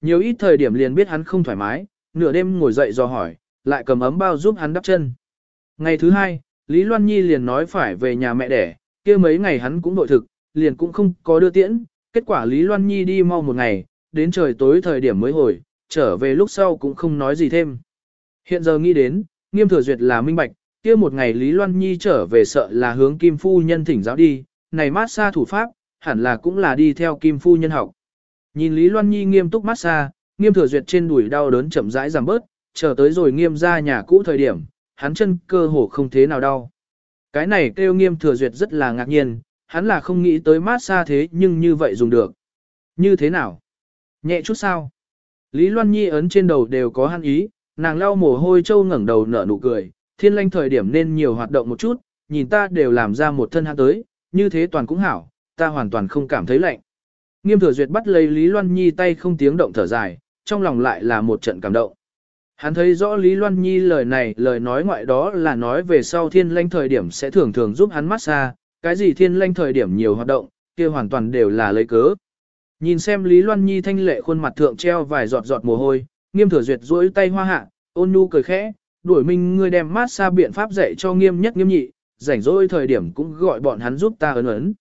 Nhiều ít thời điểm liền biết hắn không thoải mái, nửa đêm ngồi dậy do hỏi, lại cầm ấm bao giúp hắn đắp chân. Ngày thứ hai, Lý Loan Nhi liền nói phải về nhà mẹ đẻ, kia mấy ngày hắn cũng đội thực, liền cũng không có đưa tiễn, kết quả Lý Loan Nhi đi mau một ngày, đến trời tối thời điểm mới hồi, trở về lúc sau cũng không nói gì thêm. Hiện giờ nghĩ đến, nghiêm thừa duyệt là minh bạch, kia một ngày Lý Loan Nhi trở về sợ là hướng Kim Phu Nhân thỉnh giáo đi, này mát xa thủ pháp, hẳn là cũng là đi theo Kim Phu Nhân học. Nhìn Lý Loan Nhi nghiêm túc mát xa, nghiêm thừa duyệt trên đùi đau đớn chậm rãi giảm bớt, chờ tới rồi nghiêm ra nhà cũ thời điểm, hắn chân cơ hồ không thế nào đau. Cái này kêu nghiêm thừa duyệt rất là ngạc nhiên, hắn là không nghĩ tới mát xa thế nhưng như vậy dùng được. Như thế nào? Nhẹ chút sao? Lý Loan Nhi ấn trên đầu đều có hắn ý, nàng lau mồ hôi trâu ngẩng đầu nở nụ cười, thiên lanh thời điểm nên nhiều hoạt động một chút, nhìn ta đều làm ra một thân hắn tới, như thế toàn cũng hảo, ta hoàn toàn không cảm thấy lạnh. Nghiêm thừa duyệt bắt lấy Lý Loan Nhi tay không tiếng động thở dài, trong lòng lại là một trận cảm động. Hắn thấy rõ Lý Loan Nhi lời này lời nói ngoại đó là nói về sau thiên lanh thời điểm sẽ thường thường giúp hắn massage, cái gì thiên lanh thời điểm nhiều hoạt động, kia hoàn toàn đều là lấy cớ. Nhìn xem Lý Loan Nhi thanh lệ khuôn mặt thượng treo vài giọt giọt mồ hôi, nghiêm thừa duyệt duỗi tay hoa hạ, ôn nhu cười khẽ, đuổi minh ngươi đem massage biện pháp dạy cho nghiêm nhất nghiêm nhị, rảnh rỗi thời điểm cũng gọi bọn hắn giúp ta ấn ấn.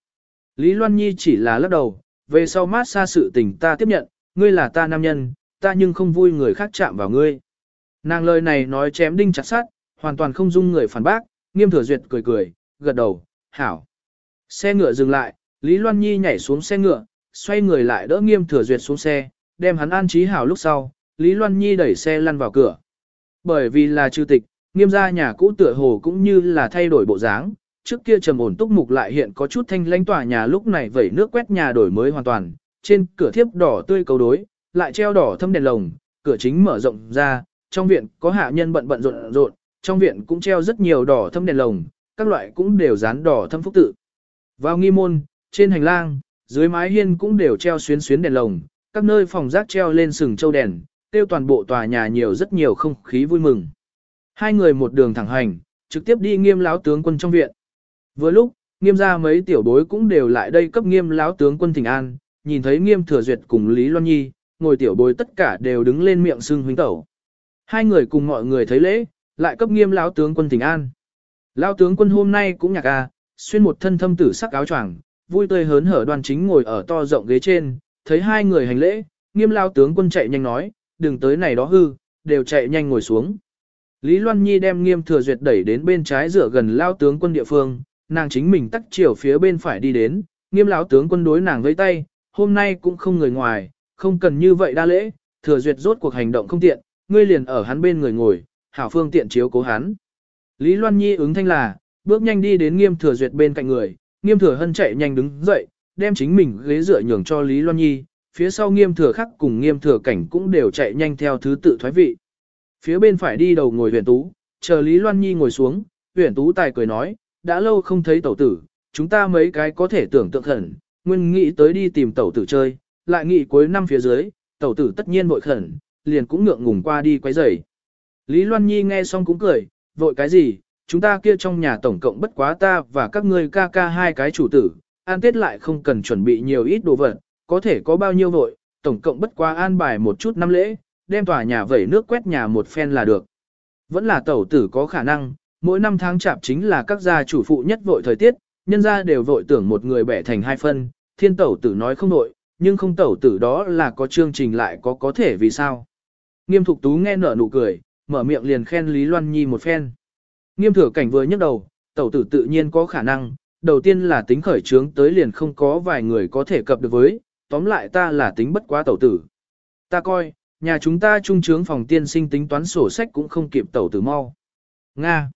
Lý Loan Nhi chỉ là lắc đầu, về sau massage sự tình ta tiếp nhận, ngươi là ta nam nhân, ta nhưng không vui người khác chạm vào ngươi. Nàng lời này nói chém đinh chặt sát, hoàn toàn không dung người phản bác, nghiêm thừa duyệt cười cười, gật đầu, hảo. Xe ngựa dừng lại, Lý Loan Nhi nhảy xuống xe ngựa, xoay người lại đỡ nghiêm thừa duyệt xuống xe, đem hắn an trí hảo lúc sau, Lý Loan Nhi đẩy xe lăn vào cửa. Bởi vì là chư tịch, nghiêm gia nhà cũ tựa hồ cũng như là thay đổi bộ dáng, trước kia trầm ổn túc mục lại hiện có chút thanh lãnh tỏa nhà lúc này vẩy nước quét nhà đổi mới hoàn toàn, trên cửa thiếp đỏ tươi cầu đối, lại treo đỏ thâm đèn lồng, cửa chính mở rộng ra, trong viện có hạ nhân bận bận rộn rộn, trong viện cũng treo rất nhiều đỏ thâm đèn lồng, các loại cũng đều dán đỏ thâm phúc tự. Vào nghi môn, trên hành lang, dưới mái hiên cũng đều treo xuyến xuyến đèn lồng, các nơi phòng rác treo lên sừng châu đèn, tiêu toàn bộ tòa nhà nhiều rất nhiều không khí vui mừng. Hai người một đường thẳng hành, trực tiếp đi nghiêm láo tướng quân trong viện. Vừa lúc, nghiêm ra mấy tiểu bối cũng đều lại đây cấp nghiêm láo tướng quân thỉnh an, nhìn thấy nghiêm thừa duyệt cùng Lý Loan Nhi, ngồi tiểu bối tất cả đều đứng lên miệng xưng huynh tẩu. Hai người cùng mọi người thấy lễ, lại cấp nghiêm lão tướng quân thỉnh an. Lão tướng quân hôm nay cũng nhạc à, xuyên một thân thâm tử sắc áo choàng, vui tươi hớn hở đoan chính ngồi ở to rộng ghế trên, thấy hai người hành lễ, nghiêm lão tướng quân chạy nhanh nói, đừng tới này đó hư, đều chạy nhanh ngồi xuống. Lý Loan Nhi đem nghiêm thừa duyệt đẩy đến bên trái rửa gần lão tướng quân địa phương, nàng chính mình tắt chiều phía bên phải đi đến, nghiêm lão tướng quân đối nàng vẫy tay, hôm nay cũng không người ngoài, không cần như vậy đa lễ, thừa duyệt rốt cuộc hành động không tiện, ngươi liền ở hắn bên người ngồi, hảo phương tiện chiếu cố hắn. Lý Loan Nhi ứng thanh là, bước nhanh đi đến nghiêm thừa duyệt bên cạnh người, nghiêm thừa hân chạy nhanh đứng dậy, đem chính mình ghế dựa nhường cho Lý Loan Nhi, phía sau nghiêm thừa khắc cùng nghiêm thừa cảnh cũng đều chạy nhanh theo thứ tự thoái vị. Phía bên phải đi đầu ngồi huyền tú, chờ Lý Loan Nhi ngồi xuống, huyền tú tài cười nói, đã lâu không thấy tẩu tử, chúng ta mấy cái có thể tưởng tượng khẩn, nguyên nghĩ tới đi tìm tẩu tử chơi, lại nghĩ cuối năm phía dưới, tẩu tử tất nhiên bội khẩn, liền cũng ngượng ngùng qua đi quấy rầy. Lý Loan Nhi nghe xong cũng cười, vội cái gì, chúng ta kia trong nhà tổng cộng bất quá ta và các ngươi ca ca hai cái chủ tử, an tết lại không cần chuẩn bị nhiều ít đồ vật, có thể có bao nhiêu vội, tổng cộng bất quá an bài một chút năm lễ, đem tòa nhà vẩy nước quét nhà một phen là được. Vẫn là tẩu tử có khả năng, mỗi năm tháng chạp chính là các gia chủ phụ nhất vội thời tiết, nhân gia đều vội tưởng một người bẻ thành hai phân, thiên tẩu tử nói không nội, nhưng không tẩu tử đó là có chương trình lại có có thể vì sao. Nghiêm Thục Tú nghe nở nụ cười, mở miệng liền khen Lý Loan Nhi một phen. Nghiêm thừa cảnh vừa nhấc đầu, tẩu tử tự nhiên có khả năng, đầu tiên là tính khởi trướng tới liền không có vài người có thể cập được với, tóm lại ta là tính bất quá tẩu tử. Ta coi, nhà chúng ta trung trướng phòng tiên sinh tính toán sổ sách cũng không kịp tẩu tử mau. Nga.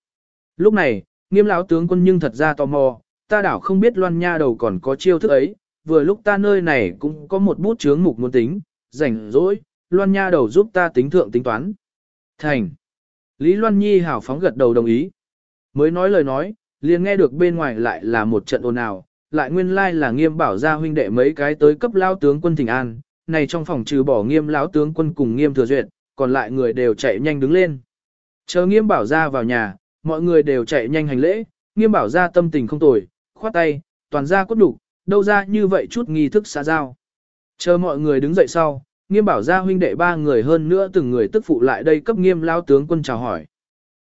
Lúc này, nghiêm lão tướng quân nhưng thật ra tò mò, ta đảo không biết loan nha đầu còn có chiêu thức ấy, vừa lúc ta nơi này cũng có một bút chướng mục muốn tính, rảnh rỗi, Loan Nha đầu giúp ta tính thượng tính toán. Thành. Lý Loan Nhi hào phóng gật đầu đồng ý. Mới nói lời nói, liền nghe được bên ngoài lại là một trận ồn ào, lại nguyên lai like là nghiêm bảo gia huynh đệ mấy cái tới cấp lao tướng quân thỉnh an, này trong phòng trừ bỏ nghiêm lão tướng quân cùng nghiêm thừa duyệt, còn lại người đều chạy nhanh đứng lên. Chờ nghiêm bảo gia vào nhà, mọi người đều chạy nhanh hành lễ, nghiêm bảo gia tâm tình không tồi, khoát tay, toàn ra cốt đủ, đâu ra như vậy chút nghi thức xã giao. Chờ mọi người đứng dậy sau, nghiêm bảo gia huynh đệ ba người hơn nữa từng người tức phụ lại đây cấp nghiêm lao tướng quân chào hỏi.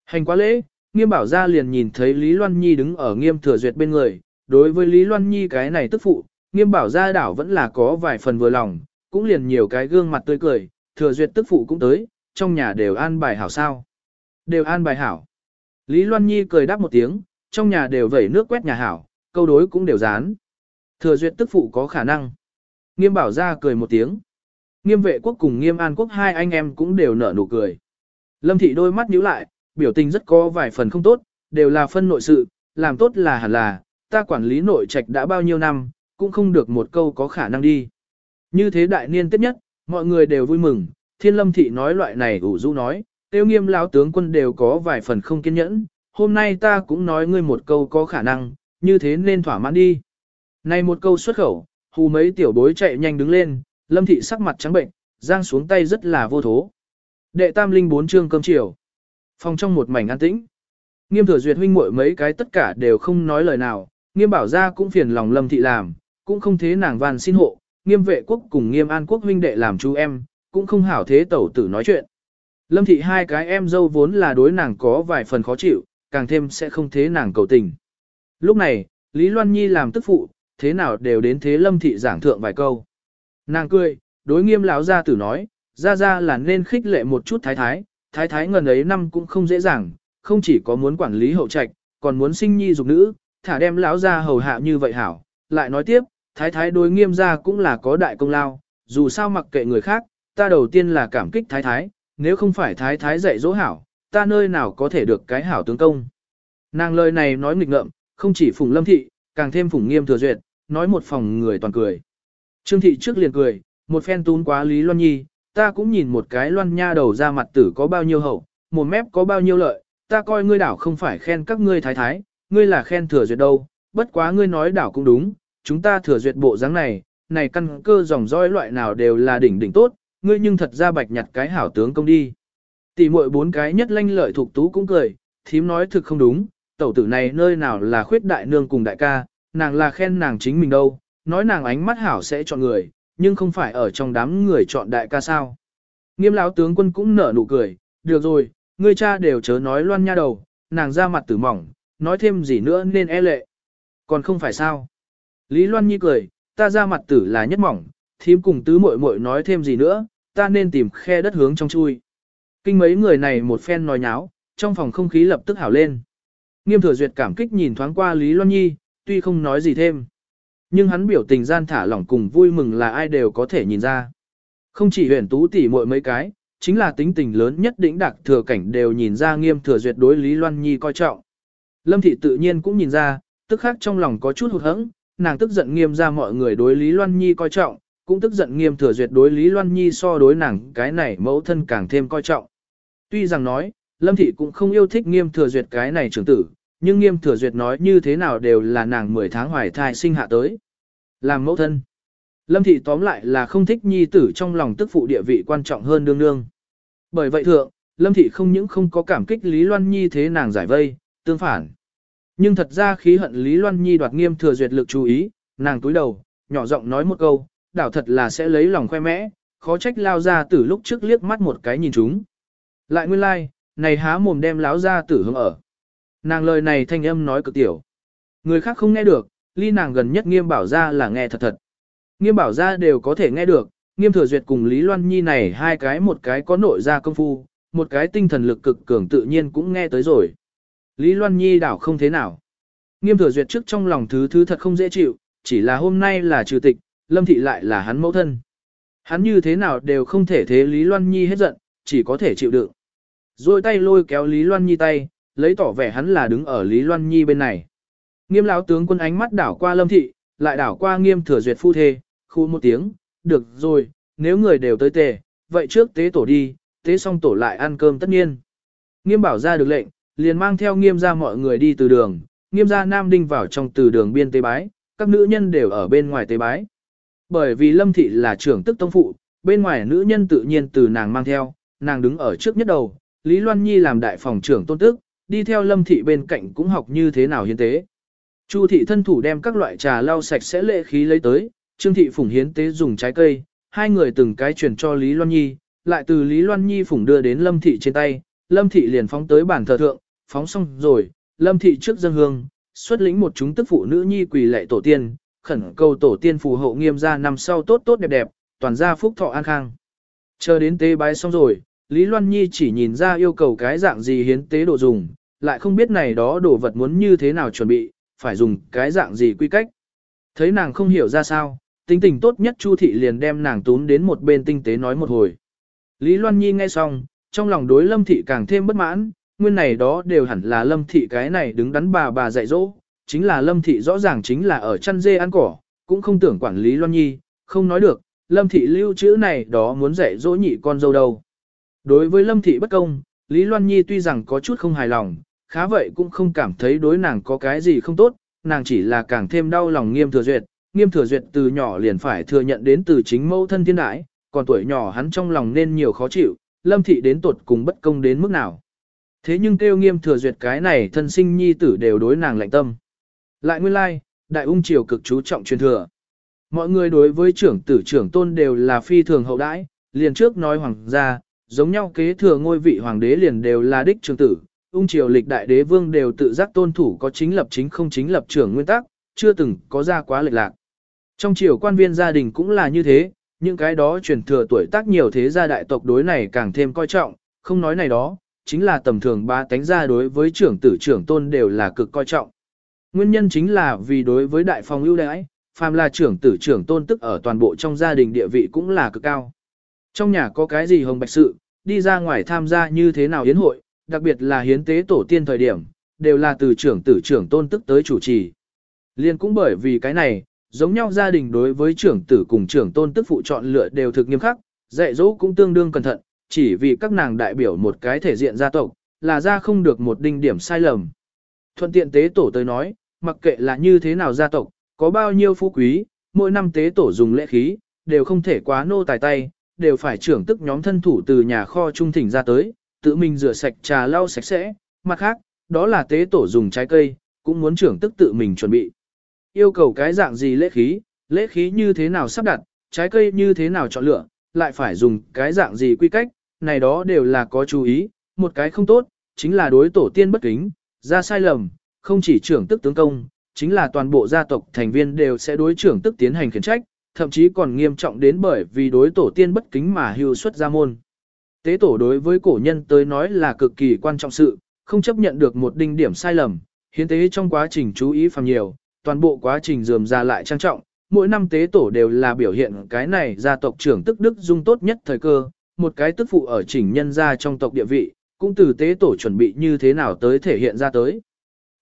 Hành quá lễ, nghiêm bảo gia liền nhìn thấy Lý Loan Nhi đứng ở nghiêm thừa duyệt bên người, đối với Lý Loan Nhi cái này tức phụ, nghiêm bảo gia đảo vẫn là có vài phần vừa lòng, cũng liền nhiều cái gương mặt tươi cười, thừa duyệt tức phụ cũng tới, trong nhà đều an bài hảo sao. Đều an bài hảo. Lý Loan Nhi cười đáp một tiếng, trong nhà đều vẩy nước quét nhà hảo, câu đối cũng đều dán. Thừa duyệt tức phụ có khả năng. Nghiêm bảo ra cười một tiếng. Nghiêm vệ quốc cùng nghiêm an quốc hai anh em cũng đều nở nụ cười. Lâm thị đôi mắt nhíu lại, biểu tình rất có vài phần không tốt, đều là phân nội sự, làm tốt là hẳn là, ta quản lý nội trạch đã bao nhiêu năm, cũng không được một câu có khả năng đi. Như thế đại niên tiết nhất, mọi người đều vui mừng, thiên lâm thị nói loại này ủ rũ nói, tiêu nghiêm lão tướng quân đều có vài phần không kiên nhẫn, hôm nay ta cũng nói ngươi một câu có khả năng, như thế nên thỏa mãn đi. Này một câu xuất khẩu, hù mấy tiểu bối chạy nhanh đứng lên, lâm thị sắc mặt trắng bệnh, giang xuống tay rất là vô thố. Đệ tam linh bốn chương cơm chiều. Phòng trong một mảnh an tĩnh. Nghiêm thừa duyệt huynh muội mấy cái tất cả đều không nói lời nào, nghiêm bảo ra cũng phiền lòng lâm thị làm, cũng không thế nàng van xin hộ, nghiêm vệ quốc cùng nghiêm an quốc huynh đệ làm chú em, cũng không hảo thế tẩu tử nói chuyện. Lâm thị hai cái em dâu vốn là đối nàng có vài phần khó chịu, càng thêm sẽ không thế nàng cầu tình. Lúc này, Lý Loan Nhi làm tức phụ, thế nào đều đến thế lâm thị giảng thượng vài câu. Nàng cười, đối nghiêm lão gia tử nói, ra ra là nên khích lệ một chút thái thái, thái thái ngần ấy năm cũng không dễ dàng, không chỉ có muốn quản lý hậu trạch, còn muốn sinh nhi dục nữ, thả đem lão gia hầu hạ như vậy hảo. Lại nói tiếp, thái thái đối nghiêm gia cũng là có đại công lao, dù sao mặc kệ người khác, ta đầu tiên là cảm kích thái thái, nếu không phải thái thái dạy dỗ hảo, ta nơi nào có thể được cái hảo tướng công. Nàng lời này nói nghịch ngợm, không chỉ phùng lâm thị, càng thêm phùng nghiêm thừa duyệt, nói một phòng người toàn cười. Trương thị trước liền cười, một phen tún quá Lý Loan Nhi, ta cũng nhìn một cái loan nha đầu ra mặt tử có bao nhiêu hậu, một mép có bao nhiêu lợi, ta coi ngươi đảo không phải khen các ngươi thái thái, ngươi là khen thừa duyệt đâu, bất quá ngươi nói đảo cũng đúng, chúng ta thừa duyệt bộ dáng này, này căn cơ dòng dõi loại nào đều là đỉnh đỉnh tốt, ngươi nhưng thật ra bạch nhặt cái hảo tướng công đi. Tỷ muội bốn cái nhất lanh lợi thuộc tú cũng cười, thím nói thực không đúng, tẩu tử này nơi nào là khuyết đại nương cùng đại ca, nàng là khen nàng chính mình đâu, nói nàng ánh mắt hảo sẽ chọn người, nhưng không phải ở trong đám người chọn đại ca sao. Nghiêm lão tướng quân cũng nở nụ cười, được rồi, ngươi cha đều chớ nói loan nha đầu, nàng ra mặt tử mỏng, nói thêm gì nữa nên e lệ. Còn không phải sao. Lý Loan Nhi cười, ta ra mặt tử là nhất mỏng, thím cùng tứ muội muội nói thêm gì nữa, ta nên tìm khe đất hướng trong chui. Kinh mấy người này một phen nói nháo, trong phòng không khí lập tức hảo lên. Nghiêm thừa duyệt cảm kích nhìn thoáng qua Lý Loan Nhi, tuy không nói gì thêm. Nhưng hắn biểu tình gian thả lỏng cùng vui mừng là ai đều có thể nhìn ra. Không chỉ huyền tú tỉ muội mấy cái, chính là tính tình lớn nhất đỉnh đặc thừa cảnh đều nhìn ra nghiêm thừa duyệt đối Lý Loan Nhi coi trọng. Lâm thị tự nhiên cũng nhìn ra, tức khác trong lòng có chút hụt hẫng, nàng tức giận nghiêm ra mọi người đối Lý Loan Nhi coi trọng, cũng tức giận nghiêm thừa duyệt đối Lý Loan Nhi so đối nàng cái này mẫu thân càng thêm coi trọng. Tuy rằng nói, Lâm Thị cũng không yêu thích nghiêm thừa duyệt cái này trưởng tử, nhưng nghiêm thừa duyệt nói như thế nào đều là nàng 10 tháng hoài thai sinh hạ tới. Làm mẫu thân. Lâm Thị tóm lại là không thích nhi tử trong lòng tức phụ địa vị quan trọng hơn đương đương. Bởi vậy thượng, Lâm Thị không những không có cảm kích Lý Loan Nhi thế nàng giải vây, tương phản. Nhưng thật ra khí hận Lý Loan Nhi đoạt nghiêm thừa duyệt lực chú ý, nàng túi đầu, nhỏ giọng nói một câu, đảo thật là sẽ lấy lòng khoe mẽ, khó trách lao ra từ lúc trước liếc mắt một cái nhìn chúng. Lại nguyên lai, like, này há mồm đem láo ra tử hướng ở. Nàng lời này thanh âm nói cực tiểu. Người khác không nghe được, ly nàng gần nhất nghiêm bảo ra là nghe thật thật. Nghiêm bảo ra đều có thể nghe được, nghiêm thừa duyệt cùng Lý Loan Nhi này hai cái một cái có nội ra công phu, một cái tinh thần lực cực cường tự nhiên cũng nghe tới rồi. Lý Loan Nhi đảo không thế nào. Nghiêm thừa duyệt trước trong lòng thứ thứ thật không dễ chịu, chỉ là hôm nay là trừ tịch, Lâm Thị lại là hắn mẫu thân. Hắn như thế nào đều không thể thế Lý Loan Nhi hết giận, chỉ có thể chịu đựng. Rồi tay lôi kéo Lý Loan Nhi tay, lấy tỏ vẻ hắn là đứng ở Lý Loan Nhi bên này. Nghiêm lão tướng quân ánh mắt đảo qua Lâm Thị, lại đảo qua nghiêm thừa duyệt phu thê, khu một tiếng, được rồi, nếu người đều tới tề, vậy trước tế tổ đi, tế xong tổ lại ăn cơm tất nhiên. Nghiêm bảo ra được lệnh, liền mang theo nghiêm ra mọi người đi từ đường, nghiêm ra nam đinh vào trong từ đường biên tế bái, các nữ nhân đều ở bên ngoài tế bái. Bởi vì Lâm Thị là trưởng tức tông phụ, bên ngoài nữ nhân tự nhiên từ nàng mang theo, nàng đứng ở trước nhất đầu, Lý Loan Nhi làm đại phòng trưởng tôn tức, đi theo Lâm Thị bên cạnh cũng học như thế nào hiến tế. Chu thị thân thủ đem các loại trà lau sạch sẽ lệ khí lấy tới, Trương thị phủng hiến tế dùng trái cây, hai người từng cái chuyển cho Lý Loan Nhi, lại từ Lý Loan Nhi phủng đưa đến Lâm Thị trên tay, Lâm Thị liền phóng tới bản thờ thượng, phóng xong rồi, Lâm Thị trước dân hương, xuất lĩnh một chúng tức phụ nữ nhi quỳ lệ tổ tiên, khẩn cầu tổ tiên phù hộ nghiêm gia năm sau tốt tốt đẹp đẹp, toàn gia phúc thọ an khang. Chờ đến tế bái xong rồi, Lý Loan Nhi chỉ nhìn ra yêu cầu cái dạng gì hiến tế đồ dùng, lại không biết này đó đồ vật muốn như thế nào chuẩn bị, phải dùng cái dạng gì quy cách. Thấy nàng không hiểu ra sao, tính tình tốt nhất Chu thị liền đem nàng tún đến một bên tinh tế nói một hồi. Lý Loan Nhi nghe xong, trong lòng đối Lâm thị càng thêm bất mãn, nguyên này đó đều hẳn là Lâm thị cái này đứng đắn bà bà dạy dỗ, chính là Lâm thị rõ ràng chính là ở chăn dê ăn cỏ, cũng không tưởng quản lý Loan Nhi, không nói được, Lâm thị lưu chữ này đó muốn dạy dỗ nhị con dâu đâu. Đối với Lâm thị bất công, Lý Loan Nhi tuy rằng có chút không hài lòng, khá vậy cũng không cảm thấy đối nàng có cái gì không tốt, nàng chỉ là càng thêm đau lòng nghiêm thừa duyệt, nghiêm thừa duyệt từ nhỏ liền phải thừa nhận đến từ chính mẫu thân thiên đại, còn tuổi nhỏ hắn trong lòng nên nhiều khó chịu, lâm thị đến tột cùng bất công đến mức nào. Thế nhưng kêu nghiêm thừa duyệt cái này thân sinh nhi tử đều đối nàng lạnh tâm. Lại nguyên lai, like, đại ung triều cực chú trọng truyền thừa. Mọi người đối với trưởng tử trưởng tôn đều là phi thường hậu đãi, liền trước nói hoàng gia, giống nhau kế thừa ngôi vị hoàng đế liền đều là đích trưởng tử, ung triều lịch đại đế vương đều tự giác tôn thủ có chính lập chính không chính lập trưởng nguyên tắc, chưa từng có ra quá lệch lạc. Trong triều quan viên gia đình cũng là như thế, những cái đó truyền thừa tuổi tác nhiều thế gia đại tộc đối này càng thêm coi trọng, không nói này đó, chính là tầm thường ba tánh gia đối với trưởng tử trưởng tôn đều là cực coi trọng. Nguyên nhân chính là vì đối với đại phong ưu đãi, phàm là trưởng tử trưởng tôn tức ở toàn bộ trong gia đình địa vị cũng là cực cao. Trong nhà có cái gì hồng bạch sự, đi ra ngoài tham gia như thế nào hiến hội, đặc biệt là hiến tế tổ tiên thời điểm, đều là từ trưởng tử trưởng tôn tức tới chủ trì. Liên cũng bởi vì cái này, giống nhau gia đình đối với trưởng tử cùng trưởng tôn tức phụ chọn lựa đều thực nghiêm khắc, dạy dỗ cũng tương đương cẩn thận, chỉ vì các nàng đại biểu một cái thể diện gia tộc, là ra không được một đinh điểm sai lầm. Thuận tiện tế tổ tới nói, mặc kệ là như thế nào gia tộc, có bao nhiêu phú quý, mỗi năm tế tổ dùng lễ khí, đều không thể quá nô tài tay, đều phải trưởng tức nhóm thân thủ từ nhà kho trung thỉnh ra tới, tự mình rửa sạch trà lau sạch sẽ, mặt khác, đó là tế tổ dùng trái cây, cũng muốn trưởng tức tự mình chuẩn bị. Yêu cầu cái dạng gì lễ khí, lễ khí như thế nào sắp đặt, trái cây như thế nào chọn lựa, lại phải dùng cái dạng gì quy cách, này đó đều là có chú ý, một cái không tốt, chính là đối tổ tiên bất kính, ra sai lầm, không chỉ trưởng tức tướng công, chính là toàn bộ gia tộc thành viên đều sẽ đối trưởng tức tiến hành khiển trách, thậm chí còn nghiêm trọng đến bởi vì đối tổ tiên bất kính mà hưu xuất gia môn. Tế tổ đối với cổ nhân tới nói là cực kỳ quan trọng sự, không chấp nhận được một đinh điểm sai lầm, hiến tế trong quá trình chú ý phàm nhiều, toàn bộ quá trình dườm ra lại trang trọng, mỗi năm tế tổ đều là biểu hiện cái này gia tộc trưởng tức đức dung tốt nhất thời cơ, một cái tức phụ ở chỉnh nhân gia trong tộc địa vị, cũng từ tế tổ chuẩn bị như thế nào tới thể hiện ra tới.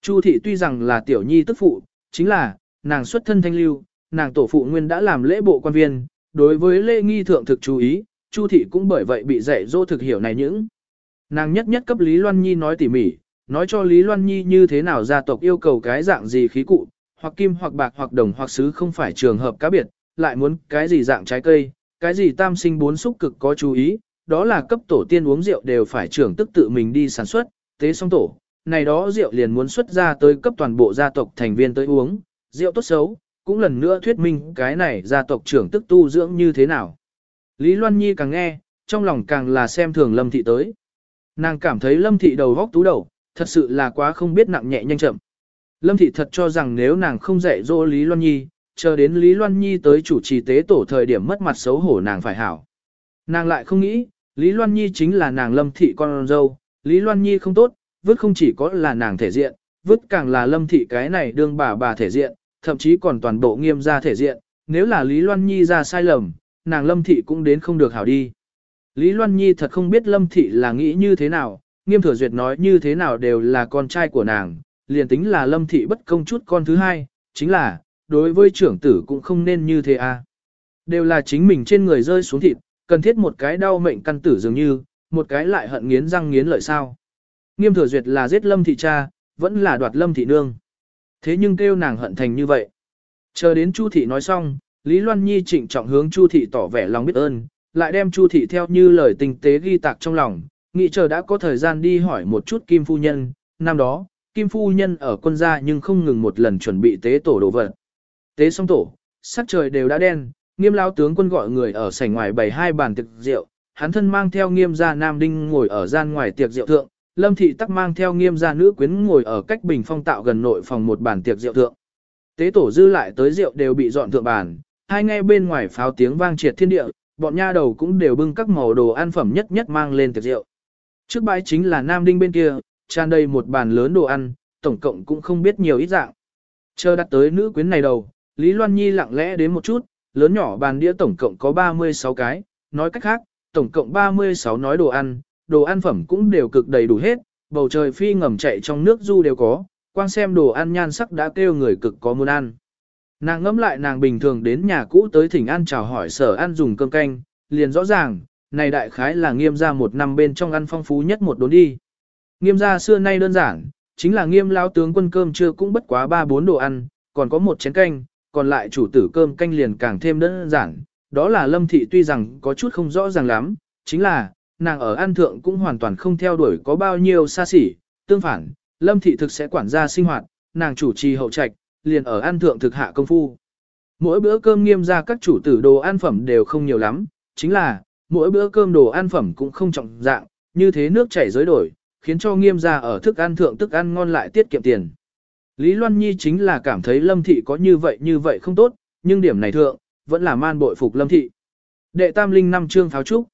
Chu thị tuy rằng là tiểu nhi tức phụ, chính là, nàng xuất thân thanh lưu, nàng tổ phụ nguyên đã làm lễ bộ quan viên, đối với lễ nghi thượng thực chú ý, Chu thị cũng bởi vậy bị dạy dỗ thực hiểu này những. Nàng nhất nhất cấp Lý Loan Nhi nói tỉ mỉ, nói cho Lý Loan Nhi như thế nào gia tộc yêu cầu cái dạng gì khí cụ, hoặc kim hoặc bạc hoặc đồng hoặc sứ không phải trường hợp cá biệt, lại muốn cái gì dạng trái cây, cái gì tam sinh bốn xúc cực có chú ý, đó là cấp tổ tiên uống rượu đều phải trưởng tức tự mình đi sản xuất, tế xong tổ, này đó rượu liền muốn xuất ra tới cấp toàn bộ gia tộc thành viên tới uống, rượu tốt xấu, cũng lần nữa thuyết minh cái này gia tộc trưởng tức tu dưỡng như thế nào. Lý Loan Nhi càng nghe, trong lòng càng là xem thường Lâm Thị tới. Nàng cảm thấy Lâm Thị đầu góc tú đầu, thật sự là quá không biết nặng nhẹ nhanh chậm. Lâm Thị thật cho rằng nếu nàng không dạy dỗ Lý Loan Nhi, chờ đến Lý Loan Nhi tới chủ trì tế tổ thời điểm mất mặt xấu hổ nàng phải hảo. Nàng lại không nghĩ, Lý Loan Nhi chính là nàng Lâm Thị con dâu, Lý Loan Nhi không tốt, vứt không chỉ có là nàng thể diện, vứt càng là Lâm Thị cái này đương bà bà thể diện, thậm chí còn toàn bộ nghiêm ra thể diện, nếu là Lý Loan Nhi ra sai lầm, nàng Lâm Thị cũng đến không được hảo đi. Lý Loan Nhi thật không biết Lâm Thị là nghĩ như thế nào, nghiêm thừa duyệt nói như thế nào đều là con trai của nàng, liền tính là Lâm Thị bất công chút con thứ hai, chính là, đối với trưởng tử cũng không nên như thế à. Đều là chính mình trên người rơi xuống thịt, cần thiết một cái đau mệnh căn tử dường như, một cái lại hận nghiến răng nghiến lợi sao. Nghiêm thừa duyệt là giết Lâm Thị cha, vẫn là đoạt Lâm Thị nương. Thế nhưng kêu nàng hận thành như vậy. Chờ đến Chu Thị nói xong, Lý Loan Nhi trịnh trọng hướng Chu thị tỏ vẻ lòng biết ơn, lại đem Chu thị theo như lời tình tế ghi tạc trong lòng, nghĩ chờ đã có thời gian đi hỏi một chút Kim phu nhân, năm đó, Kim phu nhân ở quân gia nhưng không ngừng một lần chuẩn bị tế tổ đồ vật. Tế xong tổ, sắc trời đều đã đen, Nghiêm lão tướng quân gọi người ở sảnh ngoài bày hai bàn tiệc rượu, hắn thân mang theo nghiêm gia nam đinh ngồi ở gian ngoài tiệc rượu thượng, Lâm thị tắc mang theo nghiêm gia nữ quyến ngồi ở cách bình phong tạo gần nội phòng một bàn tiệc rượu thượng. Tế tổ dư lại tới rượu đều bị dọn thượng bàn, hai ngay bên ngoài pháo tiếng vang triệt thiên địa, bọn nha đầu cũng đều bưng các màu đồ ăn phẩm nhất nhất mang lên tiệc rượu. Trước bãi chính là nam đinh bên kia, tràn đầy một bàn lớn đồ ăn, tổng cộng cũng không biết nhiều ít dạng. Chờ đặt tới nữ quyến này đầu, Lý Loan Nhi lặng lẽ đến một chút, lớn nhỏ bàn đĩa tổng cộng có 36 cái, nói cách khác, tổng cộng 36 nói đồ ăn, đồ ăn phẩm cũng đều cực đầy đủ hết, bầu trời phi ngầm chạy trong nước du đều có, quang xem đồ ăn nhan sắc đã kêu người cực có muốn ăn. Nàng ngẫm lại nàng bình thường đến nhà cũ tới thỉnh ăn chào hỏi sở ăn dùng cơm canh, liền rõ ràng, này đại khái là nghiêm gia một năm bên trong ăn phong phú nhất một đốn đi. Nghiêm gia xưa nay đơn giản, chính là nghiêm lao tướng quân cơm trưa cũng bất quá ba bốn đồ ăn, còn có một chén canh, còn lại chủ tử cơm canh liền càng thêm đơn giản. Đó là lâm thị tuy rằng có chút không rõ ràng lắm, chính là, nàng ở an thượng cũng hoàn toàn không theo đuổi có bao nhiêu xa xỉ, tương phản, lâm thị thực sẽ quản gia sinh hoạt, nàng chủ trì hậu trạch, liền ở an thượng thực hạ công phu. Mỗi bữa cơm nghiêm ra các chủ tử đồ ăn phẩm đều không nhiều lắm, chính là, mỗi bữa cơm đồ ăn phẩm cũng không trọng dạng, như thế nước chảy giới đổi, khiến cho nghiêm ra ở thức ăn thượng thức ăn ngon lại tiết kiệm tiền. Lý Loan Nhi chính là cảm thấy Lâm Thị có như vậy như vậy không tốt, nhưng điểm này thượng, vẫn là man bội phục Lâm Thị. Đệ tam linh năm trương pháo trúc.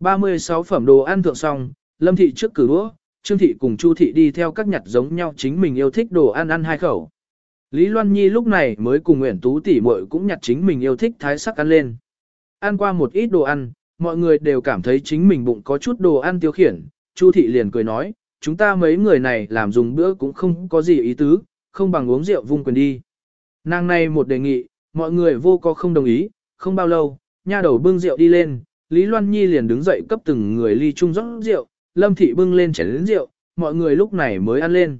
36 phẩm đồ ăn thượng xong, Lâm Thị trước cử đũa, Trương Thị cùng Chu Thị đi theo các nhặt giống nhau chính mình yêu thích đồ ăn ăn hai khẩu. Lý Loan Nhi lúc này mới cùng Nguyễn Tú tỷ muội cũng nhặt chính mình yêu thích thái sắc ăn lên. Ăn qua một ít đồ ăn, mọi người đều cảm thấy chính mình bụng có chút đồ ăn tiêu khiển. Chu Thị liền cười nói, chúng ta mấy người này làm dùng bữa cũng không có gì ý tứ, không bằng uống rượu vung quyền đi. Nàng này một đề nghị, mọi người vô có không đồng ý, không bao lâu, nha đầu bưng rượu đi lên, Lý Loan Nhi liền đứng dậy cấp từng người ly chung rót rượu, Lâm Thị bưng lên chén lớn rượu, mọi người lúc này mới ăn lên.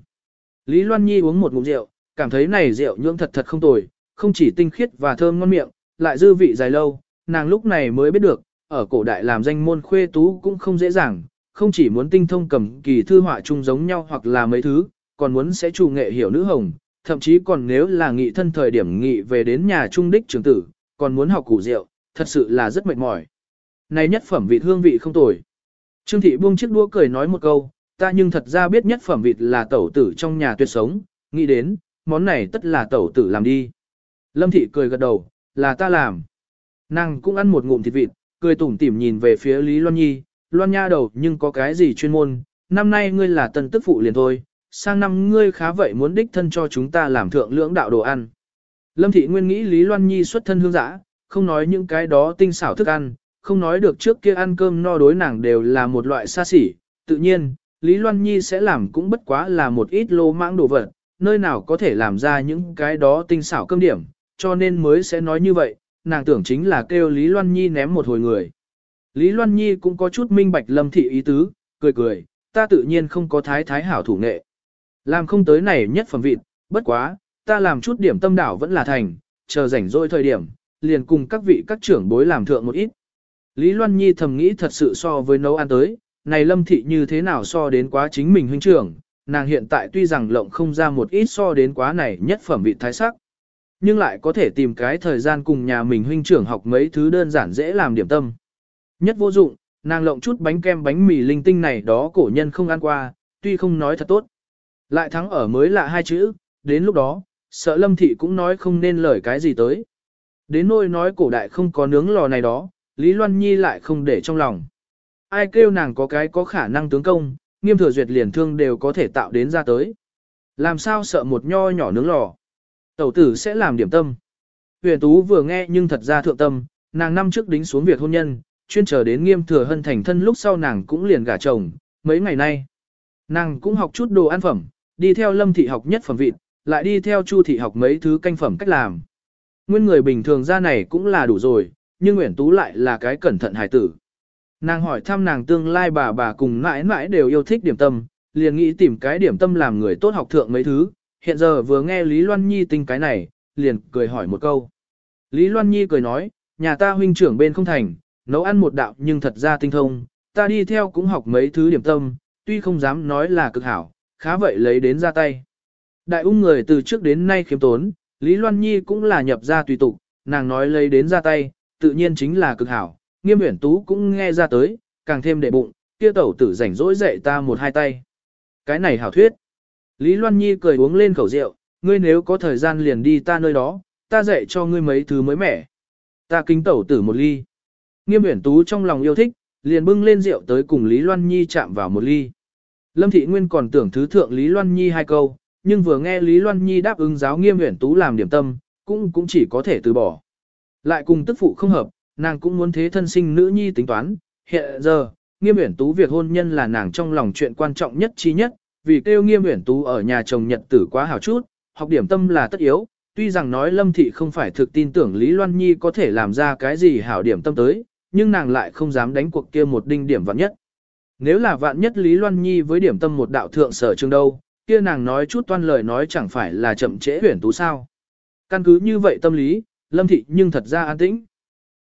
Lý Loan Nhi uống một ngụm rượu, cảm thấy này rượu nhưỡng thật thật không tồi, không chỉ tinh khiết và thơm ngon miệng, lại dư vị dài lâu, nàng lúc này mới biết được, ở cổ đại làm danh môn khuê tú cũng không dễ dàng, không chỉ muốn tinh thông cầm kỳ thư họa chung giống nhau hoặc là mấy thứ, còn muốn sẽ chủ nghệ hiểu nữ hồng, thậm chí còn nếu là nghị thân thời điểm nghị về đến nhà trung đích trường tử, còn muốn học củ rượu, thật sự là rất mệt mỏi. Này nhất phẩm vị hương vị không tồi. Trương thị buông chiếc đũa cười nói một câu, ta nhưng thật ra biết nhất phẩm vịt là tẩu tử trong nhà tuyệt sống, nghĩ đến, món này tất là tẩu tử làm đi. Lâm thị cười gật đầu, là ta làm. Nàng cũng ăn một ngụm thịt vịt, cười tủm tỉm nhìn về phía Lý Loan Nhi, Loan Nha đầu nhưng có cái gì chuyên môn, năm nay ngươi là tân tức phụ liền thôi, sang năm ngươi khá vậy muốn đích thân cho chúng ta làm thượng lưỡng đạo đồ ăn. Lâm thị nguyên nghĩ Lý Loan Nhi xuất thân hương giã, không nói những cái đó tinh xảo thức ăn, không nói được trước kia ăn cơm no đối nàng đều là một loại xa xỉ, tự nhiên, Lý Loan Nhi sẽ làm cũng bất quá là một ít lô mãng đồ vật, nơi nào có thể làm ra những cái đó tinh xảo cơm điểm, cho nên mới sẽ nói như vậy, nàng tưởng chính là kêu Lý Loan Nhi ném một hồi người. Lý Loan Nhi cũng có chút minh bạch lâm thị ý tứ, cười cười, ta tự nhiên không có thái thái hảo thủ nghệ. Làm không tới này nhất phẩm vịt, bất quá, ta làm chút điểm tâm đảo vẫn là thành, chờ rảnh rỗi thời điểm, liền cùng các vị các trưởng bối làm thượng một ít. Lý Loan Nhi thầm nghĩ thật sự so với nấu ăn tới, này lâm thị như thế nào so đến quá chính mình huynh trưởng, nàng hiện tại tuy rằng lộng không ra một ít so đến quá này nhất phẩm vị thái sắc, nhưng lại có thể tìm cái thời gian cùng nhà mình huynh trưởng học mấy thứ đơn giản dễ làm điểm tâm. Nhất vô dụng, nàng lộng chút bánh kem bánh mì linh tinh này đó cổ nhân không ăn qua, tuy không nói thật tốt. Lại thắng ở mới lạ hai chữ, đến lúc đó, sợ lâm thị cũng nói không nên lời cái gì tới. Đến nôi nói cổ đại không có nướng lò này đó, Lý Loan Nhi lại không để trong lòng. Ai kêu nàng có cái có khả năng tướng công, nghiêm thừa duyệt liền thương đều có thể tạo đến ra tới. Làm sao sợ một nho nhỏ nướng lò. Tẩu tử sẽ làm điểm tâm. Huyền Tú vừa nghe nhưng thật ra thượng tâm, nàng năm trước đính xuống việc hôn nhân, chuyên chờ đến nghiêm thừa hân thành thân lúc sau nàng cũng liền gả chồng, mấy ngày nay. Nàng cũng học chút đồ ăn phẩm, đi theo lâm thị học nhất phẩm vịt, lại đi theo chu thị học mấy thứ canh phẩm cách làm. Nguyên người bình thường ra này cũng là đủ rồi, nhưng Nguyễn Tú lại là cái cẩn thận hài tử. Nàng hỏi thăm nàng tương lai bà bà cùng mãi mãi đều yêu thích điểm tâm, liền nghĩ tìm cái điểm tâm làm người tốt học thượng mấy thứ, hiện giờ vừa nghe Lý Loan Nhi tinh cái này, liền cười hỏi một câu. Lý Loan Nhi cười nói, nhà ta huynh trưởng bên không thành, nấu ăn một đạo nhưng thật ra tinh thông, ta đi theo cũng học mấy thứ điểm tâm, tuy không dám nói là cực hảo, khá vậy lấy đến ra tay. Đại ung người từ trước đến nay khiêm tốn, Lý Loan Nhi cũng là nhập ra tùy tục, nàng nói lấy đến ra tay, tự nhiên chính là cực hảo, nghiêm uyển tú cũng nghe ra tới, càng thêm đệ bụng, kia tẩu tử rảnh rỗi dạy ta một hai tay. Cái này hảo thuyết. Lý Loan Nhi cười uống lên khẩu rượu, ngươi nếu có thời gian liền đi ta nơi đó, ta dạy cho ngươi mấy thứ mới mẻ. Ta kính tẩu tử một ly. Nghiêm uyển tú trong lòng yêu thích, liền bưng lên rượu tới cùng Lý Loan Nhi chạm vào một ly. Lâm Thị Nguyên còn tưởng thứ thượng Lý Loan Nhi hai câu, nhưng vừa nghe Lý Loan Nhi đáp ứng giáo nghiêm huyển tú làm điểm tâm, cũng cũng chỉ có thể từ bỏ. Lại cùng tức phụ không hợp, nàng cũng muốn thế thân sinh nữ nhi tính toán, hiện giờ, nghiêm huyển tú việc hôn nhân là nàng trong lòng chuyện quan trọng nhất chi nhất, vì kêu nghiêm huyển tú ở nhà chồng nhật tử quá hảo chút, học điểm tâm là tất yếu, tuy rằng nói Lâm Thị không phải thực tin tưởng Lý Loan Nhi có thể làm ra cái gì hảo điểm tâm tới, nhưng nàng lại không dám đánh cuộc kia một đinh điểm vạn nhất. Nếu là vạn nhất Lý Loan Nhi với điểm tâm một đạo thượng sở trường đâu, kia nàng nói chút toan lời nói chẳng phải là chậm trễ huyển tú sao. Căn cứ như vậy tâm lý, Lâm Thị nhưng thật ra an tĩnh.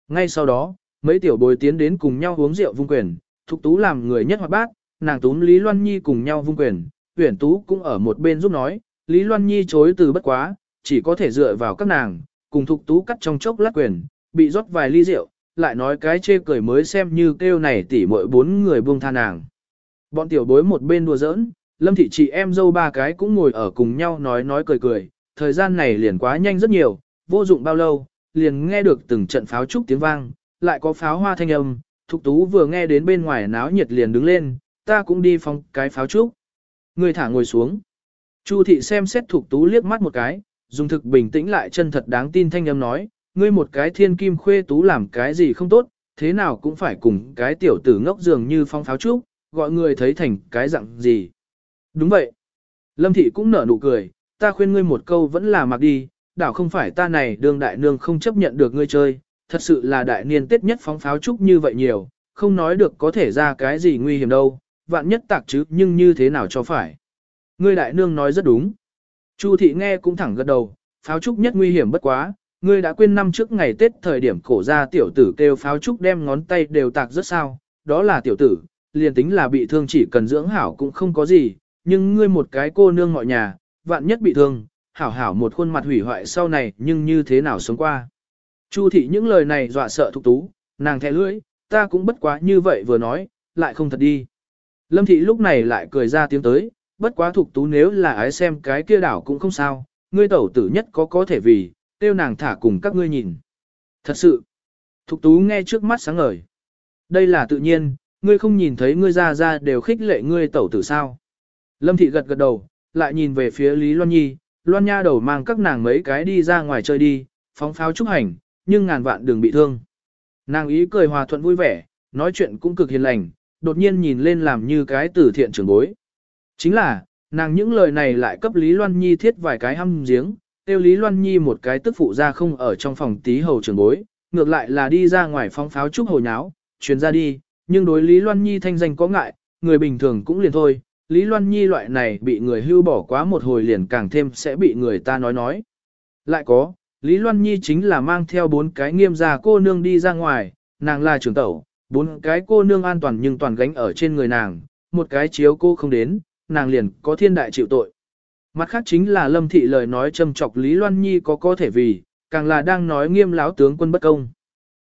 Ngay sau đó, mấy tiểu bồi tiến đến cùng nhau uống rượu vung quyền, Thục Tú làm người nhất hoạt bát, nàng túm Lý Loan Nhi cùng nhau vung quyền, huyển tú cũng ở một bên giúp nói, Lý Loan Nhi chối từ bất quá, chỉ có thể dựa vào các nàng, cùng Thục Tú cắt trong chốc lát quyền, bị rót vài ly rượu, lại nói cái chê cười mới xem như kêu này tỉ mỗi bốn người buông tha nàng. Bọn tiểu bối một bên đùa giỡn, lâm thị chị em dâu ba cái cũng ngồi ở cùng nhau nói nói cười cười, thời gian này liền quá nhanh rất nhiều, vô dụng bao lâu, liền nghe được từng trận pháo trúc tiếng vang, lại có pháo hoa thanh âm, thục tú vừa nghe đến bên ngoài náo nhiệt liền đứng lên, ta cũng đi phong cái pháo trúc. Người thả ngồi xuống. Chu thị xem xét thục tú liếc mắt một cái, dùng thực bình tĩnh lại chân thật đáng tin thanh âm nói, ngươi một cái thiên kim khuê tú làm cái gì không tốt, thế nào cũng phải cùng cái tiểu tử ngốc dường như phong pháo trúc, gọi người thấy thành cái dạng gì. Đúng vậy. Lâm thị cũng nở nụ cười, ta khuyên ngươi một câu vẫn là mặc đi, đảo không phải ta này đương đại nương không chấp nhận được ngươi chơi, thật sự là đại niên tết nhất phóng pháo trúc như vậy nhiều, không nói được có thể ra cái gì nguy hiểm đâu, vạn nhất tạc chứ nhưng như thế nào cho phải. Ngươi đại nương nói rất đúng. Chu thị nghe cũng thẳng gật đầu, pháo trúc nhất nguy hiểm bất quá, ngươi đã quên năm trước ngày Tết thời điểm cổ ra tiểu tử kêu pháo trúc đem ngón tay đều tạc rất sao, đó là tiểu tử, liền tính là bị thương chỉ cần dưỡng hảo cũng không có gì, nhưng ngươi một cái cô nương mọi nhà, vạn nhất bị thương, hảo hảo một khuôn mặt hủy hoại sau này nhưng như thế nào sống qua. Chu thị những lời này dọa sợ thục tú, nàng thẻ lưỡi, ta cũng bất quá như vậy vừa nói, lại không thật đi. Lâm thị lúc này lại cười ra tiếng tới, bất quá thục tú nếu là ái xem cái kia đảo cũng không sao, ngươi tẩu tử nhất có có thể vì, tiêu nàng thả cùng các ngươi nhìn. Thật sự, thục tú nghe trước mắt sáng ngời. Đây là tự nhiên, ngươi không nhìn thấy ngươi ra ra đều khích lệ ngươi tẩu tử sao. Lâm thị gật gật đầu, lại nhìn về phía Lý Loan Nhi, Loan Nha đầu mang các nàng mấy cái đi ra ngoài chơi đi, phóng pháo chúc hành, nhưng ngàn vạn đừng bị thương. Nàng ý cười hòa thuận vui vẻ, nói chuyện cũng cực hiền lành, đột nhiên nhìn lên làm như cái tử thiện trưởng bối. Chính là, nàng những lời này lại cấp Lý Loan Nhi thiết vài cái hăm giếng, tiêu Lý Loan Nhi một cái tức phụ ra không ở trong phòng tí hầu trường bối, ngược lại là đi ra ngoài phóng pháo chúc hồi nháo, truyền ra đi, nhưng đối Lý Loan Nhi thanh danh có ngại, người bình thường cũng liền thôi, Lý Loan Nhi loại này bị người hưu bỏ quá một hồi liền càng thêm sẽ bị người ta nói nói. Lại có, Lý Loan Nhi chính là mang theo bốn cái nghiêm gia cô nương đi ra ngoài, nàng là trưởng tẩu, bốn cái cô nương an toàn nhưng toàn gánh ở trên người nàng, một cái chiếu cô không đến, nàng liền có thiên đại chịu tội. Mặt khác chính là lâm thị lời nói châm chọc Lý Loan Nhi có có thể vì, càng là đang nói nghiêm láo tướng quân bất công.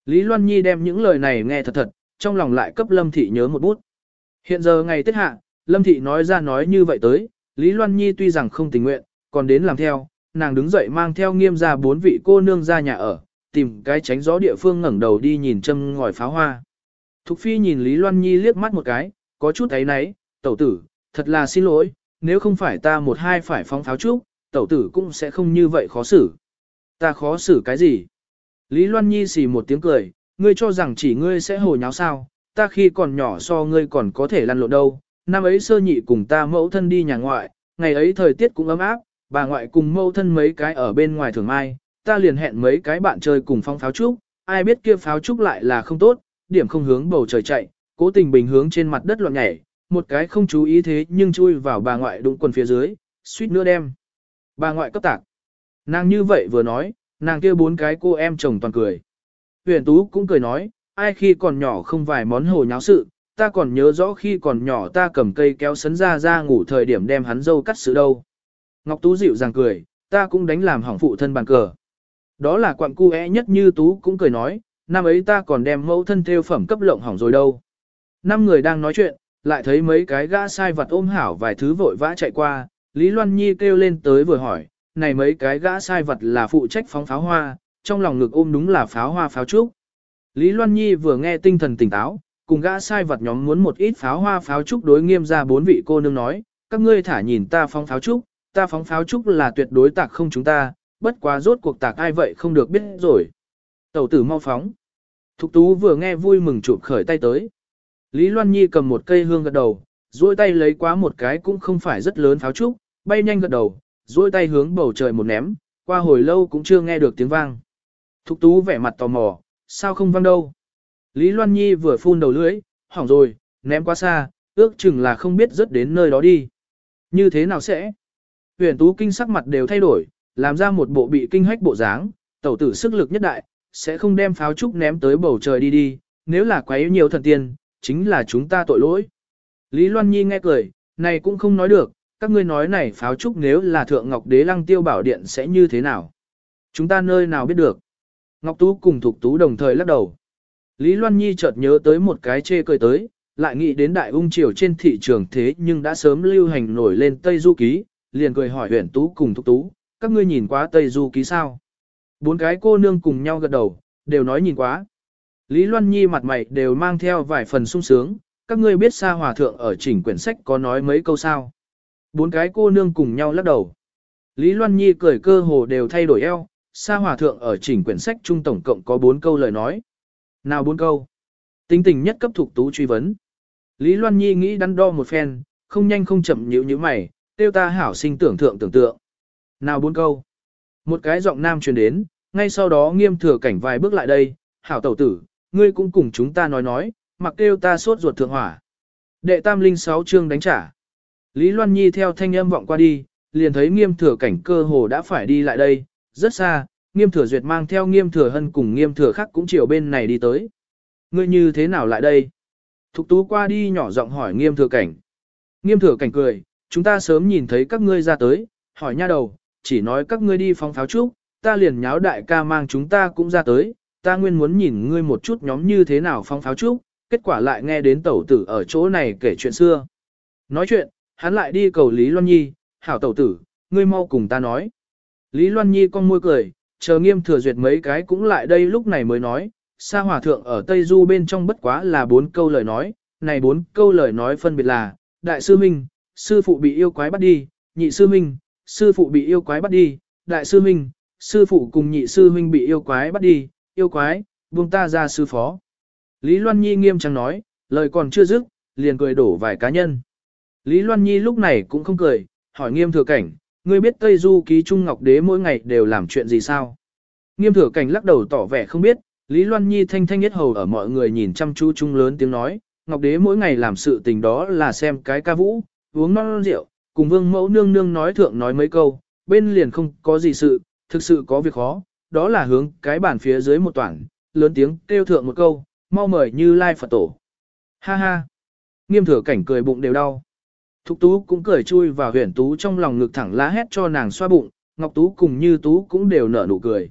Lý Loan Nhi đem những lời này nghe thật thật, trong lòng lại cấp lâm thị nhớ một bút. Hiện giờ ngày Tết hạ, lâm thị nói ra nói như vậy tới, Lý Loan Nhi tuy rằng không tình nguyện, còn đến làm theo, nàng đứng dậy mang theo nghiêm ra bốn vị cô nương ra nhà ở, tìm cái tránh gió địa phương ngẩng đầu đi nhìn châm ngòi pháo hoa. Thục Phi nhìn Lý Loan Nhi liếc mắt một cái, có chút thấy náy, tẩu tử, thật là xin lỗi, nếu không phải ta một hai phải phóng pháo trúc, tẩu tử cũng sẽ không như vậy khó xử. Ta khó xử cái gì? Lý Loan Nhi xì một tiếng cười, ngươi cho rằng chỉ ngươi sẽ hồ nháo sao, ta khi còn nhỏ so ngươi còn có thể lăn lộn đâu. Năm ấy sơ nhị cùng ta mẫu thân đi nhà ngoại, ngày ấy thời tiết cũng ấm áp, bà ngoại cùng mẫu thân mấy cái ở bên ngoài thường mai, ta liền hẹn mấy cái bạn chơi cùng phong pháo trúc, ai biết kia pháo trúc lại là không tốt, điểm không hướng bầu trời chạy, cố tình bình hướng trên mặt đất loạn nhảy, một cái không chú ý thế nhưng chui vào bà ngoại đụng quần phía dưới, suýt nữa đem. Bà ngoại cấp tạc. Nàng như vậy vừa nói, nàng kia bốn cái cô em chồng toàn cười. Huyền Tú cũng cười nói, ai khi còn nhỏ không vài món hồ nháo sự, ta còn nhớ rõ khi còn nhỏ ta cầm cây kéo sấn ra ra ngủ thời điểm đem hắn dâu cắt sự đâu. Ngọc Tú dịu dàng cười, ta cũng đánh làm hỏng phụ thân bàn cờ. Đó là quặng cu é nhất như Tú cũng cười nói, năm ấy ta còn đem mẫu thân theo phẩm cấp lộng hỏng rồi đâu. Năm người đang nói chuyện, lại thấy mấy cái gã sai vật ôm hảo vài thứ vội vã chạy qua, Lý Loan Nhi kêu lên tới vừa hỏi, này mấy cái gã sai vật là phụ trách phóng pháo hoa, trong lòng ngực ôm đúng là pháo hoa pháo trúc. Lý Loan Nhi vừa nghe tinh thần tỉnh táo, cùng gã sai vật nhóm muốn một ít pháo hoa pháo trúc đối nghiêm ra bốn vị cô nương nói, các ngươi thả nhìn ta phóng pháo trúc, ta phóng pháo trúc là tuyệt đối tạc không chúng ta, bất quá rốt cuộc tạc ai vậy không được biết rồi. Tẩu tử mau phóng. Thục tú vừa nghe vui mừng chụp khởi tay tới. Lý Loan Nhi cầm một cây hương gật đầu, duỗi tay lấy quá một cái cũng không phải rất lớn pháo trúc, bay nhanh gật đầu, duỗi tay hướng bầu trời một ném, qua hồi lâu cũng chưa nghe được tiếng vang. Thục tú vẻ mặt tò mò, sao không vang đâu. Lý Loan Nhi vừa phun đầu lưỡi, hỏng rồi, ném quá xa, ước chừng là không biết rớt đến nơi đó đi. Như thế nào sẽ? Huyền tú kinh sắc mặt đều thay đổi, làm ra một bộ bị kinh hách bộ dáng, tẩu tử sức lực nhất đại, sẽ không đem pháo trúc ném tới bầu trời đi đi, nếu là quấy nhiều thần tiên, chính là chúng ta tội lỗi. Lý Loan Nhi nghe cười, này cũng không nói được, các ngươi nói này pháo trúc nếu là thượng ngọc đế lăng tiêu bảo điện sẽ như thế nào? Chúng ta nơi nào biết được? Ngọc Tú cùng Thục Tú đồng thời lắc đầu. Lý Loan Nhi chợt nhớ tới một cái chê cười tới, lại nghĩ đến đại ung triều trên thị trường thế nhưng đã sớm lưu hành nổi lên Tây Du Ký, liền cười hỏi huyện Tú cùng Thục Tú, các ngươi nhìn quá Tây Du Ký sao? Bốn cái cô nương cùng nhau gật đầu, đều nói nhìn quá. Lý Loan Nhi mặt mày đều mang theo vài phần sung sướng, các ngươi biết Sa Hòa Thượng ở chỉnh quyển sách có nói mấy câu sao. Bốn cái cô nương cùng nhau lắc đầu. Lý Loan Nhi cười cơ hồ đều thay đổi eo, Sa Hòa Thượng ở chỉnh quyển sách trung tổng cộng có bốn câu lời nói. Nào bốn câu? Tính tình nhất cấp thuộc tú truy vấn. Lý Loan Nhi nghĩ đắn đo một phen, không nhanh không chậm nhíu như mày, tiêu ta hảo sinh tưởng thượng tưởng tượng. Nào bốn câu? Một cái giọng nam truyền đến, ngay sau đó nghiêm thừa cảnh vài bước lại đây, hảo tẩu tử, ngươi cũng cùng chúng ta nói nói, mặc kêu ta sốt ruột thượng hỏa. Đệ tam linh sáu chương đánh trả. Lý Loan Nhi theo thanh âm vọng qua đi, liền thấy nghiêm thừa cảnh cơ hồ đã phải đi lại đây, rất xa, nghiêm thừa duyệt mang theo nghiêm thừa hân cùng nghiêm thừa khác cũng chiều bên này đi tới. Ngươi như thế nào lại đây? Thục tú qua đi nhỏ giọng hỏi nghiêm thừa cảnh. Nghiêm thừa cảnh cười, chúng ta sớm nhìn thấy các ngươi ra tới, hỏi nha đầu, chỉ nói các ngươi đi phóng pháo trúc, ta liền nháo đại ca mang chúng ta cũng ra tới, ta nguyên muốn nhìn ngươi một chút nhóm như thế nào phóng pháo trúc, kết quả lại nghe đến tẩu tử ở chỗ này kể chuyện xưa. Nói chuyện, hắn lại đi cầu Lý Loan Nhi, hảo tẩu tử, ngươi mau cùng ta nói. Lý Loan Nhi con môi cười, chờ nghiêm thừa duyệt mấy cái cũng lại đây lúc này mới nói, Sa Hòa Thượng ở Tây Du bên trong bất quá là bốn câu lời nói, này bốn câu lời nói phân biệt là, Đại sư Minh, sư phụ bị yêu quái bắt đi, nhị sư Minh, sư phụ bị yêu quái bắt đi, đại sư Minh, sư phụ cùng nhị sư Minh bị yêu quái bắt đi, yêu quái, buông ta ra sư phó. Lý Loan Nhi nghiêm trang nói, lời còn chưa dứt, liền cười đổ vài cá nhân. Lý Loan Nhi lúc này cũng không cười, hỏi nghiêm thừa cảnh, ngươi biết Tây Du ký Trung Ngọc Đế mỗi ngày đều làm chuyện gì sao? Nghiêm thừa cảnh lắc đầu tỏ vẻ không biết, Lý Loan Nhi thanh thanh nhất hầu ở mọi người nhìn chăm chú chung lớn tiếng nói, Ngọc Đế mỗi ngày làm sự tình đó là xem cái ca vũ, uống non rượu, cùng vương mẫu nương nương nói thượng nói mấy câu, bên liền không có gì sự, thực sự có việc khó, đó là hướng cái bàn phía dưới một toảng, lớn tiếng kêu thượng một câu, mau mời như lai Phật tổ. Ha ha! Nghiêm thừa cảnh cười bụng đều đau. Thục tú cũng cười chui vào huyền tú trong lòng ngực thẳng lá hét cho nàng xoa bụng, ngọc tú cùng như tú cũng đều nở nụ cười.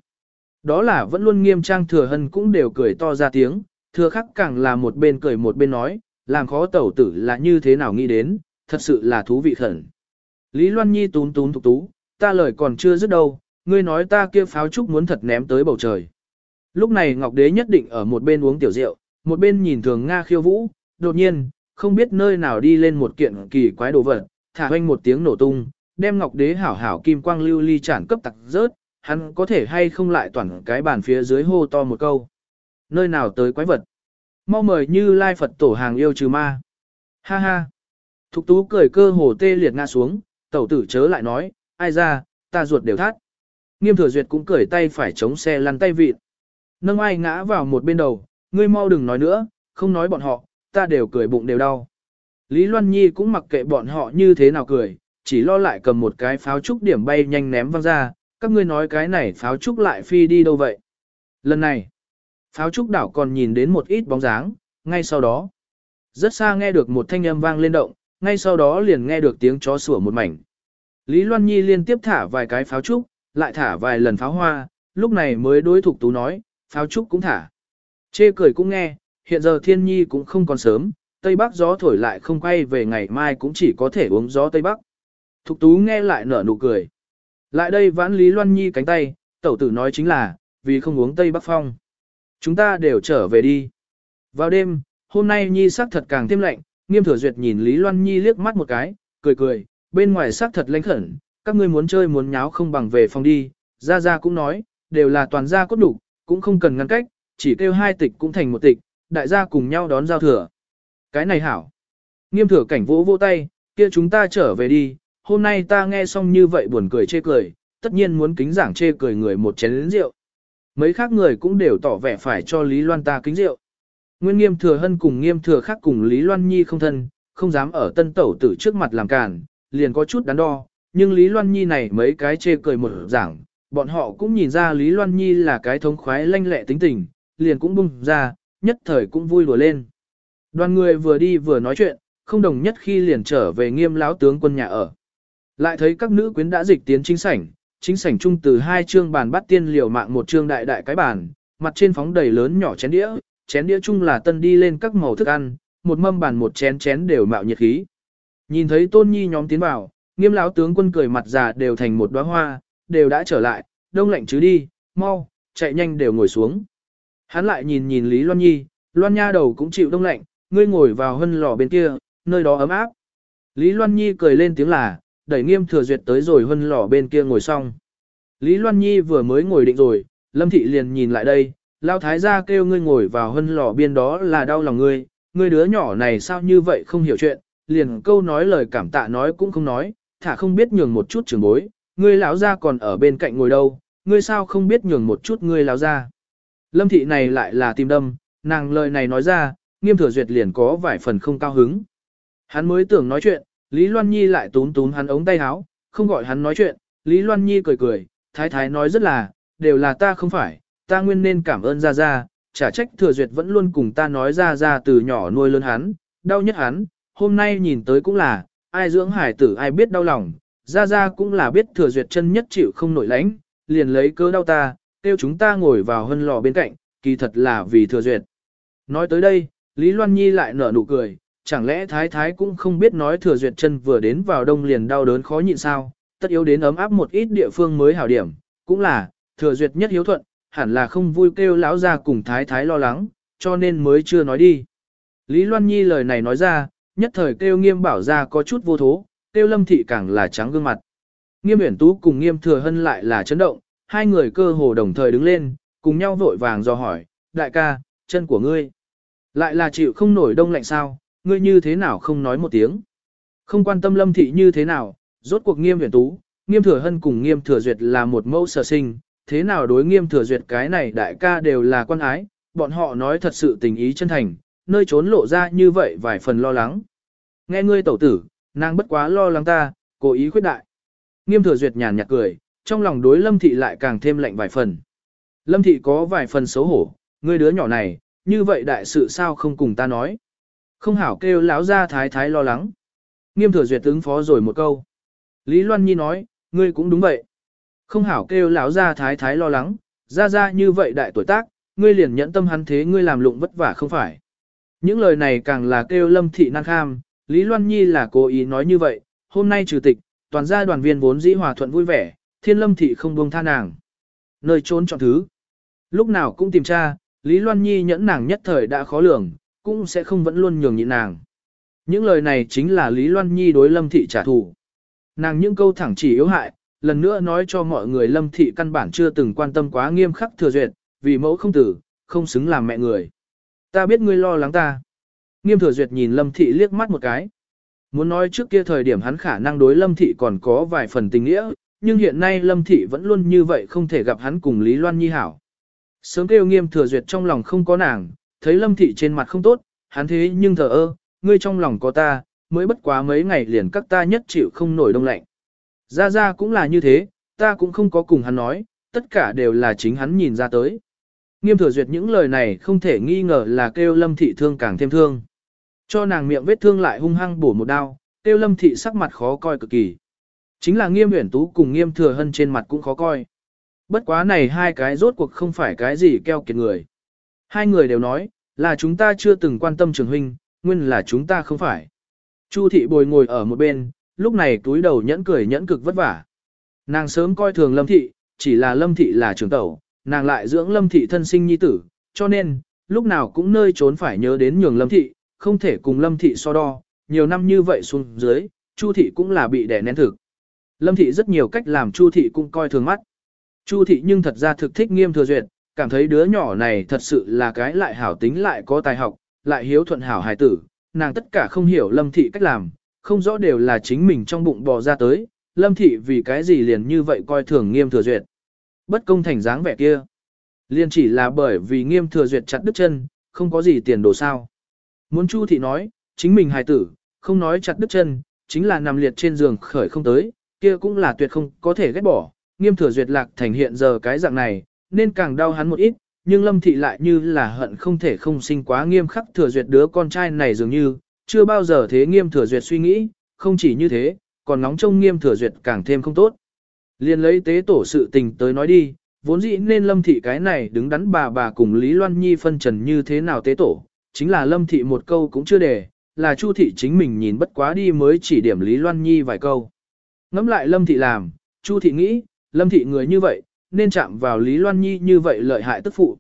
Đó là vẫn luôn nghiêm trang thừa hân cũng đều cười to ra tiếng, thừa khắc càng là một bên cười một bên nói, làm khó tẩu tử là như thế nào nghĩ đến, thật sự là thú vị khẩn. Lý Loan Nhi tún tún thục tú, ta lời còn chưa dứt đâu, ngươi nói ta kia pháo trúc muốn thật ném tới bầu trời. Lúc này Ngọc Đế nhất định ở một bên uống tiểu rượu, một bên nhìn thường Nga khiêu vũ, đột nhiên, không biết nơi nào đi lên một kiện kỳ quái đồ vật, thả hoanh một tiếng nổ tung, đem Ngọc Đế hảo hảo kim quang lưu ly chản cấp tặc rớt, hắn có thể hay không lại toàn cái bàn phía dưới hô to một câu. Nơi nào tới quái vật? Mau mời như lai Phật tổ hàng yêu trừ ma. Ha ha. Thục tú cười cơ hồ tê liệt ngã xuống, tẩu tử chớ lại nói, ai ra, ta ruột đều thắt. Nghiêm thừa duyệt cũng cười tay phải chống xe lăn tay vịt. Nâng ai ngã vào một bên đầu, ngươi mau đừng nói nữa, không nói bọn họ, ta đều cười bụng đều đau. Lý Loan Nhi cũng mặc kệ bọn họ như thế nào cười, chỉ lo lại cầm một cái pháo trúc điểm bay nhanh ném văng ra, các ngươi nói cái này pháo trúc lại phi đi đâu vậy. Lần này, pháo trúc đảo còn nhìn đến một ít bóng dáng, ngay sau đó, rất xa nghe được một thanh âm vang lên động, ngay sau đó liền nghe được tiếng chó sủa một mảnh. Lý Loan Nhi liên tiếp thả vài cái pháo trúc, lại thả vài lần pháo hoa, lúc này mới đối thục tú nói, pháo trúc cũng thả. Chê cười cũng nghe, hiện giờ thiên nhi cũng không còn sớm, tây bắc gió thổi lại không quay về ngày mai cũng chỉ có thể uống gió tây bắc. Thục tú nghe lại nở nụ cười. Lại đây vãn Lý Loan Nhi cánh tay, tẩu tử nói chính là, vì không uống tây bắc phong. Chúng ta đều trở về đi. Vào đêm, hôm nay Nhi sắc thật càng thêm lạnh, nghiêm thừa duyệt nhìn Lý Loan Nhi liếc mắt một cái, cười cười, bên ngoài sắc thật lãnh khẩn, các ngươi muốn chơi muốn nháo không bằng về phòng đi, Gia Gia cũng nói, đều là toàn gia cốt đủ, cũng không cần ngăn cách, chỉ kêu hai tịch cũng thành một tịch, đại gia cùng nhau đón giao thừa. Cái này hảo. Nghiêm thừa cảnh vỗ vỗ tay, kia chúng ta trở về đi, hôm nay ta nghe xong như vậy buồn cười chê cười, tất nhiên muốn kính giảng chê cười người một chén lĩnh rượu. Mấy khác người cũng đều tỏ vẻ phải cho Lý Loan ta kính rượu. Nguyên nghiêm thừa hân cùng nghiêm thừa khác cùng Lý Loan Nhi không thân, không dám ở tân tẩu tử trước mặt làm cản, liền có chút đắn đo, nhưng Lý Loan Nhi này mấy cái chê cười một giảng, bọn họ cũng nhìn ra Lý Loan Nhi là cái thống khoái lanh lẹ tính tình, liền cũng bung ra, nhất thời cũng vui đùa lên. Đoàn người vừa đi vừa nói chuyện, không đồng nhất khi liền trở về nghiêm lão tướng quân nhà ở. Lại thấy các nữ quyến đã dịch tiến chính sảnh, chính sảnh chung từ hai chương bàn bắt tiên liều mạng một chương đại đại cái bàn, mặt trên phóng đầy lớn nhỏ chén đĩa, chén đĩa chung là tân đi lên các màu thức ăn, một mâm bàn một chén chén đều mạo nhiệt khí. Nhìn thấy tôn nhi nhóm tiến vào, nghiêm lão tướng quân cười mặt già đều thành một đóa hoa, đều đã trở lại, đông lạnh chứ đi, mau, chạy nhanh đều ngồi xuống. Hắn lại nhìn nhìn Lý Loan Nhi, Loan Nha đầu cũng chịu đông lạnh, ngươi ngồi vào hân lò bên kia, nơi đó ấm áp. Lý Loan Nhi cười lên tiếng là, đẩy nghiêm thừa duyệt tới rồi hân lò bên kia ngồi xong. Lý Loan Nhi vừa mới ngồi định rồi, Lâm Thị liền nhìn lại đây, Lao Thái gia kêu ngươi ngồi vào hân lò biên đó là đau lòng ngươi, ngươi đứa nhỏ này sao như vậy không hiểu chuyện, liền câu nói lời cảm tạ nói cũng không nói, thả không biết nhường một chút trường bối, ngươi lão gia còn ở bên cạnh ngồi đâu, ngươi sao không biết nhường một chút ngươi lão gia. Lâm thị này lại là tim đâm, nàng lời này nói ra, nghiêm thừa duyệt liền có vài phần không cao hứng. Hắn mới tưởng nói chuyện, Lý Loan Nhi lại tún tún hắn ống tay áo, không gọi hắn nói chuyện, Lý Loan Nhi cười cười, thái thái nói rất là, đều là ta không phải, ta nguyên nên cảm ơn ra ra, chả trách thừa duyệt vẫn luôn cùng ta nói ra ra từ nhỏ nuôi lớn hắn, đau nhất hắn, hôm nay nhìn tới cũng là, ai dưỡng hải tử ai biết đau lòng, ra ra cũng là biết thừa duyệt chân nhất chịu không nổi lãnh, liền lấy cơ đau ta, kêu chúng ta ngồi vào hân lò bên cạnh, kỳ thật là vì thừa duyệt. Nói tới đây, Lý Loan Nhi lại nở nụ cười, chẳng lẽ thái thái cũng không biết nói thừa duyệt chân vừa đến vào đông liền đau đớn khó nhịn sao, tất yếu đến ấm áp một ít địa phương mới hảo điểm, cũng là, thừa duyệt nhất hiếu thuận, hẳn là không vui kêu lão ra cùng thái thái lo lắng, cho nên mới chưa nói đi. Lý Loan Nhi lời này nói ra, nhất thời kêu nghiêm bảo ra có chút vô thố, kêu lâm thị càng là trắng gương mặt. Nghiêm uyển tú cùng nghiêm thừa hân lại là chấn động, hai người cơ hồ đồng thời đứng lên, cùng nhau vội vàng do hỏi, đại ca, chân của ngươi. Lại là chịu không nổi đông lạnh sao, ngươi như thế nào không nói một tiếng. Không quan tâm lâm thị như thế nào, rốt cuộc nghiêm uyển tú, nghiêm thừa hân cùng nghiêm thừa duyệt là một mẫu sở sinh, thế nào đối nghiêm thừa duyệt cái này đại ca đều là quan ái, bọn họ nói thật sự tình ý chân thành, nơi trốn lộ ra như vậy vài phần lo lắng. Nghe ngươi tẩu tử, nàng bất quá lo lắng ta, cố ý khuyết đại. Nghiêm thừa duyệt nhàn nhạt cười, trong lòng đối lâm thị lại càng thêm lạnh vài phần. Lâm thị có vài phần xấu hổ, ngươi đứa nhỏ này, như vậy đại sự sao không cùng ta nói. Không hảo kêu lão ra thái thái lo lắng. Nghiêm thừa duyệt ứng phó rồi một câu. Lý Loan Nhi nói, ngươi cũng đúng vậy. Không hảo kêu lão ra thái thái lo lắng, ra ra như vậy đại tuổi tác, ngươi liền nhẫn tâm hắn thế ngươi làm lụng vất vả không phải. Những lời này càng là kêu lâm thị năng kham, Lý Loan Nhi là cố ý nói như vậy, hôm nay trừ tịch, toàn gia đoàn viên vốn dĩ hòa thuận vui vẻ, thiên lâm thị không buông tha nàng. Nơi trốn chọn thứ. Lúc nào cũng tìm tra, Lý Loan Nhi nhẫn nàng nhất thời đã khó lường, cũng sẽ không vẫn luôn nhường nhịn nàng. Những lời này chính là Lý Loan Nhi đối lâm thị trả thù. Nàng những câu thẳng chỉ yếu hại, lần nữa nói cho mọi người lâm thị căn bản chưa từng quan tâm quá nghiêm khắc thừa duyệt, vì mẫu không tử, không xứng làm mẹ người. Ta biết ngươi lo lắng ta. Nghiêm thừa duyệt nhìn lâm thị liếc mắt một cái. Muốn nói trước kia thời điểm hắn khả năng đối lâm thị còn có vài phần tình nghĩa, nhưng hiện nay lâm thị vẫn luôn như vậy không thể gặp hắn cùng Lý Loan Nhi hảo. Sớm kêu nghiêm thừa duyệt trong lòng không có nàng, thấy lâm thị trên mặt không tốt, hắn thế nhưng thờ ơ, ngươi trong lòng có ta, mới bất quá mấy ngày liền các ta nhất chịu không nổi đông lạnh. Ra ra cũng là như thế, ta cũng không có cùng hắn nói, tất cả đều là chính hắn nhìn ra tới. Nghiêm thừa duyệt những lời này không thể nghi ngờ là kêu lâm thị thương càng thêm thương. Cho nàng miệng vết thương lại hung hăng bổ một đao, kêu lâm thị sắc mặt khó coi cực kỳ. Chính là nghiêm huyển tú cùng nghiêm thừa hân trên mặt cũng khó coi. Bất quá này hai cái rốt cuộc không phải cái gì keo kiệt người. Hai người đều nói, là chúng ta chưa từng quan tâm trường huynh, nguyên là chúng ta không phải. Chu thị bồi ngồi ở một bên, lúc này túi đầu nhẫn cười nhẫn cực vất vả. Nàng sớm coi thường lâm thị, chỉ là lâm thị là trưởng tẩu, nàng lại dưỡng lâm thị thân sinh nhi tử, cho nên, lúc nào cũng nơi trốn phải nhớ đến nhường lâm thị, không thể cùng lâm thị so đo, nhiều năm như vậy xuống dưới, chu thị cũng là bị đè nén thực. Lâm thị rất nhiều cách làm chu thị cũng coi thường mắt. Chu thị nhưng thật ra thực thích nghiêm thừa duyệt, cảm thấy đứa nhỏ này thật sự là cái lại hảo tính lại có tài học, lại hiếu thuận hảo hài tử, nàng tất cả không hiểu lâm thị cách làm, không rõ đều là chính mình trong bụng bò ra tới, lâm thị vì cái gì liền như vậy coi thường nghiêm thừa duyệt. Bất công thành dáng vẻ kia. Liên chỉ là bởi vì nghiêm thừa duyệt chặt đứt chân, không có gì tiền đồ sao. Muốn Chu thị nói, chính mình hài tử, không nói chặt đứt chân, chính là nằm liệt trên giường khởi không tới, kia cũng là tuyệt không có thể ghét bỏ. Nghiêm thừa duyệt lạc thành hiện giờ cái dạng này, nên càng đau hắn một ít, nhưng lâm thị lại như là hận không thể không sinh quá nghiêm khắc thừa duyệt đứa con trai này dường như, chưa bao giờ thế nghiêm thừa duyệt suy nghĩ, không chỉ như thế, còn nóng trông nghiêm thừa duyệt càng thêm không tốt. Liên lấy tế tổ sự tình tới nói đi, vốn dĩ nên lâm thị cái này đứng đắn bà bà cùng Lý Loan Nhi phân trần như thế nào tế tổ, chính là lâm thị một câu cũng chưa để, là chu thị chính mình nhìn bất quá đi mới chỉ điểm Lý Loan Nhi vài câu. Ngắm lại lâm thị làm, chu thị nghĩ, lâm thị người như vậy, nên chạm vào Lý Loan Nhi như vậy lợi hại tức phụ.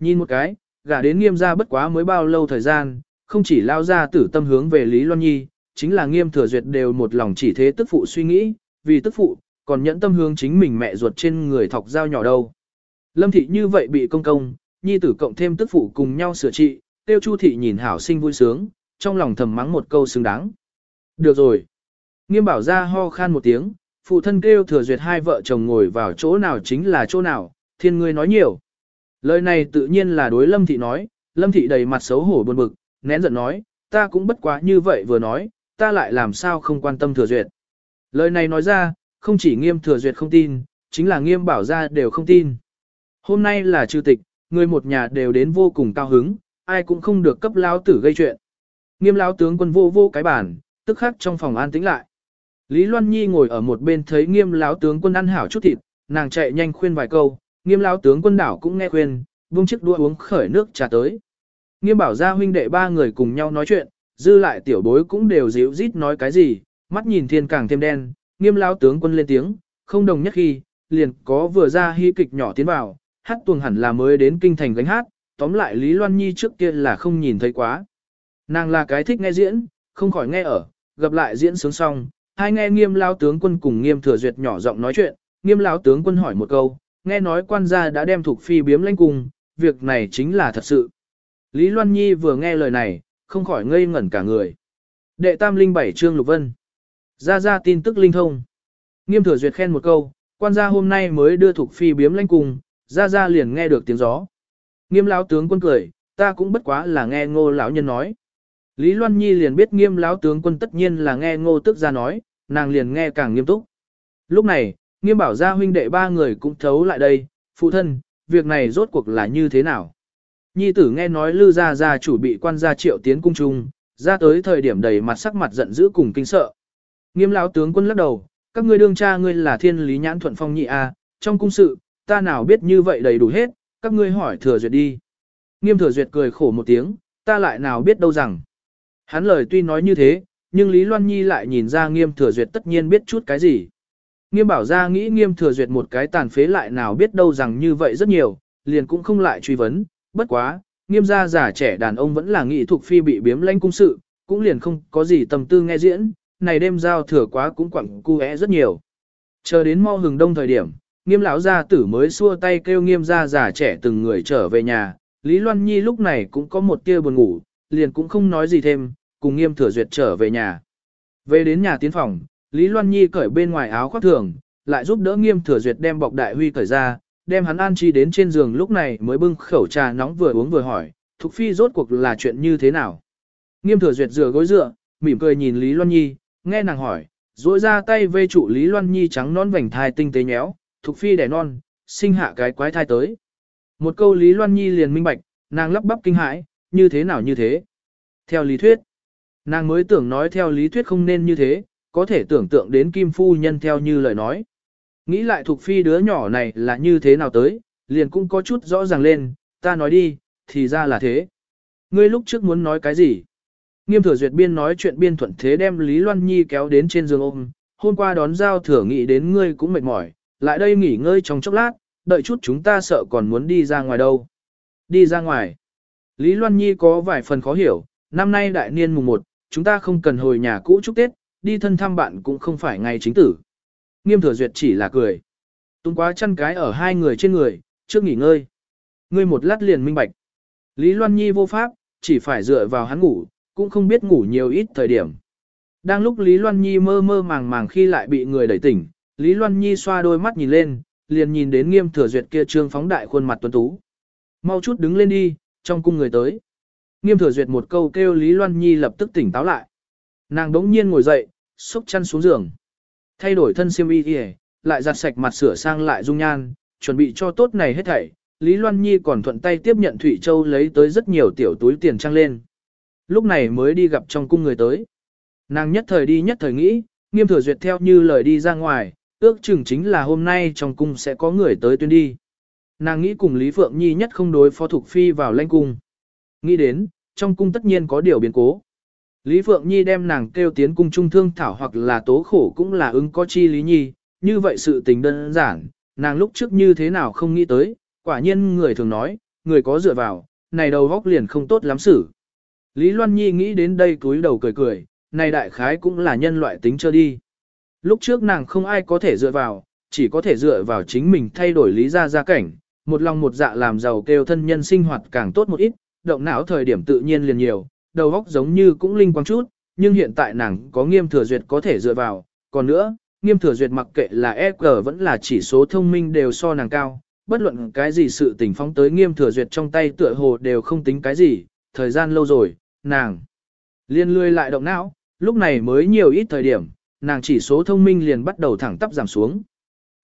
Nhìn một cái, gả đến nghiêm gia bất quá mới bao lâu thời gian, không chỉ lao ra tử tâm hướng về Lý Loan Nhi, chính là nghiêm thừa duyệt đều một lòng chỉ thế tức phụ suy nghĩ, vì tức phụ, còn nhẫn tâm hướng chính mình mẹ ruột trên người thọc dao nhỏ đâu. Lâm thị như vậy bị công công, nhi tử cộng thêm tức phụ cùng nhau sửa trị, tiêu chu thị nhìn hảo sinh vui sướng, trong lòng thầm mắng một câu xứng đáng. Được rồi. Nghiêm bảo ra ho khan một tiếng, phụ thân kêu thừa duyệt hai vợ chồng ngồi vào chỗ nào chính là chỗ nào, thiên ngươi nói nhiều. Lời này tự nhiên là đối lâm thị nói, lâm thị đầy mặt xấu hổ buồn bực, nén giận nói, ta cũng bất quá như vậy vừa nói, ta lại làm sao không quan tâm thừa duyệt. Lời này nói ra, không chỉ nghiêm thừa duyệt không tin, chính là nghiêm bảo ra đều không tin. Hôm nay là trừ tịch, người một nhà đều đến vô cùng cao hứng, ai cũng không được cấp lao tử gây chuyện. Nghiêm lao tướng quân vô vô cái bản, tức khắc trong phòng an tĩnh lại. Lý Loan Nhi ngồi ở một bên thấy nghiêm lão tướng quân ăn hảo chút thịt, nàng chạy nhanh khuyên vài câu, nghiêm lão tướng quân đảo cũng nghe khuyên, buông chiếc đũa uống khởi nước trà tới. Nghiêm bảo gia huynh đệ ba người cùng nhau nói chuyện, dư lại tiểu bối cũng đều díu rít nói cái gì, mắt nhìn thiên càng thêm đen, nghiêm lao tướng quân lên tiếng, không đồng nhất khi, liền có vừa ra hy kịch nhỏ tiến vào, hát tuồng hẳn là mới đến kinh thành gánh hát, tóm lại Lý Loan Nhi trước kia là không nhìn thấy quá. Nàng là cái thích nghe diễn, không khỏi nghe ở, gặp lại diễn sướng xong, hai nghe nghiêm lao tướng quân cùng nghiêm thừa duyệt nhỏ giọng nói chuyện, nghiêm lao tướng quân hỏi một câu, nghe nói quan gia đã đem thuộc phi biếm lên cùng, việc này chính là thật sự. Lý Loan Nhi vừa nghe lời này, không khỏi ngây ngẩn cả người. Đệ tam linh bảy trương lục vân. Ra ra tin tức linh thông. Nghiêm thừa duyệt khen một câu, quan gia hôm nay mới đưa thuộc phi biếm lãnh cùng, ra ra liền nghe được tiếng gió. Nghiêm lão tướng quân cười, ta cũng bất quá là nghe ngô lão nhân nói. Lý Loan Nhi liền biết nghiêm lão tướng quân tất nhiên là nghe ngô tức ra nói, nàng liền nghe càng nghiêm túc. Lúc này, nghiêm bảo gia huynh đệ ba người cũng thấu lại đây, phụ thân, việc này rốt cuộc là như thế nào? Nhi tử nghe nói lư gia gia chủ bị quan gia triệu tiến cung trung, ra tới thời điểm đầy mặt sắc mặt giận dữ cùng kinh sợ. Nghiêm lão tướng quân lắc đầu, các ngươi đương cha ngươi là thiên lý nhãn thuận phong nhị a, trong cung sự, ta nào biết như vậy đầy đủ hết, các ngươi hỏi thừa duyệt đi. Nghiêm thừa duyệt cười khổ một tiếng, ta lại nào biết đâu rằng. Hắn lời tuy nói như thế, nhưng Lý Loan Nhi lại nhìn ra nghiêm thừa duyệt tất nhiên biết chút cái gì. Nghiêm bảo ra nghĩ nghiêm thừa duyệt một cái tàn phế lại nào biết đâu rằng như vậy rất nhiều, liền cũng không lại truy vấn, bất quá, nghiêm gia già trẻ đàn ông vẫn là nghĩ thuộc phi bị biếm lanh cung sự, cũng liền không có gì tầm tư nghe diễn, này đêm giao thừa quá cũng quặng cu é rất nhiều. Chờ đến mau hừng đông thời điểm, nghiêm lão gia tử mới xua tay kêu nghiêm gia già trẻ từng người trở về nhà, Lý Loan Nhi lúc này cũng có một tia buồn ngủ, liền cũng không nói gì thêm, cùng nghiêm thừa duyệt trở về nhà. Về đến nhà tiến phòng, Lý Loan Nhi cởi bên ngoài áo khoác thường, lại giúp đỡ nghiêm thừa duyệt đem bọc đại huy cởi ra, đem hắn an chi đến trên giường lúc này mới bưng khẩu trà nóng vừa uống vừa hỏi, Thục Phi rốt cuộc là chuyện như thế nào. Nghiêm thừa duyệt rửa gối dựa, mỉm cười nhìn Lý Loan Nhi, nghe nàng hỏi, duỗi ra tay vê trụ Lý Loan Nhi trắng non vành thai tinh tế nhéo, Thục Phi đẻ non, sinh hạ cái quái thai tới. Một câu Lý Loan Nhi liền minh bạch, nàng lắp bắp kinh hãi, như thế nào như thế. Theo lý thuyết, nàng mới tưởng nói theo lý thuyết không nên như thế, có thể tưởng tượng đến Kim Phu Nhân theo như lời nói. Nghĩ lại thuộc phi đứa nhỏ này là như thế nào tới, liền cũng có chút rõ ràng lên, ta nói đi, thì ra là thế. Ngươi lúc trước muốn nói cái gì? Nghiêm thừa duyệt biên nói chuyện biên thuận thế đem Lý Loan Nhi kéo đến trên giường ôm, hôm qua đón giao thừa nghĩ đến ngươi cũng mệt mỏi, lại đây nghỉ ngơi trong chốc lát, đợi chút chúng ta sợ còn muốn đi ra ngoài đâu. Đi ra ngoài. Lý Loan Nhi có vài phần khó hiểu, năm nay đại niên mùng 1, chúng ta không cần hồi nhà cũ chúc Tết, đi thân thăm bạn cũng không phải ngày chính tử. Nghiêm thừa duyệt chỉ là cười. Tung quá chăn cái ở hai người trên người, trước nghỉ ngơi. Ngươi một lát liền minh bạch. Lý Loan Nhi vô pháp, chỉ phải dựa vào hắn ngủ, cũng không biết ngủ nhiều ít thời điểm. Đang lúc Lý Loan Nhi mơ mơ màng màng khi lại bị người đẩy tỉnh, Lý Loan Nhi xoa đôi mắt nhìn lên, liền nhìn đến nghiêm thừa duyệt kia trương phóng đại khuôn mặt tuấn tú. Mau chút đứng lên đi, trong cung người tới. Nghiêm thừa duyệt một câu kêu Lý Loan Nhi lập tức tỉnh táo lại. Nàng đống nhiên ngồi dậy, xúc chăn xuống giường. Thay đổi thân siêm y kìa, lại giặt sạch mặt sửa sang lại dung nhan, chuẩn bị cho tốt này hết thảy. Lý Loan Nhi còn thuận tay tiếp nhận Thụy Châu lấy tới rất nhiều tiểu túi tiền trăng lên. Lúc này mới đi gặp trong cung người tới. Nàng nhất thời đi nhất thời nghĩ, nghiêm thừa duyệt theo như lời đi ra ngoài, ước chừng chính là hôm nay trong cung sẽ có người tới tuyên đi. Nàng nghĩ cùng Lý Phượng Nhi nhất không đối phó Thục Phi vào lãnh cung. Nghĩ đến, trong cung tất nhiên có điều biến cố. Lý Phượng Nhi đem nàng kêu tiến cung trung thương thảo hoặc là tố khổ cũng là ứng có chi Lý Nhi, như vậy sự tình đơn giản, nàng lúc trước như thế nào không nghĩ tới, quả nhiên người thường nói, người có dựa vào, này đầu góc liền không tốt lắm xử. Lý Loan Nhi nghĩ đến đây túi đầu cười cười, này đại khái cũng là nhân loại tính chơi đi. Lúc trước nàng không ai có thể dựa vào, chỉ có thể dựa vào chính mình thay đổi lý gia gia cảnh, một lòng một dạ làm giàu kêu thân nhân sinh hoạt càng tốt một ít, động não thời điểm tự nhiên liền nhiều, đầu óc giống như cũng linh quang chút, nhưng hiện tại nàng có nghiêm thừa duyệt có thể dựa vào, còn nữa, nghiêm thừa duyệt mặc kệ là EQ vẫn là chỉ số thông minh đều so nàng cao, bất luận cái gì sự tình phóng tới nghiêm thừa duyệt trong tay tựa hồ đều không tính cái gì, thời gian lâu rồi, nàng liên lươi lại động não, lúc này mới nhiều ít thời điểm, nàng chỉ số thông minh liền bắt đầu thẳng tắp giảm xuống.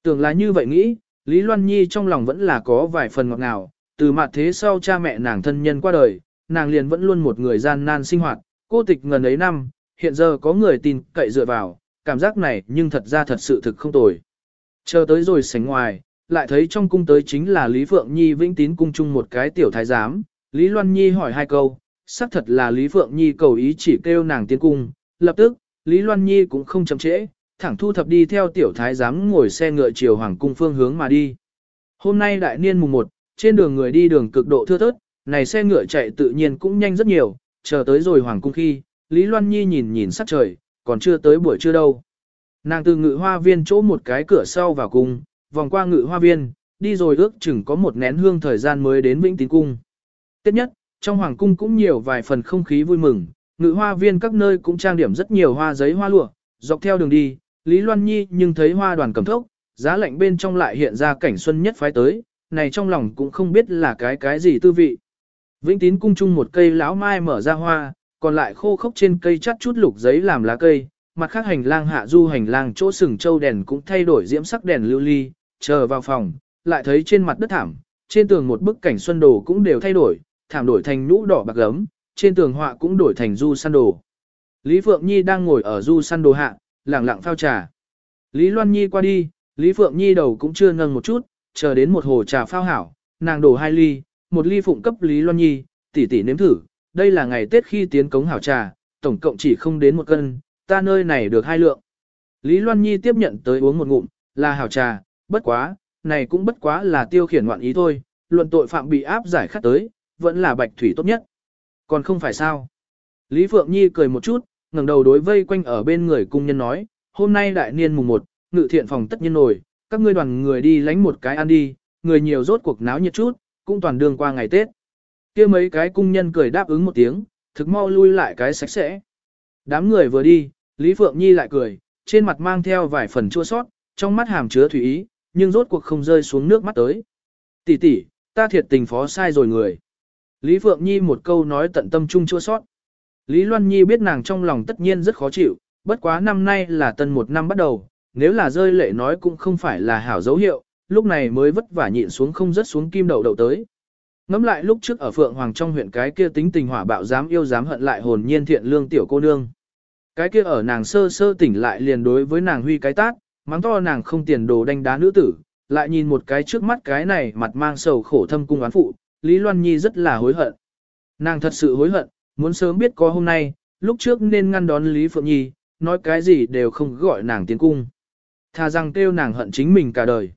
Tưởng là như vậy nghĩ, Lý Loan Nhi trong lòng vẫn là có vài phần ngọt ngào, từ mặt thế sau cha mẹ nàng thân nhân qua đời, nàng liền vẫn luôn một người gian nan sinh hoạt, cô tịch ngần ấy năm, hiện giờ có người tin cậy dựa vào, cảm giác này nhưng thật ra thật sự thực không tồi. Chờ tới rồi sánh ngoài, lại thấy trong cung tới chính là Lý Phượng Nhi vĩnh tín cung chung một cái tiểu thái giám, Lý Loan Nhi hỏi hai câu, xác thật là Lý Phượng Nhi cầu ý chỉ kêu nàng tiến cung, lập tức, Lý Loan Nhi cũng không chậm trễ, thẳng thu thập đi theo tiểu thái giám ngồi xe ngựa chiều hoàng cung phương hướng mà đi. Hôm nay đại niên mùng 1, trên đường người đi đường cực độ thưa thớt, này xe ngựa chạy tự nhiên cũng nhanh rất nhiều, chờ tới rồi hoàng cung khi, Lý Loan Nhi nhìn nhìn sắc trời, còn chưa tới buổi trưa đâu. Nàng từ ngự hoa viên chỗ một cái cửa sau vào cung, vòng qua ngự hoa viên, đi rồi ước chừng có một nén hương thời gian mới đến Vĩnh Tín Cung. Tiếp nhất, trong hoàng cung cũng nhiều vài phần không khí vui mừng, ngự hoa viên các nơi cũng trang điểm rất nhiều hoa giấy hoa lụa, dọc theo đường đi, Lý Loan Nhi nhưng thấy hoa đoàn cầm thốc, giá lạnh bên trong lại hiện ra cảnh xuân nhất phái tới, này trong lòng cũng không biết là cái cái gì tư vị. Vĩnh tín cung chung một cây lão mai mở ra hoa, còn lại khô khốc trên cây chắt chút lục giấy làm lá cây, mặt khác hành lang hạ du hành lang chỗ sừng châu đèn cũng thay đổi diễm sắc đèn lưu ly, chờ vào phòng, lại thấy trên mặt đất thảm, trên tường một bức cảnh xuân đồ cũng đều thay đổi, thảm đổi thành nhũ đỏ bạc gấm, trên tường họa cũng đổi thành du săn đồ. Lý Phượng Nhi đang ngồi ở du săn đồ hạ, lặng lặng phao trà. Lý Loan Nhi qua đi, Lý Phượng Nhi đầu cũng chưa nâng một chút, chờ đến một hồ trà phao hảo, nàng đổ hai ly, một ly phụng cấp Lý Loan Nhi, tỉ tỉ nếm thử, đây là ngày Tết khi tiến cống hảo trà, tổng cộng chỉ không đến một cân, ta nơi này được hai lượng. Lý Loan Nhi tiếp nhận tới uống một ngụm, là hảo trà, bất quá, này cũng bất quá là tiêu khiển ngoạn ý thôi, luận tội phạm bị áp giải khắc tới, vẫn là bạch thủy tốt nhất. Còn không phải sao. Lý Phượng Nhi cười một chút, ngẩng đầu đối vây quanh ở bên người cung nhân nói, hôm nay đại niên mùng 1, ngự thiện phòng tất nhiên nổi, các ngươi đoàn người đi lánh một cái ăn đi, người nhiều rốt cuộc náo nhiệt chút, cũng toàn đường qua ngày Tết. kia mấy cái cung nhân cười đáp ứng một tiếng, thực mau lui lại cái sạch sẽ. Đám người vừa đi, Lý Phượng Nhi lại cười, trên mặt mang theo vài phần chua sót, trong mắt hàm chứa thủy ý, nhưng rốt cuộc không rơi xuống nước mắt tới. Tỷ tỷ, ta thiệt tình phó sai rồi người. Lý Phượng Nhi một câu nói tận tâm trung chua sót. Lý Loan Nhi biết nàng trong lòng tất nhiên rất khó chịu, bất quá năm nay là tân một năm bắt đầu, nếu là rơi lệ nói cũng không phải là hảo dấu hiệu, lúc này mới vất vả nhịn xuống không rớt xuống kim đầu đầu tới. Ngắm lại lúc trước ở Phượng Hoàng trong huyện cái kia tính tình hỏa bạo dám yêu dám hận lại hồn nhiên thiện lương tiểu cô nương. Cái kia ở nàng sơ sơ tỉnh lại liền đối với nàng huy cái tát, mắng to nàng không tiền đồ đánh đá nữ tử, lại nhìn một cái trước mắt cái này mặt mang sầu khổ thâm cung oán phụ, Lý Loan Nhi rất là hối hận. Nàng thật sự hối hận, muốn sớm biết có hôm nay, lúc trước nên ngăn đón Lý Phượng Nhi, nói cái gì đều không gọi nàng tiến cung. Thà rằng kêu nàng hận chính mình cả đời.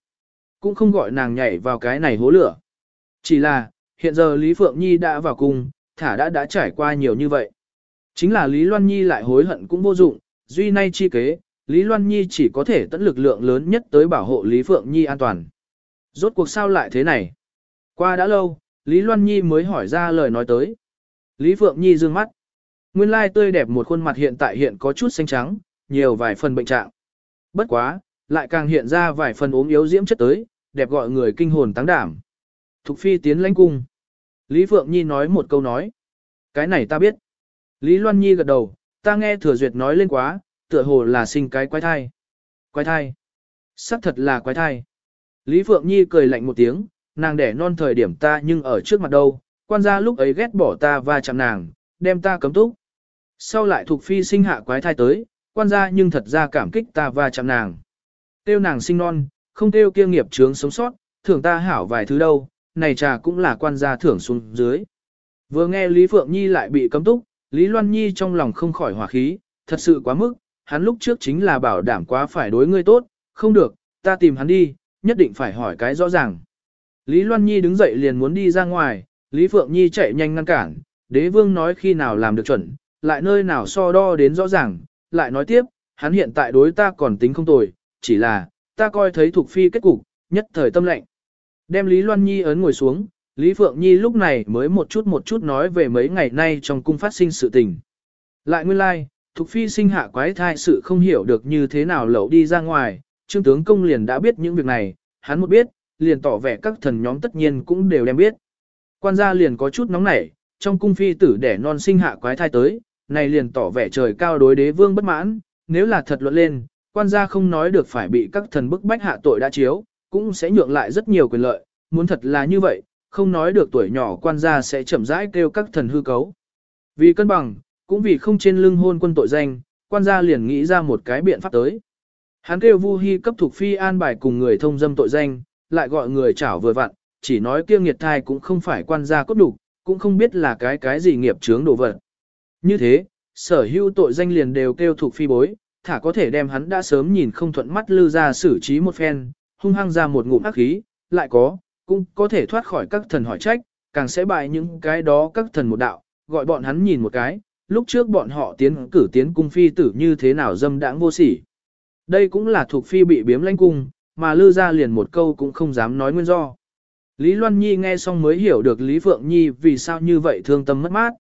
Cũng không gọi nàng nhảy vào cái này hố lửa. Chỉ là, hiện giờ Lý Phượng Nhi đã vào cung, thả đã đã trải qua nhiều như vậy. Chính là Lý Loan Nhi lại hối hận cũng vô dụng, duy nay chi kế, Lý Loan Nhi chỉ có thể tận lực lượng lớn nhất tới bảo hộ Lý Phượng Nhi an toàn. Rốt cuộc sao lại thế này? Qua đã lâu, Lý Loan Nhi mới hỏi ra lời nói tới. Lý Phượng Nhi dương mắt. Nguyên lai tươi đẹp một khuôn mặt hiện tại hiện có chút xanh trắng, nhiều vài phần bệnh trạng. Bất quá, lại càng hiện ra vài phần ốm yếu diễm chất tới, đẹp gọi người kinh hồn táng đảm. Thục phi tiến lãnh cung. Lý Phượng Nhi nói một câu nói. Cái này ta biết. Lý Loan Nhi gật đầu, ta nghe thừa duyệt nói lên quá, tựa hồ là sinh cái quái thai. Quái thai. Sắc thật là quái thai. Lý Phượng Nhi cười lạnh một tiếng, nàng đẻ non thời điểm ta nhưng ở trước mặt đâu, quan gia lúc ấy ghét bỏ ta và chạm nàng, đem ta cấm túc. Sau lại thuộc phi sinh hạ quái thai tới, quan gia nhưng thật ra cảm kích ta và chạm nàng. Tiêu nàng sinh non, không tiêu kia nghiệp chướng sống sót, thưởng ta hảo vài thứ đâu, này trà cũng là quan gia thưởng xuống dưới. Vừa nghe Lý Phượng Nhi lại bị cấm túc, Lý Loan Nhi trong lòng không khỏi hỏa khí, thật sự quá mức, hắn lúc trước chính là bảo đảm quá phải đối ngươi tốt, không được, ta tìm hắn đi, nhất định phải hỏi cái rõ ràng. Lý Loan Nhi đứng dậy liền muốn đi ra ngoài, Lý Phượng Nhi chạy nhanh ngăn cản, đế vương nói khi nào làm được chuẩn, lại nơi nào so đo đến rõ ràng, lại nói tiếp, hắn hiện tại đối ta còn tính không tồi, chỉ là, ta coi thấy thuộc phi kết cục, nhất thời tâm lệnh. Đem Lý Loan Nhi ấn ngồi xuống, Lý Phượng Nhi lúc này mới một chút một chút nói về mấy ngày nay trong cung phát sinh sự tình. Lại nguyên lai, like, Thục Phi sinh hạ quái thai sự không hiểu được như thế nào lẩu đi ra ngoài, Trương tướng công liền đã biết những việc này, hắn một biết, liền tỏ vẻ các thần nhóm tất nhiên cũng đều đem biết. Quan gia liền có chút nóng nảy, trong cung phi tử đẻ non sinh hạ quái thai tới, này liền tỏ vẻ trời cao đối đế vương bất mãn, nếu là thật luận lên, quan gia không nói được phải bị các thần bức bách hạ tội đã chiếu, cũng sẽ nhượng lại rất nhiều quyền lợi, muốn thật là như vậy, không nói được tuổi nhỏ quan gia sẽ chậm rãi kêu các thần hư cấu. Vì cân bằng, cũng vì không trên lưng hôn quân tội danh, quan gia liền nghĩ ra một cái biện pháp tới. Hắn kêu Vu Hi cấp thuộc phi an bài cùng người thông dâm tội danh, lại gọi người chảo vừa vặn, chỉ nói kia nghiệt thai cũng không phải quan gia cốt đủ, cũng không biết là cái cái gì nghiệp chướng đồ vật. Như thế, sở hữu tội danh liền đều kêu thuộc phi bối, thả có thể đem hắn đã sớm nhìn không thuận mắt lư ra xử trí một phen, hung hăng ra một ngụm ác khí, lại có, cũng có thể thoát khỏi các thần hỏi trách, càng sẽ bại những cái đó các thần một đạo, gọi bọn hắn nhìn một cái, lúc trước bọn họ tiến cử tiến cung phi tử như thế nào dâm đãng vô sỉ. Đây cũng là thuộc phi bị biếm lãnh cung, mà lư ra liền một câu cũng không dám nói nguyên do. Lý Loan Nhi nghe xong mới hiểu được Lý Phượng Nhi vì sao như vậy thương tâm mất mát.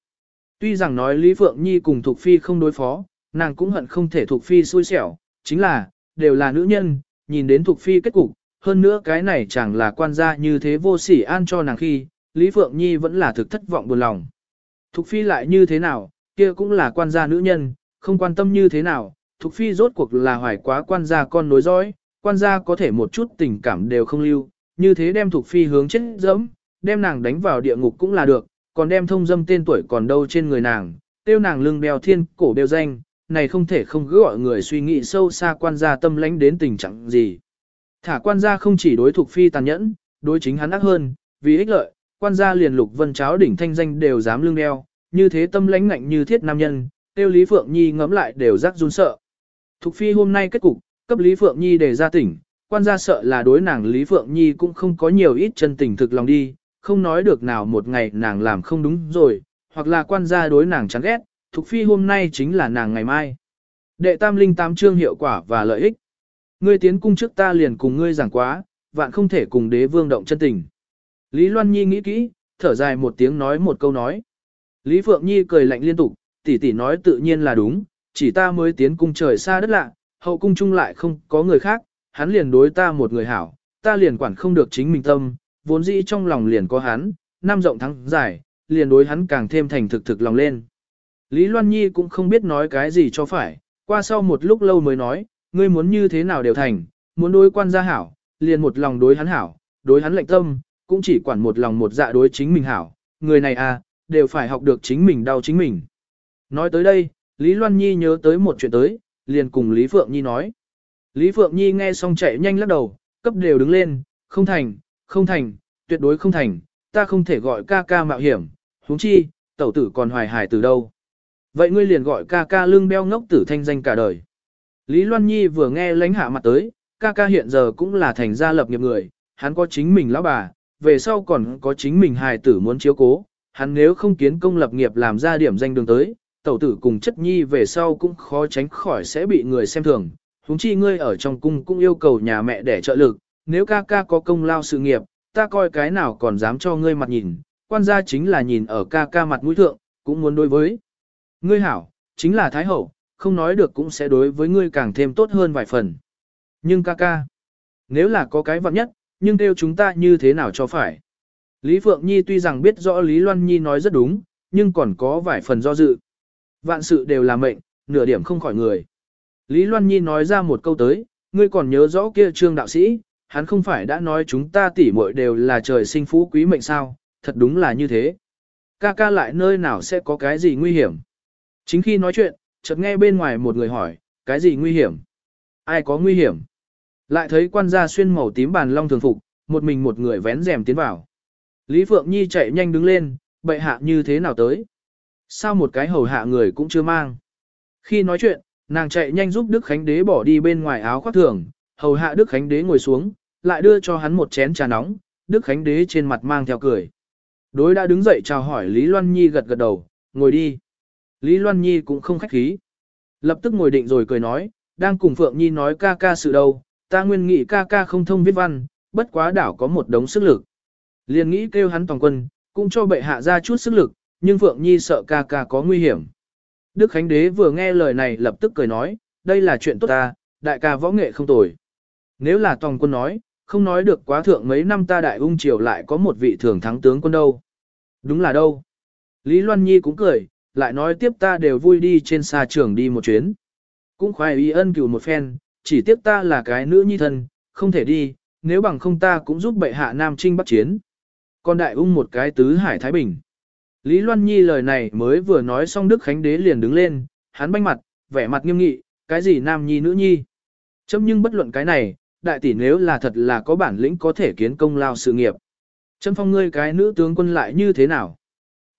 Tuy rằng nói Lý Phượng Nhi cùng Thục Phi không đối phó, nàng cũng hận không thể Thục Phi xui xẻo, chính là, đều là nữ nhân, nhìn đến Thục Phi kết cục, hơn nữa cái này chẳng là quan gia như thế vô sỉ an cho nàng khi, Lý Phượng Nhi vẫn là thực thất vọng buồn lòng. Thục Phi lại như thế nào, kia cũng là quan gia nữ nhân, không quan tâm như thế nào, Thục Phi rốt cuộc là hoài quá quan gia con nối dõi, quan gia có thể một chút tình cảm đều không lưu, như thế đem Thục Phi hướng chết dẫm, đem nàng đánh vào địa ngục cũng là được, còn đem thông dâm tên tuổi còn đâu trên người nàng, tiêu nàng lưng đeo thiên cổ đeo danh, này không thể không cứ gọi người suy nghĩ sâu xa quan gia tâm lãnh đến tình trạng gì. Thả quan gia không chỉ đối Thục Phi tàn nhẫn, đối chính hắn ác hơn, vì ích lợi, quan gia liền lục vân cháo đỉnh thanh danh đều dám lưng đeo, như thế tâm lãnh ngạnh như thiết nam nhân, tiêu Lý Phượng Nhi ngẫm lại đều rắc run sợ. Thục Phi hôm nay kết cục, cấp Lý Phượng Nhi để ra tỉnh, quan gia sợ là đối nàng Lý Phượng Nhi cũng không có nhiều ít chân tình thực lòng đi, không nói được nào một ngày nàng làm không đúng rồi, hoặc là quan gia đối nàng chán ghét, Thục Phi hôm nay chính là nàng ngày mai. Đệ tam linh tám chương hiệu quả và lợi ích. Ngươi tiến cung trước ta liền cùng ngươi giảng quá, vạn không thể cùng đế vương động chân tình. Lý Loan Nhi nghĩ kỹ, thở dài một tiếng nói một câu nói. Lý Phượng Nhi cười lạnh liên tục, tỷ tỷ nói tự nhiên là đúng, chỉ ta mới tiến cung trời xa đất lạ, hậu cung chung lại không có người khác, hắn liền đối ta một người hảo, ta liền quản không được chính mình tâm, vốn dĩ trong lòng liền có hắn, năm rộng thắng dài, liền đối hắn càng thêm thành thực thực lòng lên. Lý Loan Nhi cũng không biết nói cái gì cho phải, qua sau một lúc lâu mới nói, ngươi muốn như thế nào đều thành, muốn đối quan gia hảo, liền một lòng đối hắn hảo, đối hắn lệnh tâm, cũng chỉ quản một lòng một dạ đối chính mình hảo, người này à, đều phải học được chính mình đau chính mình. Nói tới đây, Lý Loan Nhi nhớ tới một chuyện tới, liền cùng Lý Phượng Nhi nói. Lý Phượng Nhi nghe xong chạy nhanh lắc đầu, cấp đều đứng lên, không thành, không thành, tuyệt đối không thành, ta không thể gọi ca ca mạo hiểm, huống chi, tẩu tử còn hoài hải từ đâu. Vậy ngươi liền gọi ca ca lưng beo ngốc tử thanh danh cả đời. Lý Loan Nhi vừa nghe lãnh hạ mặt tới, ca ca hiện giờ cũng là thành gia lập nghiệp người, hắn có chính mình lão bà, về sau còn có chính mình hài tử muốn chiếu cố, hắn nếu không kiến công lập nghiệp làm ra điểm danh đường tới, tẩu tử cùng chất nhi về sau cũng khó tránh khỏi sẽ bị người xem thường. Húng chi ngươi ở trong cung cũng yêu cầu nhà mẹ để trợ lực, nếu ca ca có công lao sự nghiệp, ta coi cái nào còn dám cho ngươi mặt nhìn, quan gia chính là nhìn ở ca ca mặt mũi thượng, cũng muốn đối với. Ngươi hảo, chính là Thái Hậu, không nói được cũng sẽ đối với ngươi càng thêm tốt hơn vài phần. Nhưng ca ca, nếu là có cái vặn nhất, nhưng kêu chúng ta như thế nào cho phải. Lý Phượng Nhi tuy rằng biết rõ Lý Loan Nhi nói rất đúng, nhưng còn có vài phần do dự. Vạn sự đều là mệnh, nửa điểm không khỏi người. Lý Loan Nhi nói ra một câu tới, ngươi còn nhớ rõ kia trương đạo sĩ, hắn không phải đã nói chúng ta tỉ muội đều là trời sinh phú quý mệnh sao, thật đúng là như thế. Ca ca lại nơi nào sẽ có cái gì nguy hiểm. Chính khi nói chuyện, chợt nghe bên ngoài một người hỏi, cái gì nguy hiểm? Ai có nguy hiểm? Lại thấy quan gia xuyên màu tím bàn long thường phục, một mình một người vén rèm tiến vào. Lý Phượng Nhi chạy nhanh đứng lên, bệ hạ như thế nào tới? Sao một cái hầu hạ người cũng chưa mang? Khi nói chuyện, nàng chạy nhanh giúp Đức Khánh Đế bỏ đi bên ngoài áo khoác thường, hầu hạ Đức Khánh Đế ngồi xuống, lại đưa cho hắn một chén trà nóng, Đức Khánh Đế trên mặt mang theo cười. Đối đã đứng dậy chào hỏi Lý Loan Nhi gật gật đầu, ngồi đi. Lý Loan Nhi cũng không khách khí. Lập tức ngồi định rồi cười nói, đang cùng Phượng Nhi nói ca ca sự đâu, ta nguyên nghĩ ca ca không thông viết văn, bất quá đảo có một đống sức lực. Liền nghĩ kêu hắn toàn quân, cũng cho bệ hạ ra chút sức lực, nhưng Phượng Nhi sợ ca ca có nguy hiểm. Đức Khánh Đế vừa nghe lời này lập tức cười nói, đây là chuyện tốt ta, đại ca võ nghệ không tồi. Nếu là toàn quân nói, không nói được quá thượng mấy năm ta đại ung triều lại có một vị thường thắng tướng quân đâu. Đúng là đâu. Lý Loan Nhi cũng cười, lại nói tiếp ta đều vui đi trên xa trường đi một chuyến. Cũng khoái y ân cửu một phen, chỉ tiếp ta là cái nữ nhi thân, không thể đi, nếu bằng không ta cũng giúp bệ hạ Nam Trinh bắt chiến. Còn đại ung một cái tứ hải Thái Bình. Lý Loan Nhi lời này mới vừa nói xong Đức Khánh Đế liền đứng lên, hắn banh mặt, vẻ mặt nghiêm nghị, cái gì nam nhi nữ nhi. Chấm nhưng bất luận cái này, đại tỷ nếu là thật là có bản lĩnh có thể kiến công lao sự nghiệp. Chấm phong ngươi cái nữ tướng quân lại như thế nào?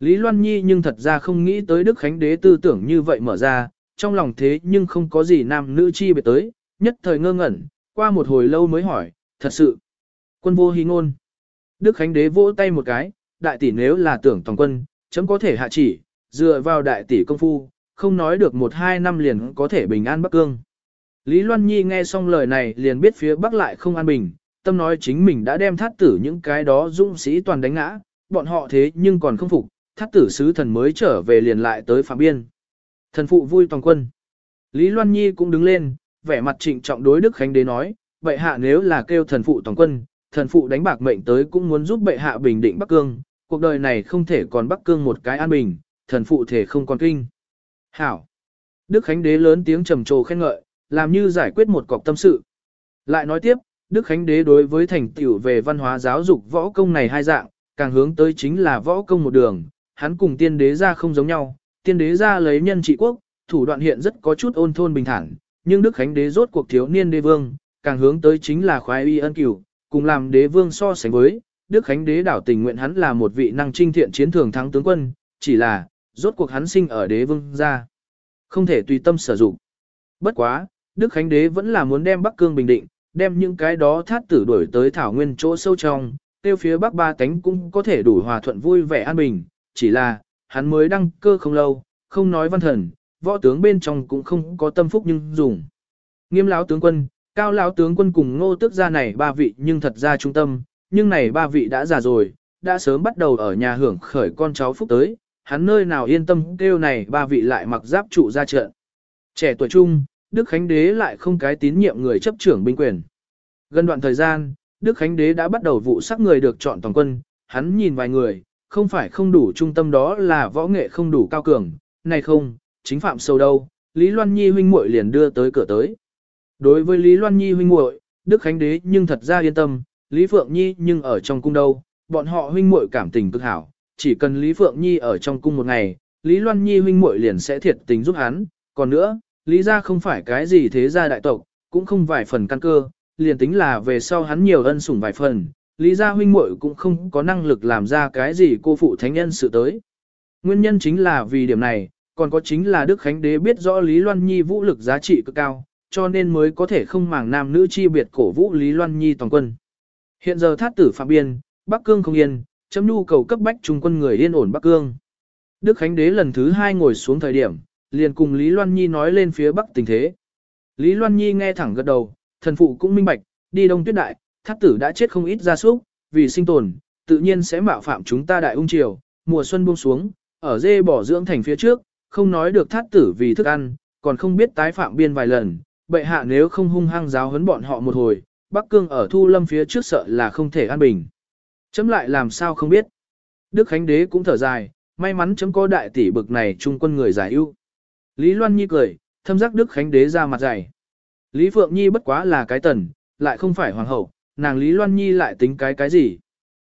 Lý Loan Nhi nhưng thật ra không nghĩ tới Đức Khánh Đế tư tưởng như vậy mở ra, trong lòng thế nhưng không có gì nam nữ chi biệt tới, nhất thời ngơ ngẩn, qua một hồi lâu mới hỏi, thật sự. Quân vô hy ngôn. Đức Khánh Đế vỗ tay một cái, đại tỷ nếu là tưởng toàn quân, chấm có thể hạ chỉ, dựa vào đại tỷ công phu, không nói được một hai năm liền có thể bình an Bắc Cương. Lý Loan Nhi nghe xong lời này liền biết phía Bắc lại không an bình, tâm nói chính mình đã đem thát tử những cái đó dũng sĩ toàn đánh ngã, bọn họ thế nhưng còn không phục, thát tử sứ thần mới trở về liền lại tới phạm biên. Thần phụ vui toàn quân. Lý Loan Nhi cũng đứng lên, vẻ mặt trịnh trọng đối Đức Khánh Đế nói, vậy hạ nếu là kêu thần phụ toàn quân, thần phụ đánh bạc mệnh tới cũng muốn giúp bệ hạ bình định Bắc Cương, cuộc đời này không thể còn Bắc Cương một cái an bình, thần phụ thể không còn kinh. Hảo! Đức Khánh Đế lớn tiếng trầm trồ khen ngợi, làm như giải quyết một cọc tâm sự. Lại nói tiếp, Đức Khánh Đế đối với thành tựu về văn hóa giáo dục võ công này hai dạng, càng hướng tới chính là võ công một đường, hắn cùng tiên đế ra không giống nhau, tiên đế ra lấy nhân trị quốc, thủ đoạn hiện rất có chút ôn thôn bình thản, nhưng Đức Khánh Đế rốt cuộc thiếu niên đế vương, càng hướng tới chính là khoái y ân cửu, cùng làm đế vương so sánh với, Đức Khánh Đế đảo tình nguyện hắn là một vị năng trinh thiện chiến thường thắng tướng quân, chỉ là, rốt cuộc hắn sinh ở đế vương gia Không thể tùy tâm sử dụng. Bất quá, Đức Khánh Đế vẫn là muốn đem Bắc Cương bình định, đem những cái đó thát tử đuổi tới thảo nguyên chỗ sâu trong, tiêu phía Bắc ba tánh cũng có thể đủ hòa thuận vui vẻ an bình, chỉ là, hắn mới đăng cơ không lâu, không nói văn thần, võ tướng bên trong cũng không có tâm phúc nhưng dùng. Nghiêm lão tướng quân, cao lão tướng quân cùng ngô tước gia này ba vị nhưng thật ra trung tâm, nhưng này ba vị đã già rồi, đã sớm bắt đầu ở nhà hưởng khởi con cháu phúc tới, hắn nơi nào yên tâm kêu này ba vị lại mặc giáp trụ ra trận. Trẻ tuổi trung, Đức Khánh Đế lại không cái tín nhiệm người chấp trưởng binh quyền. Gần đoạn thời gian, Đức Khánh Đế đã bắt đầu vụ sắc người được chọn toàn quân, hắn nhìn vài người, không phải không đủ trung tâm đó là võ nghệ không đủ cao cường, này không, chính phạm sâu đâu, Lý Loan Nhi huynh muội liền đưa tới cửa tới. Đối với Lý Loan Nhi huynh muội, Đức Khánh Đế nhưng thật ra yên tâm, Lý Phượng Nhi nhưng ở trong cung đâu, bọn họ huynh muội cảm tình cực hảo, chỉ cần Lý Phượng Nhi ở trong cung một ngày, Lý Loan Nhi huynh muội liền sẽ thiệt tình giúp hắn, còn nữa, Lý gia không phải cái gì thế gia đại tộc, cũng không vài phần căn cơ, liền tính là về sau hắn nhiều ân sủng vài phần, Lý gia huynh muội cũng không có năng lực làm ra cái gì cô phụ thánh nhân sự tới. Nguyên nhân chính là vì điểm này, còn có chính là Đức Khánh Đế biết rõ Lý Loan Nhi vũ lực giá trị cực cao, cho nên mới có thể không màng nam nữ chi biệt cổ vũ Lý Loan Nhi toàn quân. Hiện giờ thát tử phạm biên, Bắc Cương không yên, chấm nhu cầu cấp bách trung quân người yên ổn Bắc Cương. Đức Khánh Đế lần thứ hai ngồi xuống thời điểm, liền cùng Lý Loan Nhi nói lên phía Bắc tình thế. Lý Loan Nhi nghe thẳng gật đầu, thần phụ cũng minh bạch, đi đông tuyết đại, thát tử đã chết không ít gia súc, vì sinh tồn, tự nhiên sẽ mạo phạm chúng ta đại ung triều, mùa xuân buông xuống, ở dê bỏ dưỡng thành phía trước, không nói được thát tử vì thức ăn, còn không biết tái phạm biên vài lần, bệ hạ nếu không hung hăng giáo huấn bọn họ một hồi, Bắc Cương ở Thu Lâm phía trước sợ là không thể an bình. Chấm lại làm sao không biết. Đức Khánh Đế cũng thở dài, may mắn chấm có đại tỷ bực này trung quân người giải ưu. Lý Loan Nhi cười, thâm giác Đức Khánh Đế ra mặt dày. Lý Phượng Nhi bất quá là cái tần, lại không phải hoàng hậu, nàng Lý Loan Nhi lại tính cái cái gì.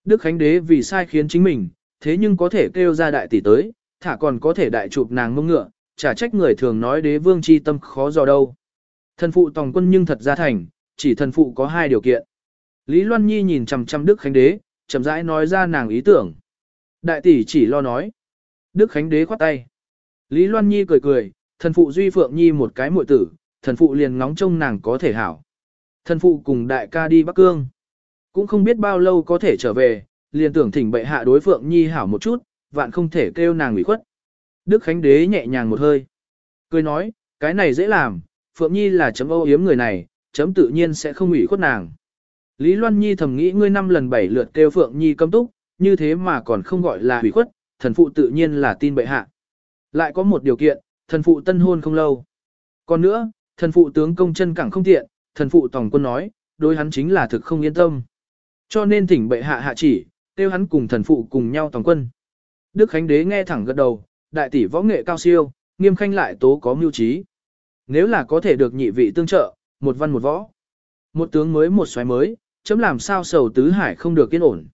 Đức Khánh Đế vì sai khiến chính mình, thế nhưng có thể kêu ra đại tỷ tới, thả còn có thể đại chụp nàng mông ngựa, chả trách người thường nói đế vương chi tâm khó dò đâu. Thần phụ tòng quân nhưng thật ra thành, chỉ thần phụ có hai điều kiện. Lý Loan Nhi nhìn chằm chằm Đức Khánh Đế, chậm rãi nói ra nàng ý tưởng. Đại tỷ chỉ lo nói. Đức Khánh Đế khoát tay. Lý Loan Nhi cười cười, thần phụ duy phượng nhi một cái muội tử, thần phụ liền ngóng trông nàng có thể hảo. Thần phụ cùng đại ca đi Bắc Cương. Cũng không biết bao lâu có thể trở về, liền tưởng thỉnh bệ hạ đối phượng nhi hảo một chút, vạn không thể kêu nàng ủy khuất. Đức Khánh Đế nhẹ nhàng một hơi. Cười nói, cái này dễ làm, Phượng Nhi là chấm âu yếm người này, chấm tự nhiên sẽ không ủy khuất nàng. Lý Loan Nhi thầm nghĩ ngươi năm lần bảy lượt kêu Phượng Nhi cấm túc, như thế mà còn không gọi là ủy khuất, thần phụ tự nhiên là tin bệ hạ. Lại có một điều kiện, thần phụ tân hôn không lâu. Còn nữa, thần phụ tướng công chân cẳng không tiện, thần phụ tổng quân nói, đối hắn chính là thực không yên tâm. Cho nên thỉnh bệ hạ hạ chỉ, kêu hắn cùng thần phụ cùng nhau tổng quân. Đức Khánh Đế nghe thẳng gật đầu, đại tỷ võ nghệ cao siêu, nghiêm khanh lại tố có mưu trí. Nếu là có thể được nhị vị tương trợ, một văn một võ. Một tướng mới một xoáy mới, chấm làm sao sầu tứ hải không được yên ổn.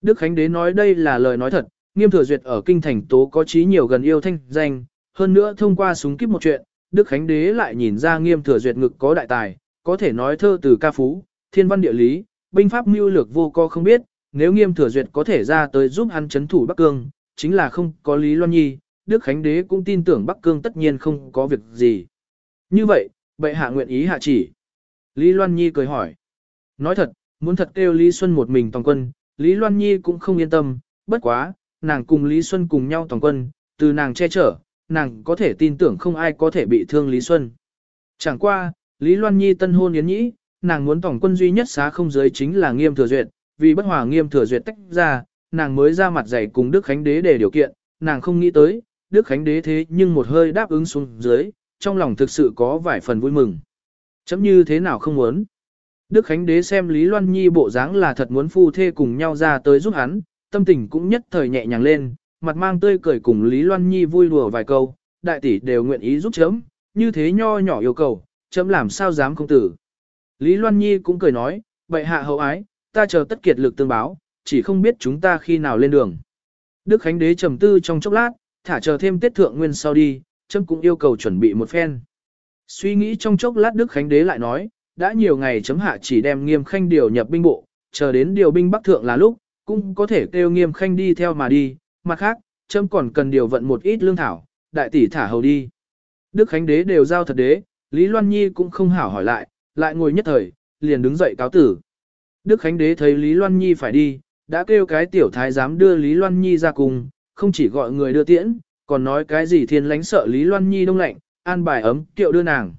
Đức Khánh Đế nói đây là lời nói thật, nghiêm thừa duyệt ở kinh thành tố có trí nhiều gần yêu thanh danh, hơn nữa thông qua súng kíp một chuyện, Đức Khánh Đế lại nhìn ra nghiêm thừa duyệt ngực có đại tài, có thể nói thơ từ ca phú, thiên văn địa lý, binh pháp mưu lược vô co không biết, nếu nghiêm thừa duyệt có thể ra tới giúp hắn chấn thủ Bắc Cương, chính là không có Lý Loan Nhi, Đức Khánh Đế cũng tin tưởng Bắc Cương tất nhiên không có việc gì. Như vậy, bệ hạ nguyện ý hạ chỉ. Lý Loan Nhi cười hỏi. Nói thật, muốn thật kêu Lý Xuân một mình toàn quân, Lý Loan Nhi cũng không yên tâm, bất quá, nàng cùng Lý Xuân cùng nhau toàn quân, từ nàng che chở, nàng có thể tin tưởng không ai có thể bị thương Lý Xuân. Chẳng qua, Lý Loan Nhi tân hôn yến nhĩ, nàng muốn tổng quân duy nhất xá không giới chính là nghiêm thừa duyệt, vì bất hòa nghiêm thừa duyệt tách ra, nàng mới ra mặt dày cùng Đức Khánh Đế để điều kiện, nàng không nghĩ tới, Đức Khánh Đế thế nhưng một hơi đáp ứng xuống dưới, trong lòng thực sự có vài phần vui mừng. Chấm như thế nào không muốn. Đức Khánh Đế xem Lý Loan Nhi bộ dáng là thật muốn phu thê cùng nhau ra tới giúp hắn, tâm tình cũng nhất thời nhẹ nhàng lên, mặt mang tươi cười cùng Lý Loan Nhi vui đùa vài câu, đại tỷ đều nguyện ý giúp chấm, như thế nho nhỏ yêu cầu, chấm làm sao dám không tử. Lý Loan Nhi cũng cười nói, bệ hạ hậu ái, ta chờ tất kiệt lực tương báo, chỉ không biết chúng ta khi nào lên đường. Đức Khánh Đế trầm tư trong chốc lát, thả chờ thêm tiết thượng nguyên sau đi, chấm cũng yêu cầu chuẩn bị một phen. Suy nghĩ trong chốc lát Đức Khánh Đế lại nói, đã nhiều ngày chấm hạ chỉ đem nghiêm khanh điều nhập binh bộ, chờ đến điều binh bắc thượng là lúc, cũng có thể kêu nghiêm khanh đi theo mà đi, mặt khác, chấm còn cần điều vận một ít lương thảo, đại tỷ thả hầu đi. Đức Khánh Đế đều giao thật đế, Lý Loan Nhi cũng không hảo hỏi lại, lại ngồi nhất thời, liền đứng dậy cáo tử. Đức Khánh Đế thấy Lý Loan Nhi phải đi, đã kêu cái tiểu thái giám đưa Lý Loan Nhi ra cùng, không chỉ gọi người đưa tiễn, còn nói cái gì thiên lánh sợ Lý Loan Nhi đông lạnh, an bài ấm kiệu đưa nàng.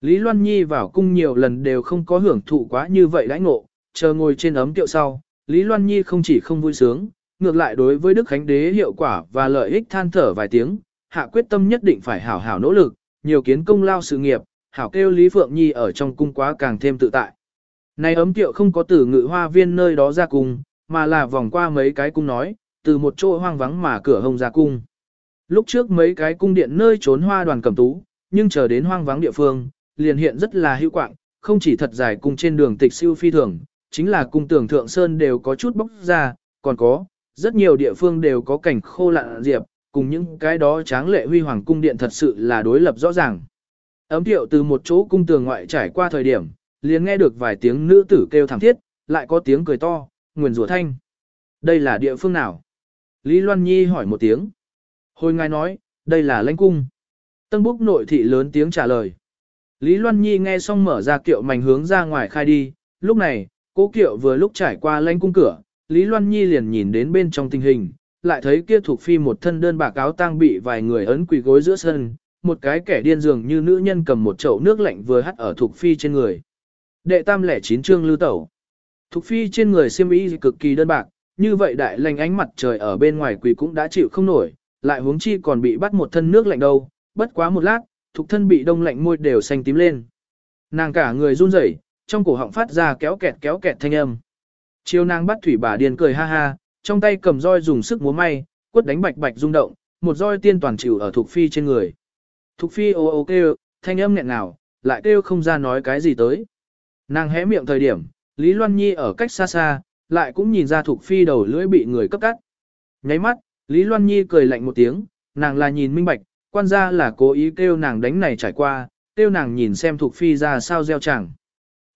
Lý Loan Nhi vào cung nhiều lần đều không có hưởng thụ quá như vậy đãi ngộ, chờ ngồi trên ấm kiệu sau, Lý Loan Nhi không chỉ không vui sướng, ngược lại đối với Đức Khánh Đế hiệu quả và lợi ích than thở vài tiếng, hạ quyết tâm nhất định phải hảo hảo nỗ lực, nhiều kiến công lao sự nghiệp, hảo kêu Lý Phượng Nhi ở trong cung quá càng thêm tự tại. Này ấm tiệu không có từ ngự hoa viên nơi đó ra cung, mà là vòng qua mấy cái cung nói, từ một chỗ hoang vắng mà cửa hông ra cung. Lúc trước mấy cái cung điện nơi trốn hoa đoàn Cẩm tú, nhưng chờ đến hoang vắng địa phương, liền hiện rất là hữu quạng, không chỉ thật dài cung trên đường tịch siêu phi thường, chính là cung tường thượng sơn đều có chút bốc ra, còn có, rất nhiều địa phương đều có cảnh khô lạn diệp, cùng những cái đó tráng lệ huy hoàng cung điện thật sự là đối lập rõ ràng. Ấm tiệu từ một chỗ cung tường ngoại trải qua thời điểm, liền nghe được vài tiếng nữ tử kêu thảm thiết, lại có tiếng cười to, nguyền rủa thanh. Đây là địa phương nào? Lý Loan Nhi hỏi một tiếng. Hồi ngài nói, đây là lãnh cung. Tân búc nội thị lớn tiếng trả lời. Lý Loan Nhi nghe xong mở ra kiệu mảnh hướng ra ngoài khai đi, lúc này, cố kiệu vừa lúc trải qua lãnh cung cửa, Lý Loan Nhi liền nhìn đến bên trong tình hình, lại thấy kia thuộc phi một thân đơn bạc áo tang bị vài người ấn quỳ gối giữa sân, một cái kẻ điên dường như nữ nhân cầm một chậu nước lạnh vừa hắt ở thuộc phi trên người. Đệ tam lẻ chín chương lưu tẩu. Thục phi trên người xiêm y cực kỳ đơn bạc, như vậy đại lành ánh mặt trời ở bên ngoài quỳ cũng đã chịu không nổi, lại huống chi còn bị bắt một thân nước lạnh đâu, bất quá một lát, thục thân bị đông lạnh môi đều xanh tím lên. Nàng cả người run rẩy, trong cổ họng phát ra kéo kẹt kéo kẹt thanh âm. Chiêu nàng bắt thủy bà điên cười ha ha, trong tay cầm roi dùng sức múa may, quất đánh bạch bạch rung động, một roi tiên toàn chịu ở thục phi trên người. Thục phi ô ô kêu, thanh âm nghẹn nào, lại kêu không ra nói cái gì tới. Nàng hé miệng thời điểm, Lý Loan Nhi ở cách xa xa, lại cũng nhìn ra Thục Phi đầu lưỡi bị người cấp cắt. Nháy mắt, Lý Loan Nhi cười lạnh một tiếng, nàng là nhìn minh bạch, quan gia là cố ý kêu nàng đánh này trải qua, kêu nàng nhìn xem Thục Phi ra sao gieo chẳng.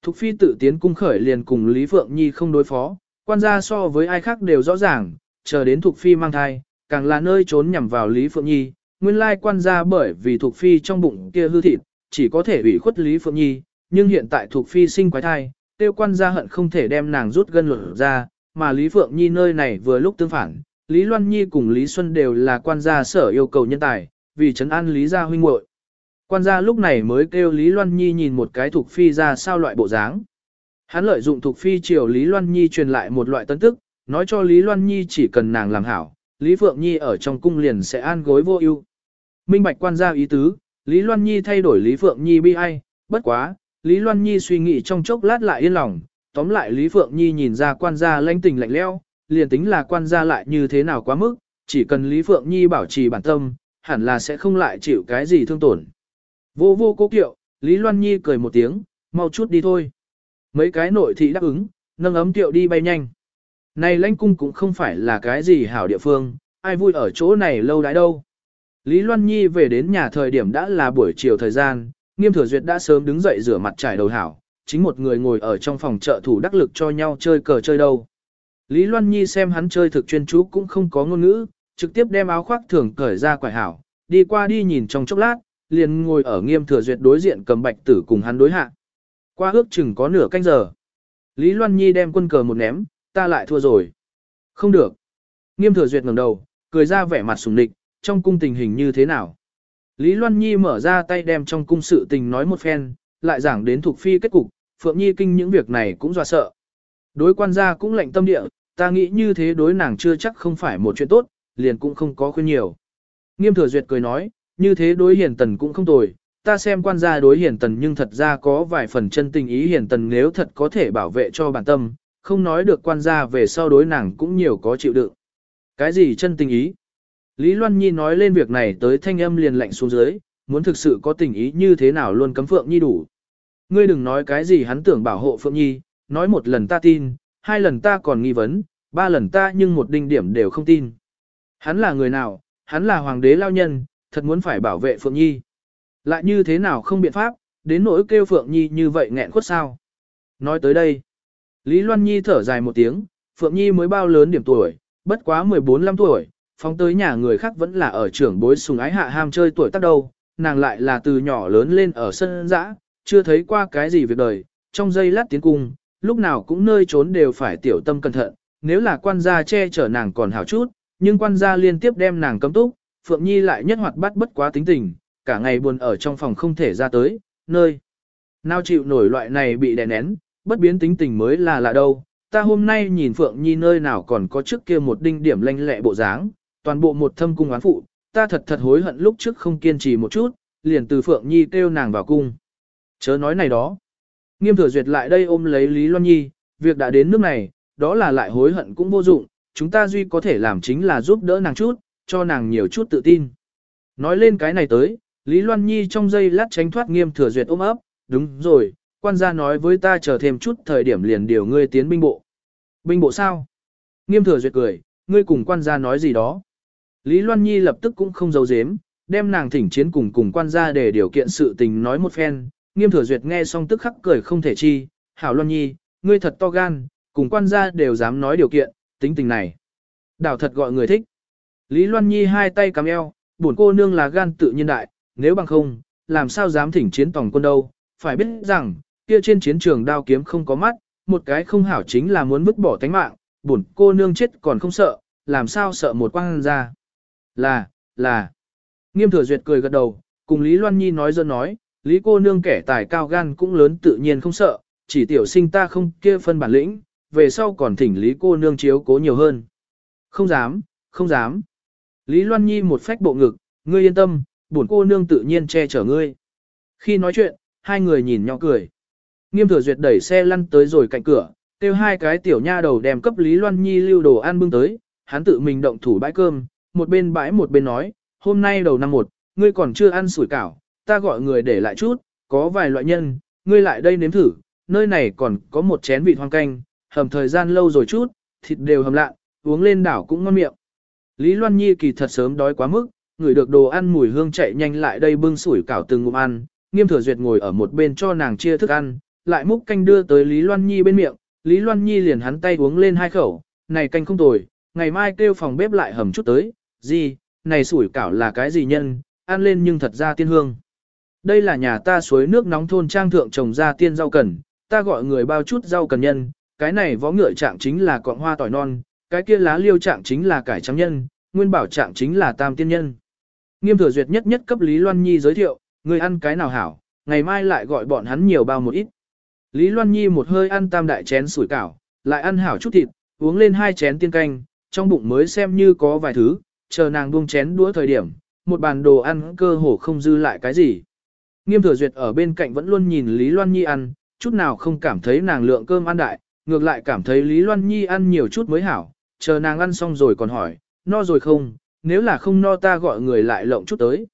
Thục Phi tự tiến cung khởi liền cùng Lý Phượng Nhi không đối phó, quan gia so với ai khác đều rõ ràng, chờ đến Thục Phi mang thai, càng là nơi trốn nhằm vào Lý Phượng Nhi, nguyên lai quan gia bởi vì Thục Phi trong bụng kia hư thịt, chỉ có thể ủy khuất Lý Phượng Nhi, nhưng hiện tại Thục Phi sinh quái thai, tiêu quan gia hận không thể đem nàng rút gân luật ra, mà Lý Phượng Nhi nơi này vừa lúc tương phản, Lý Loan Nhi cùng Lý Xuân đều là quan gia sở yêu cầu nhân tài, vì trấn an Lý gia huynh muội. Quan gia lúc này mới kêu Lý Loan Nhi nhìn một cái thuộc phi ra sao loại bộ dáng. Hắn lợi dụng thuộc phi chiều Lý Loan Nhi truyền lại một loại tân tức, nói cho Lý Loan Nhi chỉ cần nàng làm hảo, Lý Phượng Nhi ở trong cung liền sẽ an gối vô ưu. Minh bạch quan gia ý tứ, Lý Loan Nhi thay đổi Lý Phượng Nhi bi ai, bất quá, Lý Loan Nhi suy nghĩ trong chốc lát lại yên lòng, tóm lại Lý Phượng Nhi nhìn ra quan gia lãnh tình lạnh lẽo, liền tính là quan gia lại như thế nào quá mức, chỉ cần Lý Phượng Nhi bảo trì bản tâm, hẳn là sẽ không lại chịu cái gì thương tổn. Vô vô cố kiệu, Lý Loan Nhi cười một tiếng, mau chút đi thôi. Mấy cái nội thị đáp ứng, nâng ấm tiệu đi bay nhanh. Này lãnh cung cũng không phải là cái gì hảo địa phương, ai vui ở chỗ này lâu đãi đâu. Lý Loan Nhi về đến nhà thời điểm đã là buổi chiều thời gian, Nghiêm thừa duyệt đã sớm đứng dậy rửa mặt trải đầu hảo, chính một người ngồi ở trong phòng trợ thủ đắc lực cho nhau chơi cờ chơi đâu. Lý Loan Nhi xem hắn chơi thực chuyên chú cũng không có ngôn ngữ, trực tiếp đem áo khoác thường cởi ra quải hảo, đi qua đi nhìn trong chốc lát, liền ngồi ở nghiêm thừa duyệt đối diện cầm bạch tử cùng hắn đối hạ. Qua ước chừng có nửa canh giờ. Lý Loan Nhi đem quân cờ một ném, ta lại thua rồi. Không được. Nghiêm thừa duyệt ngẩng đầu, cười ra vẻ mặt sùng địch, trong cung tình hình như thế nào. Lý Loan Nhi mở ra tay đem trong cung sự tình nói một phen, lại giảng đến thuộc phi kết cục, Phượng Nhi kinh những việc này cũng dọa sợ. Đối quan gia cũng lạnh tâm địa, ta nghĩ như thế đối nàng chưa chắc không phải một chuyện tốt, liền cũng không có khuyên nhiều. Nghiêm thừa duyệt cười nói, như thế đối hiền tần cũng không tồi, ta xem quan gia đối hiền tần nhưng thật ra có vài phần chân tình ý hiền tần nếu thật có thể bảo vệ cho bản tâm, không nói được quan gia về sau đối nàng cũng nhiều có chịu đựng. Cái gì chân tình ý? Lý Loan Nhi nói lên việc này tới thanh âm liền lạnh xuống dưới, muốn thực sự có tình ý như thế nào luôn cấm Phượng Nhi đủ. Ngươi đừng nói cái gì hắn tưởng bảo hộ Phượng Nhi, nói một lần ta tin, hai lần ta còn nghi vấn, ba lần ta nhưng một đinh điểm đều không tin. Hắn là người nào, hắn là hoàng đế lao nhân, thật muốn phải bảo vệ Phượng Nhi. Lại như thế nào không biện pháp, đến nỗi kêu Phượng Nhi như vậy nghẹn khuất sao. Nói tới đây, Lý Loan Nhi thở dài một tiếng, Phượng Nhi mới bao lớn điểm tuổi, bất quá 14-15 tuổi, phóng tới nhà người khác vẫn là ở trưởng bối sùng ái hạ ham chơi tuổi tác đâu, nàng lại là từ nhỏ lớn lên ở sân dã, chưa thấy qua cái gì việc đời, trong giây lát tiến cung, lúc nào cũng nơi trốn đều phải tiểu tâm cẩn thận, nếu là quan gia che chở nàng còn hảo chút, nhưng quan gia liên tiếp đem nàng cấm túc, Phượng Nhi lại nhất hoạt bắt bất quá tính tình, cả ngày buồn ở trong phòng không thể ra tới, nơi. Nào chịu nổi loại này bị đè nén, bất biến tính tình mới là lạ đâu, ta hôm nay nhìn Phượng Nhi nơi nào còn có trước kia một đinh điểm lanh lẹ bộ dáng, toàn bộ một thâm cung oán phụ, ta thật thật hối hận lúc trước không kiên trì một chút, liền từ Phượng Nhi kêu nàng vào cung. Chớ nói này đó. Nghiêm thừa duyệt lại đây ôm lấy Lý Loan Nhi, việc đã đến nước này, đó là lại hối hận cũng vô dụng, chúng ta duy có thể làm chính là giúp đỡ nàng chút, cho nàng nhiều chút tự tin. Nói lên cái này tới, Lý Loan Nhi trong giây lát tránh thoát nghiêm thừa duyệt ôm ấp, đúng rồi, quan gia nói với ta chờ thêm chút thời điểm liền điều ngươi tiến binh bộ. Binh bộ sao? Nghiêm thừa duyệt cười, ngươi cùng quan gia nói gì đó. Lý Loan Nhi lập tức cũng không giấu giếm, đem nàng thỉnh chiến cùng cùng quan gia để điều kiện sự tình nói một phen, nghiêm thừa duyệt nghe xong tức khắc cười không thể chi, hảo Loan Nhi, ngươi thật to gan, cùng quan gia đều dám nói điều kiện, tính tình này. Đảo thật gọi người thích. Lý Loan Nhi hai tay cắm eo, bổn cô nương là gan tự nhiên đại, nếu bằng không, làm sao dám thỉnh chiến tổng quân đâu, phải biết rằng, kia trên chiến trường đao kiếm không có mắt, một cái không hảo chính là muốn vứt bỏ tánh mạng, bổn cô nương chết còn không sợ, làm sao sợ một quang ra. Là, là. Nghiêm thừa duyệt cười gật đầu, cùng Lý Loan Nhi nói dân nói, Lý cô nương kẻ tài cao gan cũng lớn tự nhiên không sợ, chỉ tiểu sinh ta không kia phân bản lĩnh, về sau còn thỉnh Lý cô nương chiếu cố nhiều hơn. Không dám, không dám. Lý Loan Nhi một phách bộ ngực, ngươi yên tâm, bổn cô nương tự nhiên che chở ngươi. Khi nói chuyện, hai người nhìn nhau cười. Nghiêm thừa duyệt đẩy xe lăn tới rồi cạnh cửa, kêu hai cái tiểu nha đầu đem cấp Lý Loan Nhi lưu đồ ăn bưng tới, hắn tự mình động thủ bãi cơm, một bên bãi một bên nói, hôm nay đầu năm một, ngươi còn chưa ăn sủi cảo, ta gọi người để lại chút, có vài loại nhân, ngươi lại đây nếm thử, nơi này còn có một chén vị hoang canh, hầm thời gian lâu rồi chút, thịt đều hầm lạ, uống lên đảo cũng ngon miệng. Lý Loan Nhi kỳ thật sớm đói quá mức, người được đồ ăn mùi hương chạy nhanh lại đây bưng sủi cảo từng ngụm ăn, nghiêm thừa duyệt ngồi ở một bên cho nàng chia thức ăn, lại múc canh đưa tới Lý Loan Nhi bên miệng, Lý Loan Nhi liền hắn tay uống lên hai khẩu, này canh không tồi, ngày mai kêu phòng bếp lại hầm chút tới, gì, này sủi cảo là cái gì nhân, ăn lên nhưng thật ra tiên hương. Đây là nhà ta suối nước nóng thôn trang thượng trồng ra tiên rau cần, ta gọi người bao chút rau cần nhân, cái này vó ngựa trạng chính là cọng hoa tỏi non, cái kia lá liêu trạng chính là cải trắng nhân, nguyên bảo trạng chính là tam tiên nhân. Nghiêm thừa duyệt nhất nhất cấp Lý Loan Nhi giới thiệu, người ăn cái nào hảo, ngày mai lại gọi bọn hắn nhiều bao một ít. Lý Loan Nhi một hơi ăn tam đại chén sủi cảo, lại ăn hảo chút thịt, uống lên hai chén tiên canh, trong bụng mới xem như có vài thứ, chờ nàng buông chén đũa thời điểm, một bàn đồ ăn cơ hồ không dư lại cái gì. Nghiêm thừa duyệt ở bên cạnh vẫn luôn nhìn Lý Loan Nhi ăn, chút nào không cảm thấy nàng lượng cơm ăn đại, ngược lại cảm thấy Lý Loan Nhi ăn nhiều chút mới hảo, chờ nàng ăn xong rồi còn hỏi, no rồi không, nếu là không no ta gọi người lại lộng chút tới.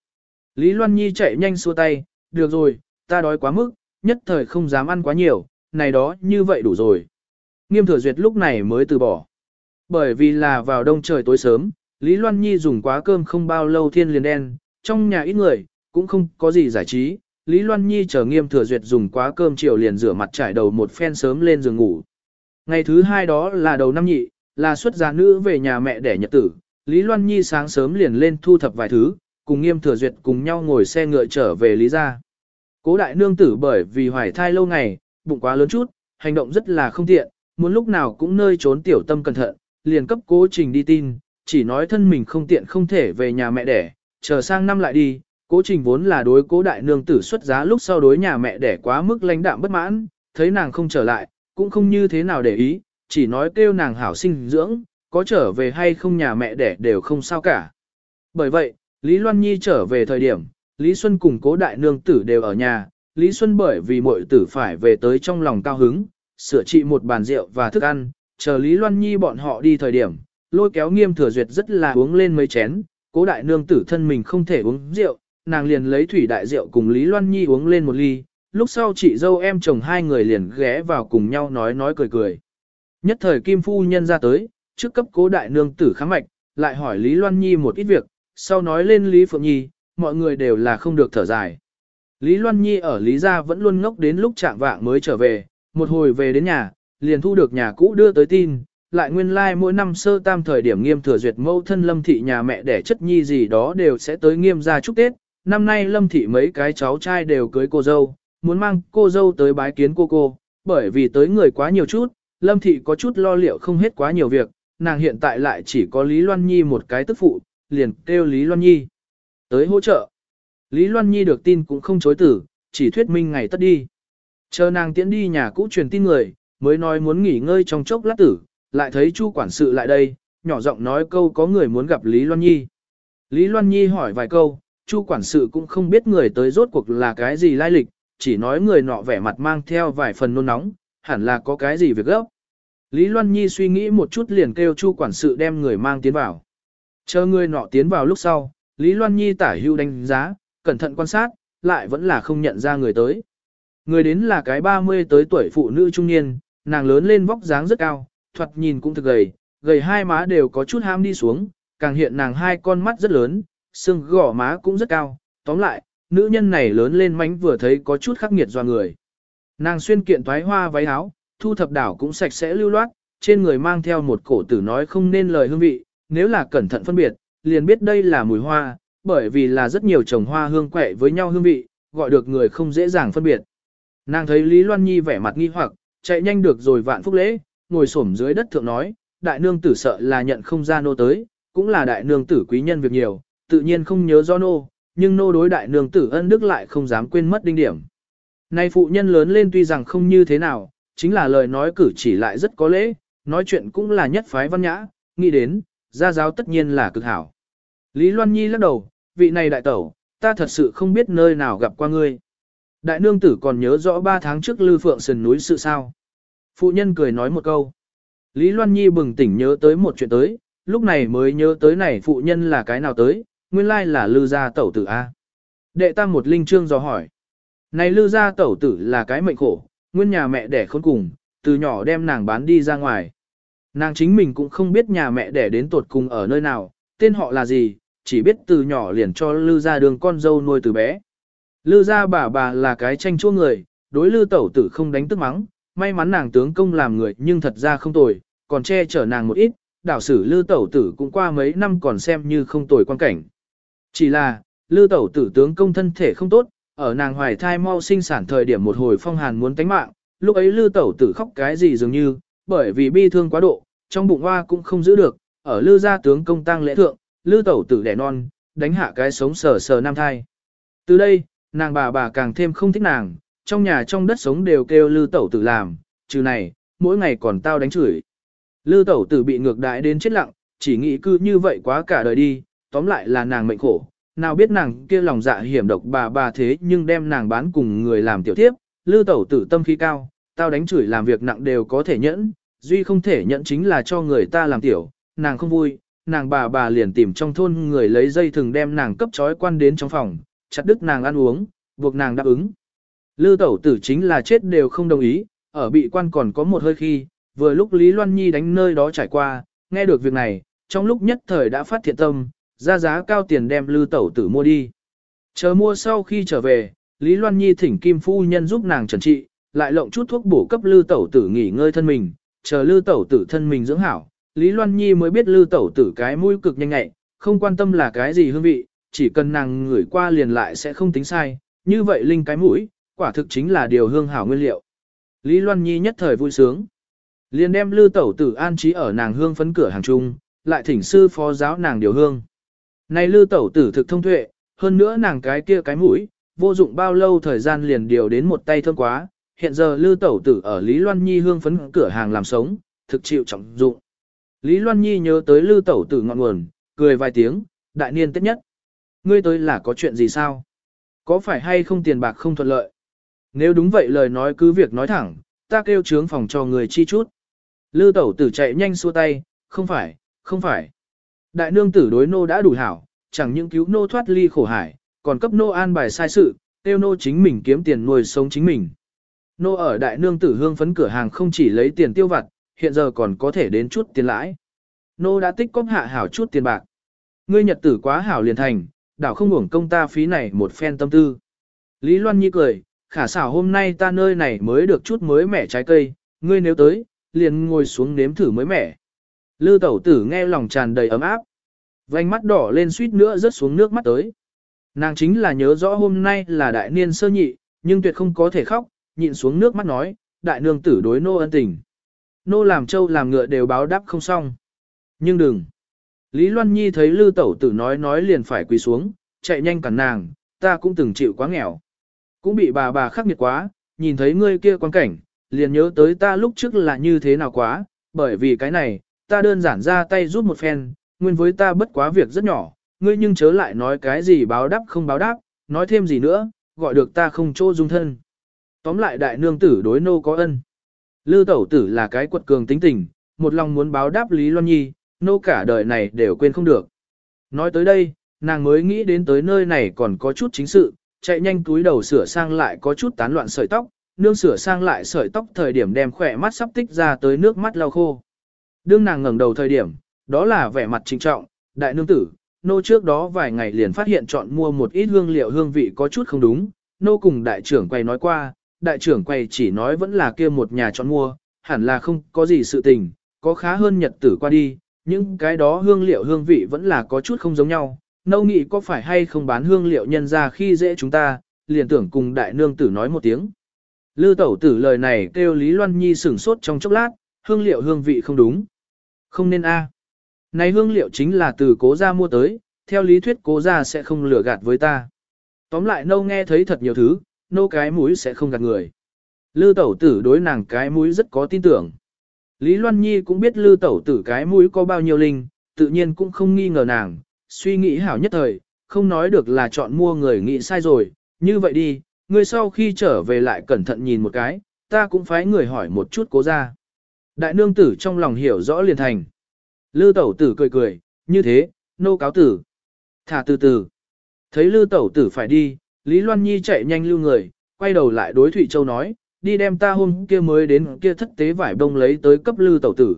Lý Loan Nhi chạy nhanh xua tay, được rồi, ta đói quá mức, nhất thời không dám ăn quá nhiều, này đó như vậy đủ rồi. Nghiêm thừa duyệt lúc này mới từ bỏ. Bởi vì là vào đông trời tối sớm, Lý Loan Nhi dùng quá cơm không bao lâu thiên liền đen, trong nhà ít người, cũng không có gì giải trí. Lý Loan Nhi chờ nghiêm thừa duyệt dùng quá cơm chiều liền rửa mặt trải đầu một phen sớm lên giường ngủ. Ngày thứ hai đó là đầu năm nhị, là xuất gia nữ về nhà mẹ đẻ nhật tử. Lý Loan Nhi sáng sớm liền lên thu thập vài thứ, cùng nghiêm thừa duyệt cùng nhau ngồi xe ngựa trở về Lý gia. Cố đại nương tử bởi vì hoài thai lâu ngày, bụng quá lớn chút, hành động rất là không tiện, muốn lúc nào cũng nơi trốn tiểu tâm cẩn thận, liền cấp cố trình đi tin, chỉ nói thân mình không tiện không thể về nhà mẹ đẻ, chờ sang năm lại đi, cố trình vốn là đối cố đại nương tử xuất giá lúc sau đối nhà mẹ đẻ quá mức lãnh đạm bất mãn, thấy nàng không trở lại, cũng không như thế nào để ý, chỉ nói kêu nàng hảo sinh dưỡng, có trở về hay không nhà mẹ đẻ đều không sao cả. Bởi vậy, Lý Loan Nhi trở về thời điểm, Lý Xuân cùng cố đại nương tử đều ở nhà, Lý Xuân bởi vì muội tử phải về tới trong lòng cao hứng, sửa trị một bàn rượu và thức ăn, chờ Lý Loan Nhi bọn họ đi thời điểm, lôi kéo nghiêm thừa duyệt rất là uống lên mấy chén, cố đại nương tử thân mình không thể uống rượu, nàng liền lấy thủy đại rượu cùng Lý Loan Nhi uống lên một ly, lúc sau chị dâu em chồng hai người liền ghé vào cùng nhau nói nói cười cười. Nhất thời Kim Phu Nhân ra tới, trước cấp cố đại nương tử khám mạch, lại hỏi Lý Loan Nhi một ít việc, sau nói lên Lý Phượng Nhi, mọi người đều là không được thở dài. Lý Loan Nhi ở Lý Gia vẫn luôn ngốc đến lúc trạng vạng mới trở về, một hồi về đến nhà, liền thu được nhà cũ đưa tới tin, lại nguyên lai like mỗi năm sơ tam thời điểm nghiêm thừa duyệt mâu thân lâm thị nhà mẹ đẻ chất nhi gì đó đều sẽ tới nghiêm gia chúc Tết, năm nay lâm thị mấy cái cháu trai đều cưới cô dâu, muốn mang cô dâu tới bái kiến cô cô, bởi vì tới người quá nhiều chút, lâm thị có chút lo liệu không hết quá nhiều việc, nàng hiện tại lại chỉ có Lý Loan Nhi một cái tức phụ, liền kêu Lý Loan Nhi tới hỗ trợ. Lý Loan Nhi được tin cũng không chối tử, chỉ thuyết minh ngày tất đi. Chờ nàng tiễn đi nhà cũ truyền tin người, mới nói muốn nghỉ ngơi trong chốc lát tử, lại thấy Chu quản sự lại đây, nhỏ giọng nói câu có người muốn gặp Lý Loan Nhi. Lý Loan Nhi hỏi vài câu, Chu quản sự cũng không biết người tới rốt cuộc là cái gì lai lịch, chỉ nói người nọ vẻ mặt mang theo vài phần nôn nóng, hẳn là có cái gì việc gấp. Lý Loan Nhi suy nghĩ một chút liền kêu Chu quản sự đem người mang tiến vào. Chờ người nọ tiến vào lúc sau, Lý Loan Nhi tả hưu đánh giá, cẩn thận quan sát, lại vẫn là không nhận ra người tới. Người đến là cái 30 tới tuổi phụ nữ trung niên, nàng lớn lên vóc dáng rất cao, thoạt nhìn cũng thực gầy, gầy hai má đều có chút ham đi xuống, càng hiện nàng hai con mắt rất lớn, xương gỏ má cũng rất cao. Tóm lại, nữ nhân này lớn lên mánh vừa thấy có chút khắc nghiệt do người. Nàng xuyên kiện toái hoa váy áo, thu thập đảo cũng sạch sẽ lưu loát, trên người mang theo một cổ tử nói không nên lời hương vị, nếu là cẩn thận phân biệt, liền biết đây là mùi hoa, bởi vì là rất nhiều trồng hoa hương quẹ với nhau hương vị, gọi được người không dễ dàng phân biệt. Nàng thấy Lý Loan Nhi vẻ mặt nghi hoặc, chạy nhanh được rồi vạn phúc lễ, ngồi xổm dưới đất thượng nói, đại nương tử sợ là nhận không ra nô tới, cũng là đại nương tử quý nhân việc nhiều, tự nhiên không nhớ do nô, nhưng nô đối đại nương tử ân đức lại không dám quên mất đinh điểm. Nay phụ nhân lớn lên tuy rằng không như thế nào, chính là lời nói cử chỉ lại rất có lễ, nói chuyện cũng là nhất phái văn nhã, nghĩ đến, gia giáo tất nhiên là cực hảo. Lý Loan Nhi lắc đầu, vị này đại tẩu, ta thật sự không biết nơi nào gặp qua ngươi. Đại nương tử còn nhớ rõ ba tháng trước Lư Phượng sườn núi sự sao. Phụ nhân cười nói một câu. Lý Loan Nhi bừng tỉnh nhớ tới một chuyện tới, lúc này mới nhớ tới này phụ nhân là cái nào tới, nguyên lai là Lư gia tẩu tử A. Đệ tam một linh trương do hỏi. Này Lư gia tẩu tử là cái mệnh khổ, nguyên nhà mẹ đẻ khốn cùng, từ nhỏ đem nàng bán đi ra ngoài. Nàng chính mình cũng không biết nhà mẹ đẻ đến tột cùng ở nơi nào, tên họ là gì, chỉ biết từ nhỏ liền cho Lư gia đường con dâu nuôi từ bé. Lư gia bà bà là cái tranh chua người, đối Lư tẩu tử không đánh tức mắng, may mắn nàng tướng công làm người nhưng thật ra không tồi, còn che chở nàng một ít, đảo sử Lư tẩu tử cũng qua mấy năm còn xem như không tồi quan cảnh. Chỉ là, Lư tẩu tử tướng công thân thể không tốt, ở nàng hoài thai mau sinh sản thời điểm một hồi phong hàn muốn tánh mạng, lúc ấy Lư tẩu tử khóc cái gì dường như, bởi vì bi thương quá độ, trong bụng hoa cũng không giữ được, ở Lư gia tướng công tăng lễ thượng, Lư tẩu tử đẻ non, đánh hạ cái sống sờ sờ nam thai. Từ đây, nàng bà bà càng thêm không thích nàng, trong nhà trong đất sống đều kêu Lư tẩu tử làm, trừ này, mỗi ngày còn tao đánh chửi. Lư tẩu tử bị ngược đãi đến chết lặng, chỉ nghĩ cứ như vậy quá cả đời đi, tóm lại là nàng mệnh khổ, nào biết nàng kia lòng dạ hiểm độc bà bà thế nhưng đem nàng bán cùng người làm tiểu thiếp, lư tẩu tử tâm khí cao, tao đánh chửi làm việc nặng đều có thể nhẫn, duy không thể nhẫn chính là cho người ta làm tiểu, nàng không vui, nàng bà bà liền tìm trong thôn người lấy dây thừng đem nàng cấp trói quan đến trong phòng, chặt đứt nàng ăn uống, buộc nàng đáp ứng. Lư tẩu tử chính là chết đều không đồng ý, ở bị quan còn có một hơi khi, vừa lúc Lý Loan Nhi đánh nơi đó trải qua, nghe được việc này, trong lúc nhất thời đã phát thiện tâm, ra giá cao tiền đem lư tẩu tử mua đi. Chờ mua sau khi trở về, Lý Loan Nhi thỉnh Kim Phu Nhân giúp nàng trần trị, lại lộng chút thuốc bổ cấp lư tẩu tử nghỉ ngơi thân mình, chờ lư tẩu tử thân mình dưỡng hảo. Lý Loan Nhi mới biết lư tẩu tử cái mũi cực nhanh nhạy, không quan tâm là cái gì hương vị, chỉ cần nàng ngửi qua liền lại sẽ không tính sai, như vậy linh cái mũi, quả thực chính là điều hương hảo nguyên liệu. Lý Loan Nhi nhất thời vui sướng. Liền đem lư tẩu tử an trí ở nàng hương phấn cửa hàng trung, lại thỉnh sư phó giáo nàng điều hương. Này lư tẩu tử thực thông tuệ, hơn nữa nàng cái kia cái mũi, vô dụng bao lâu thời gian liền điều đến một tay thơm quá, hiện giờ lư tẩu tử ở Lý Loan Nhi hương phấn cửa hàng làm sống, thực chịu trọng dụng. Lý Loan Nhi nhớ tới lư tẩu tử ngọn nguồn, cười vài tiếng, đại niên tết nhất. Ngươi tới là có chuyện gì sao? Có phải hay không tiền bạc không thuận lợi? Nếu đúng vậy lời nói cứ việc nói thẳng, ta kêu trướng phòng cho người chi chút. Lư tẩu tử chạy nhanh xua tay, không phải, không phải. Đại nương tử đối nô đã đủ hảo, chẳng những cứu nô thoát ly khổ hải, còn cấp nô an bài sai sự, tiêu nô chính mình kiếm tiền nuôi sống chính mình. Nô ở đại nương tử hương phấn cửa hàng không chỉ lấy tiền tiêu vặt, hiện giờ còn có thể đến chút tiền lãi. Nô đã tích cóp hạ hảo chút tiền bạc. Ngươi nhật tử quá hảo liền thành, đảo không uổng công ta phí này một phen tâm tư. Lý Loan Nhi cười, khả xảo hôm nay ta nơi này mới được chút mới mẻ trái cây, ngươi nếu tới, liền ngồi xuống nếm thử mới mẻ. Lư tẩu tử nghe lòng tràn đầy ấm áp. Vành mắt đỏ lên suýt nữa rớt xuống nước mắt tới. Nàng chính là nhớ rõ hôm nay là đại niên sơ nhị, nhưng tuyệt không có thể khóc, nhịn xuống nước mắt nói, đại nương tử đối nô ân tình. Nô làm trâu làm ngựa đều báo đáp không xong. Nhưng đừng. Lý Loan Nhi thấy lư tẩu tử nói nói liền phải quỳ xuống, chạy nhanh cản nàng, ta cũng từng chịu quá nghèo. Cũng bị bà bà khắc nghiệt quá, nhìn thấy ngươi kia quan cảnh, liền nhớ tới ta lúc trước là như thế nào quá, bởi vì cái này, ta đơn giản ra tay giúp một phen, nguyên với ta bất quá việc rất nhỏ, ngươi nhưng chớ lại nói cái gì báo đáp không báo đáp, nói thêm gì nữa, gọi được ta không chỗ dung thân. Tóm lại đại nương tử đối nô có ân. Lư tẩu tử là cái quật cường tính tình, một lòng muốn báo đáp Lý Loan Nhi, nô cả đời này đều quên không được. Nói tới đây, nàng mới nghĩ đến tới nơi này còn có chút chính sự, chạy nhanh túi đầu sửa sang lại có chút tán loạn sợi tóc, nương sửa sang lại sợi tóc thời điểm đem khỏe mắt sắp tích ra tới nước mắt lau khô. Đương nàng ngẩng đầu thời điểm, đó là vẻ mặt trinh trọng, đại nương tử, nô trước đó vài ngày liền phát hiện chọn mua một ít hương liệu hương vị có chút không đúng, nô cùng đại trưởng quay nói qua, đại trưởng quay chỉ nói vẫn là kia một nhà chọn mua, hẳn là không có gì sự tình, có khá hơn nhật tử qua đi, những cái đó hương liệu hương vị vẫn là có chút không giống nhau. Nâu nghị có phải hay không bán hương liệu nhân ra khi dễ chúng ta, liền tưởng cùng đại nương tử nói một tiếng. Lư tẩu tử lời này kêu Lý Loan Nhi sửng sốt trong chốc lát, hương liệu hương vị không đúng. Không nên a. À. Này hương liệu chính là từ cố gia mua tới, theo lý thuyết cố gia sẽ không lừa gạt với ta. Tóm lại nâu nghe thấy thật nhiều thứ, nâu cái mũi sẽ không gạt người. Lư tẩu tử đối nàng cái mũi rất có tin tưởng. Lý Loan Nhi cũng biết lư tẩu tử cái mũi có bao nhiêu linh, tự nhiên cũng không nghi ngờ nàng, suy nghĩ hảo nhất thời, không nói được là chọn mua người nghĩ sai rồi, như vậy đi, người sau khi trở về lại cẩn thận nhìn một cái, ta cũng phải người hỏi một chút cố ra. Đại nương tử trong lòng hiểu rõ liền thành. Lư tẩu tử cười cười, như thế, nô cáo tử. Thả từ từ. Thấy lư tẩu tử phải đi, Lý Loan Nhi chạy nhanh lưu người, quay đầu lại đối Thụy Châu nói, đi đem ta hôm kia mới đến kia thất tế vải đông lấy tới cấp lư tẩu tử.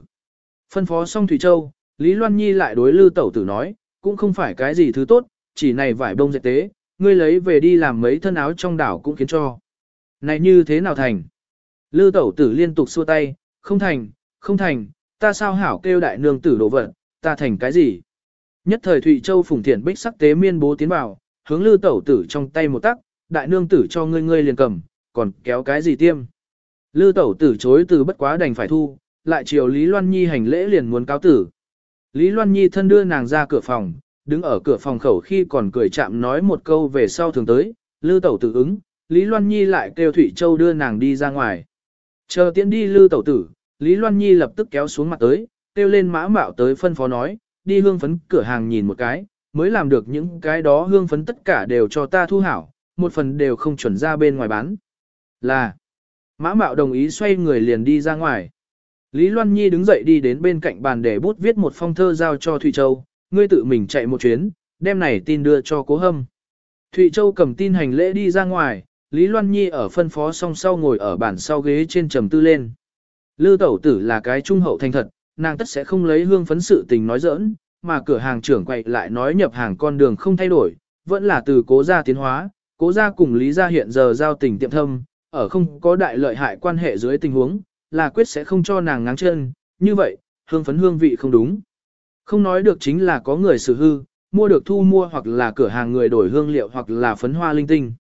Phân phó xong Thụy Châu, Lý Loan Nhi lại đối lư tẩu tử nói, cũng không phải cái gì thứ tốt, chỉ này vải đông dệt tế, ngươi lấy về đi làm mấy thân áo trong đảo cũng khiến cho. Này như thế nào thành? Lư tẩu tử liên tục xua tay, không thành, không thành, ta sao hảo kêu đại nương tử đồ vật, ta thành cái gì? Nhất thời Thụy Châu phủng thiện bích sắc tế miên bố tiến vào, hướng lư tẩu tử trong tay một tắc, đại nương tử cho ngươi ngươi liền cầm, còn kéo cái gì tiêm. Lư tẩu tử chối từ bất quá đành phải thu, lại chiều Lý Loan Nhi hành lễ liền muốn cáo tử. Lý Loan Nhi thân đưa nàng ra cửa phòng, đứng ở cửa phòng khẩu khi còn cười chạm nói một câu về sau thường tới, Lư tẩu tử ứng, Lý Loan Nhi lại kêu Thủy Châu đưa nàng đi ra ngoài. Chờ tiễn đi Lư tẩu tử, Lý Loan Nhi lập tức kéo xuống mặt tới, kêu lên mã mạo tới phân phó nói, đi hương phấn cửa hàng nhìn một cái, mới làm được những cái đó hương phấn tất cả đều cho ta thu hảo, một phần đều không chuẩn ra bên ngoài bán. Là, mã mạo đồng ý xoay người liền đi ra ngoài. Lý Loan Nhi đứng dậy đi đến bên cạnh bàn để bút viết một phong thơ giao cho Thụy Châu, ngươi tự mình chạy một chuyến, đem này tin đưa cho cố hâm. Thụy Châu cầm tin hành lễ đi ra ngoài, Lý Loan Nhi ở phân phó song sau ngồi ở bàn sau ghế trên trầm tư lên. Lư tẩu tử là cái trung hậu thành thật, nàng tất sẽ không lấy hương phấn sự tình nói giỡn, mà cửa hàng trưởng quậy lại nói nhập hàng con đường không thay đổi, vẫn là từ cố gia tiến hóa, cố gia cùng lý gia hiện giờ giao tình tiệm thâm, ở không có đại lợi hại quan hệ dưới tình huống, là quyết sẽ không cho nàng ngáng chân, như vậy, hương phấn hương vị không đúng. Không nói được chính là có người xử hư, mua được thu mua hoặc là cửa hàng người đổi hương liệu hoặc là phấn hoa linh tinh.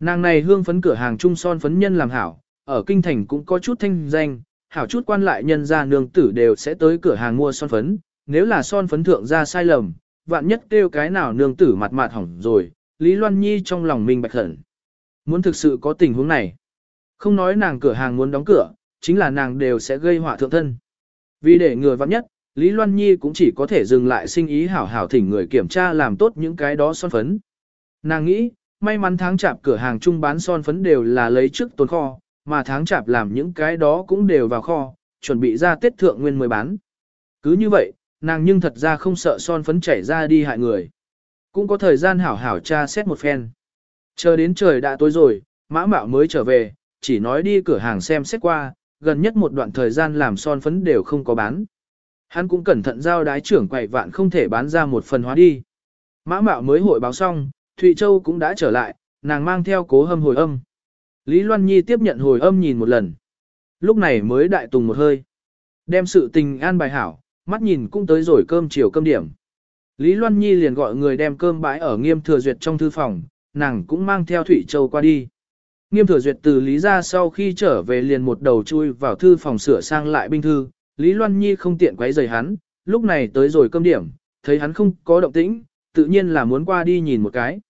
Nàng này hương phấn cửa hàng trung son phấn nhân làm hảo, ở kinh thành cũng có chút thanh danh, hảo chút quan lại nhân gia nương tử đều sẽ tới cửa hàng mua son phấn, nếu là son phấn thượng ra sai lầm, vạn nhất kêu cái nào nương tử mặt mặt hỏng rồi, Lý Loan Nhi trong lòng mình bạch hận Muốn thực sự có tình huống này, không nói nàng cửa hàng muốn đóng cửa, chính là nàng đều sẽ gây họa thượng thân. Vì để người vạn nhất, Lý Loan Nhi cũng chỉ có thể dừng lại sinh ý hảo hảo thỉnh người kiểm tra làm tốt những cái đó son phấn. Nàng nghĩ, may mắn tháng chạp cửa hàng chung bán son phấn đều là lấy trước tồn kho, mà tháng chạp làm những cái đó cũng đều vào kho, chuẩn bị ra Tết thượng nguyên mới bán. Cứ như vậy, nàng nhưng thật ra không sợ son phấn chảy ra đi hại người. Cũng có thời gian hảo hảo tra xét một phen. Chờ đến trời đã tối rồi, mã mạo mới trở về, chỉ nói đi cửa hàng xem xét qua, gần nhất một đoạn thời gian làm son phấn đều không có bán. Hắn cũng cẩn thận giao đái trưởng quậy vạn không thể bán ra một phần hóa đi. Mã mạo mới hội báo xong, Thụy Châu cũng đã trở lại, nàng mang theo cố hâm hồi âm. Lý Loan Nhi tiếp nhận hồi âm nhìn một lần. Lúc này mới đại tùng một hơi. Đem sự tình an bài hảo, mắt nhìn cũng tới rồi cơm chiều cơm điểm. Lý Loan Nhi liền gọi người đem cơm bãi ở nghiêm thừa duyệt trong thư phòng, nàng cũng mang theo Thụy Châu qua đi. Nghiêm thừa duyệt từ Lý ra sau khi trở về liền một đầu chui vào thư phòng sửa sang lại binh thư, Lý Loan Nhi không tiện quấy rầy hắn, lúc này tới rồi cơm điểm, thấy hắn không có động tĩnh, tự nhiên là muốn qua đi nhìn một cái.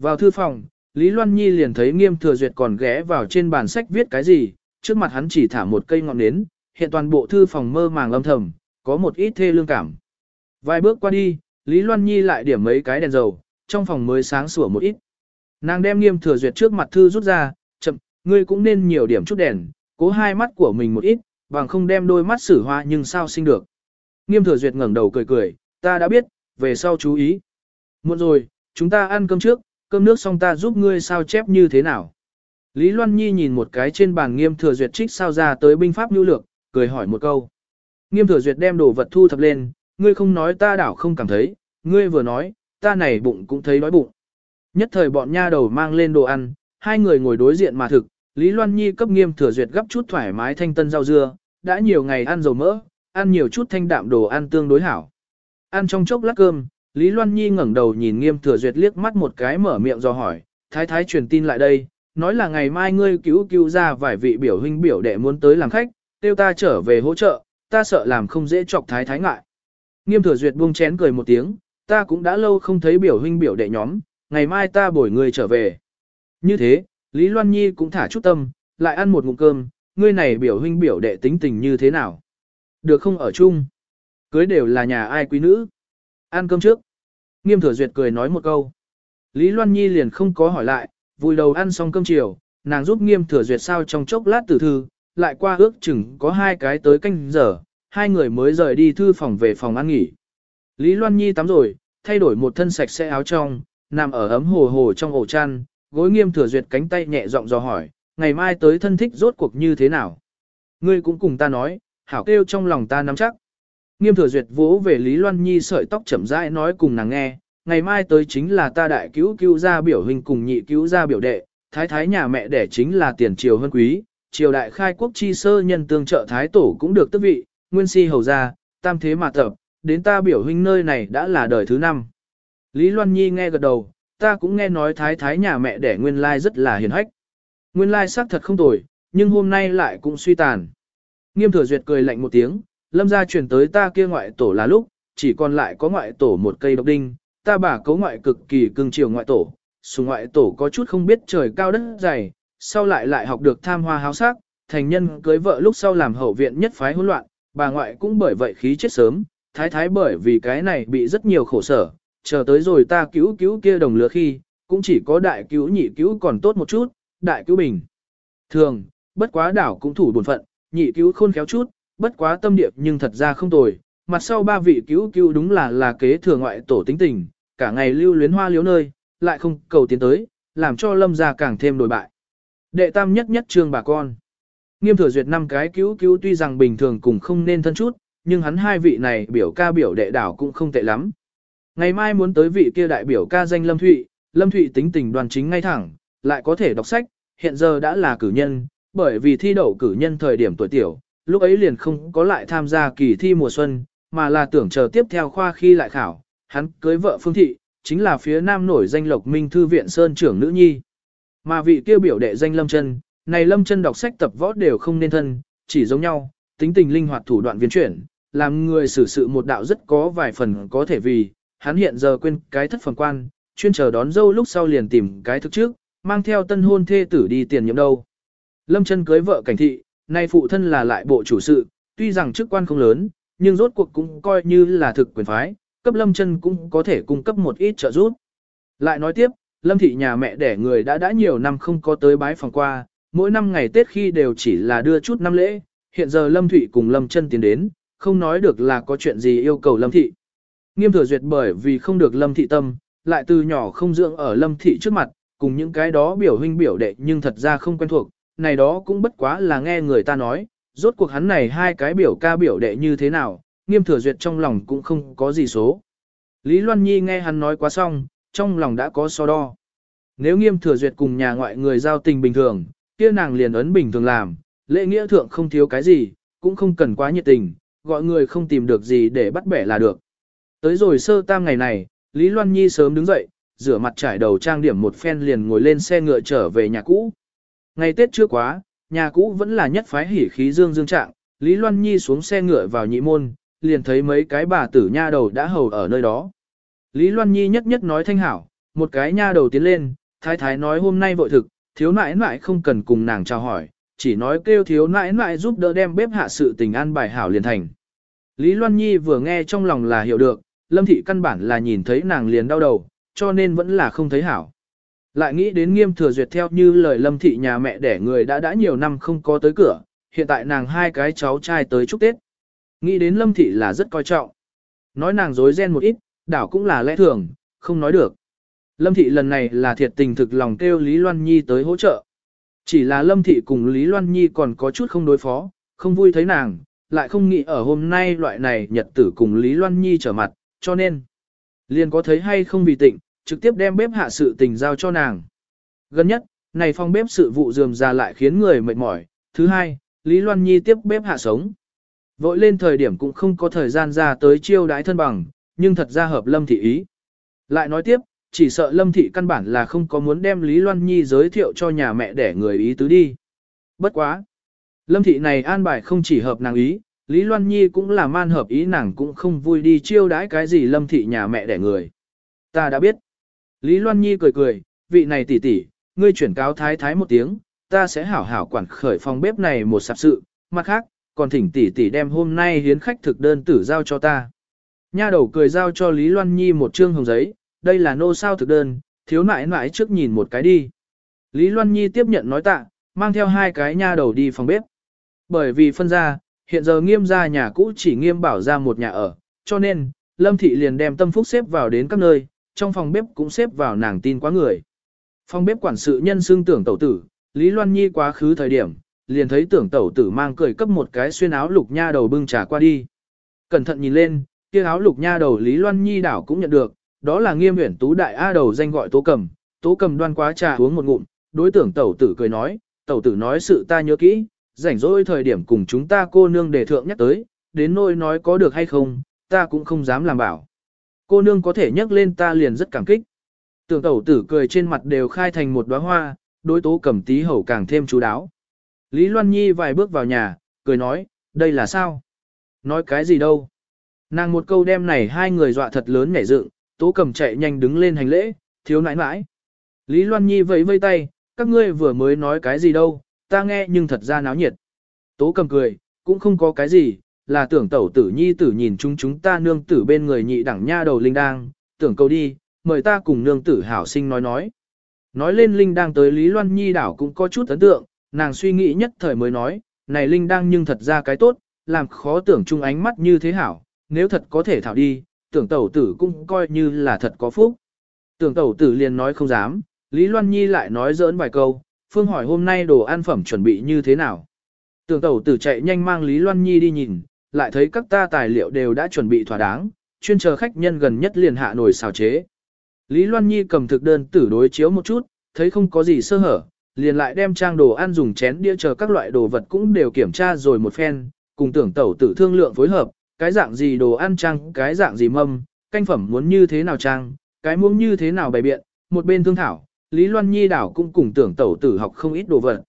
Vào thư phòng, Lý Loan Nhi liền thấy nghiêm thừa duyệt còn ghé vào trên bàn sách viết cái gì, trước mặt hắn chỉ thả một cây ngọn nến, hiện toàn bộ thư phòng mơ màng âm thầm, có một ít thê lương cảm. Vài bước qua đi, Lý Loan Nhi lại điểm mấy cái đèn dầu, trong phòng mới sáng sủa một ít. Nàng đem nghiêm thừa duyệt trước mặt thư rút ra, chậm, ngươi cũng nên nhiều điểm chút đèn, cố hai mắt của mình một ít, bằng không đem đôi mắt xử hoa nhưng sao sinh được. Nghiêm thừa duyệt ngẩng đầu cười cười, ta đã biết, về sau chú ý. Muộn rồi, chúng ta ăn cơm trước, cơm nước xong ta giúp ngươi sao chép như thế nào. Lý Loan Nhi nhìn một cái trên bàn nghiêm thừa duyệt trích sao ra tới binh pháp nhu lược, cười hỏi một câu. Nghiêm thừa duyệt đem đồ vật thu thập lên, ngươi không nói ta đảo không cảm thấy, ngươi vừa nói, ta này bụng cũng thấy đói bụng. Nhất thời bọn nha đầu mang lên đồ ăn, hai người ngồi đối diện mà thực, Lý Loan Nhi cấp nghiêm thừa duyệt gấp chút thoải mái thanh tân rau dưa, đã nhiều ngày ăn dầu mỡ, ăn nhiều chút thanh đạm đồ ăn tương đối hảo. Ăn trong chốc lát cơm, Lý Loan Nhi ngẩng đầu nhìn nghiêm thừa duyệt liếc mắt một cái mở miệng do hỏi, thái thái truyền tin lại đây, nói là ngày mai ngươi cứu cứu ra vài vị biểu huynh biểu đệ muốn tới làm khách, tiêu ta trở về hỗ trợ, ta sợ làm không dễ chọc thái thái ngại. Nghiêm thừa duyệt buông chén cười một tiếng, ta cũng đã lâu không thấy biểu huynh biểu đệ nhóm, ngày mai ta bồi người trở về. Như thế, Lý Loan Nhi cũng thả chút tâm, lại ăn một ngụm cơm, ngươi này biểu huynh biểu đệ tính tình như thế nào? Được không ở chung? Cưới đều là nhà ai quý nữ? Ăn cơm trước. Nghiêm thừa duyệt cười nói một câu. Lý Loan Nhi liền không có hỏi lại, vui đầu ăn xong cơm chiều, nàng giúp nghiêm thừa duyệt sao trong chốc lát tử thư, lại qua ước chừng có hai cái tới canh giờ, hai người mới rời đi thư phòng về phòng ăn nghỉ. Lý Loan Nhi tắm rồi, thay đổi một thân sạch sẽ áo trong, nằm ở ấm hồ hồ trong ổ chăn, gối nghiêm thừa duyệt cánh tay nhẹ giọng dò hỏi, ngày mai tới thân thích rốt cuộc như thế nào. Ngươi cũng cùng ta nói, hảo kêu trong lòng ta nắm chắc. Nghiêm thừa duyệt vỗ về Lý Loan Nhi sợi tóc chậm rãi nói cùng nàng nghe, ngày mai tới chính là ta đại cứu cứu gia biểu hình cùng nhị cứu gia biểu đệ, thái thái nhà mẹ đẻ chính là tiền triều hơn quý, triều đại khai quốc chi sơ nhân tương trợ thái tổ cũng được tước vị, nguyên si hầu gia, tam thế mà tập, đến ta biểu huynh nơi này đã là đời thứ năm. Lý Loan Nhi nghe gật đầu, ta cũng nghe nói thái thái nhà mẹ đẻ nguyên lai rất là hiền hách. Nguyên lai xác thật không tồi, nhưng hôm nay lại cũng suy tàn. Nghiêm thừa duyệt cười lạnh một tiếng, lâm gia truyền tới ta kia ngoại tổ là lúc, chỉ còn lại có ngoại tổ một cây độc đinh, ta bà cấu ngoại cực kỳ cưng chiều ngoại tổ, sùng ngoại tổ có chút không biết trời cao đất dày, sau lại lại học được tham hoa háo sắc, thành nhân cưới vợ lúc sau làm hậu viện nhất phái hỗn loạn, bà ngoại cũng bởi vậy khí chết sớm, thái thái bởi vì cái này bị rất nhiều khổ sở, chờ tới rồi ta cứu cứu kia đồng lứa khi, cũng chỉ có đại cứu nhị cứu còn tốt một chút, đại cứu bình. Thường, bất quá đảo cũng thủ buồn phận, nhị cứu khôn khéo chút, bất quá tâm điệp nhưng thật ra không tồi, mặt sau ba vị cứu cứu đúng là là kế thừa ngoại tổ tính tình, cả ngày lưu luyến hoa liếu nơi, lại không cầu tiến tới, làm cho lâm gia càng thêm đổi bại. Đệ tam nhất nhất trương bà con. Nghiêm thừa duyệt năm cái cứu cứu tuy rằng bình thường cũng không nên thân chút, nhưng hắn hai vị này biểu ca biểu đệ đảo cũng không tệ lắm. Ngày mai muốn tới vị kia đại biểu ca danh Lâm Thụy, Lâm Thụy tính tình đoàn chính ngay thẳng, lại có thể đọc sách, hiện giờ đã là cử nhân, bởi vì thi đậu cử nhân thời điểm tuổi tiểu, lúc ấy liền không có lại tham gia kỳ thi mùa xuân, mà là tưởng chờ tiếp theo khoa khi lại khảo, hắn cưới vợ Phương Thị, chính là phía nam nổi danh Lộc Minh Thư viện Sơn trưởng nữ nhi. Mà vị kia biểu đệ danh Lâm chân này Lâm chân đọc sách tập võ đều không nên thân, chỉ giống nhau, tính tình linh hoạt thủ đoạn biến chuyển, làm người xử sự một đạo rất có vài phần có thể vì, hắn hiện giờ quên cái thất phần quan, chuyên chờ đón dâu lúc sau liền tìm cái thức trước, mang theo tân hôn thê tử đi tiền nhiệm đâu. Lâm chân cưới vợ cảnh thị, nay phụ thân là lại bộ chủ sự, tuy rằng chức quan không lớn, nhưng rốt cuộc cũng coi như là thực quyền phái, cấp lâm chân cũng có thể cung cấp một ít trợ giúp. Lại nói tiếp, lâm thị nhà mẹ đẻ người đã đã nhiều năm không có tới bái phòng qua, mỗi năm ngày Tết khi đều chỉ là đưa chút năm lễ, hiện giờ lâm thụy cùng lâm chân tiến đến, không nói được là có chuyện gì yêu cầu lâm thị. Nghiêm thừa duyệt bởi vì không được lâm thị tâm, lại từ nhỏ không dưỡng ở lâm thị trước mặt, cùng những cái đó biểu huynh biểu đệ nhưng thật ra không quen thuộc, này đó cũng bất quá là nghe người ta nói, rốt cuộc hắn này hai cái biểu ca biểu đệ như thế nào, nghiêm thừa duyệt trong lòng cũng không có gì số. Lý Loan Nhi nghe hắn nói quá xong, trong lòng đã có so đo. Nếu nghiêm thừa duyệt cùng nhà ngoại người giao tình bình thường, kia nàng liền ấn bình thường làm, lễ nghĩa thượng không thiếu cái gì, cũng không cần quá nhiệt tình, gọi người không tìm được gì để bắt bẻ là được. Tới rồi sơ tam ngày này, Lý Loan Nhi sớm đứng dậy, rửa mặt trải đầu trang điểm một phen liền ngồi lên xe ngựa trở về nhà cũ. Ngày Tết chưa quá, nhà cũ vẫn là nhất phái hỉ khí dương dương trạng, Lý Loan Nhi xuống xe ngựa vào nhị môn, liền thấy mấy cái bà tử nha đầu đã hầu ở nơi đó. Lý Loan Nhi nhất nhất nói thanh hảo, một cái nha đầu tiến lên, thái thái nói hôm nay vội thực, thiếu nãi nãi không cần cùng nàng chào hỏi, chỉ nói kêu thiếu nãi nãi giúp đỡ đem bếp hạ sự tình an bài hảo liền thành. Lý Loan Nhi vừa nghe trong lòng là hiểu được, Lâm Thị căn bản là nhìn thấy nàng liền đau đầu, cho nên vẫn là không thấy hảo. Lại nghĩ đến nghiêm thừa duyệt theo như lời Lâm Thị nhà mẹ đẻ người đã đã nhiều năm không có tới cửa, hiện tại nàng hai cái cháu trai tới chúc Tết. Nghĩ đến Lâm Thị là rất coi trọng. Nói nàng dối ren một ít, đảo cũng là lẽ thường, không nói được. Lâm Thị lần này là thiệt tình thực lòng kêu Lý Loan Nhi tới hỗ trợ. Chỉ là Lâm Thị cùng Lý Loan Nhi còn có chút không đối phó, không vui thấy nàng, lại không nghĩ ở hôm nay loại này nhật tử cùng Lý Loan Nhi trở mặt, cho nên liền có thấy hay không vì tịnh, trực tiếp đem bếp hạ sự tình giao cho nàng. Gần nhất, này phong bếp sự vụ dườm ra lại khiến người mệt mỏi. Thứ hai, Lý Loan Nhi tiếp bếp hạ sống. Vội lên thời điểm cũng không có thời gian ra tới chiêu đái thân bằng, nhưng thật ra hợp Lâm Thị ý. Lại nói tiếp, chỉ sợ Lâm Thị căn bản là không có muốn đem Lý Loan Nhi giới thiệu cho nhà mẹ để người ý tứ đi. Bất quá. Lâm Thị này an bài không chỉ hợp nàng ý, Lý Loan Nhi cũng là man hợp ý nàng cũng không vui đi chiêu đãi cái gì Lâm Thị nhà mẹ để người. Ta đã biết. Lý Loan Nhi cười cười, vị này tỷ tỷ, ngươi chuyển cáo thái thái một tiếng, ta sẽ hảo hảo quản khởi phòng bếp này một sạp sự, mặt khác, còn thỉnh tỷ tỷ đem hôm nay hiến khách thực đơn tử giao cho ta. Nha đầu cười giao cho Lý Loan Nhi một trương hồng giấy, đây là nô sao thực đơn, thiếu nãi nãi trước nhìn một cái đi. Lý Loan Nhi tiếp nhận nói tạ, mang theo hai cái nha đầu đi phòng bếp. Bởi vì phân ra, hiện giờ nghiêm ra nhà cũ chỉ nghiêm bảo ra một nhà ở, cho nên, Lâm Thị liền đem tâm phúc xếp vào đến các nơi, trong phòng bếp cũng xếp vào nàng tin quá người. Phòng bếp quản sự nhân xương tưởng tẩu tử, Lý Loan Nhi quá khứ thời điểm, liền thấy tưởng tẩu tử mang cười cấp một cái xuyên áo lục nha đầu bưng trà qua đi. Cẩn thận nhìn lên, kia áo lục nha đầu Lý Loan Nhi đảo cũng nhận được, đó là nghiêm huyển tú đại A đầu danh gọi tố cầm, tố cầm đoan quá trà uống một ngụm, đối tưởng tẩu tử cười nói, tẩu tử nói sự ta nhớ kỹ, rảnh rỗi thời điểm cùng chúng ta cô nương đề thượng nhắc tới, đến nỗi nói có được hay không, ta cũng không dám làm bảo. Cô nương có thể nhắc lên ta liền rất cảm kích. Tưởng tẩu tử cười trên mặt đều khai thành một đóa hoa, đối tố cầm tí hầu càng thêm chú đáo. Lý Loan Nhi vài bước vào nhà, cười nói, đây là sao? Nói cái gì đâu? Nàng một câu đem này hai người dọa thật lớn nhảy dựng, tố cầm chạy nhanh đứng lên hành lễ, thiếu nãi nãi. Lý Loan Nhi vẫy vây tay, các ngươi vừa mới nói cái gì đâu, ta nghe nhưng thật ra náo nhiệt. Tố cầm cười, cũng không có cái gì, là tưởng tẩu tử nhi tử nhìn chúng chúng ta nương tử bên người nhị đẳng nha đầu linh đang, tưởng cầu đi, mời ta cùng nương tử hảo sinh nói nói. Nói lên linh đang tới Lý Loan Nhi đảo cũng có chút ấn tượng, nàng suy nghĩ nhất thời mới nói, này linh đang nhưng thật ra cái tốt, làm khó tưởng chung ánh mắt như thế hảo, nếu thật có thể thảo đi, tưởng tẩu tử cũng coi như là thật có phúc. Tưởng tẩu tử liền nói không dám, Lý Loan Nhi lại nói giỡn vài câu, Phương hỏi hôm nay đồ ăn phẩm chuẩn bị như thế nào. Tưởng tẩu tử chạy nhanh mang Lý Loan Nhi đi nhìn, lại thấy các ta tài liệu đều đã chuẩn bị thỏa đáng, chuyên chờ khách nhân gần nhất liền hạ nồi xào chế. Lý Loan Nhi cầm thực đơn tử đối chiếu một chút, thấy không có gì sơ hở, liền lại đem trang đồ ăn dùng chén đĩa chờ các loại đồ vật cũng đều kiểm tra rồi một phen, cùng tưởng tẩu tử thương lượng phối hợp, cái dạng gì đồ ăn trang, cái dạng gì mâm, canh phẩm muốn như thế nào trang, cái muỗng như thế nào bày biện, một bên thương thảo, Lý Loan Nhi đảo cũng cùng tưởng tẩu tử học không ít đồ vật.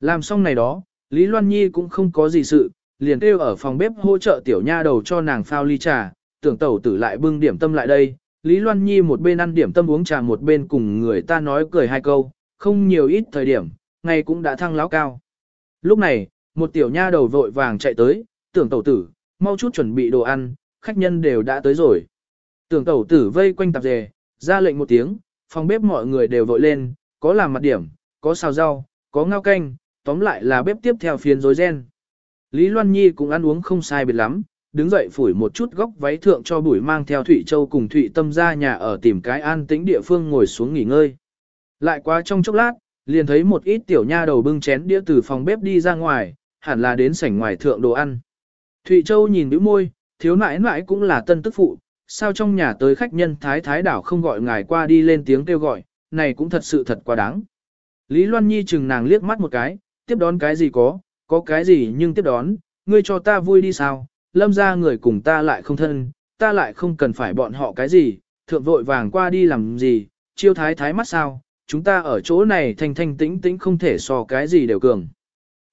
Làm xong này đó, Lý Loan Nhi cũng không có gì sự, liền kêu ở phòng bếp hỗ trợ tiểu nha đầu cho nàng phao ly trà, tưởng tẩu tử lại bưng điểm tâm lại đây. Lý Loan Nhi một bên ăn điểm tâm uống trà một bên cùng người ta nói cười hai câu, không nhiều ít thời điểm, ngày cũng đã thăng láo cao. Lúc này, một tiểu nha đầu vội vàng chạy tới, tưởng tẩu tử, mau chút chuẩn bị đồ ăn, khách nhân đều đã tới rồi. Tưởng tẩu tử vây quanh tạp dề, ra lệnh một tiếng, phòng bếp mọi người đều vội lên, có làm mặt điểm, có xào rau, có ngao canh, tóm lại là bếp tiếp theo phiên rối ren. Lý Loan Nhi cũng ăn uống không sai biệt lắm, đứng dậy phủi một chút góc váy thượng cho bụi mang theo Thụy Châu cùng Thụy Tâm ra nhà ở tìm cái an tĩnh địa phương ngồi xuống nghỉ ngơi. Lại quá trong chốc lát, liền thấy một ít tiểu nha đầu bưng chén đĩa từ phòng bếp đi ra ngoài, hẳn là đến sảnh ngoài thượng đồ ăn. Thụy Châu nhìn bĩu môi, thiếu nãi nãi cũng là tân tức phụ, sao trong nhà tới khách nhân thái thái đảo không gọi ngài qua đi lên tiếng kêu gọi, này cũng thật sự thật quá đáng. Lý Loan Nhi chừng nàng liếc mắt một cái, tiếp đón cái gì có, có cái gì nhưng tiếp đón, ngươi cho ta vui đi sao, lâm ra người cùng ta lại không thân, ta lại không cần phải bọn họ cái gì, thượng vội vàng qua đi làm gì, chiêu thái thái mắt sao, chúng ta ở chỗ này thanh thanh tĩnh tĩnh không thể so cái gì đều cường.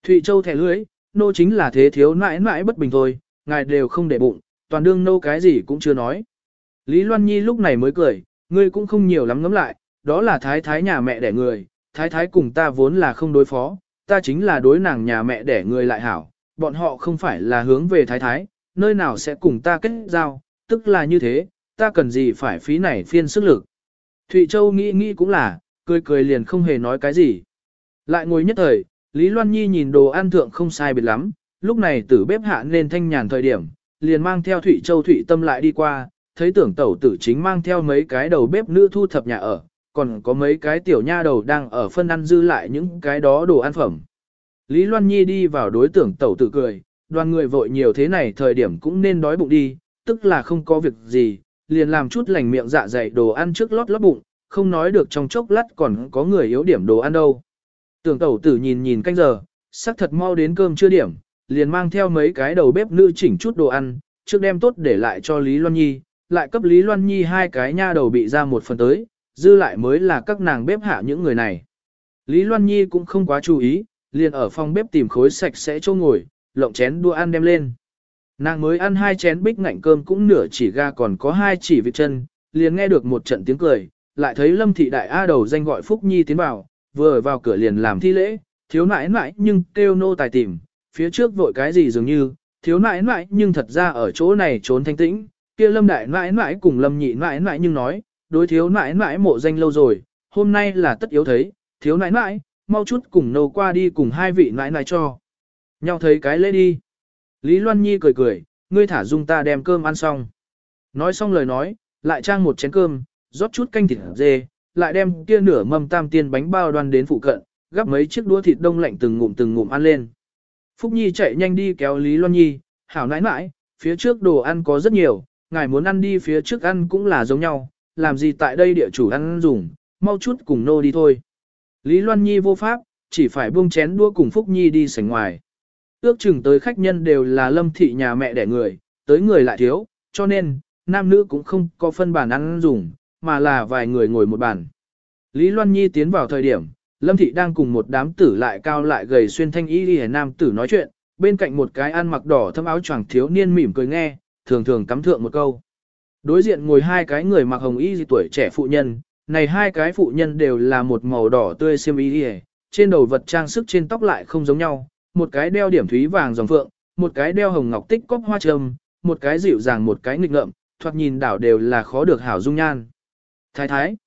Thụy Châu thẻ lưới, nô chính là thế thiếu nãi nãi bất bình thôi, ngài đều không để bụng, toàn đương nô cái gì cũng chưa nói. Lý Loan Nhi lúc này mới cười, ngươi cũng không nhiều lắm ngắm lại, đó là thái thái nhà mẹ đẻ người, thái thái cùng ta vốn là không đối phó, ta chính là đối nàng nhà mẹ đẻ người lại hảo, bọn họ không phải là hướng về thái thái, nơi nào sẽ cùng ta kết giao, tức là như thế, ta cần gì phải phí này phiên sức lực. Thụy Châu nghĩ nghĩ cũng là, cười cười liền không hề nói cái gì. Lại ngồi nhất thời, Lý Loan Nhi nhìn đồ ăn thượng không sai biệt lắm, lúc này tử bếp hạ nên thanh nhàn thời điểm, liền mang theo Thụy Châu Thụy Tâm lại đi qua, thấy tưởng tẩu tử chính mang theo mấy cái đầu bếp nữ thu thập nhà ở, còn có mấy cái tiểu nha đầu đang ở phân ăn dư lại những cái đó đồ ăn phẩm. Lý Loan Nhi đi vào đối tưởng tẩu tử cười, đoàn người vội nhiều thế này thời điểm cũng nên đói bụng đi, tức là không có việc gì, liền làm chút lành miệng dạ dày đồ ăn trước lót lót bụng, không nói được trong chốc lát còn có người yếu điểm đồ ăn đâu. Tưởng tẩu tử nhìn nhìn canh giờ, sắc thật mau đến cơm chưa điểm, liền mang theo mấy cái đầu bếp nữ chỉnh chút đồ ăn, trước đem tốt để lại cho Lý Loan Nhi, lại cấp Lý Loan Nhi hai cái nha đầu bị ra một phần tới, dư lại mới là các nàng bếp hạ những người này. Lý Loan Nhi cũng không quá chú ý, liền ở phòng bếp tìm khối sạch sẽ chỗ ngồi, lộng chén đua ăn đem lên. Nàng mới ăn hai chén bích ngạnh cơm cũng nửa chỉ ga còn có hai chỉ vịt chân, liền nghe được một trận tiếng cười, lại thấy Lâm Thị Đại A đầu danh gọi Phúc Nhi tiến vào, vừa vào cửa liền làm thi lễ, thiếu nãi nãi nhưng kêu nô tài tìm, phía trước vội cái gì dường như, thiếu nãi nãi nhưng thật ra ở chỗ này trốn thanh tĩnh, kia Lâm Đại nãi nãi cùng Lâm Nhị nãi nãi nhưng nói, đối thiếu nãi nãi mộ danh lâu rồi, hôm nay là tất yếu thấy, thiếu nãi nãi, mau chút cùng nâu qua đi cùng hai vị nãi nãi cho. Nhau thấy cái lễ đi. Lý Loan Nhi cười cười, ngươi thả dung ta đem cơm ăn xong. Nói xong lời nói, lại trang một chén cơm, rót chút canh thịt dê, lại đem kia nửa mâm tam tiên bánh bao đoan đến phụ cận, gắp mấy chiếc đũa thịt đông lạnh từng ngụm từng ngụm ăn lên. Phúc Nhi chạy nhanh đi kéo Lý Loan Nhi, hảo nãi nãi, phía trước đồ ăn có rất nhiều, ngài muốn ăn đi phía trước ăn cũng là giống nhau, làm gì tại đây địa chủ ăn dùng, mau chút cùng nô đi thôi. Lý Loan Nhi vô pháp, chỉ phải buông chén đua cùng Phúc Nhi đi sảnh ngoài. Ước chừng tới khách nhân đều là lâm thị nhà mẹ đẻ người, tới người lại thiếu, cho nên, nam nữ cũng không có phân bản ăn dùng, mà là vài người ngồi một bàn. Lý Loan Nhi tiến vào thời điểm, Lâm Thị đang cùng một đám tử lại cao lại gầy xuyên thanh y đi nam tử nói chuyện, bên cạnh một cái ăn mặc đỏ thâm áo choàng thiếu niên mỉm cười nghe, thường thường cắm thượng một câu. Đối diện ngồi hai cái người mặc hồng y tuổi trẻ phụ nhân, này hai cái phụ nhân đều là một màu đỏ tươi xiêm y đi trên đầu vật trang sức trên tóc lại không giống nhau, một cái đeo điểm thúy vàng dòng phượng, một cái đeo hồng ngọc tích cốc hoa trâm, một cái dịu dàng một cái nghịch ngợm, thoạt nhìn đảo đều là khó được hảo dung nhan. Thái thái.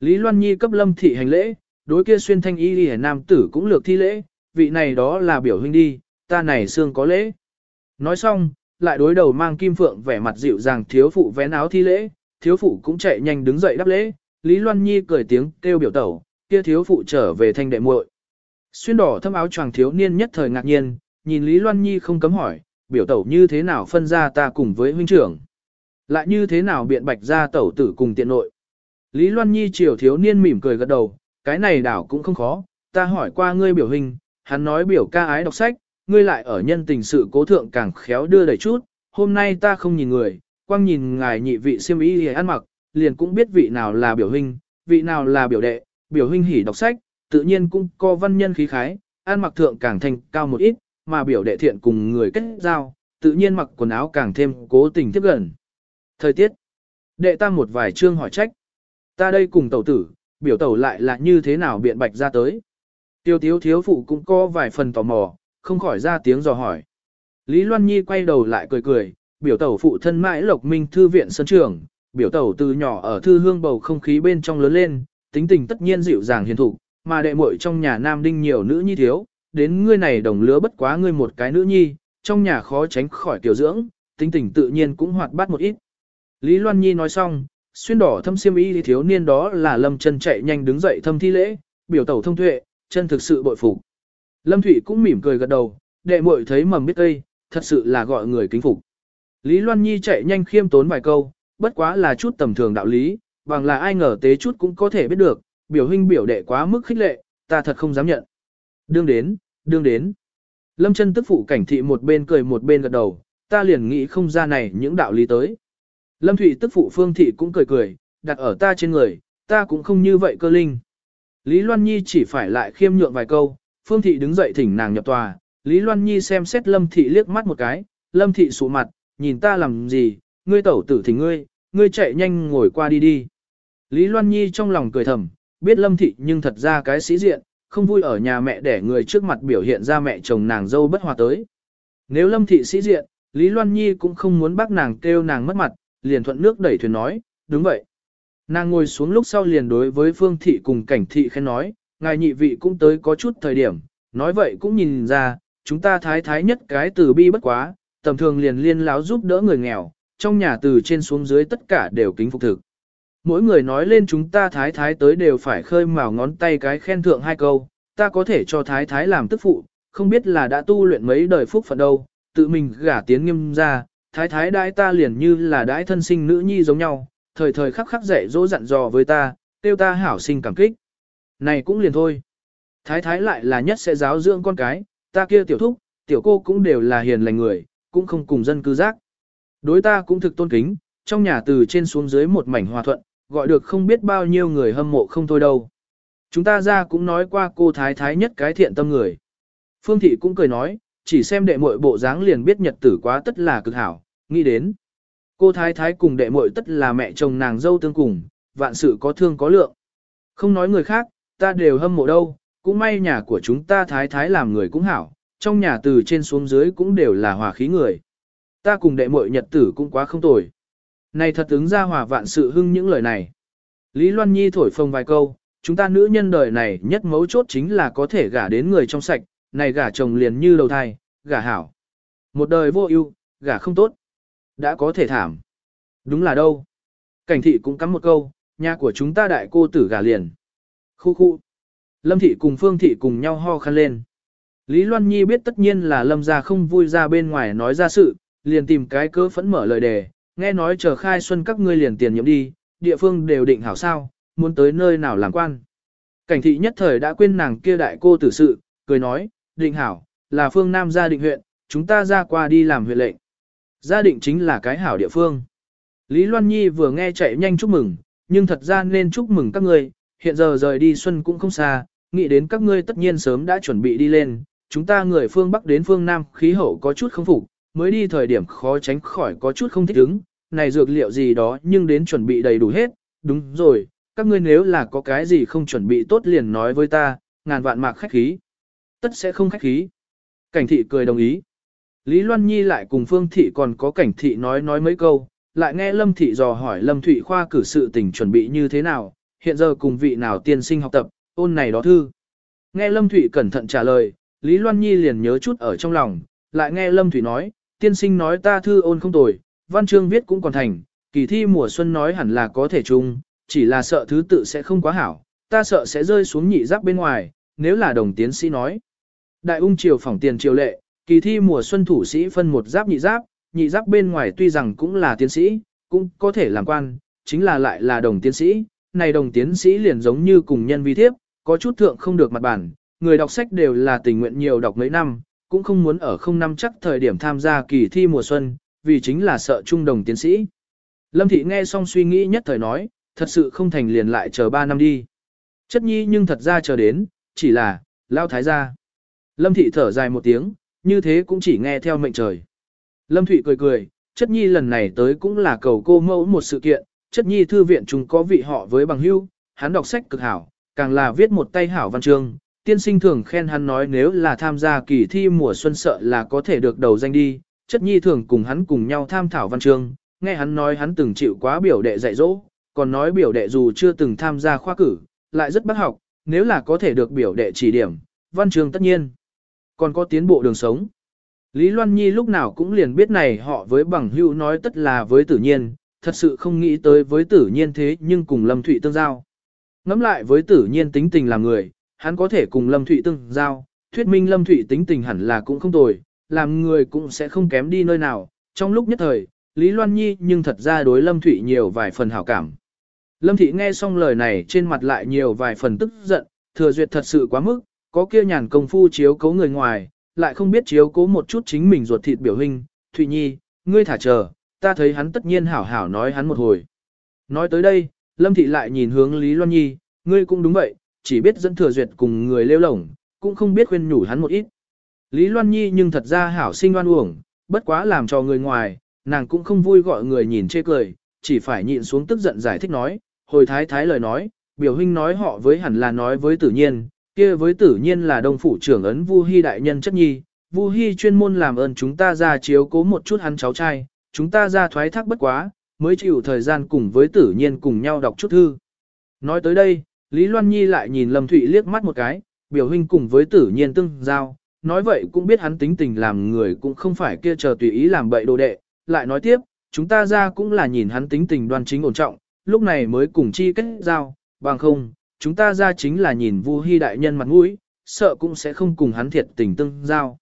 Lý Loan Nhi cấp lâm thị hành lễ, đối kia xuyên thanh y đi nam tử cũng lược thi lễ, vị này đó là biểu huynh đi, ta này xương có lễ. Nói xong, lại đối đầu mang kim phượng vẻ mặt dịu dàng thiếu phụ vén áo thi lễ, thiếu phụ cũng chạy nhanh đứng dậy đáp lễ, Lý Loan Nhi cười tiếng kêu biểu tẩu, kia thiếu phụ trở về thanh đệ muội. Xuyên đỏ thâm áo choàng thiếu niên nhất thời ngạc nhiên, nhìn Lý Loan Nhi không cấm hỏi, biểu tẩu như thế nào phân ra ta cùng với huynh trưởng. Lại như thế nào biện bạch ra tẩu tử cùng tiện nội. Lý Loan Nhi chiều thiếu niên mỉm cười gật đầu, cái này đảo cũng không khó, ta hỏi qua ngươi biểu hình, hắn nói biểu ca ái đọc sách, ngươi lại ở nhân tình sự cố thượng càng khéo đưa đẩy chút, hôm nay ta không nhìn người, quang nhìn ngài nhị vị siêm ý hề ăn mặc, liền cũng biết vị nào là biểu huynh, vị nào là biểu đệ, biểu huynh hỉ đọc sách, tự nhiên cũng có văn nhân khí khái, ăn mặc thượng càng thành cao một ít, mà biểu đệ thiện cùng người kết giao, tự nhiên mặc quần áo càng thêm cố tình tiếp gần. Thời tiết. Đệ ta một vài chương hỏi trách. Ta đây cùng tẩu tử, biểu tẩu lại là như thế nào biện bạch ra tới. Tiêu thiếu thiếu phụ cũng có vài phần tò mò, không khỏi ra tiếng dò hỏi. Lý Loan Nhi quay đầu lại cười cười, biểu tẩu phụ thân mãi lộc minh thư viện sân trường, biểu tẩu từ nhỏ ở thư hương bầu không khí bên trong lớn lên, tính tình tất nhiên dịu dàng hiền thục, mà đệ muội trong nhà nam đinh nhiều nữ nhi thiếu, đến ngươi này đồng lứa bất quá ngươi một cái nữ nhi, trong nhà khó tránh khỏi tiểu dưỡng, tính tình tự nhiên cũng hoạt bát một ít. Lý Loan Nhi nói xong, xuyên đỏ thâm xiêm y thiếu niên đó là Lâm chân chạy nhanh đứng dậy thâm thi lễ, biểu tẩu thông tuệ, chân thực sự bội phục. Lâm Thụy cũng mỉm cười gật đầu, đệ muội thấy mầm biết cây, thật sự là gọi người kính phục. Lý Loan Nhi chạy nhanh khiêm tốn vài câu, bất quá là chút tầm thường đạo lý, bằng là ai ngờ tế chút cũng có thể biết được, biểu huynh biểu đệ quá mức khích lệ, ta thật không dám nhận. Đương đến, đương đến. Lâm chân tức phụ cảnh thị một bên cười một bên gật đầu, ta liền nghĩ không ra này những đạo lý tới. Lâm Thụy tức phụ Phương Thị cũng cười cười, đặt ở ta trên người, ta cũng không như vậy cơ linh. Lý Loan Nhi chỉ phải lại khiêm nhượng vài câu, Phương Thị đứng dậy thỉnh nàng nhập tòa, Lý Loan Nhi xem xét Lâm Thị liếc mắt một cái, Lâm Thị sụ mặt, nhìn ta làm gì, ngươi tẩu tử thỉnh ngươi, ngươi chạy nhanh ngồi qua đi đi. Lý Loan Nhi trong lòng cười thầm, biết Lâm Thị nhưng thật ra cái sĩ diện, không vui ở nhà mẹ để người trước mặt biểu hiện ra mẹ chồng nàng dâu bất hòa tới. Nếu Lâm Thị sĩ diện, Lý Loan Nhi cũng không muốn bác nàng kêu nàng mất mặt, liền thuận nước đẩy thuyền nói, đúng vậy. Nàng ngồi xuống lúc sau liền đối với Phương Thị cùng Cảnh Thị khen nói, ngài nhị vị cũng tới có chút thời điểm, nói vậy cũng nhìn ra, chúng ta thái thái nhất cái từ bi bất quá, tầm thường liền liên láo giúp đỡ người nghèo, trong nhà từ trên xuống dưới tất cả đều kính phục thực. Mỗi người nói lên chúng ta thái thái tới đều phải khơi mào ngón tay cái khen thượng hai câu, ta có thể cho thái thái làm tức phụ, không biết là đã tu luyện mấy đời phúc phận đâu, tự mình gả tiến nghiêm ra, thái thái đãi ta liền như là đãi thân sinh nữ nhi giống nhau, thời thời khắc khắc dạy dỗ dặn dò với ta, tiêu ta hảo sinh cảm kích. Này cũng liền thôi. Thái thái lại là nhất sẽ giáo dưỡng con cái, ta kia tiểu thúc, tiểu cô cũng đều là hiền lành người, cũng không cùng dân cư giác. Đối ta cũng thực tôn kính, trong nhà từ trên xuống dưới một mảnh hòa thuận, gọi được không biết bao nhiêu người hâm mộ không thôi đâu. Chúng ta ra cũng nói qua cô thái thái nhất cái thiện tâm người. Phương thị cũng cười nói, chỉ xem đệ muội bộ dáng liền biết nhật tử quá tất là cực hảo, nghĩ đến. Cô thái thái cùng đệ muội tất là mẹ chồng nàng dâu tương cùng, vạn sự có thương có lượng. Không nói người khác, ta đều hâm mộ đâu, cũng may nhà của chúng ta thái thái làm người cũng hảo, trong nhà từ trên xuống dưới cũng đều là hòa khí người. Ta cùng đệ muội nhật tử cũng quá không tồi. Này thật ứng ra hòa vạn sự hưng những lời này. Lý Loan Nhi thổi phồng vài câu, chúng ta nữ nhân đời này nhất mấu chốt chính là có thể gả đến người trong sạch, này gả chồng liền như đầu thai, gả hảo. Một đời vô ưu, gả không tốt. Đã có thể thảm. Đúng là đâu. Cảnh thị cũng cắm một câu, nhà của chúng ta đại cô tử gả liền. Khu khu. Lâm thị cùng Phương thị cùng nhau ho khăn lên. Lý Loan Nhi biết tất nhiên là Lâm gia không vui ra bên ngoài nói ra sự, liền tìm cái cớ phẫn mở lời đề, nghe nói chờ khai xuân các ngươi liền tiền nhiệm đi, địa phương đều định hảo sao, muốn tới nơi nào làm quan. Cảnh thị nhất thời đã quên nàng kia đại cô tử sự, cười nói, định hảo, là phương Nam gia định huyện, chúng ta ra qua đi làm huyện lệnh. Gia định chính là cái hảo địa phương. Lý Loan Nhi vừa nghe chạy nhanh chúc mừng, nhưng thật ra nên chúc mừng các ngươi, hiện giờ rời đi xuân cũng không xa, nghĩ đến các ngươi tất nhiên sớm đã chuẩn bị đi lên, chúng ta người phương Bắc đến phương Nam khí hậu có chút không phục, mới đi thời điểm khó tránh khỏi có chút không thích ứng, này dược liệu gì đó nhưng đến chuẩn bị đầy đủ hết, đúng rồi, các ngươi nếu là có cái gì không chuẩn bị tốt liền nói với ta, ngàn vạn mạc khách khí. Tất sẽ không khách khí. Cảnh thị cười đồng ý. Lý Loan Nhi lại cùng Phương thị còn có cảnh thị nói nói mấy câu, lại nghe Lâm thị dò hỏi Lâm Thụy Khoa cử sự tình chuẩn bị như thế nào, hiện giờ cùng vị nào tiên sinh học tập, ôn này đó thư. Nghe Lâm Thụy cẩn thận trả lời, Lý Loan Nhi liền nhớ chút ở trong lòng, lại nghe Lâm Thụy nói, tiên sinh nói ta thư ôn không tồi, văn chương viết cũng còn thành, kỳ thi mùa xuân nói hẳn là có thể chung, chỉ là sợ thứ tự sẽ không quá hảo, ta sợ sẽ rơi xuống nhị giáp bên ngoài, nếu là đồng tiến sĩ nói. Đại ung triều phỏng tiền triều lệ, kỳ thi mùa xuân thủ sĩ phân một giáp nhị giáp, nhị giáp bên ngoài tuy rằng cũng là tiến sĩ, cũng có thể làm quan, chính là lại là đồng tiến sĩ, này đồng tiến sĩ liền giống như cùng nhân vi thiếp, có chút thượng không được mặt bản, người đọc sách đều là tình nguyện nhiều đọc mấy năm, cũng không muốn ở không năm chắc thời điểm tham gia kỳ thi mùa xuân, vì chính là sợ trung đồng tiến sĩ. Lâm Thị nghe xong suy nghĩ nhất thời nói, thật sự không thành liền lại chờ 3 năm đi. Chất nhi nhưng thật ra chờ đến, chỉ là, lao thái gia. Lâm Thị thở dài một tiếng, như thế cũng chỉ nghe theo mệnh trời. Lâm Thụy cười cười, chất nhi lần này tới cũng là cầu cô mẫu một sự kiện, chất nhi thư viện chúng có vị họ với bằng hưu, hắn đọc sách cực hảo, càng là viết một tay hảo văn chương, tiên sinh thường khen hắn nói nếu là tham gia kỳ thi mùa xuân sợ là có thể được đầu danh đi, chất nhi thường cùng hắn cùng nhau tham thảo văn chương, nghe hắn nói hắn từng chịu quá biểu đệ dạy dỗ, còn nói biểu đệ dù chưa từng tham gia khoa cử, lại rất bác học, nếu là có thể được biểu đệ chỉ điểm, văn chương tất nhiên, còn có tiến bộ đường sống. Lý Loan Nhi lúc nào cũng liền biết này họ với bằng hữu nói tất là với tự nhiên, thật sự không nghĩ tới với tử nhiên thế nhưng cùng Lâm Thụy tương giao. Ngắm lại với tử nhiên tính tình làm người, hắn có thể cùng Lâm Thụy tương giao, thuyết minh Lâm Thụy tính tình hẳn là cũng không tồi, làm người cũng sẽ không kém đi nơi nào. Trong lúc nhất thời, Lý Loan Nhi nhưng thật ra đối Lâm Thụy nhiều vài phần hảo cảm. Lâm Thị nghe xong lời này trên mặt lại nhiều vài phần tức giận, thừa duyệt thật sự quá mức, có kia nhàn công phu chiếu cố người ngoài, lại không biết chiếu cố một chút chính mình ruột thịt biểu hình, Thụy Nhi, ngươi thả chờ, ta thấy hắn tất nhiên hảo hảo nói hắn một hồi. Nói tới đây, Lâm Thị lại nhìn hướng Lý Loan Nhi, ngươi cũng đúng vậy, chỉ biết dẫn thừa duyệt cùng người lêu lổng, cũng không biết khuyên nhủ hắn một ít. Lý Loan Nhi nhưng thật ra hảo sinh oan uổng, bất quá làm cho người ngoài, nàng cũng không vui gọi người nhìn chê cười, chỉ phải nhịn xuống tức giận giải thích nói, hồi thái thái lời nói, biểu huynh nói họ với hẳn là nói với tử nhiên, kia với tử nhiên là đông phủ trưởng ấn Vu Hi đại nhân chất nhi, Vu Hi chuyên môn làm ơn chúng ta ra chiếu cố một chút hắn cháu trai, chúng ta ra thoái thác bất quá, mới chịu thời gian cùng với tử nhiên cùng nhau đọc chút thư. Nói tới đây, Lý Loan Nhi lại nhìn Lâm Thụy liếc mắt một cái, biểu huynh cùng với tử nhiên tương giao, nói vậy cũng biết hắn tính tình làm người cũng không phải kia chờ tùy ý làm bậy đồ đệ, lại nói tiếp, chúng ta ra cũng là nhìn hắn tính tình đoan chính ổn trọng, lúc này mới cùng chi kết giao, bằng không, chúng ta ra chính là nhìn Vu Hi đại nhân mặt mũi, sợ cũng sẽ không cùng hắn thiệt tình tương giao.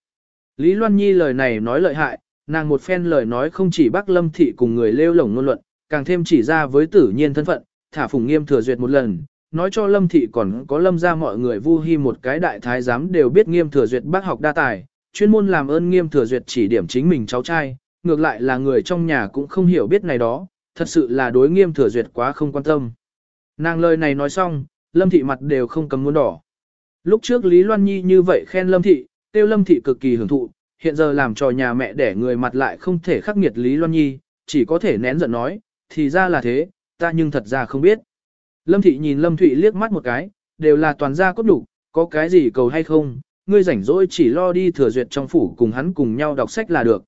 Lý Loan Nhi lời này nói lợi hại, nàng một phen lời nói không chỉ bác lâm thị cùng người lêu lổng ngôn luận, càng thêm chỉ ra với tử nhiên thân phận, thả phùng nghiêm thừa duyệt một lần, nói cho Lâm Thị còn có Lâm ra mọi người vu hi một cái đại thái giám đều biết nghiêm thừa duyệt bác học đa tài, chuyên môn làm ơn nghiêm thừa duyệt chỉ điểm chính mình cháu trai, ngược lại là người trong nhà cũng không hiểu biết này đó, thật sự là đối nghiêm thừa duyệt quá không quan tâm. Nàng lời này nói xong, Lâm Thị mặt đều không cầm muốn đỏ. Lúc trước Lý Loan Nhi như vậy khen Lâm Thị, tiêu Lâm Thị cực kỳ hưởng thụ, hiện giờ làm cho nhà mẹ để người mặt lại không thể khắc nghiệt Lý Loan Nhi, chỉ có thể nén giận nói, thì ra là thế, ta nhưng thật ra không biết. Lâm Thị nhìn Lâm Thụy liếc mắt một cái, đều là toàn gia cốt đủ, có cái gì cầu hay không, ngươi rảnh rỗi chỉ lo đi thừa duyệt trong phủ cùng hắn cùng nhau đọc sách là được.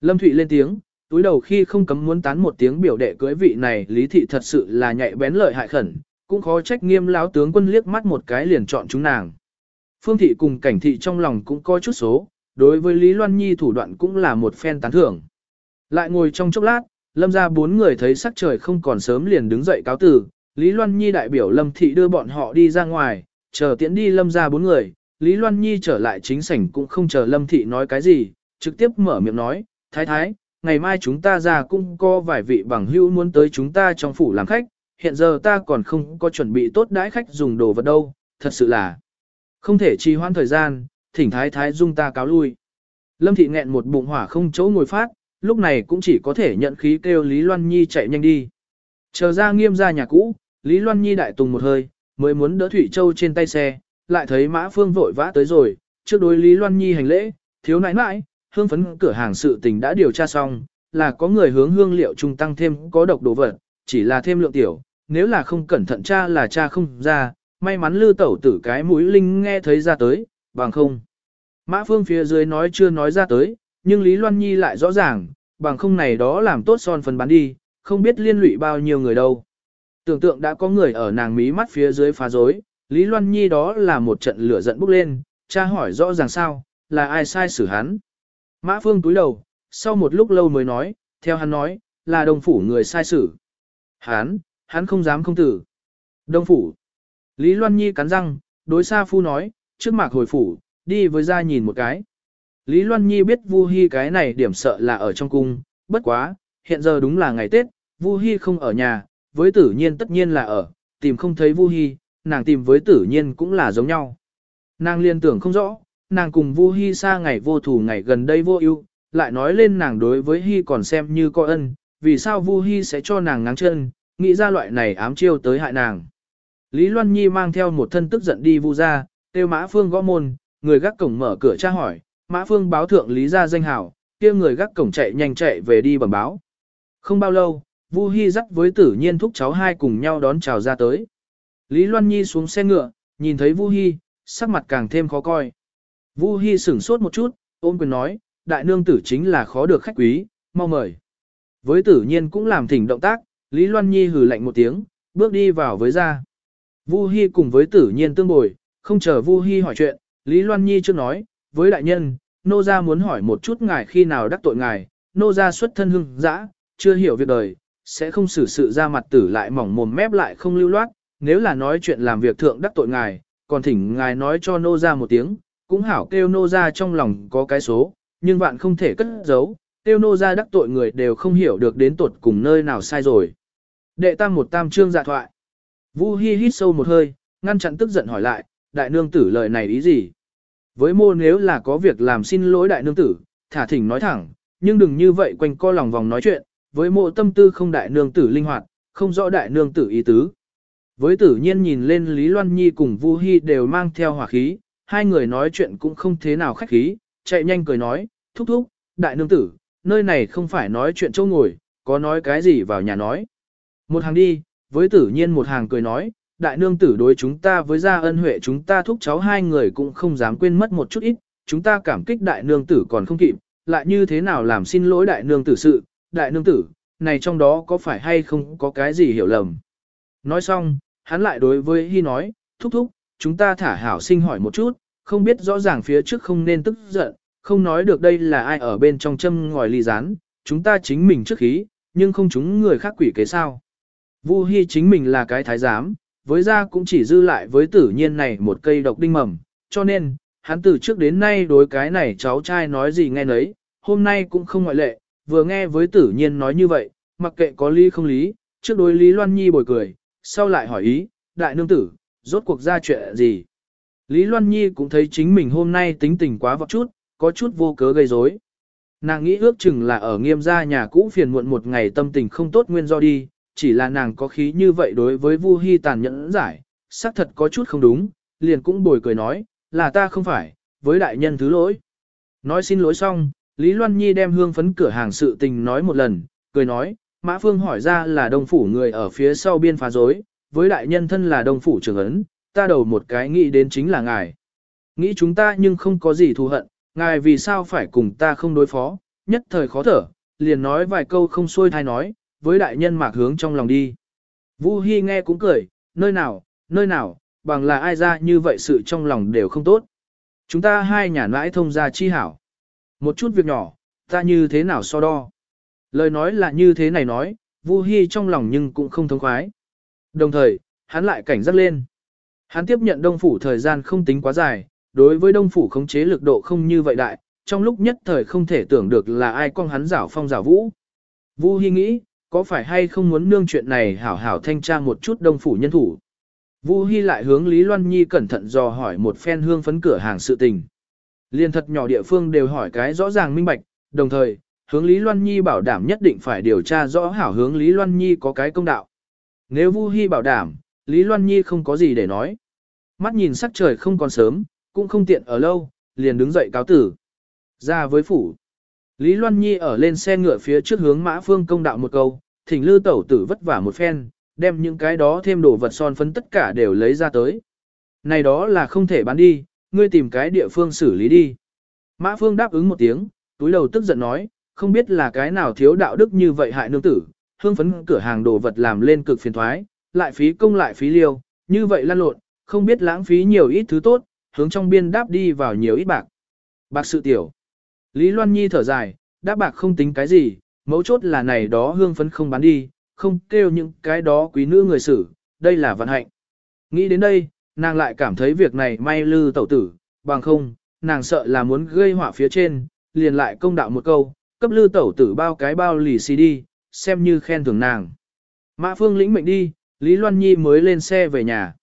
Lâm Thụy lên tiếng, túi đầu khi không cấm muốn tán một tiếng biểu đệ cưới vị này Lý Thị thật sự là nhạy bén lợi hại khẩn, cũng khó trách nghiêm láo tướng quân liếc mắt một cái liền chọn chúng nàng. Phương Thị cùng cảnh thị trong lòng cũng coi chút số, đối với Lý Loan Nhi thủ đoạn cũng là một phen tán thưởng. Lại ngồi trong chốc lát, lâm ra bốn người thấy sắc trời không còn sớm liền đứng dậy cáo tử, Lý Loan Nhi đại biểu lâm thị đưa bọn họ đi ra ngoài, chờ tiễn đi lâm ra bốn người, Lý Loan Nhi trở lại chính sảnh cũng không chờ lâm thị nói cái gì, trực tiếp mở miệng nói, thái thái, ngày mai chúng ta ra cũng có vài vị bằng hữu muốn tới chúng ta trong phủ làm khách, hiện giờ ta còn không có chuẩn bị tốt đãi khách dùng đồ vật đâu, thật sự là không thể trì hoãn thời gian, thỉnh thái thái dung ta cáo lui. Lâm thị nghẹn một bụng hỏa không chỗ ngồi phát, lúc này cũng chỉ có thể nhận khí kêu Lý Loan Nhi chạy nhanh đi. Chờ ra nghiêm ra nhà cũ, Lý Loan Nhi đại tùng một hơi, mới muốn đỡ Thủy Châu trên tay xe, lại thấy Mã Phương vội vã tới rồi, trước đối Lý Loan Nhi hành lễ, thiếu nãi nãi, hương phấn cửa hàng sự tình đã điều tra xong, là có người hướng hương liệu trung tăng thêm có độc đồ vật, chỉ là thêm lượng tiểu, nếu là không cẩn thận cha là cha không ra, may mắn lư tẩu tử cái mũi linh nghe thấy ra tới, bằng không. Mã Phương phía dưới nói chưa nói ra tới, nhưng Lý Loan Nhi lại rõ ràng, bằng không này đó làm tốt son phần bán đi, không biết liên lụy bao nhiêu người đâu. Tưởng tượng đã có người ở nàng mí mắt phía dưới phá rối, Lý Loan Nhi đó là một trận lửa giận bốc lên, cha hỏi rõ ràng sao, là ai sai xử hắn. Mã Phương túi đầu, sau một lúc lâu mới nói, theo hắn nói, là đồng phủ người sai xử. Hắn, hắn không dám không tử. Đông phủ. Lý Loan Nhi cắn răng, đối xa phu nói, trước mạc hồi phủ, đi với ra nhìn một cái. Lý Loan Nhi biết Vu Hi cái này điểm sợ là ở trong cung, bất quá, hiện giờ đúng là ngày Tết, Vu Hi không ở nhà, với tử nhiên tất nhiên là ở, tìm không thấy Vu Hi, nàng tìm với tử nhiên cũng là giống nhau. Nàng liên tưởng không rõ, nàng cùng Vu Hi xa ngày vô thù ngày gần đây vô ưu, lại nói lên nàng đối với Hi còn xem như có ân, vì sao Vu Hi sẽ cho nàng ngáng chân, nghĩ ra loại này ám chiêu tới hại nàng. Lý Loan Nhi mang theo một thân tức giận đi Vu ra, tiêu mã phương gõ môn, người gác cổng mở cửa tra hỏi, mã phương báo thượng Lý ra danh hảo, kia người gác cổng chạy nhanh chạy về đi bẩm báo. Không bao lâu, Vu Hi dắt với tử nhiên thúc cháu hai cùng nhau đón chào ra tới. Lý Loan Nhi xuống xe ngựa, nhìn thấy Vu Hi, sắc mặt càng thêm khó coi. Vu Hi sửng sốt một chút, ôm quyền nói, đại nương tử chính là khó được khách quý, mau mời. Với tử nhiên cũng làm thỉnh động tác, Lý Loan Nhi hừ lạnh một tiếng, bước đi vào với ra. Vu Hi cùng với tử nhiên tương bồi, không chờ Vu Hi hỏi chuyện, Lý Loan Nhi trước nói, với đại nhân, nô gia muốn hỏi một chút ngài khi nào đắc tội ngài, nô gia xuất thân hưng dã, chưa hiểu việc đời, sẽ không xử sự ra mặt tử lại mỏng mồm mép lại không lưu loát, nếu là nói chuyện làm việc thượng đắc tội ngài, còn thỉnh ngài nói cho nô gia một tiếng, cũng hảo kêu nô gia trong lòng có cái số, nhưng bạn không thể cất giấu, kêu nô gia đắc tội người đều không hiểu được đến tuột cùng nơi nào sai rồi. Đệ tam một tam trương dạ thoại. Vu Hi hít sâu một hơi, ngăn chặn tức giận hỏi lại, đại nương tử lời này ý gì? Với mô nếu là có việc làm xin lỗi đại nương tử, thả thỉnh nói thẳng, nhưng đừng như vậy quanh co lòng vòng nói chuyện, với mộ tâm tư không đại nương tử linh hoạt, không rõ đại nương tử ý tứ. Với tử nhiên nhìn lên Lý Loan Nhi cùng Vu Hi đều mang theo hỏa khí, hai người nói chuyện cũng không thế nào khách khí, chạy nhanh cười nói, thúc thúc, đại nương tử, nơi này không phải nói chuyện châu ngồi, có nói cái gì vào nhà nói. Một hàng đi, với tử nhiên một hàng cười nói, đại nương tử đối chúng ta với gia ân huệ chúng ta thúc cháu hai người cũng không dám quên mất một chút ít, chúng ta cảm kích đại nương tử còn không kịp, lại như thế nào làm xin lỗi đại nương tử sự, đại nương tử, này trong đó có phải hay không có cái gì hiểu lầm. Nói xong, hắn lại đối với Hy nói, thúc thúc, chúng ta thả hảo sinh hỏi một chút, không biết rõ ràng phía trước không nên tức giận, không nói được đây là ai ở bên trong châm ngòi ly rán, chúng ta chính mình trước khí, nhưng không chúng người khác quỷ kế sao. Vu Hi chính mình là cái thái giám, với ra cũng chỉ dư lại với tử nhiên này một cây độc đinh mầm, cho nên, hắn từ trước đến nay đối cái này cháu trai nói gì nghe nấy, hôm nay cũng không ngoại lệ, vừa nghe với tử nhiên nói như vậy, mặc kệ có lý không lý, trước đối Lý Loan Nhi bồi cười, sau lại hỏi ý, đại nương tử, rốt cuộc ra chuyện gì. Lý Loan Nhi cũng thấy chính mình hôm nay tính tình quá vọt chút, có chút vô cớ gây rối. Nàng nghĩ ước chừng là ở nghiêm gia nhà cũ phiền muộn một ngày tâm tình không tốt nguyên do đi, chỉ là nàng có khí như vậy đối với Vu Hi tàn nhẫn giải, xác thật có chút không đúng, liền cũng bồi cười nói, là ta không phải, với đại nhân thứ lỗi. Nói xin lỗi xong, Lý Loan Nhi đem hương phấn cửa hàng sự tình nói một lần, cười nói, Mã Phương hỏi ra là đông phủ người ở phía sau biên phá dối, với đại nhân thân là đông phủ trưởng ấn, ta đầu một cái nghĩ đến chính là ngài. Nghĩ chúng ta nhưng không có gì thù hận, ngài vì sao phải cùng ta không đối phó, nhất thời khó thở, liền nói vài câu không xuôi thai nói, với đại nhân mạc hướng trong lòng đi. Vu Hi nghe cũng cười, nơi nào, nơi nào, bằng là ai ra như vậy sự trong lòng đều không tốt. Chúng ta hai nhà nãi thông ra chi hảo. Một chút việc nhỏ, ta như thế nào so đo. Lời nói là như thế này nói, Vu Hi trong lòng nhưng cũng không thông khoái. Đồng thời, hắn lại cảnh giác lên. Hắn tiếp nhận đông phủ thời gian không tính quá dài, đối với đông phủ khống chế lực độ không như vậy đại, trong lúc nhất thời không thể tưởng được là ai con hắn giảo phong giảo vũ. Vu Hi nghĩ, có phải hay không muốn nương chuyện này hảo hảo thanh tra một chút đông phủ nhân thủ. Vu Hi lại hướng Lý Loan Nhi cẩn thận dò hỏi một phen hương phấn cửa hàng sự tình. Liên thật nhỏ địa phương đều hỏi cái rõ ràng minh bạch, đồng thời, hướng Lý Loan Nhi bảo đảm nhất định phải điều tra rõ hảo hướng Lý Loan Nhi có cái công đạo. Nếu Vu Hi bảo đảm, Lý Loan Nhi không có gì để nói. Mắt nhìn sắc trời không còn sớm, cũng không tiện ở lâu, liền đứng dậy cáo tử. Ra với phủ. Lý Loan Nhi ở lên xe ngựa phía trước hướng Mã Phương công đạo một câu, thỉnh lư tẩu tử vất vả một phen, đem những cái đó thêm đồ vật son phấn tất cả đều lấy ra tới. Này đó là không thể bán đi, ngươi tìm cái địa phương xử lý đi. Mã Phương đáp ứng một tiếng, túi đầu tức giận nói, không biết là cái nào thiếu đạo đức như vậy hại nương tử, hương phấn cửa hàng đồ vật làm lên cực phiền thoái, lại phí công lại phí liêu, như vậy lăn lộn, không biết lãng phí nhiều ít thứ tốt, hướng trong biên đáp đi vào nhiều ít bạc. Bạc sự tiểu. Lý Loan Nhi thở dài, đáp bạc không tính cái gì, mấu chốt là này đó hương phấn không bán đi, không kêu những cái đó quý nữ người xử, đây là vận hạnh. Nghĩ đến đây, nàng lại cảm thấy việc này may lư tẩu tử, bằng không, nàng sợ là muốn gây họa phía trên, liền lại công đạo một câu, cấp lư tẩu tử bao cái bao lì xì đi, xem như khen thưởng nàng. Mã Phương lĩnh mệnh đi, Lý Loan Nhi mới lên xe về nhà.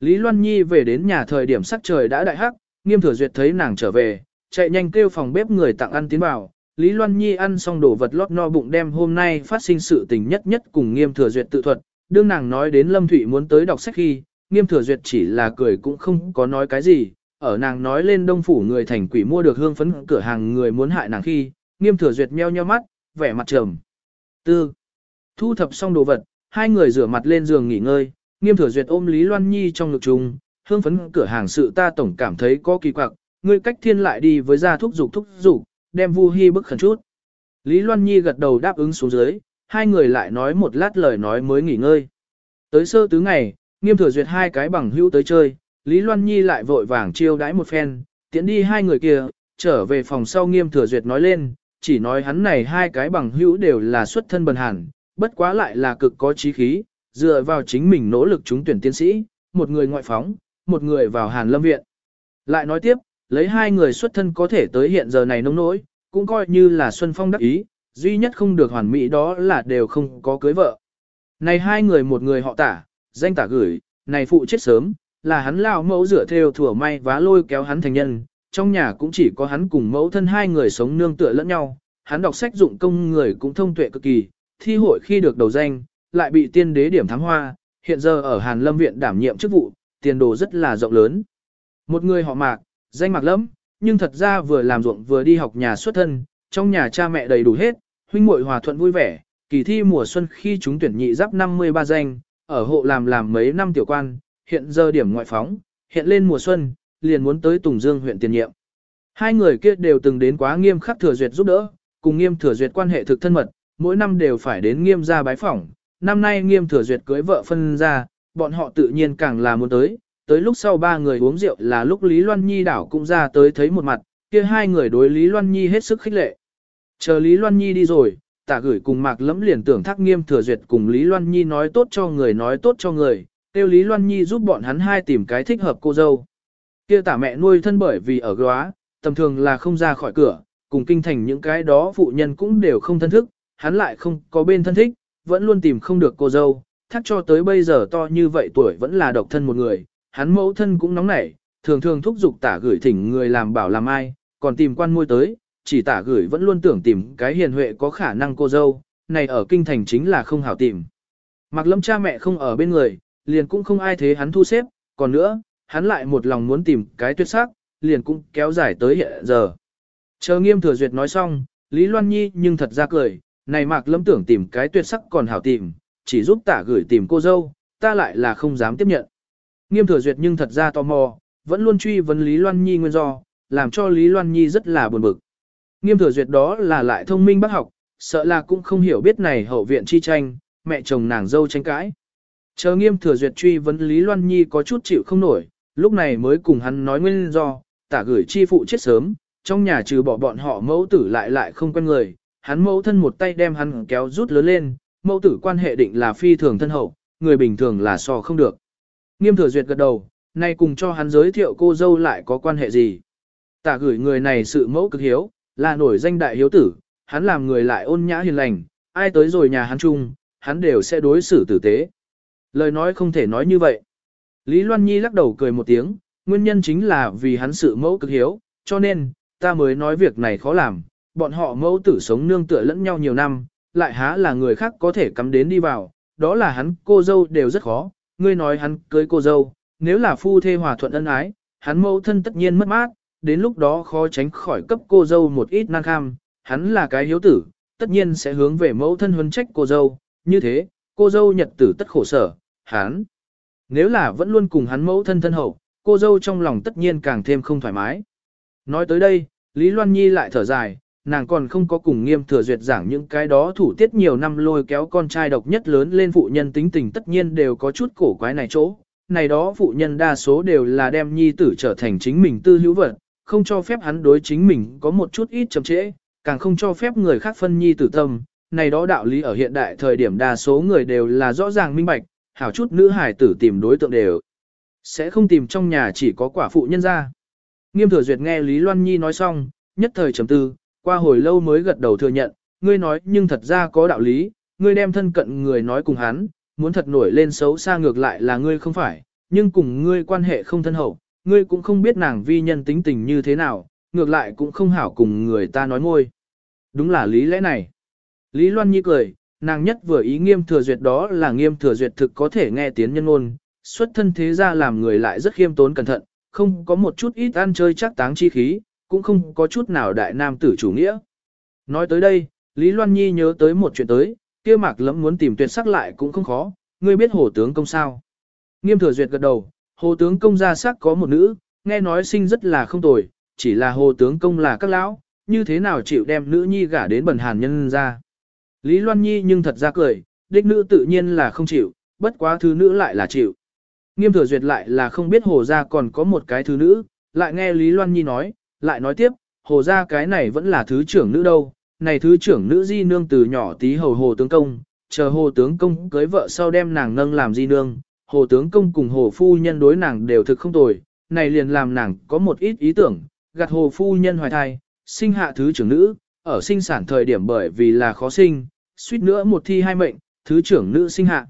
Lý Loan Nhi về đến nhà thời điểm sắc trời đã đại hắc, nghiêm thừa duyệt thấy nàng trở về, chạy nhanh kêu phòng bếp người tặng ăn tiến vào. Lý Loan Nhi ăn xong đồ vật lót no bụng đem hôm nay phát sinh sự tình nhất nhất cùng nghiêm thừa duyệt tự thuật. Đương nàng nói đến Lâm Thụy muốn tới đọc sách khi, nghiêm thừa duyệt chỉ là cười cũng không có nói cái gì. Ở nàng nói lên đông phủ người thành quỷ mua được hương phấn cửa hàng người muốn hại nàng khi, nghiêm thừa duyệt meo nheo mắt, vẻ mặt trầm. Tư. Thu thập xong đồ vật, hai người rửa mặt lên giường nghỉ ngơi, nghiêm thừa duyệt ôm Lý Loan Nhi trong ngực trùng hương phấn cửa hàng sự ta tổng cảm thấy có kỳ quặc, ngươi cách thiên lại đi với gia thúc dục thúc dục, đem Vu Hi bức khẩn chút. Lý Loan Nhi gật đầu đáp ứng xuống dưới, hai người lại nói một lát lời nói mới nghỉ ngơi. Tới sơ tứ ngày, nghiêm thừa duyệt hai cái bằng hữu tới chơi, Lý Loan Nhi lại vội vàng chiêu đãi một phen, tiễn đi hai người kia, trở về phòng sau nghiêm thừa duyệt nói lên, chỉ nói hắn này hai cái bằng hữu đều là xuất thân bần hàn, bất quá lại là cực có trí khí, dựa vào chính mình nỗ lực trúng tuyển tiến sĩ, một người ngoại phóng, một người vào Hàn Lâm Viện. Lại nói tiếp, lấy hai người xuất thân có thể tới hiện giờ này nông nỗi, cũng coi như là Xuân Phong đắc ý, duy nhất không được hoàn mỹ đó là đều không có cưới vợ. Này hai người một người họ tả, danh tả gửi, này phụ chết sớm, là hắn lao mẫu rửa theo thừa may vá lôi kéo hắn thành nhân, trong nhà cũng chỉ có hắn cùng mẫu thân hai người sống nương tựa lẫn nhau, hắn đọc sách dụng công người cũng thông tuệ cực kỳ, thi hội khi được đầu danh, lại bị tiên đế điểm thắng hoa, hiện giờ ở Hàn Lâm Viện đảm nhiệm chức vụ, tiền đồ rất là rộng lớn. Một người họ mạc, danh mạc lắm, nhưng thật ra vừa làm ruộng vừa đi học nhà xuất thân, trong nhà cha mẹ đầy đủ hết, huynh muội hòa thuận vui vẻ, kỳ thi mùa xuân khi chúng tuyển nhị giáp 53 danh, ở hộ làm làm mấy năm tiểu quan, hiện giờ điểm ngoại phóng, hiện lên mùa xuân, liền muốn tới Tùng Dương huyện tiền nhiệm. Hai người kia đều từng đến quá nghiêm khắc thừa duyệt giúp đỡ, cùng nghiêm thừa duyệt quan hệ thực thân mật, mỗi năm đều phải đến nghiêm gia bái phỏng, năm nay nghiêm thừa duyệt cưới vợ phân ra, bọn họ tự nhiên càng là muốn tới, tới lúc sau ba người uống rượu là lúc Lý Loan Nhi đảo cũng ra tới thấy một mặt, kia hai người đối Lý Loan Nhi hết sức khích lệ. Chờ Lý Loan Nhi đi rồi, tả gửi cùng mạc lẫm liền tưởng thác nghiêm thừa duyệt cùng Lý Loan Nhi nói tốt cho người nói tốt cho người, kêu Lý Loan Nhi giúp bọn hắn hai tìm cái thích hợp cô dâu. Kia tả mẹ nuôi thân bởi vì ở góa, tầm thường là không ra khỏi cửa, cùng kinh thành những cái đó phụ nhân cũng đều không thân thức, hắn lại không có bên thân thích, vẫn luôn tìm không được cô dâu, thác cho tới bây giờ to như vậy tuổi vẫn là độc thân một người, hắn mẫu thân cũng nóng nảy, thường thường thúc giục tả gửi thỉnh người làm bảo làm ai, còn tìm quan môi tới, chỉ tả gửi vẫn luôn tưởng tìm cái hiền huệ có khả năng cô dâu, này ở kinh thành chính là không hảo tìm. Mặc lâm cha mẹ không ở bên người, liền cũng không ai thế hắn thu xếp, còn nữa, hắn lại một lòng muốn tìm cái tuyệt sắc, liền cũng kéo dài tới hiện giờ. Chờ nghiêm thừa duyệt nói xong, Lý Loan Nhi nhưng thật ra cười, này mạc lâm tưởng tìm cái tuyệt sắc còn hảo tìm, chỉ giúp tả gửi tìm cô dâu, ta lại là không dám tiếp nhận. Nghiêm thừa duyệt nhưng thật ra tò mò, vẫn luôn truy vấn Lý Loan Nhi nguyên do, làm cho Lý Loan Nhi rất là buồn bực. Nghiêm thừa duyệt đó là lại thông minh bác học, sợ là cũng không hiểu biết này hậu viện chi tranh, mẹ chồng nàng dâu tranh cãi. Chờ nghiêm thừa duyệt truy vấn Lý Loan Nhi có chút chịu không nổi, lúc này mới cùng hắn nói nguyên do, tả gửi chi phụ chết sớm, trong nhà trừ bỏ bọn họ mẫu tử lại lại không quen người, hắn mẫu thân một tay đem hắn kéo rút lớn lên, mẫu tử quan hệ định là phi thường thân hậu, người bình thường là so không được. Nghiêm thừa duyệt gật đầu, nay cùng cho hắn giới thiệu cô dâu lại có quan hệ gì. Tả gửi người này sự mẫu cực hiếu, là nổi danh đại hiếu tử, hắn làm người lại ôn nhã hiền lành, ai tới rồi nhà hắn chung, hắn đều sẽ đối xử tử tế. Lời nói không thể nói như vậy. Lý Loan Nhi lắc đầu cười một tiếng, nguyên nhân chính là vì hắn sự mẫu cực hiếu, cho nên, ta mới nói việc này khó làm, bọn họ mẫu tử sống nương tựa lẫn nhau nhiều năm, lại há là người khác có thể cắm đến đi vào, đó là hắn cô dâu đều rất khó, ngươi nói hắn cưới cô dâu, nếu là phu thê hòa thuận ân ái, hắn mẫu thân tất nhiên mất mát, đến lúc đó khó tránh khỏi cấp cô dâu một ít năng kham, hắn là cái hiếu tử, tất nhiên sẽ hướng về mẫu thân huấn trách cô dâu, như thế, cô dâu nhật tử tất khổ sở, hắn. Nếu là vẫn luôn cùng hắn mẫu thân thân hậu, cô dâu trong lòng tất nhiên càng thêm không thoải mái. Nói tới đây, Lý Loan Nhi lại thở dài, nàng còn không có cùng nghiêm thừa duyệt giảng những cái đó thủ tiết nhiều năm lôi kéo con trai độc nhất lớn lên phụ nhân tính tình tất nhiên đều có chút cổ quái này chỗ. Này đó phụ nhân đa số đều là đem nhi tử trở thành chính mình tư hữu vật, không cho phép hắn đối chính mình có một chút ít chậm trễ, càng không cho phép người khác phân nhi tử tâm. Này đó đạo lý ở hiện đại thời điểm đa số người đều là rõ ràng minh bạch, hảo chút nữ hải tử tìm đối tượng đều. Sẽ không tìm trong nhà chỉ có quả phụ nhân ra. Nghiêm thừa duyệt nghe Lý Loan Nhi nói xong, nhất thời trầm tư, qua hồi lâu mới gật đầu thừa nhận, ngươi nói nhưng thật ra có đạo lý, ngươi đem thân cận người nói cùng hắn, muốn thật nổi lên xấu xa ngược lại là ngươi không phải, nhưng cùng ngươi quan hệ không thân hậu, ngươi cũng không biết nàng vi nhân tính tình như thế nào, ngược lại cũng không hảo cùng người ta nói ngôi. Đúng là lý lẽ này. Lý Loan Nhi cười, nàng nhất vừa ý nghiêm thừa duyệt đó là nghiêm thừa duyệt thực có thể nghe tiếng nhân ngôn, xuất thân thế ra làm người lại rất khiêm tốn cẩn thận, không có một chút ít ăn chơi chắc táng chi khí, cũng không có chút nào đại nam tử chủ nghĩa. Nói tới đây, Lý Loan Nhi nhớ tới một chuyện tới, kia mạc lẫm muốn tìm tuyệt sắc lại cũng không khó, ngươi biết hồ tướng công sao. Nghiêm thừa duyệt gật đầu, hồ tướng công ra sắc có một nữ, nghe nói sinh rất là không tồi, chỉ là hồ tướng công là các lão, như thế nào chịu đem nữ nhi gả đến bần hàn nhân ra. Lý Loan Nhi nhưng thật ra cười, đích nữ tự nhiên là không chịu, bất quá thứ nữ lại là chịu. Nghiêm thừa duyệt lại là không biết hồ gia còn có một cái thứ nữ, lại nghe Lý Loan Nhi nói, lại nói tiếp, hồ ra cái này vẫn là thứ trưởng nữ đâu, này thứ trưởng nữ di nương từ nhỏ tí hầu hồ tướng công, chờ hồ tướng công cưới vợ sau đem nàng nâng làm di nương, hồ tướng công cùng hồ phu nhân đối nàng đều thực không tồi, này liền làm nàng có một ít ý tưởng, gạt hồ phu nhân hoài thai, sinh hạ thứ trưởng nữ, ở sinh sản thời điểm bởi vì là khó sinh, suýt nữa một thi hai mệnh, thứ trưởng nữ sinh hạ.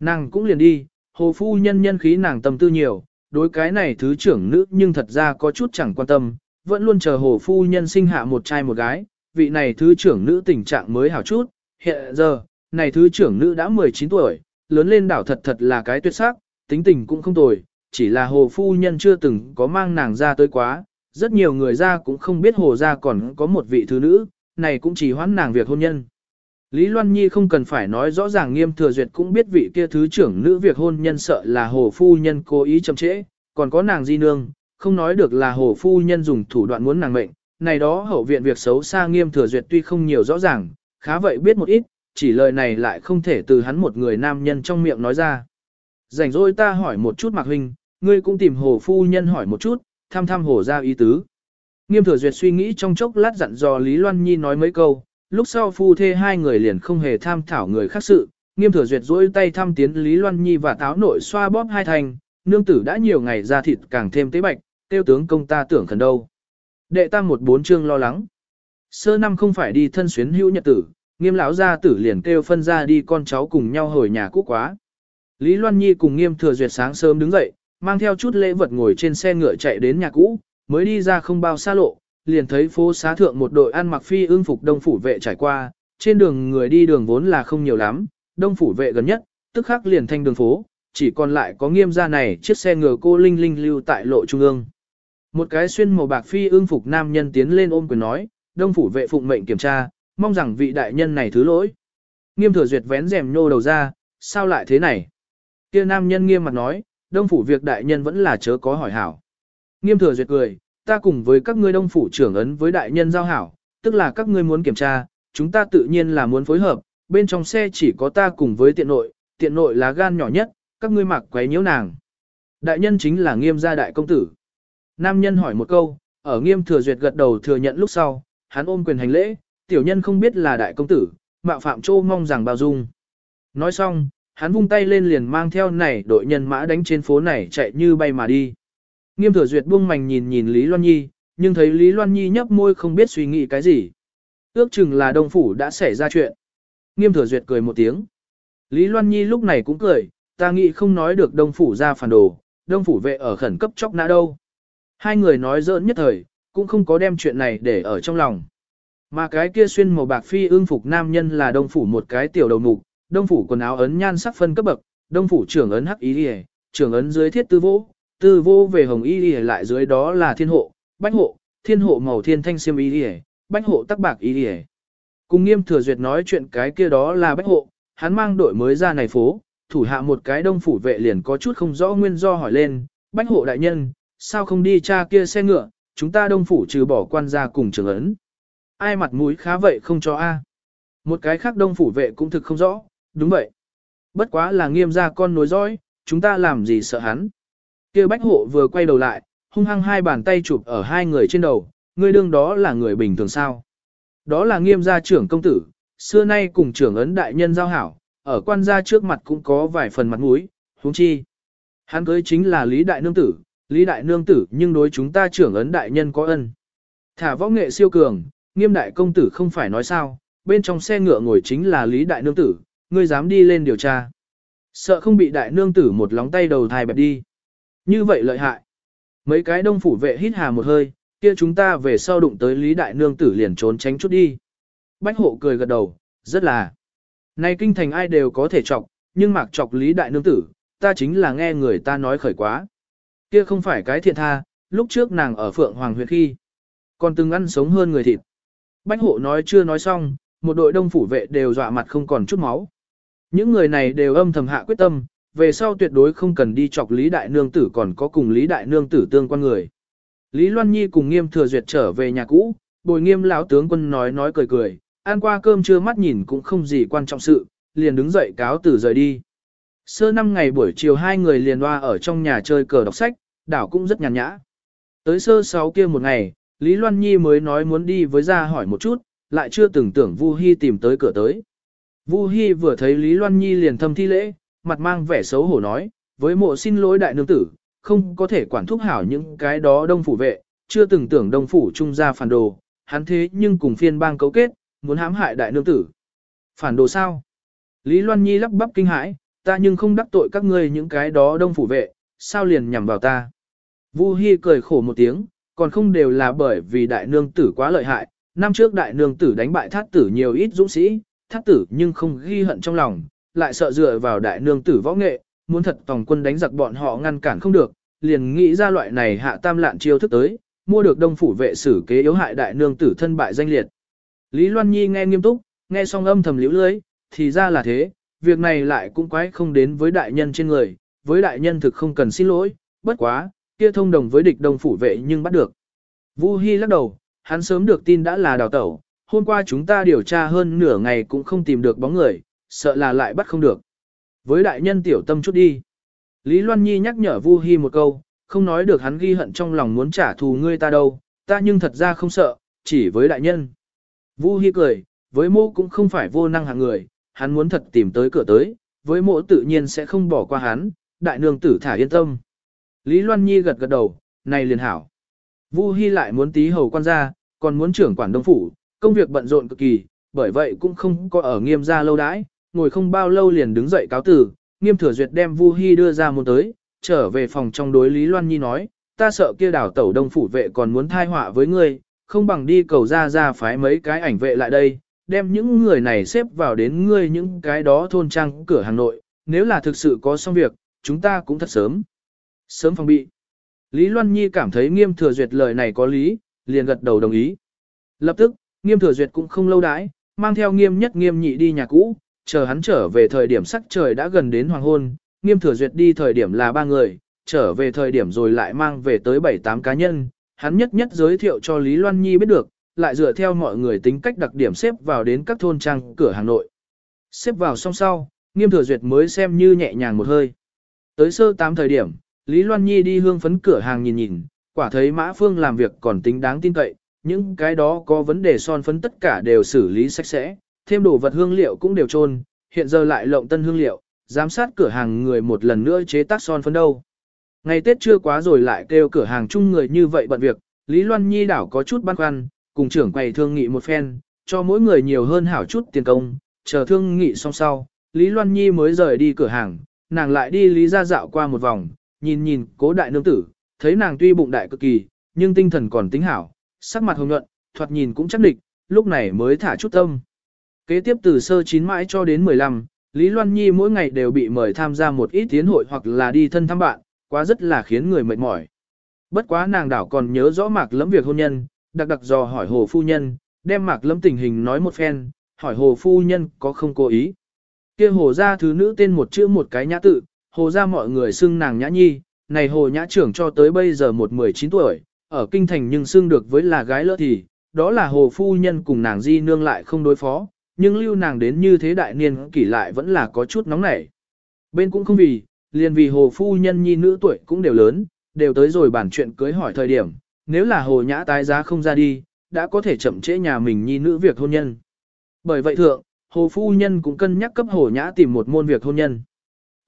Nàng cũng liền đi, hồ phu nhân nhân khí nàng tâm tư nhiều, đối cái này thứ trưởng nữ nhưng thật ra có chút chẳng quan tâm, vẫn luôn chờ hồ phu nhân sinh hạ một trai một gái, vị này thứ trưởng nữ tình trạng mới hảo chút, hiện giờ, này thứ trưởng nữ đã 19 tuổi, lớn lên đảo thật thật là cái tuyệt sắc, tính tình cũng không tồi, chỉ là hồ phu nhân chưa từng có mang nàng ra tới quá, rất nhiều người ra cũng không biết hồ ra còn có một vị thứ nữ, này cũng chỉ hoãn nàng việc hôn nhân. Lý Loan Nhi không cần phải nói rõ ràng nghiêm thừa duyệt cũng biết vị kia thứ trưởng nữ việc hôn nhân sợ là hồ phu nhân cố ý chậm trễ, còn có nàng di nương, không nói được là hồ phu nhân dùng thủ đoạn muốn nàng mệnh, này đó hậu viện việc xấu xa nghiêm thừa duyệt tuy không nhiều rõ ràng, khá vậy biết một ít, chỉ lời này lại không thể từ hắn một người nam nhân trong miệng nói ra. Rảnh rỗi ta hỏi một chút Mạc Huynh, ngươi cũng tìm hồ phu nhân hỏi một chút, thăm thăm hồ ra ý tứ. Nghiêm thừa duyệt suy nghĩ trong chốc lát dặn dò Lý Loan Nhi nói mấy câu, lúc sau phu thê hai người liền không hề tham thảo người khác sự, nghiêm thừa duyệt dỗi tay thăm tiến Lý Loan Nhi và táo nội xoa bóp hai thành, nương tử đã nhiều ngày ra thịt càng thêm tế bạch, tiêu tướng công ta tưởng khẩn đâu. Đệ tam một bốn chương lo lắng. Sơ năm không phải đi thân xuyến hữu nhật tử, nghiêm lão gia tử liền kêu phân ra đi con cháu cùng nhau hồi nhà cũ quá. Lý Loan Nhi cùng nghiêm thừa duyệt sáng sớm đứng dậy, mang theo chút lễ vật ngồi trên xe ngựa chạy đến nhà cũ, mới đi ra không bao xa lộ, liền thấy phố xá thượng một đội ăn mặc phi ương phục đông phủ vệ trải qua, trên đường người đi đường vốn là không nhiều lắm, đông phủ vệ gần nhất, tức khắc liền thanh đường phố, chỉ còn lại có nghiêm gia này chiếc xe ngựa cô Linh Linh lưu tại lộ trung ương. Một cái xuyên màu bạc phi ương phục nam nhân tiến lên ôm quyền nói, đông phủ vệ phụng mệnh kiểm tra, mong rằng vị đại nhân này thứ lỗi. Nghiêm thừa duyệt vén rèm nhô đầu ra, sao lại thế này? Kia nam nhân nghiêm mặt nói, đông phủ việc đại nhân vẫn là chớ có hỏi hảo. Nghiêm thừa duyệt cười, ta cùng với các ngươi đông phủ trưởng ấn với đại nhân giao hảo, tức là các ngươi muốn kiểm tra, chúng ta tự nhiên là muốn phối hợp, bên trong xe chỉ có ta cùng với tiện nội, tiện nội là gan nhỏ nhất, các ngươi mặc quấy nhiễu nàng. Đại nhân chính là nghiêm gia đại công tử. Nam nhân hỏi một câu, ở nghiêm thừa duyệt gật đầu thừa nhận lúc sau, hắn ôm quyền hành lễ, tiểu nhân không biết là đại công tử, mạo phạm trô mong rằng bao dung. Nói xong, hắn vung tay lên liền mang theo này đội nhân mã đánh trên phố này chạy như bay mà đi. Nghiêm thừa duyệt buông mảnh nhìn nhìn Lý Loan Nhi, nhưng thấy Lý Loan Nhi nhấp môi không biết suy nghĩ cái gì. Ước chừng là đông phủ đã xảy ra chuyện. Nghiêm thừa duyệt cười một tiếng. Lý Loan Nhi lúc này cũng cười, ta nghĩ không nói được đông phủ ra phản đồ, đông phủ vệ ở khẩn cấp chóc nã đâu. Hai người nói giỡn nhất thời, cũng không có đem chuyện này để ở trong lòng. Mà cái kia xuyên màu bạc phi ương phục nam nhân là đông phủ một cái tiểu đầu mục, đông phủ quần áo ấn nhan sắc phân cấp bậc, đông phủ trưởng ấn hắc ý đi trưởng ấn dưới thiết tư vô, tư vô về hồng ý đi lại dưới đó là thiên hộ, bách hộ, thiên hộ màu thiên thanh xiêm ý đi bách hộ tắc bạc ý đi Cùng nghiêm thừa duyệt nói chuyện cái kia đó là bách hộ, hắn mang đội mới ra này phố, thủ hạ một cái đông phủ vệ liền có chút không rõ nguyên do hỏi lên, bách hộ đại nhân, sao không đi cha kia xe ngựa, chúng ta đông phủ trừ bỏ quan gia cùng trưởng ấn. Ai mặt mũi khá vậy không cho a Một cái khác đông phủ vệ cũng thực không rõ, đúng vậy. Bất quá là nghiêm gia con nối dõi, chúng ta làm gì sợ hắn. kia bách hộ vừa quay đầu lại, hung hăng hai bàn tay chụp ở hai người trên đầu, người đương đó là người bình thường sao. Đó là nghiêm gia trưởng công tử, xưa nay cùng trưởng ấn đại nhân giao hảo, ở quan gia trước mặt cũng có vài phần mặt mũi, huống chi. Hắn cưới chính là Lý Đại Nương Tử, Lý Đại Nương Tử nhưng đối chúng ta trưởng ấn đại nhân có ân. Thả võ nghệ siêu cường, nghiêm đại công tử không phải nói sao, bên trong xe ngựa ngồi chính là Lý Đại Nương Tử, ngươi dám đi lên điều tra. Sợ không bị Đại Nương Tử một lóng tay đầu thai bẹp đi. Như vậy lợi hại. Mấy cái đông phủ vệ hít hà một hơi, kia chúng ta về sau đụng tới Lý Đại Nương Tử liền trốn tránh chút đi. Bách hộ cười gật đầu, rất là. Này kinh thành ai đều có thể chọc, nhưng mạc chọc Lý Đại Nương Tử, ta chính là nghe người ta nói khởi quá. Kia không phải cái thiện tha, lúc trước nàng ở Phượng Hoàng huyện khi. Còn từng ăn sống hơn người thịt. Bách hộ nói chưa nói xong, một đội đông phủ vệ đều dọa mặt không còn chút máu. Những người này đều âm thầm hạ quyết tâm, về sau tuyệt đối không cần đi chọc Lý Đại Nương Tử còn có cùng Lý Đại Nương Tử tương quan người. Lý Loan Nhi cùng nghiêm thừa duyệt trở về nhà cũ, bồi nghiêm lão tướng quân nói nói cười cười, ăn qua cơm trưa mắt nhìn cũng không gì quan trọng sự, liền đứng dậy cáo từ rời đi. Sơ năm ngày buổi chiều hai người liền loa ở trong nhà chơi cờ đọc sách, đảo cũng rất nhàn nhã. Tới sơ sáu kia một ngày, Lý Loan Nhi mới nói muốn đi với ra hỏi một chút, lại chưa từng tưởng Vu Hi tìm tới cửa tới. Vu Hi vừa thấy Lý Loan Nhi liền thâm thi lễ, mặt mang vẻ xấu hổ nói, với mộ xin lỗi đại nương tử, không có thể quản thúc hảo những cái đó đông phủ vệ, chưa từng tưởng đông phủ trung gia phản đồ, hắn thế nhưng cùng phiên bang cấu kết, muốn hãm hại đại nương tử. Phản đồ sao? Lý Loan Nhi lắp bắp kinh hãi, ta nhưng không đắc tội các ngươi những cái đó đông phủ vệ, sao liền nhằm vào ta? Vu Hi cười khổ một tiếng, còn không đều là bởi vì đại nương tử quá lợi hại, năm trước đại nương tử đánh bại thát tử nhiều ít dũng sĩ, thát tử nhưng không ghi hận trong lòng, lại sợ dựa vào đại nương tử võ nghệ, muốn thật tòng quân đánh giặc bọn họ ngăn cản không được, liền nghĩ ra loại này hạ tam lạn chiêu thức tới, mua được đông phủ vệ sử kế yếu hại đại nương tử thân bại danh liệt. Lý Loan Nhi nghe nghiêm túc, nghe xong âm thầm liễu lưới, thì ra là thế, việc này lại cũng quái không đến với đại nhân trên người, với đại nhân thực không cần xin lỗi, bất quá, kia thông đồng với địch đông phủ vệ nhưng bắt được. Vu Hi lắc đầu, hắn sớm được tin đã là đào tẩu, hôm qua chúng ta điều tra hơn nửa ngày cũng không tìm được bóng người, sợ là lại bắt không được. Với đại nhân tiểu tâm chút đi. Lý Loan Nhi nhắc nhở Vu Hi một câu, không nói được hắn ghi hận trong lòng muốn trả thù ngươi ta đâu, ta nhưng thật ra không sợ, chỉ với đại nhân. Vu Hi cười, với mô cũng không phải vô năng hạng người, hắn muốn thật tìm tới cửa tới, với mộ tự nhiên sẽ không bỏ qua hắn, đại nương tử thả yên tâm. Lý Loan Nhi gật gật đầu, này liền hảo. Vu Hi lại muốn tí hầu quan gia, còn muốn trưởng quản đông phủ, công việc bận rộn cực kỳ, bởi vậy cũng không có ở nghiêm gia lâu đãi, ngồi không bao lâu liền đứng dậy cáo từ, nghiêm thừa duyệt đem Vu Hi đưa ra môn tới, trở về phòng trong đối Lý Loan Nhi nói, ta sợ kia đảo tẩu đông phủ vệ còn muốn thai họa với ngươi, không bằng đi cầu ra ra phái mấy cái ảnh vệ lại đây, đem những người này xếp vào đến ngươi những cái đó thôn trang cửa hàng nội, nếu là thực sự có xong việc, chúng ta cũng thật sớm. Sớm phòng bị. Lý Loan Nhi cảm thấy nghiêm thừa duyệt lời này có lý, liền gật đầu đồng ý. Lập tức, nghiêm thừa duyệt cũng không lâu đãi, mang theo nghiêm nhất nghiêm nhị đi nhà cũ, chờ hắn trở về thời điểm sắc trời đã gần đến hoàng hôn, nghiêm thừa duyệt đi thời điểm là ba người, trở về thời điểm rồi lại mang về tới bảy tám cá nhân, hắn nhất nhất giới thiệu cho Lý Loan Nhi biết được, lại dựa theo mọi người tính cách đặc điểm xếp vào đến các thôn trang cửa Hà nội. Xếp vào xong sau, nghiêm thừa duyệt mới xem như nhẹ nhàng một hơi. Tới sơ tám thời điểm, Lý Loan Nhi đi hương phấn cửa hàng nhìn nhìn, quả thấy Mã Phương làm việc còn tính đáng tin cậy, những cái đó có vấn đề son phấn tất cả đều xử lý sạch sẽ, thêm đồ vật hương liệu cũng đều trôn, hiện giờ lại lộng tân hương liệu, giám sát cửa hàng người một lần nữa chế tác son phấn đâu. Ngày Tết chưa quá rồi lại kêu cửa hàng chung người như vậy bận việc, Lý Loan Nhi đảo có chút băn khoăn, cùng trưởng quầy thương nghị một phen, cho mỗi người nhiều hơn hảo chút tiền công, chờ thương nghị xong sau, Lý Loan Nhi mới rời đi cửa hàng, nàng lại đi Lý ra dạo qua một vòng, nhìn nhìn cố đại nương tử, thấy nàng tuy bụng đại cực kỳ, nhưng tinh thần còn tính hảo, sắc mặt hồng nhuận, thoạt nhìn cũng chắc địch, lúc này mới thả chút tâm. Kế tiếp từ sơ chín mãi cho đến 15, Lý Loan Nhi mỗi ngày đều bị mời tham gia một ít tiến hội hoặc là đi thân thăm bạn, quá rất là khiến người mệt mỏi. Bất quá nàng đảo còn nhớ rõ mạc lẫm việc hôn nhân, đặc đặc dò hỏi hồ phu nhân, đem mạc lẫm tình hình nói một phen, hỏi hồ phu nhân có không cố ý. kia hồ ra thứ nữ tên một chữ một cái nhã tự, hồ ra mọi người xưng nàng nhã nhi, này hồ nhã trưởng cho tới bây giờ một 19 tuổi, ở kinh thành nhưng xưng được với là gái lỡ thì, đó là hồ phu nhân cùng nàng di nương lại không đối phó, nhưng lưu nàng đến như thế đại niên kỷ lại vẫn là có chút nóng nảy. Bên cũng không vì, liền vì hồ phu nhân nhi nữ tuổi cũng đều lớn, đều tới rồi bản chuyện cưới hỏi thời điểm, nếu là hồ nhã tái giá không ra đi, đã có thể chậm trễ nhà mình nhi nữ việc hôn nhân. Bởi vậy thượng, hồ phu nhân cũng cân nhắc cấp hồ nhã tìm một môn việc hôn nhân.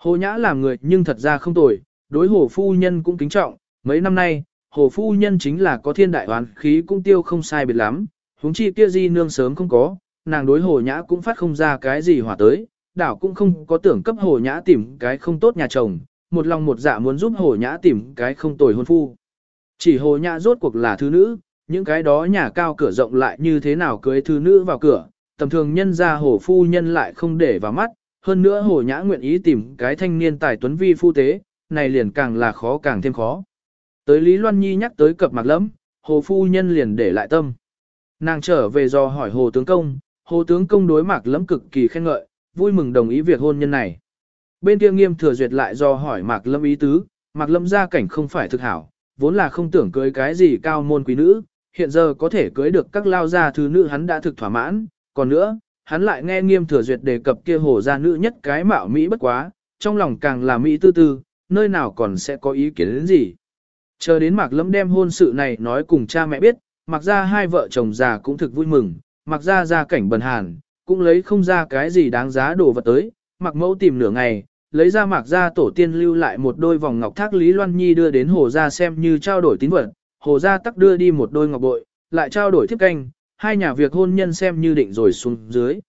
Hồ nhã làm người nhưng thật ra không tồi, đối hồ phu nhân cũng kính trọng, mấy năm nay, hồ phu nhân chính là có thiên đại oán khí cũng tiêu không sai biệt lắm, huống chi kia di nương sớm không có, nàng đối hồ nhã cũng phát không ra cái gì hỏa tới, đảo cũng không có tưởng cấp hồ nhã tìm cái không tốt nhà chồng, một lòng một dạ muốn giúp hồ nhã tìm cái không tồi hôn phu. Chỉ hồ nhã rốt cuộc là thứ nữ, những cái đó nhà cao cửa rộng lại như thế nào cưới thứ nữ vào cửa, tầm thường nhân ra hồ phu nhân lại không để vào mắt, hơn nữa hồ nhã nguyện ý tìm cái thanh niên tài tuấn vi phu tế, này liền càng là khó càng thêm khó. Tới Lý Loan Nhi nhắc tới cập mặt lẫm, hồ phu nhân liền để lại tâm. Nàng trở về do hỏi hồ tướng công, hồ tướng công đối mạc lẫm cực kỳ khen ngợi, vui mừng đồng ý việc hôn nhân này. Bên kia nghiêm thừa duyệt lại do hỏi mạc lâm ý tứ, mạc lâm gia cảnh không phải thực hảo, vốn là không tưởng cưới cái gì cao môn quý nữ, hiện giờ có thể cưới được các lao gia thứ nữ hắn đã thực thỏa mãn, còn nữa, hắn lại nghe nghiêm thừa duyệt đề cập kia hồ gia nữ nhất cái mạo Mỹ bất quá, trong lòng càng là Mỹ tư tư, nơi nào còn sẽ có ý kiến đến gì. Chờ đến mạc lâm đem hôn sự này nói cùng cha mẹ biết, mặc ra hai vợ chồng già cũng thực vui mừng, mặc ra ra cảnh bần hàn, cũng lấy không ra cái gì đáng giá đồ vật tới, mặc mẫu tìm nửa ngày, lấy ra mặc ra tổ tiên lưu lại một đôi vòng ngọc thác Lý Loan Nhi đưa đến hồ gia xem như trao đổi tín vật, hồ gia tắc đưa đi một đôi ngọc bội, lại trao đổi thiếp canh, hai nhà việc hôn nhân xem như định rồi xuống dưới.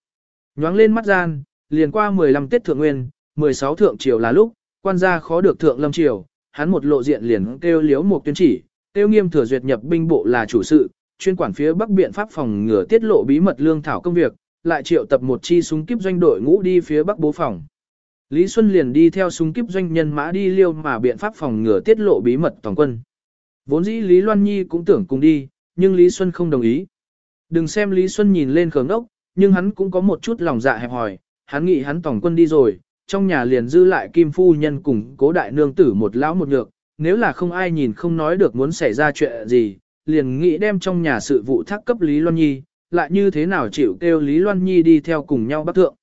Nhoáng lên mắt gian, liền qua 15 Tết Thượng Nguyên, 16 Thượng Triều là lúc, quan gia khó được Thượng Lâm Triều, hắn một lộ diện liền kêu liếu một tuyên chỉ, kêu nghiêm thừa duyệt nhập binh bộ là chủ sự, chuyên quản phía bắc biện pháp phòng ngừa tiết lộ bí mật lương thảo công việc, lại triệu tập một chi súng kíp doanh đội ngũ đi phía bắc bố phòng. Lý Xuân liền đi theo súng kíp doanh nhân mã đi liêu mà biện pháp phòng ngừa tiết lộ bí mật toàn quân. Vốn dĩ Lý Loan Nhi cũng tưởng cùng đi, nhưng Lý Xuân không đồng ý. Đừng xem Lý Xuân nhìn lên khờ ngốc, nhưng hắn cũng có một chút lòng dạ hẹp hòi, hắn nghĩ hắn tổng quân đi rồi, trong nhà liền dư lại Kim Phu Nhân cùng cố đại nương tử một lão một nhược, nếu là không ai nhìn không nói được muốn xảy ra chuyện gì, liền nghĩ đem trong nhà sự vụ thác cấp Lý Loan Nhi, lại như thế nào chịu kêu Lý Loan Nhi đi theo cùng nhau bắt thượng.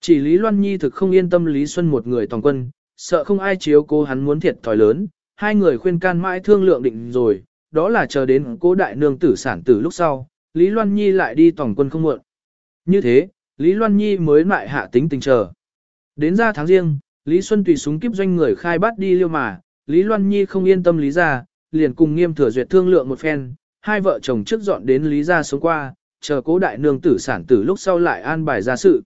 Chỉ Lý Loan Nhi thực không yên tâm Lý Xuân một người toàn quân, sợ không ai chiếu cố hắn muốn thiệt thòi lớn, hai người khuyên can mãi thương lượng định rồi, đó là chờ đến cố đại nương tử sản tử lúc sau, Lý Loan Nhi lại đi toàn quân không muộn. Như thế, Lý Loan Nhi mới lại hạ tính tình chờ. Đến ra tháng riêng, Lý Xuân tùy súng kiếp doanh người khai bắt đi liêu mà, Lý Loan Nhi không yên tâm Lý ra, liền cùng nghiêm thừa duyệt thương lượng một phen, hai vợ chồng trước dọn đến Lý gia sống qua, chờ cố đại nương tử sản tử lúc sau lại an bài ra sự.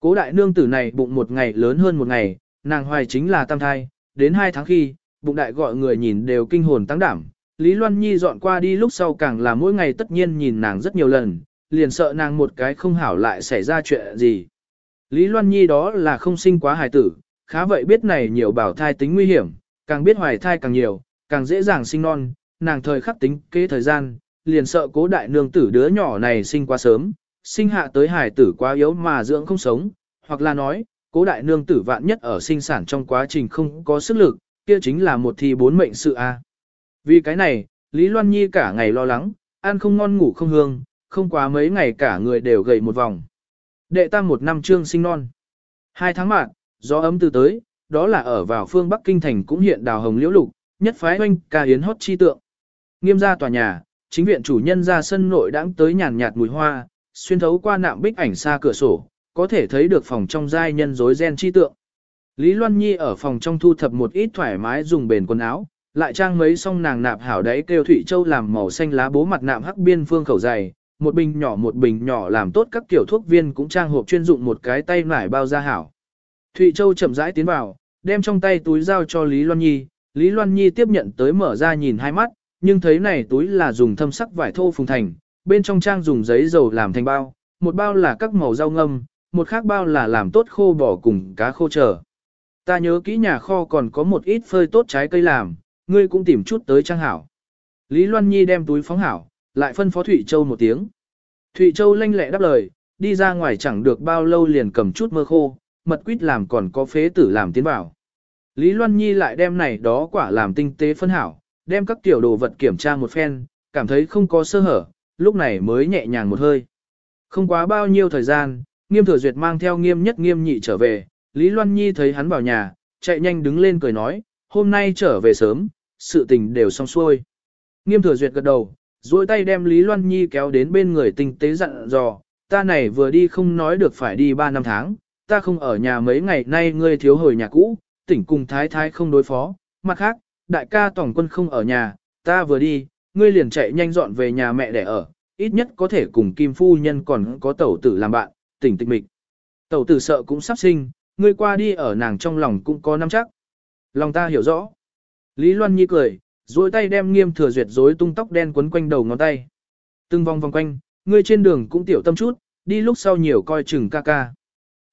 Cố đại nương tử này bụng một ngày lớn hơn một ngày, nàng hoài chính là tam thai, đến hai tháng khi, bụng đại gọi người nhìn đều kinh hồn tăng đảm. Lý Loan Nhi dọn qua đi lúc sau càng là mỗi ngày tất nhiên nhìn nàng rất nhiều lần, liền sợ nàng một cái không hảo lại xảy ra chuyện gì. Lý Loan Nhi đó là không sinh quá hài tử, khá vậy biết này nhiều bảo thai tính nguy hiểm, càng biết hoài thai càng nhiều, càng dễ dàng sinh non, nàng thời khắc tính kế thời gian, liền sợ cố đại nương tử đứa nhỏ này sinh quá sớm, sinh hạ tới hài tử quá yếu mà dưỡng không sống, hoặc là nói, cố đại nương tử vạn nhất ở sinh sản trong quá trình không có sức lực, kia chính là một thi bốn mệnh sự a. Vì cái này, Lý Loan Nhi cả ngày lo lắng, ăn không ngon ngủ không hương, không quá mấy ngày cả người đều gầy một vòng. Đệ tam một năm trương sinh non. Hai tháng mạng, gió ấm từ tới, đó là ở vào phương Bắc Kinh Thành cũng hiện đào hồng liễu lục, nhất phái oanh ca yến hót chi tượng. Nghiêm ra tòa nhà, chính viện chủ nhân ra sân nội đãng tới nhàn nhạt mùi hoa, xuyên thấu qua nạm bích ảnh xa cửa sổ, có thể thấy được phòng trong giai nhân rối ren chi tượng. Lý Loan Nhi ở phòng trong thu thập một ít thoải mái dùng bền quần áo, lại trang mấy song nàng nạp hảo đấy kêu Thụy Châu làm màu xanh lá bố mặt nạm hắc biên phương khẩu dày, một bình nhỏ một bình nhỏ làm tốt các kiểu thuốc viên cũng trang hộp chuyên dụng một cái tay nải bao ra hảo. Thụy Châu chậm rãi tiến vào, đem trong tay túi giao cho Lý Loan Nhi, Lý Loan Nhi tiếp nhận tới mở ra nhìn hai mắt, nhưng thấy này túi là dùng thâm sắc vải thô phùng thành, bên trong trang dùng giấy dầu làm thành bao, một bao là các màu rau ngâm, một khác bao là làm tốt khô bỏ cùng cá khô trở. Ta nhớ kỹ nhà kho còn có một ít phơi tốt trái cây làm, ngươi cũng tìm chút tới trang hảo. Lý Loan Nhi đem túi phóng hảo, lại phân phó Thụy Châu một tiếng. Thụy Châu lanh lẹ đáp lời, đi ra ngoài chẳng được bao lâu liền cầm chút mơ khô, mật quýt làm còn có phế tử làm tiến bảo. Lý Loan Nhi lại đem này đó quả làm tinh tế phân hảo, đem các tiểu đồ vật kiểm tra một phen, cảm thấy không có sơ hở, lúc này mới nhẹ nhàng một hơi. Không quá bao nhiêu thời gian, nghiêm thừa duyệt mang theo nghiêm nhất nghiêm nhị trở về, Lý Loan Nhi thấy hắn vào nhà, chạy nhanh đứng lên cười nói, hôm nay trở về sớm, sự tình đều xong xuôi. Nghiêm thừa duyệt gật đầu, duỗi tay đem Lý Loan Nhi kéo đến bên người tinh tế dặn dò, ta này vừa đi không nói được phải đi 3 năm tháng, ta không ở nhà mấy ngày nay ngươi thiếu hồi nhà cũ, tỉnh cùng thái thái không đối phó, mặt khác, đại ca tổng quân không ở nhà, ta vừa đi, ngươi liền chạy nhanh dọn về nhà mẹ để ở, ít nhất có thể cùng Kim Phu Nhân còn có tẩu tử làm bạn, tỉnh tịch mịch. Tẩu tử sợ cũng sắp sinh, ngươi qua đi ở nàng trong lòng cũng có năm chắc. Lòng ta hiểu rõ. Lý Loan Nhi cười, duỗi tay đem nghiêm thừa duyệt rối tung tóc đen quấn quanh đầu ngón tay. Từng vòng vòng quanh, ngươi trên đường cũng tiểu tâm chút, đi lúc sau nhiều coi chừng ca ca.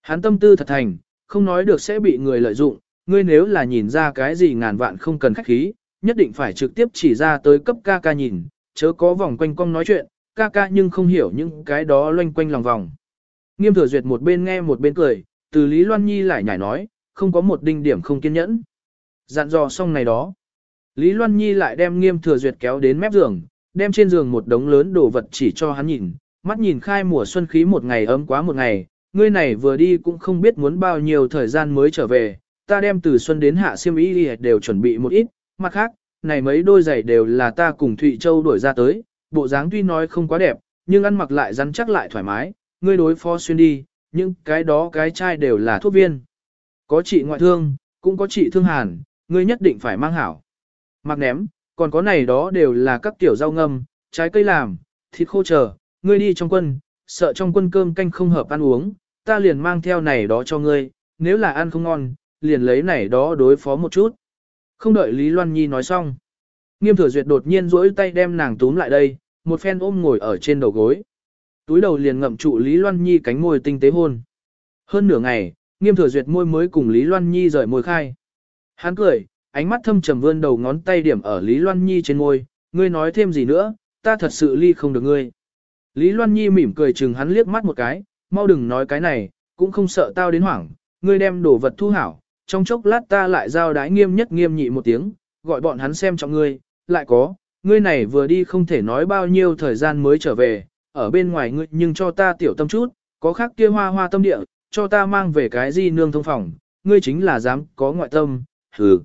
Hắn tâm tư thật thành, không nói được sẽ bị người lợi dụng, ngươi nếu là nhìn ra cái gì ngàn vạn không cần khách khí, nhất định phải trực tiếp chỉ ra tới cấp ca ca nhìn, chớ có vòng quanh cong nói chuyện, ca ca nhưng không hiểu những cái đó loanh quanh lòng vòng. Nghiêm thừa duyệt một bên nghe một bên cười, từ Lý Loan Nhi lại nhảy nói, không có một đinh điểm không kiên nhẫn. Dặn dò xong này đó. Lý Loan Nhi lại đem nghiêm thừa duyệt kéo đến mép giường, đem trên giường một đống lớn đồ vật chỉ cho hắn nhìn, mắt nhìn khai mùa xuân khí một ngày ấm quá một ngày, ngươi này vừa đi cũng không biết muốn bao nhiêu thời gian mới trở về, ta đem từ xuân đến hạ siêm ý đều chuẩn bị một ít, mặt khác, này mấy đôi giày đều là ta cùng Thụy Châu đổi ra tới, bộ dáng tuy nói không quá đẹp, nhưng ăn mặc lại rắn chắc lại thoải mái, ngươi đối phó xuyên đi, nhưng cái đó cái chai đều là thuốc viên. Có trị ngoại thương, cũng có trị thương hàn, ngươi nhất định phải mang hảo. Mặc ném, còn có này đó đều là các tiểu rau ngâm, trái cây làm, thịt khô chờ, ngươi đi trong quân, sợ trong quân cơm canh không hợp ăn uống, ta liền mang theo này đó cho ngươi, nếu là ăn không ngon, liền lấy này đó đối phó một chút. Không đợi Lý Loan Nhi nói xong. Nghiêm thừa duyệt đột nhiên duỗi tay đem nàng túm lại đây, một phen ôm ngồi ở trên đầu gối. Túi đầu liền ngậm trụ Lý Loan Nhi cánh môi tinh tế hôn. Hơn nửa ngày, nghiêm thừa duyệt môi mới cùng Lý Loan Nhi rời môi khai. Hắn cười, ánh mắt thâm trầm vươn đầu ngón tay điểm ở Lý Loan Nhi trên môi, ngươi nói thêm gì nữa, ta thật sự ly không được ngươi. Lý Loan Nhi mỉm cười chừng hắn liếc mắt một cái, mau đừng nói cái này, cũng không sợ tao đến hoảng, ngươi đem đồ vật thu hảo, trong chốc lát ta lại giao đái nghiêm nhất nghiêm nhị một tiếng, gọi bọn hắn xem trọng ngươi, lại có, ngươi này vừa đi không thể nói bao nhiêu thời gian mới trở về, ở bên ngoài ngươi nhưng cho ta tiểu tâm chút, có khác kia hoa hoa tâm địa, cho ta mang về cái gì nương thông phòng, ngươi chính là dám có ngoại tâm, hừ.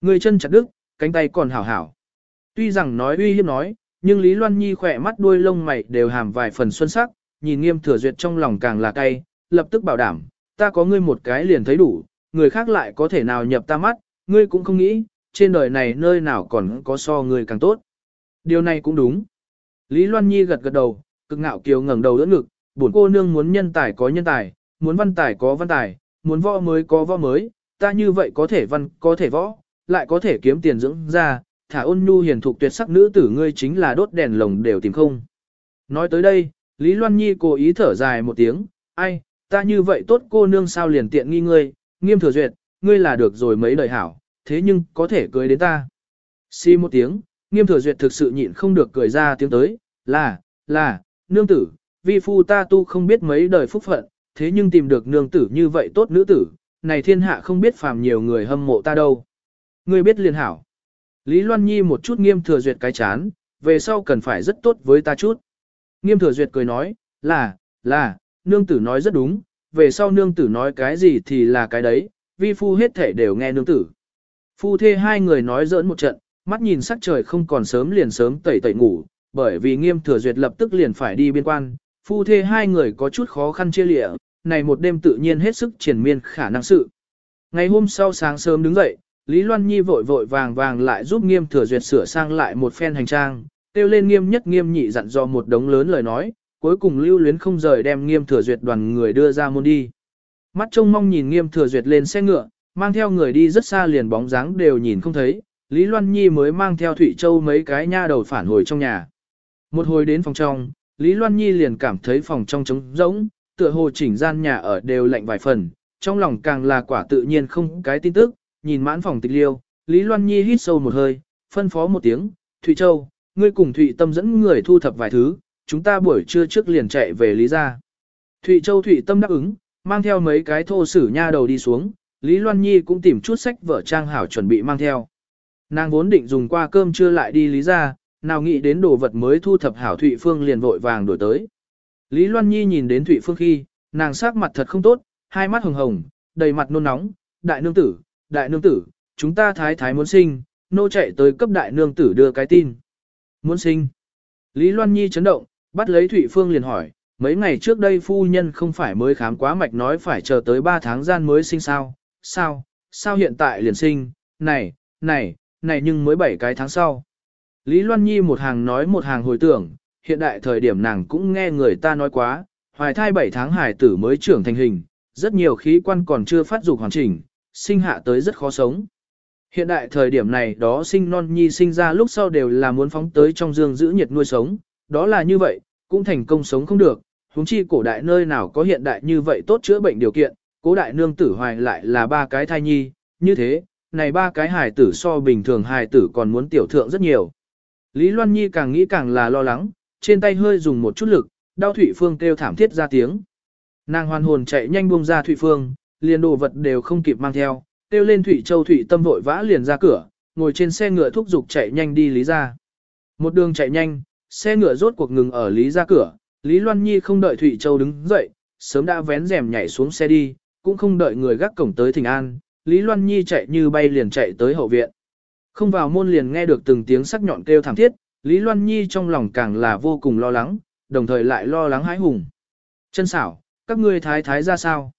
người chân chặt đứt, cánh tay còn hảo hảo. Tuy rằng nói uy hiếp nói, nhưng Lý Loan Nhi khỏe mắt đuôi lông mày đều hàm vài phần xuân sắc, nhìn nghiêm thừa duyệt trong lòng càng là cay, lập tức bảo đảm, ta có ngươi một cái liền thấy đủ, người khác lại có thể nào nhập ta mắt, ngươi cũng không nghĩ, trên đời này nơi nào còn có so ngươi càng tốt. Điều này cũng đúng. Lý Loan Nhi gật gật đầu, cực ngạo kiều ngẩng đầu đỡ ngực, bổn cô nương muốn nhân tài có nhân tài, muốn văn tài có văn tài, muốn võ mới có võ mới, ta như vậy có thể văn, có thể võ, lại có thể kiếm tiền dưỡng ra, thả ôn nhu hiền thục tuyệt sắc nữ tử ngươi chính là đốt đèn lồng đều tìm không. Nói tới đây, Lý Loan Nhi cố ý thở dài một tiếng, ai, ta như vậy tốt cô nương sao liền tiện nghi ngươi, nghiêm thừa duyệt, ngươi là được rồi mấy đời hảo, thế nhưng có thể cưới đến ta. Xi một tiếng, nghiêm thừa duyệt thực sự nhịn không được cười ra tiếng tới, là, là, nương tử, vi phu ta tu không biết mấy đời phúc phận, thế nhưng tìm được nương tử như vậy tốt nữ tử, này thiên hạ không biết phàm nhiều người hâm mộ ta đâu. Ngươi biết liền hảo. Lý Loan Nhi một chút nghiêm thừa duyệt cái chán, về sau cần phải rất tốt với ta chút. Nghiêm thừa duyệt cười nói, là, là, nương tử nói rất đúng, về sau nương tử nói cái gì thì là cái đấy, vi phu hết thể đều nghe nương tử. Phu thê hai người nói giỡn một trận, mắt nhìn sắc trời không còn sớm liền sớm tẩy tẩy ngủ, bởi vì nghiêm thừa duyệt lập tức liền phải đi biên quan, phu thê hai người có chút khó khăn chia lịa, này một đêm tự nhiên hết sức triển miên khả năng sự. Ngày hôm sau sáng sớm đứng dậy, Lý Loan Nhi vội vội vàng vàng lại giúp nghiêm thừa duyệt sửa sang lại một phen hành trang, tiêu lên nghiêm nhất nghiêm nhị dặn dò một đống lớn lời nói, cuối cùng lưu luyến không rời đem nghiêm thừa duyệt đoàn người đưa ra môn đi. Mắt trông mong nhìn nghiêm thừa duyệt lên xe ngựa, mang theo người đi rất xa liền bóng dáng đều nhìn không thấy, Lý Loan Nhi mới mang theo Thụy Châu mấy cái nha đầu phản hồi trong nhà. Một hồi đến phòng trong, Lý Loan Nhi liền cảm thấy phòng trong trống rỗng, tựa hồ chỉnh gian nhà ở đều lạnh vài phần, trong lòng càng là quả tự nhiên không cái tin tức, nhìn mãn phòng tịch liêu, Lý Loan Nhi hít sâu một hơi, phân phó một tiếng, Thụy Châu, ngươi cùng Thụy Tâm dẫn người thu thập vài thứ, chúng ta buổi trưa trước liền chạy về Lý gia. Thụy Châu Thụy Tâm đáp ứng, mang theo mấy cái thô sử nha đầu đi xuống, Lý Loan Nhi cũng tìm chút sách vở trang hảo chuẩn bị mang theo. Nàng vốn định dùng qua cơm trưa lại đi Lý gia, nào nghĩ đến đồ vật mới thu thập hảo Thụy Phương liền vội vàng đổi tới. Lý Loan Nhi nhìn đến Thụy Phương khi, nàng sắc mặt thật không tốt, hai mắt hồng hồng, đầy mặt nôn nóng, đại nương tử, đại nương tử, chúng ta thái thái muốn sinh, nô chạy tới cấp đại nương tử đưa cái tin. Muốn sinh. Lý Loan Nhi chấn động, bắt lấy Thụy Phương liền hỏi, mấy ngày trước đây phu nhân không phải mới khám quá mạch nói phải chờ tới 3 tháng gian mới sinh sao, sao, sao hiện tại liền sinh, này, này, này nhưng mới 7 cái tháng sau. Lý Loan Nhi một hàng nói một hàng hồi tưởng, hiện đại thời điểm nàng cũng nghe người ta nói quá, hoài thai 7 tháng hài tử mới trưởng thành hình, rất nhiều khí quan còn chưa phát dục hoàn chỉnh, sinh hạ tới rất khó sống. Hiện đại thời điểm này đó sinh non nhi sinh ra lúc sau đều là muốn phóng tới trong dương giữ nhiệt nuôi sống, đó là như vậy, cũng thành công sống không được, huống chi cổ đại nơi nào có hiện đại như vậy tốt chữa bệnh điều kiện, cố đại nương tử hoài lại là ba cái thai nhi, như thế, này ba cái hài tử so bình thường hài tử còn muốn tiểu thượng rất nhiều. Lý Loan Nhi càng nghĩ càng là lo lắng, trên tay hơi dùng một chút lực, đau Thụy Phương kêu thảm thiết ra tiếng. Nàng hoàn hồn chạy nhanh buông ra Thụy Phương, liền đồ vật đều không kịp mang theo, kêu lên Thụy Châu Thụy Tâm vội vã liền ra cửa, ngồi trên xe ngựa thúc giục chạy nhanh đi Lý ra. Một đường chạy nhanh, xe ngựa rốt cuộc ngừng ở Lý ra cửa, Lý Loan Nhi không đợi Thụy Châu đứng dậy, sớm đã vén rèm nhảy xuống xe đi, cũng không đợi người gác cổng tới Thịnh An, Lý Loan Nhi chạy như bay liền chạy tới hậu viện. Không vào môn liền nghe được từng tiếng sắc nhọn kêu thảm thiết, Lý Loan Nhi trong lòng càng là vô cùng lo lắng, đồng thời lại lo lắng hãi hùng. Chân xảo, các ngươi thái thái ra sao?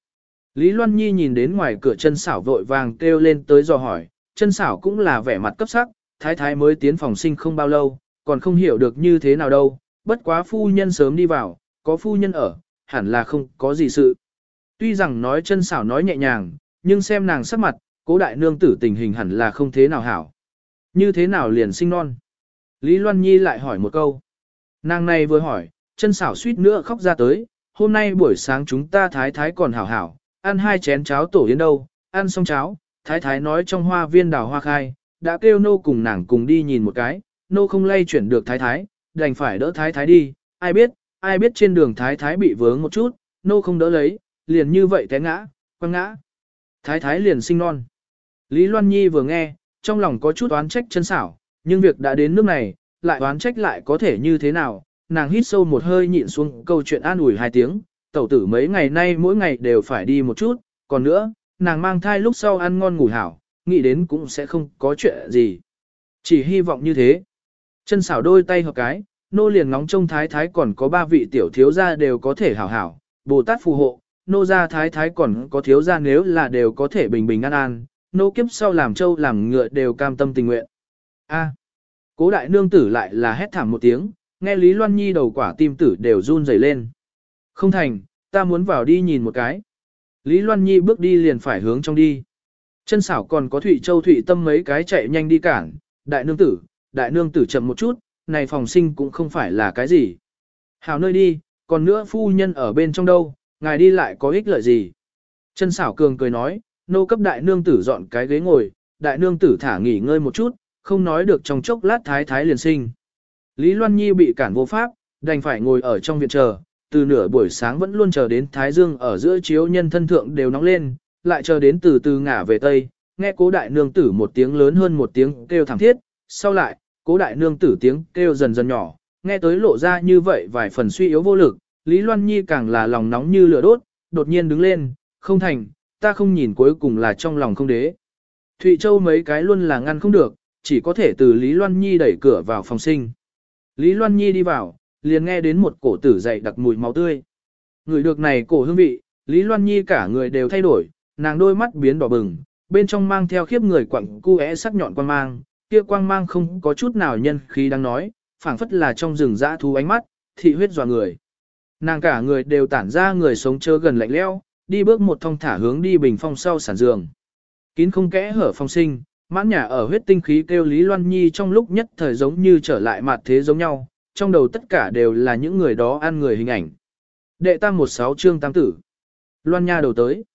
Lý Loan Nhi nhìn đến ngoài cửa chân xảo vội vàng kêu lên tới dò hỏi, chân xảo cũng là vẻ mặt cấp sắc, thái thái mới tiến phòng sinh không bao lâu, còn không hiểu được như thế nào đâu, bất quá phu nhân sớm đi vào, có phu nhân ở, hẳn là không có gì sự. Tuy rằng nói chân xảo nói nhẹ nhàng, nhưng xem nàng sắc mặt, cố đại nương tử tình hình hẳn là không thế nào hảo. Như thế nào liền sinh non? Lý Loan Nhi lại hỏi một câu. Nàng này vừa hỏi, chân xảo suýt nữa khóc ra tới, hôm nay buổi sáng chúng ta thái thái còn hảo hảo, ăn hai chén cháo tổ yến đâu, ăn xong cháo, thái thái nói trong hoa viên đào hoa khai, đã kêu nô cùng nàng cùng đi nhìn một cái, nô không lay chuyển được thái thái, đành phải đỡ thái thái đi, ai biết, ai biết trên đường thái thái bị vướng một chút, nô không đỡ lấy, liền như vậy té ngã, quăng ngã. Thái thái liền sinh non. Lý Loan Nhi vừa nghe, trong lòng có chút oán trách chân xảo, nhưng việc đã đến nước này, lại oán trách lại có thể như thế nào, nàng hít sâu một hơi nhịn xuống câu chuyện an ủi hai tiếng, tẩu tử mấy ngày nay mỗi ngày đều phải đi một chút, còn nữa, nàng mang thai lúc sau ăn ngon ngủ hảo, nghĩ đến cũng sẽ không có chuyện gì. Chỉ hy vọng như thế. Chân xảo đôi tay hợp cái, nô liền ngóng trông thái thái còn có ba vị tiểu thiếu gia đều có thể hảo hảo, Bồ Tát phù hộ, nô gia thái thái còn có thiếu gia nếu là đều có thể bình bình an an, nô kiếp sau làm trâu làm ngựa đều cam tâm tình nguyện. A. cố đại nương tử lại là hét thảm một tiếng, nghe Lý Loan Nhi đầu quả tim tử đều run rẩy lên. Không thành, ta muốn vào đi nhìn một cái. Lý Loan Nhi bước đi liền phải hướng trong đi. Chân xảo còn có Thụy Châu Thụy Tâm mấy cái chạy nhanh đi cản, đại nương tử, đại nương tử chậm một chút, này phòng sinh cũng không phải là cái gì. Hảo nơi đi, còn nữa phu nhân ở bên trong đâu, ngài đi lại có ích lợi gì. Chân xảo cường cười nói, nô cấp đại nương tử dọn cái ghế ngồi, đại nương tử thả nghỉ ngơi một chút, không nói được trong chốc lát thái thái liền sinh. Lý Loan Nhi bị cản vô pháp, đành phải ngồi ở trong viện chờ, từ nửa buổi sáng vẫn luôn chờ đến thái dương ở giữa chiếu nhân thân thượng đều nóng lên, lại chờ đến từ từ ngả về tây, nghe cố đại nương tử một tiếng lớn hơn một tiếng kêu thảm thiết, sau lại, cố đại nương tử tiếng kêu dần dần nhỏ, nghe tới lộ ra như vậy vài phần suy yếu vô lực, Lý Loan Nhi càng là lòng nóng như lửa đốt, đột nhiên đứng lên, không thành, ta không nhìn cuối cùng là trong lòng không đế. Thụy Châu mấy cái luôn là ngăn không được, chỉ có thể từ Lý Loan Nhi đẩy cửa vào phòng sinh. Lý Loan Nhi đi vào, liền nghe đến một cổ tử dậy đặc mùi máu tươi. Người được này cổ hương vị, Lý Loan Nhi cả người đều thay đổi, nàng đôi mắt biến đỏ bừng, bên trong mang theo khiếp người quặng cu é sắc nhọn quang mang, kia quang mang không có chút nào nhân khí đang nói, phảng phất là trong rừng dã thú ánh mắt, thị huyết dọa người. Nàng cả người đều tản ra người sống chớ gần lạnh lẽo, đi bước một thong thả hướng đi bình phong sau sản giường. Kín không kẽ hở phong sinh, mãn nhà ở huyết tinh khí kêu Lý Loan Nhi trong lúc nhất thời giống như trở lại mặt thế giống nhau, trong đầu tất cả đều là những người đó ăn người hình ảnh. Đệ tam một sáu chương tam tử. Loan Nha đầu tới.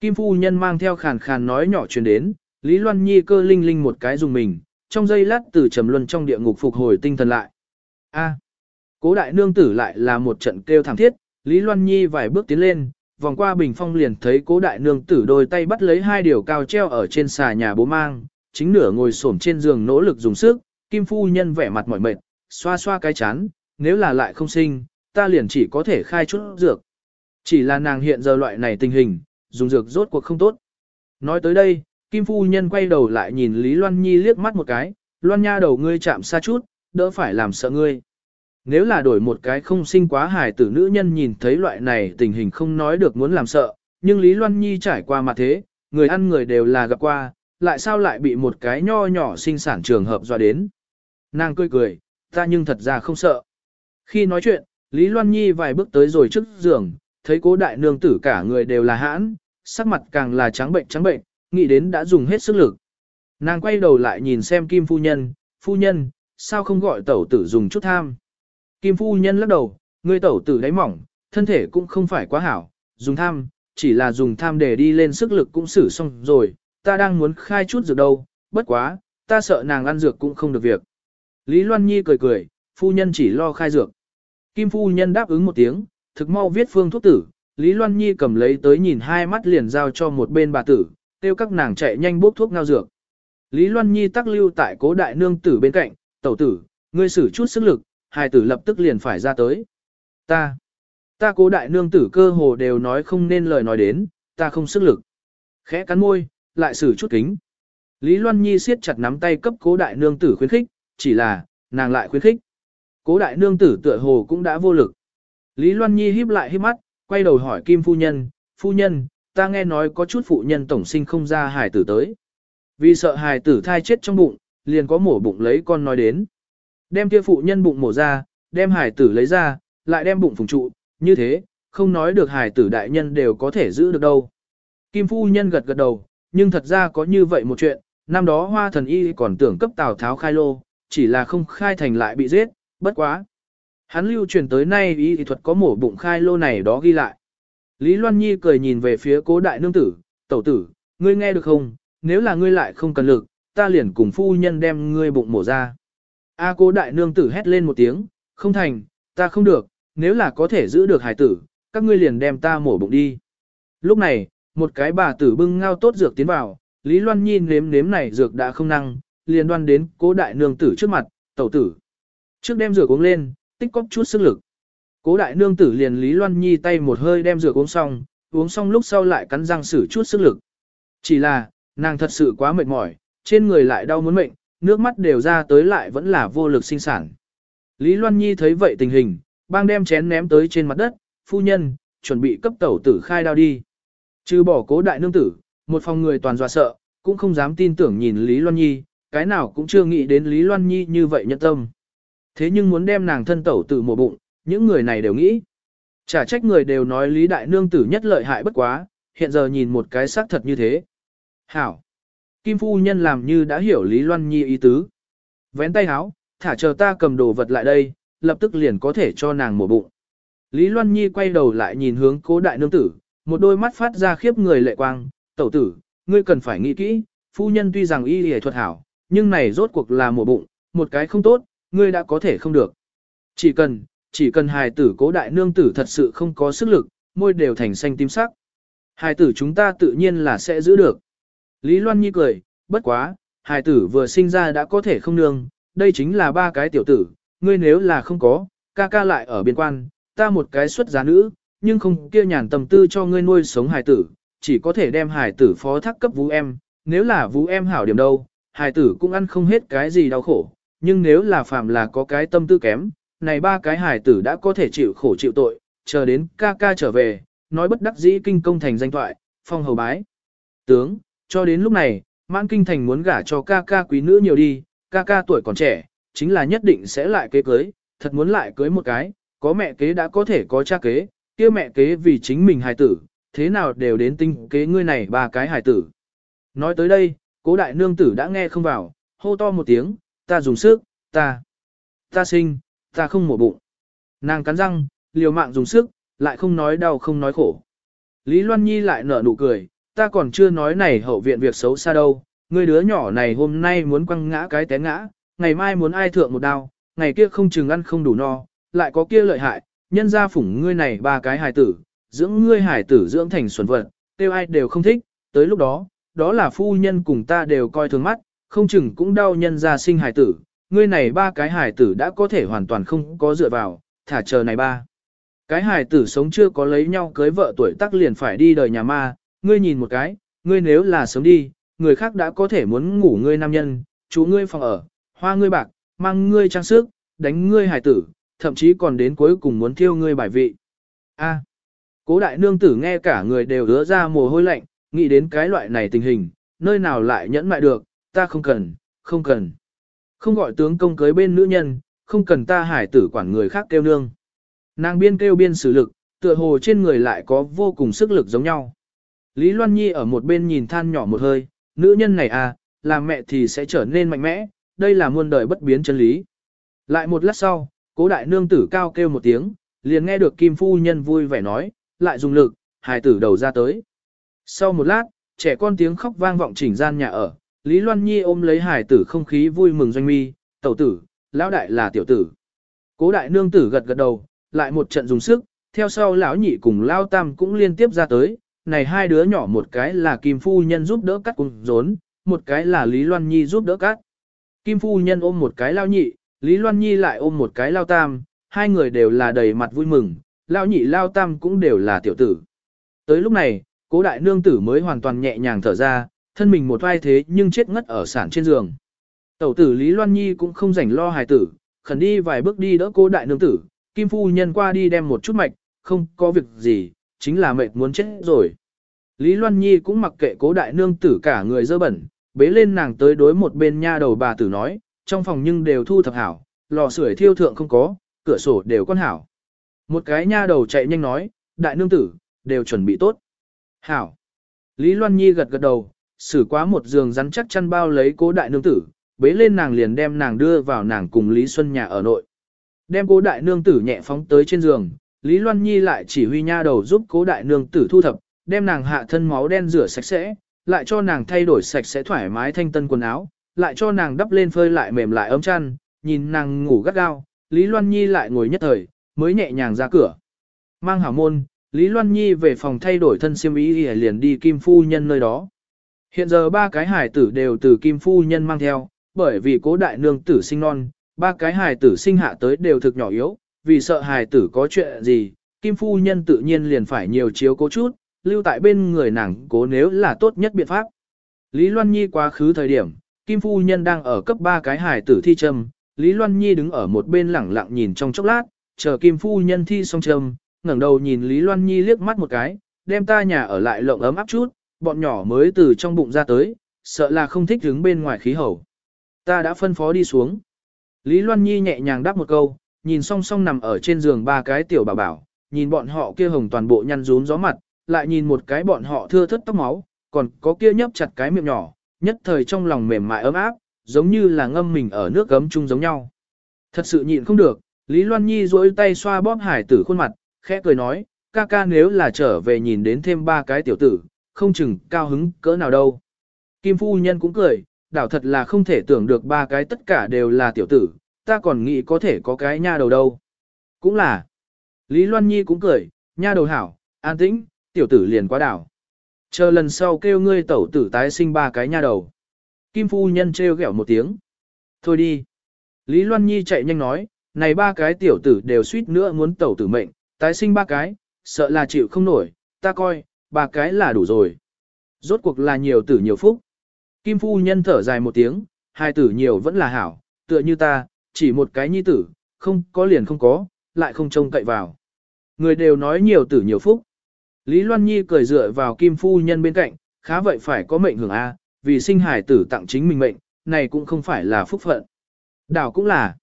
Kim phu nhân mang theo khàn khàn nói nhỏ truyền đến, Lý Loan Nhi cơ linh linh một cái dùng mình, trong giây lát từ trầm luân trong địa ngục phục hồi tinh thần lại. A. Cố đại nương tử lại là một trận kêu thảm thiết, Lý Loan Nhi vài bước tiến lên, vòng qua bình phong liền thấy cố đại nương tử đôi tay bắt lấy hai điều cao treo ở trên xà nhà bố mang, chính nửa ngồi xổm trên giường nỗ lực dùng sức, kim phu nhân vẻ mặt mỏi mệt, xoa xoa cái chán, nếu là lại không sinh, ta liền chỉ có thể khai chút dược. Chỉ là nàng hiện giờ loại này tình hình, dùng dược rốt cuộc không tốt. Nói tới đây, kim phu nhân quay đầu lại nhìn Lý Loan Nhi liếc mắt một cái, Loan Nha đầu ngươi chạm xa chút, đỡ phải làm sợ ngươi. Nếu là đổi một cái không sinh quá hài tử nữ nhân nhìn thấy loại này tình hình không nói được muốn làm sợ, nhưng Lý Loan Nhi trải qua mặt thế, người ăn người đều là gặp qua, lại sao lại bị một cái nho nhỏ sinh sản trường hợp dọa đến. Nàng cười cười, ta nhưng thật ra không sợ. Khi nói chuyện, Lý Loan Nhi vài bước tới rồi trước giường, thấy cố đại nương tử cả người đều là hãn, sắc mặt càng là trắng bệnh trắng bệnh, nghĩ đến đã dùng hết sức lực. Nàng quay đầu lại nhìn xem Kim Phu Nhân, Phu Nhân, sao không gọi tẩu tử dùng chút tham. Kim Phu Nhân lắc đầu, ngươi tẩu tử đáy mỏng, thân thể cũng không phải quá hảo, dùng tham, chỉ là dùng tham để đi lên sức lực cũng xử xong rồi, ta đang muốn khai chút dược đâu, bất quá, ta sợ nàng ăn dược cũng không được việc. Lý Loan Nhi cười cười, phu nhân chỉ lo khai dược. Kim phu nhân đáp ứng một tiếng, thực mau viết phương thuốc tử, Lý Loan Nhi cầm lấy tới nhìn hai mắt liền giao cho một bên bà tử, tiêu các nàng chạy nhanh bốc thuốc ngao dược. Lý Loan Nhi tắc lưu tại cố đại nương tử bên cạnh, tẩu tử, ngươi xử chút sức lực, hài tử lập tức liền phải ra tới. Ta, ta cố đại nương tử cơ hồ đều nói không nên lời nói đến, ta không sức lực. Khẽ cắn môi, lại xử chút kính. Lý Loan Nhi siết chặt nắm tay cấp cố đại nương tử khuyến khích, chỉ là, nàng lại khuyến khích. Cố đại nương tử tựa hồ cũng đã vô lực. Lý Loan Nhi híp lại híp mắt, quay đầu hỏi Kim Phu Nhân, Phu Nhân, ta nghe nói có chút phụ nhân tổng sinh không ra hài tử tới. Vì sợ hài tử thai chết trong bụng, liền có mổ bụng lấy con nói đến. Đem kia phụ nhân bụng mổ ra, đem hải tử lấy ra, lại đem bụng phùng trụ, như thế, không nói được hải tử đại nhân đều có thể giữ được đâu. Kim Phu Nhân gật gật đầu, nhưng thật ra có như vậy một chuyện, năm đó hoa thần y còn tưởng cấp Tào Tháo khai lô, chỉ là không khai thành lại bị giết, bất quá. Hắn lưu truyền tới nay y thuật có mổ bụng khai lô này đó ghi lại. Lý Loan Nhi cười nhìn về phía cố đại nương tử, tẩu tử, ngươi nghe được không, nếu là ngươi lại không cần lực, ta liền cùng phu nhân đem ngươi bụng mổ ra. A cố đại nương tử hét lên một tiếng, không thành, ta không được, nếu là có thể giữ được hải tử, các ngươi liền đem ta mổ bụng đi. Lúc này, một cái bà tử bưng ngao tốt dược tiến vào, Lý Loan Nhi nếm nếm này dược đã không năng, liền đoan đến cố đại nương tử trước mặt, tẩu tử. Trước đem rửa uống lên, tích cóp chút sức lực. Cố đại nương tử liền Lý Loan Nhi tay một hơi đem rửa uống xong, uống xong lúc sau lại cắn răng sử chút sức lực. Chỉ là, nàng thật sự quá mệt mỏi, trên người lại đau muốn mệnh, nước mắt đều ra tới lại vẫn là vô lực sinh sản. Lý Loan Nhi thấy vậy tình hình, bang đem chén ném tới trên mặt đất, phu nhân, chuẩn bị cấp tẩu tử khai đao đi. Trừ bỏ cố đại nương tử, một phòng người toàn dọa sợ, cũng không dám tin tưởng nhìn Lý Loan Nhi, cái nào cũng chưa nghĩ đến Lý Loan Nhi như vậy nhận tâm. Thế nhưng muốn đem nàng thân tẩu tử mổ bụng, những người này đều nghĩ. Chả trách người đều nói Lý Đại Nương tử nhất lợi hại bất quá, hiện giờ nhìn một cái xác thật như thế. Hảo, Kim Phu Nhân làm như đã hiểu Lý Loan Nhi ý tứ. Vén tay háo, thả chờ ta cầm đồ vật lại đây, lập tức liền có thể cho nàng mổ bụng. Lý Loan Nhi quay đầu lại nhìn hướng cố đại nương tử, một đôi mắt phát ra khiếp người lệ quang, tẩu tử, ngươi cần phải nghĩ kỹ, phu nhân tuy rằng y y thuật hảo, nhưng này rốt cuộc là mổ bụng, một cái không tốt, ngươi đã có thể không được. Chỉ cần, chỉ cần hài tử cố đại nương tử thật sự không có sức lực, môi đều thành xanh tím sắc. Hài tử chúng ta tự nhiên là sẽ giữ được. Lý Loan Nhi cười, bất quá, hài tử vừa sinh ra đã có thể không nương, đây chính là ba cái tiểu tử, ngươi nếu là không có, ca ca lại ở biên quan, ta một cái xuất giá nữ, nhưng không kia nhàn tâm tư cho ngươi nuôi sống hài tử, chỉ có thể đem hài tử phó thác cấp vũ em, nếu là vũ em hảo điểm đâu, hài tử cũng ăn không hết cái gì đau khổ, nhưng nếu là phạm là có cái tâm tư kém, này ba cái hài tử đã có thể chịu khổ chịu tội, chờ đến ca ca trở về, nói bất đắc dĩ kinh công thành danh thoại, phong hầu bái. Tướng, cho đến lúc này, mãn kinh thành muốn gả cho ca ca quý nữ nhiều đi, ca ca tuổi còn trẻ, chính là nhất định sẽ lại kế cưới, thật muốn lại cưới một cái, có mẹ kế đã có thể có cha kế, kia mẹ kế vì chính mình hài tử, thế nào đều đến tinh kế ngươi này ba cái hài tử. Nói tới đây, cố đại nương tử đã nghe không vào, hô to một tiếng, ta dùng sức, ta, ta sinh, ta không mổ bụng. Nàng cắn răng, liều mạng dùng sức, lại không nói đau không nói khổ. Lý Loan Nhi lại nở nụ cười, ta còn chưa nói này hậu viện việc xấu xa đâu, người đứa nhỏ này hôm nay muốn quăng ngã cái té ngã, ngày mai muốn ai thượng một đao, ngày kia không chừng ăn không đủ no, lại có kia lợi hại, nhân ra phủng ngươi này ba cái hài tử, dưỡng ngươi hài tử dưỡng thành xuẩn vật, tiêu ai đều không thích, tới lúc đó, đó là phu nhân cùng ta đều coi thường mắt, không chừng cũng đau nhân ra sinh hài tử, ngươi này ba cái hài tử đã có thể hoàn toàn không có dựa vào, thả chờ này ba. Cái hài tử sống chưa có lấy nhau cưới vợ tuổi tác liền phải đi đời nhà ma, ngươi nhìn một cái, ngươi nếu là sớm đi, người khác đã có thể muốn ngủ ngươi nam nhân, chú ngươi phòng ở, hoa ngươi bạc, mang ngươi trang sức, đánh ngươi hải tử, thậm chí còn đến cuối cùng muốn thiêu ngươi bài vị. A. cố đại nương tử nghe cả người đều đứa ra mồ hôi lạnh, nghĩ đến cái loại này tình hình, nơi nào lại nhẫn mại được, ta không cần, không cần. Không gọi tướng công cưới bên nữ nhân, không cần ta hải tử quản người khác kêu nương. Nàng biên kêu biên sử lực, tựa hồ trên người lại có vô cùng sức lực giống nhau. Lý Loan Nhi ở một bên nhìn than nhỏ một hơi, nữ nhân này à, làm mẹ thì sẽ trở nên mạnh mẽ, đây là muôn đời bất biến chân lý. Lại một lát sau, cố đại nương tử cao kêu một tiếng, liền nghe được Kim Phu Nhân vui vẻ nói, lại dùng lực, hài tử đầu ra tới. Sau một lát, trẻ con tiếng khóc vang vọng chỉnh gian nhà ở, Lý Loan Nhi ôm lấy hài tử không khí vui mừng doanh mi, tẩu tử, lão đại là tiểu tử. Cố đại nương tử gật gật đầu, lại một trận dùng sức, theo sau lão nhị cùng lao tam cũng liên tiếp ra tới, này hai đứa nhỏ một cái là Kim Phu Nhân giúp đỡ cắt cùng rốn, một cái là Lý Loan Nhi giúp đỡ cắt. Kim Phu Nhân ôm một cái lao nhị, Lý Loan Nhi lại ôm một cái lao tam, hai người đều là đầy mặt vui mừng, lao nhị lao tam cũng đều là tiểu tử. Tới lúc này, cố đại nương tử mới hoàn toàn nhẹ nhàng thở ra, thân mình một vai thế nhưng chết ngất ở sản trên giường. Tẩu tử Lý Loan Nhi cũng không rảnh lo hài tử, khẩn đi vài bước đi đỡ cố đại nương tử, Kim Phu Nhân qua đi đem một chút mạch, không có việc gì, chính là mệt muốn chết rồi. Lý Loan Nhi cũng mặc kệ cố đại nương tử cả người dơ bẩn, bế lên nàng tới đối một bên nha đầu bà tử nói, trong phòng nhưng đều thu thập hảo, lò sưởi thiêu thượng không có, cửa sổ đều con hảo. Một cái nha đầu chạy nhanh nói, đại nương tử, đều chuẩn bị tốt. Hảo. Lý Loan Nhi gật gật đầu, xử quá một giường rắn chắc chăn bao lấy cố đại nương tử, bế lên nàng liền đem nàng đưa vào nàng cùng Lý Xuân nhà ở nội. Đem cố đại nương tử nhẹ phóng tới trên giường, Lý Loan Nhi lại chỉ huy nha đầu giúp cố đại nương tử thu thập, đem nàng hạ thân máu đen rửa sạch sẽ, lại cho nàng thay đổi sạch sẽ thoải mái thanh tân quần áo, lại cho nàng đắp lên phơi lại mềm lại ấm chăn, nhìn nàng ngủ gắt gao, Lý Loan Nhi lại ngồi nhất thời, mới nhẹ nhàng ra cửa. Mang hảo môn, Lý Loan Nhi về phòng thay đổi thân xiêm y liền đi Kim Phu Nhân nơi đó. Hiện giờ ba cái hải tử đều từ Kim Phu Nhân mang theo, bởi vì cố đại nương tử sinh non, ba cái hải tử sinh hạ tới đều thực nhỏ yếu, vì sợ hài tử có chuyện gì, Kim Phu Nhân tự nhiên liền phải nhiều chiếu cố chút, lưu tại bên người nàng cố nếu là tốt nhất biện pháp. Lý Loan Nhi quá khứ thời điểm, Kim Phu Nhân đang ở cấp 3 cái hài tử thi châm, Lý Loan Nhi đứng ở một bên lẳng lặng nhìn trong chốc lát, chờ Kim Phu Nhân thi xong châm, ngẩng đầu nhìn Lý Loan Nhi liếc mắt một cái, đem ta nhà ở lại lộng ấm áp chút, bọn nhỏ mới từ trong bụng ra tới, sợ là không thích đứng bên ngoài khí hậu. Ta đã phân phó đi xuống. Lý Loan Nhi nhẹ nhàng đáp một câu, nhìn song song nằm ở trên giường ba cái tiểu bảo bảo, nhìn bọn họ kia hồng toàn bộ nhăn rún gió mặt, lại nhìn một cái bọn họ thưa thất tóc máu, còn có kia nhấp chặt cái miệng nhỏ, nhất thời trong lòng mềm mại ấm áp, giống như là ngâm mình ở nước gấm chung giống nhau. Thật sự nhịn không được, Lý Loan Nhi duỗi tay xoa bóp hải tử khuôn mặt, khẽ cười nói, ca ca nếu là trở về nhìn đến thêm ba cái tiểu tử, không chừng cao hứng cỡ nào đâu. Kim phu nhân cũng cười, đảo thật là không thể tưởng được ba cái tất cả đều là tiểu tử, ta còn nghĩ có thể có cái nha đầu đâu. Cũng là. Lý Loan Nhi cũng cười, nha đầu hảo, an tĩnh, tiểu tử liền quá đảo. Chờ lần sau kêu ngươi tẩu tử tái sinh ba cái nha đầu. Kim phu nhân trêu ghẹo một tiếng. Thôi đi. Lý Loan Nhi chạy nhanh nói, này ba cái tiểu tử đều suýt nữa muốn tẩu tử mệnh, tái sinh ba cái, sợ là chịu không nổi, ta coi, ba cái là đủ rồi. Rốt cuộc là nhiều tử nhiều phúc. Kim phu nhân thở dài một tiếng, hai tử nhiều vẫn là hảo, tựa như ta, chỉ một cái nhi tử, không có liền không có, lại không trông cậy vào. Người đều nói nhiều tử nhiều phúc. Lý Loan Nhi cười dựa vào Kim phu nhân bên cạnh, khá vậy phải có mệnh hưởng A, vì sinh hải tử tặng chính mình mệnh, này cũng không phải là phúc phận. Đảo cũng là.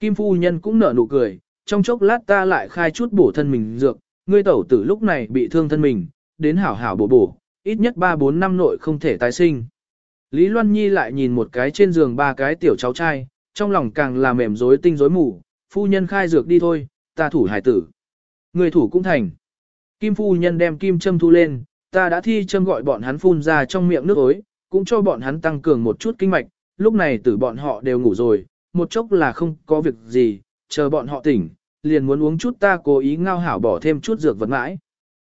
Kim phu nhân cũng nở nụ cười, trong chốc lát ta lại khai chút bổ thân mình dược, ngươi tẩu tử lúc này bị thương thân mình, đến hảo hảo bổ bổ, ít nhất 3-4 năm nội không thể tái sinh. Lý Loan Nhi lại nhìn một cái trên giường ba cái tiểu cháu trai, trong lòng càng là mềm rối tinh rối mù, phu nhân khai dược đi thôi, ta thủ hải tử. Người thủ cũng thành. Kim phu nhân đem kim châm thu lên, ta đã thi châm gọi bọn hắn phun ra trong miệng nước ối, cũng cho bọn hắn tăng cường một chút kinh mạch, lúc này tử bọn họ đều ngủ rồi, một chốc là không có việc gì, chờ bọn họ tỉnh, liền muốn uống chút ta cố ý ngao hảo bỏ thêm chút dược vật mãi.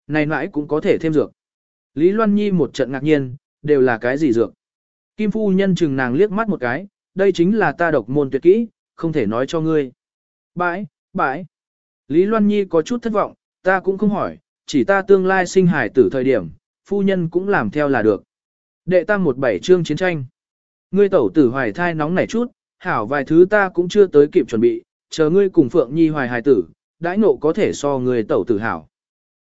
Này mãi cũng có thể thêm dược. Lý Loan Nhi một trận ngạc nhiên, đều là cái gì dược. Kim phu nhân chừng nàng liếc mắt một cái, đây chính là ta độc môn tuyệt kỹ, không thể nói cho ngươi. Bãi, bãi. Lý Loan Nhi có chút thất vọng, ta cũng không hỏi, chỉ ta tương lai sinh hải tử thời điểm, phu nhân cũng làm theo là được. Đệ tam một bảy chương chiến tranh. Ngươi tẩu tử hoài thai nóng nảy chút, hảo vài thứ ta cũng chưa tới kịp chuẩn bị, chờ ngươi cùng Phượng Nhi hoài hài tử, đãi nộ có thể so người tẩu tử hảo.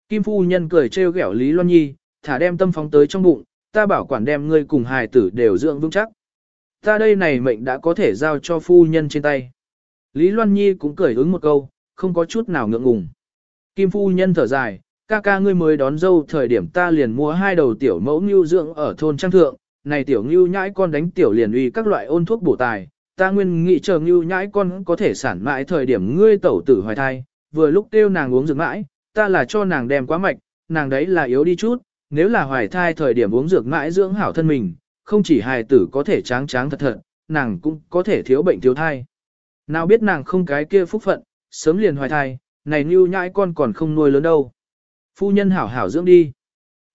Kim phu nhân cười trêu ghẹo Lý Loan Nhi, thả đem tâm phóng tới trong bụng, ta bảo quản đem ngươi cùng hài tử đều dưỡng vững chắc. Ta đây này mệnh đã có thể giao cho phu nhân trên tay. Lý Loan Nhi cũng cười ứng một câu, không có chút nào ngượng ngùng. Kim phu nhân thở dài, ca ca ngươi mới đón dâu thời điểm ta liền mua hai đầu tiểu mẫu ngưu dưỡng ở thôn trang thượng, này tiểu ngưu nhãi con đánh tiểu liền uy các loại ôn thuốc bổ tài, ta nguyên nghĩ chờ ngưu nhãi con có thể sản mãi thời điểm ngươi tẩu tử hoài thai, vừa lúc tiêu nàng uống dược mãi, ta là cho nàng đem quá mạch, nàng đấy là yếu đi chút, nếu là hoài thai thời điểm uống dược mãi dưỡng hảo thân mình, không chỉ hài tử có thể tráng tráng thật thật, nàng cũng có thể thiếu bệnh thiếu thai. Nào biết nàng không cái kia phúc phận, sớm liền hoài thai, này như nhãi con còn không nuôi lớn đâu. Phu nhân hảo hảo dưỡng đi.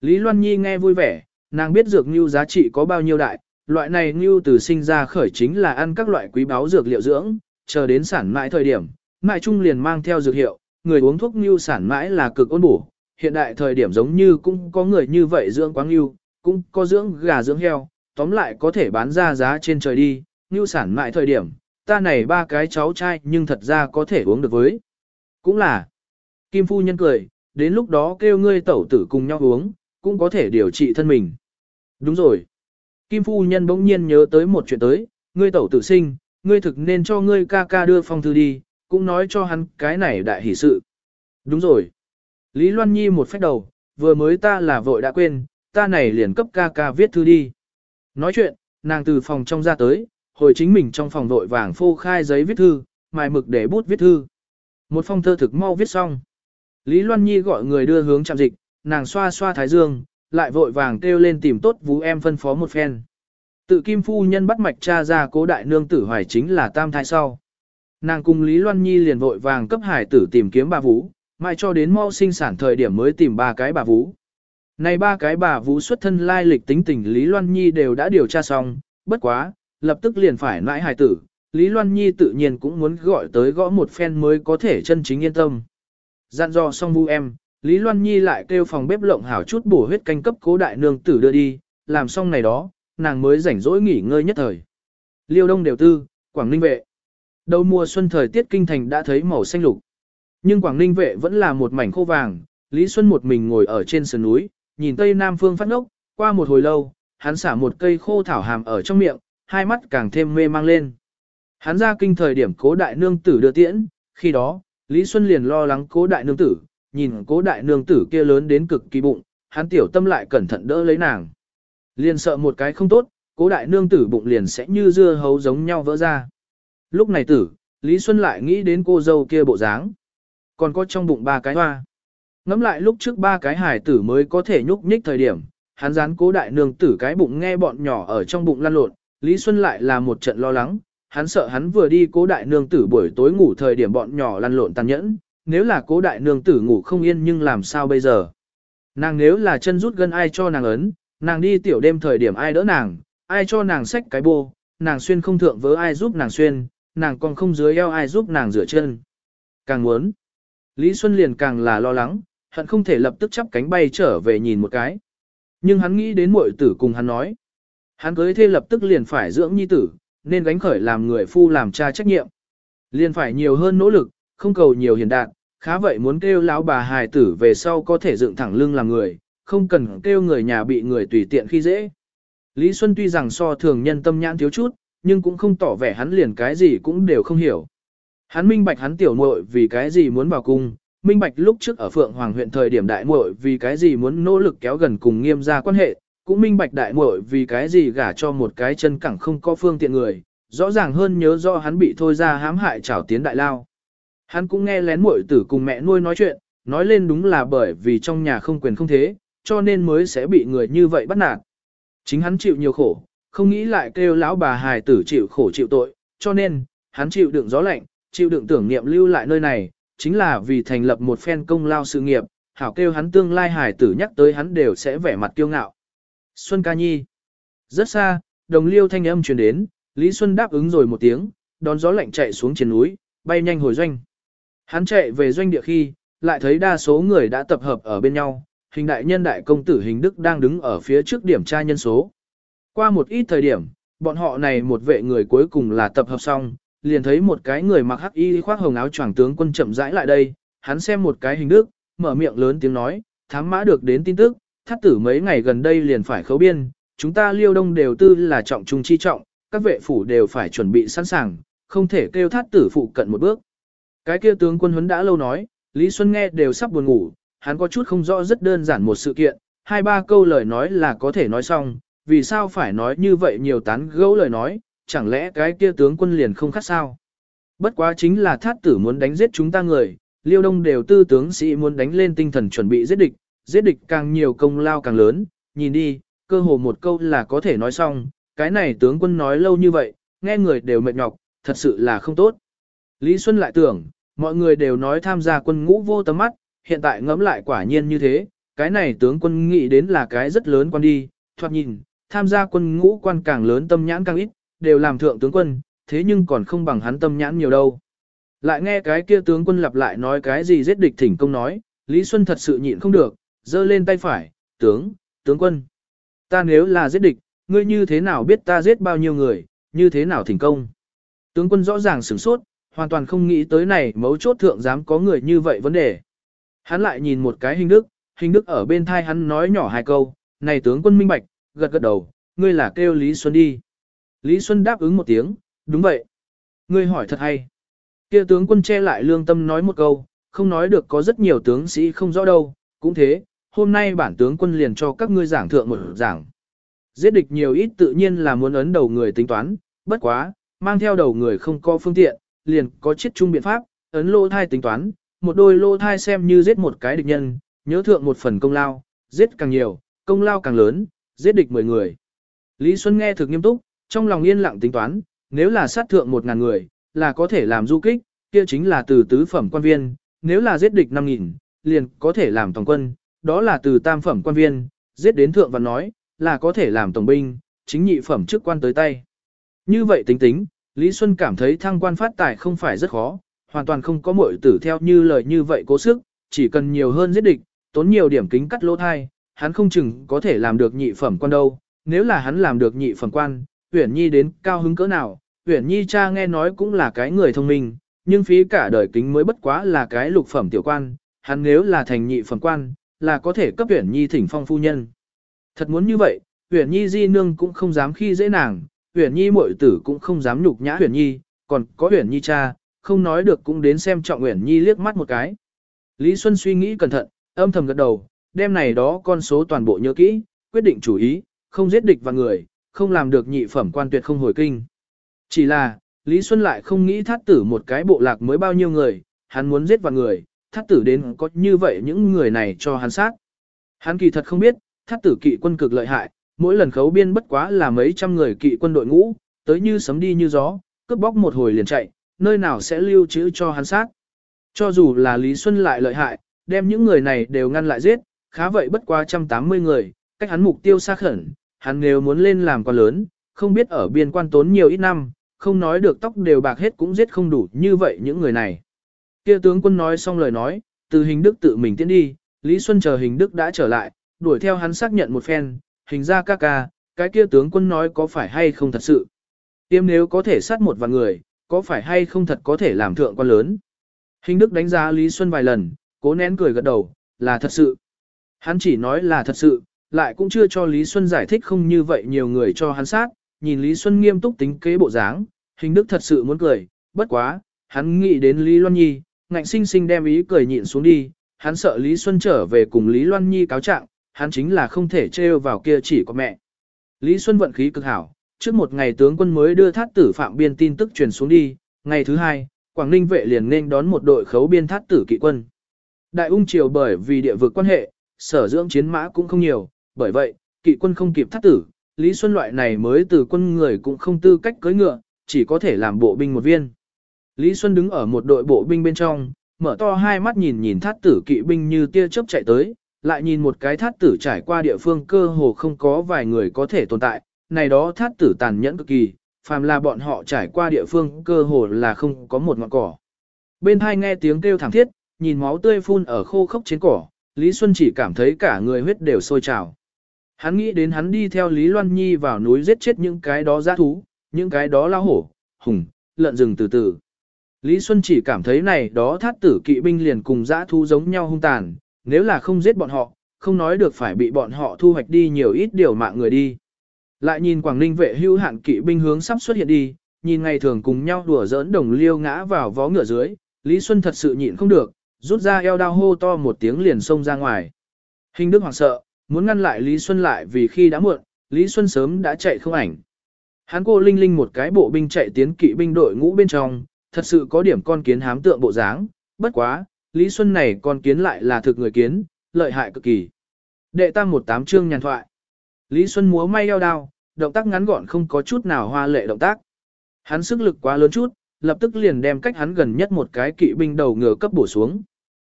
Lý Loan Nhi nghe vui vẻ, nàng biết dược như giá trị có bao nhiêu đại, loại này như từ sinh ra khởi chính là ăn các loại quý báu dược liệu dưỡng, chờ đến sản mãi thời điểm, mãi trung liền mang theo dược hiệu, người uống thuốc như sản mãi là cực ôn bổ. Hiện đại thời điểm giống như cũng có người như vậy dưỡng quáng như, cũng có dưỡng gà dưỡng heo, tóm lại có thể bán ra giá trên trời đi, như sản mại thời điểm, ta này ba cái cháu trai nhưng thật ra có thể uống được với. Cũng là, Kim Phu Nhân cười, đến lúc đó kêu ngươi tẩu tử cùng nhau uống, cũng có thể điều trị thân mình. Đúng rồi. Kim Phu Nhân bỗng nhiên nhớ tới một chuyện tới, ngươi tẩu tử sinh, ngươi thực nên cho ngươi ca ca đưa phong thư đi, cũng nói cho hắn cái này đại hỷ sự. Đúng rồi. Lý Loan Nhi một phép đầu, vừa mới ta là vội đã quên, ta này liền cấp ca ca viết thư đi. Nói chuyện, nàng từ phòng trong ra tới, hồi chính mình trong phòng vội vàng phô khai giấy viết thư, mài mực để bút viết thư. Một phong thơ thực mau viết xong. Lý Loan Nhi gọi người đưa hướng trạm dịch, nàng xoa xoa thái dương, lại vội vàng kêu lên tìm tốt vũ em phân phó một phen. Tự kim phu nhân bắt mạch cha ra cố đại nương tử hoài chính là tam thai sau. Nàng cùng Lý Loan Nhi liền vội vàng cấp hải tử tìm kiếm bà vũ, mai cho đến mau sinh sản thời điểm mới tìm ba cái bà vũ. Này ba cái bà vũ xuất thân lai lịch tính tình Lý Loan Nhi đều đã điều tra xong, bất quá, lập tức liền phải nãi hài tử, Lý Loan Nhi tự nhiên cũng muốn gọi tới gõ một phen mới có thể chân chính yên tâm. Dặn dò xong vu em, Lý Loan Nhi lại kêu phòng bếp lộng hảo chút bổ huyết canh cấp cố đại nương tử đưa đi, làm xong này đó, nàng mới rảnh rỗi nghỉ ngơi nhất thời. Liêu Đông đều tư, Quảng Ninh vệ. Đầu mùa xuân thời tiết kinh thành đã thấy màu xanh lục. Nhưng Quảng Ninh vệ vẫn là một mảnh khô vàng, Lý Xuân một mình ngồi ở trên sườn núi, nhìn tây nam phương phát ngốc, qua một hồi lâu, hắn xả một cây khô thảo hàm ở trong miệng, hai mắt càng thêm mê mang lên. Hắn ra kinh thời điểm cố đại nương tử đưa tiễn, khi đó, Lý Xuân liền lo lắng cố đại nương tử, nhìn cố đại nương tử kia lớn đến cực kỳ bụng, hắn tiểu tâm lại cẩn thận đỡ lấy nàng. Liền sợ một cái không tốt, cố đại nương tử bụng liền sẽ như dưa hấu giống nhau vỡ ra. Lúc này tử, Lý Xuân lại nghĩ đến cô dâu kia bộ dáng. Còn có trong bụng ba cái hoa. Ngắm lại lúc trước ba cái hải tử mới có thể nhúc nhích thời điểm, hắn dán cố đại nương tử cái bụng nghe bọn nhỏ ở trong bụng lăn lộn, Lý Xuân lại là một trận lo lắng, hắn sợ hắn vừa đi cố đại nương tử buổi tối ngủ thời điểm bọn nhỏ lăn lộn tàn nhẫn, nếu là cố đại nương tử ngủ không yên nhưng làm sao bây giờ. Nàng nếu là chân rút gân ai cho nàng ấn, nàng đi tiểu đêm thời điểm ai đỡ nàng, ai cho nàng xách cái bô, nàng xuyên không thượng với ai giúp nàng xuyên, nàng còn không dưới eo ai giúp nàng rửa chân. Càng muốn, Lý Xuân liền càng là lo lắng, hận không thể lập tức chắp cánh bay trở về nhìn một cái. Nhưng hắn nghĩ đến muội tử cùng hắn nói. Hắn cưới thê lập tức liền phải dưỡng nhi tử, nên gánh khởi làm người phu làm cha trách nhiệm. Liền phải nhiều hơn nỗ lực, không cầu nhiều hiền đạt, khá vậy muốn kêu lão bà hài tử về sau có thể dựng thẳng lưng làm người, không cần kêu người nhà bị người tùy tiện khi dễ. Lý Xuân tuy rằng so thường nhân tâm nhãn thiếu chút, nhưng cũng không tỏ vẻ hắn liền cái gì cũng đều không hiểu. Hắn minh bạch hắn tiểu muội vì cái gì muốn vào cung, minh bạch lúc trước ở Phượng Hoàng huyện thời điểm đại muội vì cái gì muốn nỗ lực kéo gần cùng nghiêm gia quan hệ, cũng minh bạch đại muội vì cái gì gả cho một cái chân cẳng không có phương tiện người, rõ ràng hơn nhớ do hắn bị thôi ra hãm hại trảo tiến đại lao. Hắn cũng nghe lén muội tử cùng mẹ nuôi nói chuyện, nói lên đúng là bởi vì trong nhà không quyền không thế, cho nên mới sẽ bị người như vậy bắt nạt. Chính hắn chịu nhiều khổ, không nghĩ lại kêu lão bà hài tử chịu khổ chịu tội, cho nên, hắn chịu đựng gió lạnh, chịu đựng tưởng niệm lưu lại nơi này, chính là vì thành lập một phen công lao sự nghiệp, hảo kêu hắn tương lai hải tử nhắc tới hắn đều sẽ vẻ mặt kiêu ngạo. Xuân ca nhi. Rất xa, đồng liêu thanh âm truyền đến, Lý Xuân đáp ứng rồi một tiếng, đón gió lạnh chạy xuống trên núi, bay nhanh hồi doanh. Hắn chạy về doanh địa khi, lại thấy đa số người đã tập hợp ở bên nhau, hình đại nhân đại công tử hình đức đang đứng ở phía trước điểm tra nhân số. Qua một ít thời điểm, bọn họ này một vệ người cuối cùng là tập hợp xong, liền thấy một cái người mặc hắc y khoác hồng áo choàng tướng quân chậm rãi lại đây, hắn xem một cái hình đức, mở miệng lớn tiếng nói, thám mã được đến tin tức, thắt tử mấy ngày gần đây liền phải khấu biên, chúng ta liêu đông đều tư là trọng trung chi trọng, các vệ phủ đều phải chuẩn bị sẵn sàng, không thể kêu thắt tử phụ cận một bước. Cái kia tướng quân huấn đã lâu nói, Lý Xuân nghe đều sắp buồn ngủ, hắn có chút không rõ rất đơn giản một sự kiện, hai ba câu lời nói là có thể nói xong, vì sao phải nói như vậy nhiều tán gẫu lời nói, chẳng lẽ cái kia tướng quân liền không khác sao? Bất quá chính là thát tử muốn đánh giết chúng ta người, liêu đông đều tư tướng sĩ muốn đánh lên tinh thần chuẩn bị giết địch, giết địch càng nhiều công lao càng lớn, nhìn đi, cơ hồ một câu là có thể nói xong, cái này tướng quân nói lâu như vậy, nghe người đều mệt nhọc, thật sự là không tốt. Lý Xuân lại tưởng, mọi người đều nói tham gia quân ngũ vô tầm mắt, hiện tại ngẫm lại quả nhiên như thế, cái này tướng quân nghĩ đến là cái rất lớn quan đi, thoạt nhìn, tham gia quân ngũ quan càng lớn tâm nhãn càng ít, đều làm thượng tướng quân, thế nhưng còn không bằng hắn tâm nhãn nhiều đâu. Lại nghe cái kia tướng quân lặp lại nói cái gì giết địch thỉnh công nói, Lý Xuân thật sự nhịn không được, giơ lên tay phải, tướng, tướng quân. Ta nếu là giết địch, ngươi như thế nào biết ta giết bao nhiêu người, như thế nào thỉnh công. Tướng quân rõ ràng sửng sốt, hoàn toàn không nghĩ tới này mấu chốt thượng dám có người như vậy vấn đề. Hắn lại nhìn một cái hình đức, hình đức ở bên thai hắn nói nhỏ hai câu, này tướng quân minh bạch, gật gật đầu, ngươi là kêu Lý Xuân đi. Lý Xuân đáp ứng một tiếng, đúng vậy. Ngươi hỏi thật hay. Kia tướng quân che lại lương tâm nói một câu, không nói được có rất nhiều tướng sĩ không rõ đâu, cũng thế, hôm nay bản tướng quân liền cho các ngươi giảng thượng một giảng. Giết địch nhiều ít tự nhiên là muốn ấn đầu người tính toán, bất quá, mang theo đầu người không có phương tiện, liền có chiết chung biện pháp, ấn lô thai tính toán, một đôi lô thai xem như giết một cái địch nhân, nhớ thượng một phần công lao, giết càng nhiều, công lao càng lớn, giết địch 10 người. Lý Xuân nghe thực nghiêm túc, trong lòng yên lặng tính toán, nếu là sát thượng một ngàn người, là có thể làm du kích, kia chính là từ tứ phẩm quan viên, nếu là giết địch 5.000, liền có thể làm tổng quân, đó là từ tam phẩm quan viên, giết đến thượng và nói, là có thể làm tổng binh, chính nhị phẩm chức quan tới tay. Như vậy tính tính, Lý Xuân cảm thấy thăng quan phát tài không phải rất khó, hoàn toàn không có muội tử theo như lời như vậy cố sức, chỉ cần nhiều hơn giết địch, tốn nhiều điểm kính cắt lỗ thai, hắn không chừng có thể làm được nhị phẩm quan đâu, nếu là hắn làm được nhị phẩm quan, Uyển Nhi đến cao hứng cỡ nào, Uyển Nhi cha nghe nói cũng là cái người thông minh, nhưng phí cả đời kính mới bất quá là cái lục phẩm tiểu quan, hắn nếu là thành nhị phẩm quan, là có thể cấp Uyển Nhi thỉnh phong phu nhân. Thật muốn như vậy, Uyển Nhi di nương cũng không dám khi dễ nàng, Uyển Nhi muội tử cũng không dám nhục nhã Uyển Nhi, còn có Uyển Nhi cha, không nói được cũng đến xem trọng Uyển Nhi liếc mắt một cái. Lý Xuân suy nghĩ cẩn thận, âm thầm gật đầu, đêm này đó con số toàn bộ nhớ kỹ, quyết định chủ ý, không giết địch và người, không làm được nhị phẩm quan tuyệt không hồi kinh. Chỉ là, Lý Xuân lại không nghĩ thát tử một cái bộ lạc mới bao nhiêu người, hắn muốn giết vào người, thát tử đến có như vậy những người này cho hắn sát. Hắn kỳ thật không biết, thát tử kỵ quân cực lợi hại, mỗi lần khấu biên bất quá là mấy trăm người kỵ quân đội ngũ, tới như sấm đi như gió, cướp bóc một hồi liền chạy, nơi nào sẽ lưu trữ cho hắn sát. Cho dù là Lý Xuân lại lợi hại, đem những người này đều ngăn lại giết, khá vậy bất quá 180 người, cách hắn mục tiêu xa khẩn, hắn nếu muốn lên làm quan lớn, không biết ở biên quan tốn nhiều ít năm, không nói được tóc đều bạc hết cũng giết không đủ như vậy những người này. Kia tướng quân nói xong lời nói, từ hình đức tự mình tiến đi, Lý Xuân chờ hình đức đã trở lại, đuổi theo hắn xác nhận một phen, hình ra ca ca, cái kia tướng quân nói có phải hay không thật sự. Tiêm nếu có thể sát một vạn người, có phải hay không thật có thể làm thượng quan lớn. Hình đức đánh giá Lý Xuân vài lần, cố nén cười gật đầu, là thật sự. Hắn chỉ nói là thật sự, lại cũng chưa cho Lý Xuân giải thích không như vậy nhiều người cho hắn sát, nhìn Lý Xuân nghiêm túc tính kế bộ dáng, hình đức thật sự muốn cười, bất quá, hắn nghĩ đến Lý Loan Nhi, ngạnh sinh sinh đem ý cười nhịn xuống đi, hắn sợ Lý Xuân trở về cùng Lý Loan Nhi cáo trạng, hắn chính là không thể trêu vào kia chỉ có mẹ. Lý Xuân vận khí cực hảo, trước một ngày tướng quân mới đưa thát tử phạm biên tin tức truyền xuống đi, ngày thứ hai, Quảng Ninh vệ liền nên đón một đội khấu biên thát tử kỵ quân. Đại ung triều bởi vì địa vực quan hệ, sở dưỡng chiến mã cũng không nhiều, bởi vậy, kỵ quân không kịp thắt tử, Lý Xuân loại này mới từ quân người cũng không tư cách cưỡi ngựa, chỉ có thể làm bộ binh một viên. Lý Xuân đứng ở một đội bộ binh bên trong, mở to hai mắt nhìn nhìn thát tử kỵ binh như tia chớp chạy tới, lại nhìn một cái thát tử trải qua địa phương cơ hồ không có vài người có thể tồn tại, này đó thát tử tàn nhẫn cực kỳ, phàm là bọn họ trải qua địa phương cơ hồ là không có một ngọn cỏ. Bên hai nghe tiếng kêu thảm thiết, nhìn máu tươi phun ở khô khốc trên cỏ, Lý Xuân chỉ cảm thấy cả người huyết đều sôi trào. Hắn nghĩ đến hắn đi theo Lý Loan Nhi vào núi giết chết những cái đó giã thú, những cái đó lao hổ, hùng, lợn rừng từ từ. Lý Xuân chỉ cảm thấy này đó thát tử kỵ binh liền cùng giã thú giống nhau hung tàn, nếu là không giết bọn họ, không nói được phải bị bọn họ thu hoạch đi nhiều ít điều mạng người đi. Lại nhìn Quảng Ninh vệ hưu hạn kỵ binh hướng sắp xuất hiện đi, nhìn ngày thường cùng nhau đùa giỡn đồng liêu ngã vào vó ngựa dưới, Lý Xuân thật sự nhịn không được, rút ra eo đao hô to một tiếng liền xông ra ngoài. Hình Đức hoảng sợ, muốn ngăn lại Lý Xuân lại vì khi đã muộn, Lý Xuân sớm đã chạy không ảnh. Hắn cô linh linh một cái bộ binh chạy tiến kỵ binh đội ngũ bên trong, thật sự có điểm con kiến hám tượng bộ dáng, bất quá, Lý Xuân này con kiến lại là thực người kiến, lợi hại cực kỳ. Đệ tam một tám chương nhàn thoại. Lý Xuân múa may eo đao, động tác ngắn gọn không có chút nào hoa lệ động tác. Hắn sức lực quá lớn chút, lập tức liền đem cách hắn gần nhất một cái kỵ binh đầu ngựa cấp bổ xuống.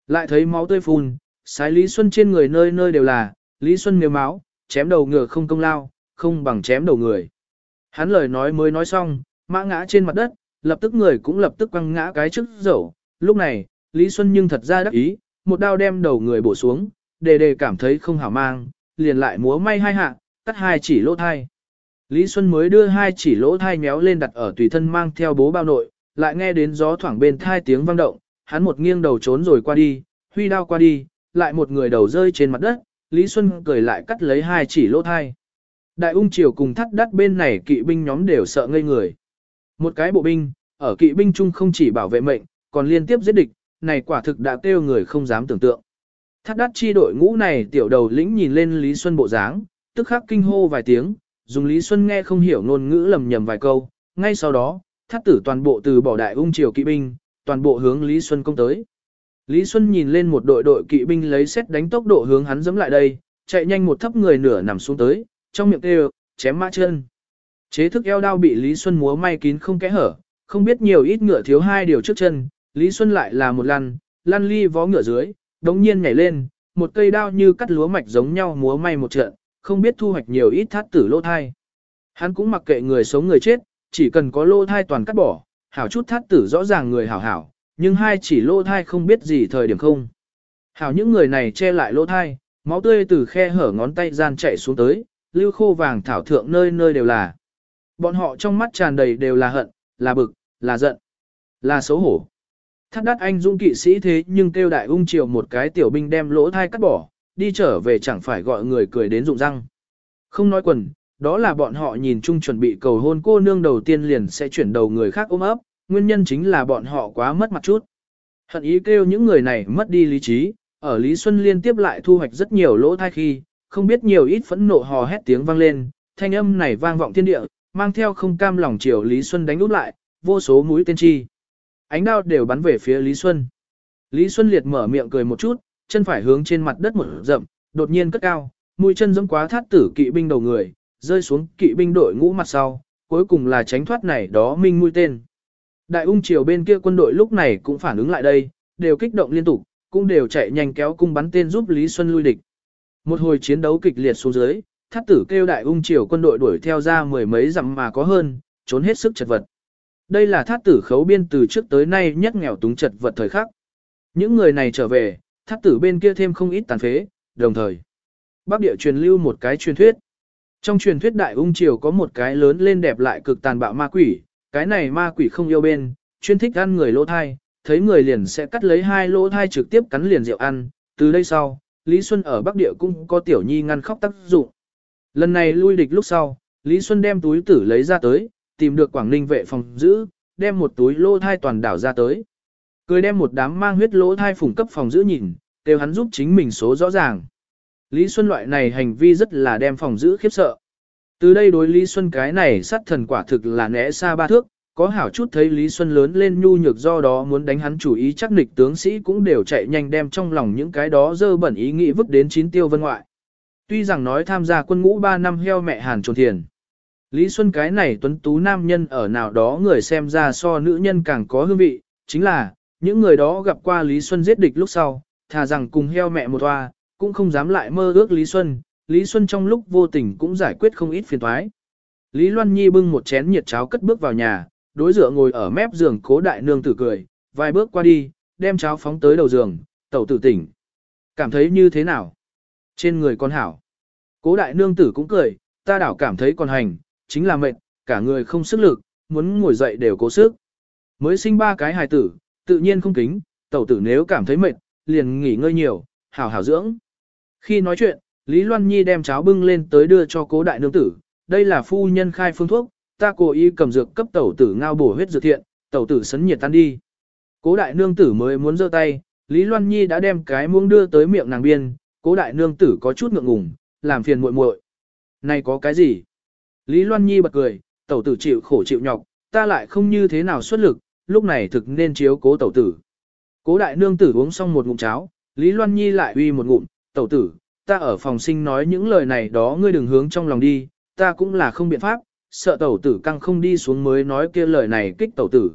Lại thấy máu tươi phun, sái Lý Xuân trên người nơi nơi đều là, Lý Xuân nếu máu, chém đầu ngựa không công lao, không bằng chém đầu người. Hắn lời nói mới nói xong, mã ngã trên mặt đất, lập tức người cũng lập tức quăng ngã cái trước dẫu. Lúc này, Lý Xuân nhưng thật ra đắc ý, một đao đem đầu người bổ xuống, đề đề cảm thấy không hảo mang, liền lại múa may hai hạ, cắt hai chỉ lỗ thai. Lý Xuân mới đưa hai chỉ lỗ thai méo lên đặt ở tùy thân mang theo bố bao nội, lại nghe đến gió thoảng bên thai tiếng vang động, hắn một nghiêng đầu trốn rồi qua đi, huy đao qua đi, lại một người đầu rơi trên mặt đất, Lý Xuân cười lại cắt lấy hai chỉ lỗ thai. Đại ung triều cùng thắt đắt bên này kỵ binh nhóm đều sợ ngây người. Một cái bộ binh, ở kỵ binh chung không chỉ bảo vệ mệnh, còn liên tiếp giết địch, này quả thực đã kêu người không dám tưởng tượng. Thắt đắt chi đội ngũ này tiểu đầu lĩnh nhìn lên Lý Xuân bộ dáng, tức khắc kinh hô vài tiếng, dùng Lý Xuân nghe không hiểu ngôn ngữ lầm nhầm vài câu, ngay sau đó, thắt tử toàn bộ từ bỏ đại ung triều kỵ binh, toàn bộ hướng Lý Xuân công tới. Lý Xuân nhìn lên một đội đội kỵ binh lấy xét đánh tốc độ hướng hắn dẫm lại đây, chạy nhanh một thấp người nửa nằm xuống tới, trong miệng kêu, chém mã chân. Chế thức eo đao bị Lý Xuân múa may kín không kẽ hở, không biết nhiều ít ngựa thiếu hai điều trước chân, Lý Xuân lại là một lăn, lăn ly vó ngựa dưới, đống nhiên nhảy lên, một cây đao như cắt lúa mạch giống nhau múa may một trận, không biết thu hoạch nhiều ít thát tử lô thai. Hắn cũng mặc kệ người sống người chết, chỉ cần có lô thai toàn cắt bỏ, hảo chút thát tử rõ ràng người hảo hảo, nhưng hai chỉ lỗ thai không biết gì thời điểm không. Hảo những người này che lại lỗ thai, máu tươi từ khe hở ngón tay gian chạy xuống tới, lưu khô vàng thảo thượng nơi nơi đều là. Bọn họ trong mắt tràn đầy đều là hận, là bực, là giận, là xấu hổ. Thắt đắt anh dung kỵ sĩ thế nhưng kêu đại ung triều một cái tiểu binh đem lỗ thai cắt bỏ, đi trở về chẳng phải gọi người cười đến rụng răng. Không nói quần, đó là bọn họ nhìn chung chuẩn bị cầu hôn cô nương đầu tiên liền sẽ chuyển đầu người khác ôm ấp, nguyên nhân chính là bọn họ quá mất mặt chút. Hận ý kêu những người này mất đi lý trí, ở Lý Xuân liên tiếp lại thu hoạch rất nhiều lỗ thai khi, không biết nhiều ít phẫn nộ hò hét tiếng vang lên, thanh âm này vang vọng thiên địa, mang theo không cam lòng chiều Lý Xuân đánh úp lại, vô số mũi tên chi. Ánh đao đều bắn về phía Lý Xuân. Lý Xuân liệt mở miệng cười một chút, chân phải hướng trên mặt đất một rậm, đột nhiên cất cao, mũi chân giống quá thát tử kỵ binh đầu người, rơi xuống kỵ binh đội ngũ mặt sau, cuối cùng là tránh thoát này đó minh mũi tên. Đại ung triều bên kia quân đội lúc này cũng phản ứng lại đây, đều kích động liên tục, cũng đều chạy nhanh kéo cung bắn tên giúp Lý Xuân lui địch. Một hồi chiến đấu kịch liệt xuống dưới, thắt tử kêu đại ung triều quân đội đuổi theo ra mười mấy dặm mà có hơn, trốn hết sức chật vật. Đây là thát tử khấu biên từ trước tới nay nhất nghèo túng chật vật thời khắc. Những người này trở về, thát tử bên kia thêm không ít tàn phế, đồng thời. Bắc địa truyền lưu một cái truyền thuyết. Trong truyền thuyết đại ung triều có một cái lớn lên đẹp lại cực tàn bạo ma quỷ, cái này ma quỷ không yêu bên, chuyên thích ăn người lỗ thai, thấy người liền sẽ cắt lấy hai lỗ thai trực tiếp cắn liền rượu ăn, từ đây sau, Lý Xuân ở Bắc Địa cũng có tiểu nhi ngăn khóc tác dụng. Lần này lui địch lúc sau, Lý Xuân đem túi tử lấy ra tới, tìm được Quảng Ninh vệ phòng giữ, đem một túi lỗ thai toàn đảo ra tới. Cười đem một đám mang huyết lỗ thai phủng cấp phòng giữ nhìn, đều hắn giúp chính mình số rõ ràng. Lý Xuân loại này hành vi rất là đem phòng giữ khiếp sợ. Từ đây đối Lý Xuân cái này sát thần quả thực là né xa ba thước, có hảo chút thấy Lý Xuân lớn lên nhu nhược do đó muốn đánh hắn chủ ý chắc nịch tướng sĩ cũng đều chạy nhanh đem trong lòng những cái đó dơ bẩn ý nghĩ vứt đến chín tiêu vân ngoại. Tuy rằng nói tham gia quân ngũ 3 năm heo mẹ Hàn trồn thiền. Lý Xuân cái này tuấn tú nam nhân ở nào đó người xem ra so nữ nhân càng có hương vị, chính là, những người đó gặp qua Lý Xuân giết địch lúc sau, thà rằng cùng heo mẹ một toa, cũng không dám lại mơ ước Lý Xuân, Lý Xuân trong lúc vô tình cũng giải quyết không ít phiền toái. Lý Loan Nhi bưng một chén nhiệt cháo cất bước vào nhà, đối dựa ngồi ở mép giường cố đại nương tử cười, vài bước qua đi, đem cháo phóng tới đầu giường, tẩu tử tỉnh. Cảm thấy như thế nào? Trên người con hảo. Cố đại nương tử cũng cười, ta đảo cảm thấy còn hành, chính là mệt, cả người không sức lực, muốn ngồi dậy đều cố sức. Mới sinh ba cái hài tử, tự nhiên không kính, tẩu tử nếu cảm thấy mệt, liền nghỉ ngơi nhiều, hảo hảo dưỡng. Khi nói chuyện, Lý Loan Nhi đem cháo bưng lên tới đưa cho cố đại nương tử, đây là phu nhân khai phương thuốc, ta cố ý cầm dược cấp tẩu tử ngao bổ huyết dược thiện, tẩu tử sấn nhiệt tan đi. Cố đại nương tử mới muốn giơ tay, Lý Loan Nhi đã đem cái muông đưa tới miệng nàng biên, cố đại nương tử có chút ngượng ngùng, làm phiền muội muội. Này có cái gì? Lý Loan Nhi bật cười, tẩu tử chịu khổ chịu nhọc, ta lại không như thế nào xuất lực, lúc này thực nên chiếu cố tẩu tử. Cố đại nương tử uống xong một ngụm cháo, Lý Loan Nhi lại uy một ngụm, tẩu tử, ta ở phòng sinh nói những lời này đó ngươi đừng hướng trong lòng đi, ta cũng là không biện pháp, sợ tẩu tử căng không đi xuống mới nói kia lời này kích tẩu tử.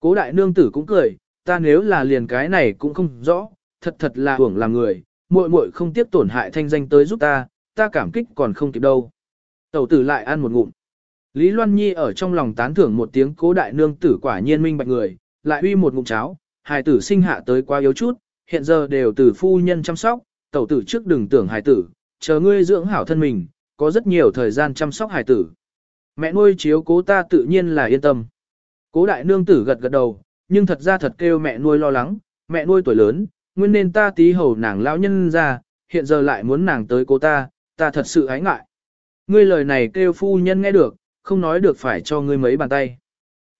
Cố đại nương tử cũng cười, ta nếu là liền cái này cũng không rõ, thật thật là hưởng làm người, muội muội không tiếp tổn hại thanh danh tới giúp ta, ta cảm kích còn không kịp đâu. Tẩu tử lại ăn một ngụm. Lý Loan Nhi ở trong lòng tán thưởng một tiếng cố đại nương tử quả nhiên minh bạch người, lại uy một ngụm cháo, hài tử sinh hạ tới quá yếu chút, hiện giờ đều từ phu nhân chăm sóc, tẩu tử trước đừng tưởng hài tử, chờ ngươi dưỡng hảo thân mình, có rất nhiều thời gian chăm sóc hài tử. Mẹ nuôi chiếu cố ta tự nhiên là yên tâm. Cố đại nương tử gật gật đầu, nhưng thật ra thật kêu mẹ nuôi lo lắng, mẹ nuôi tuổi lớn, nguyên nên ta tí hầu nàng lão nhân ra, hiện giờ lại muốn nàng tới cố ta, ta thật sự ái ngại. Ngươi lời này kêu phu nhân nghe được, không nói được phải cho ngươi mấy bàn tay.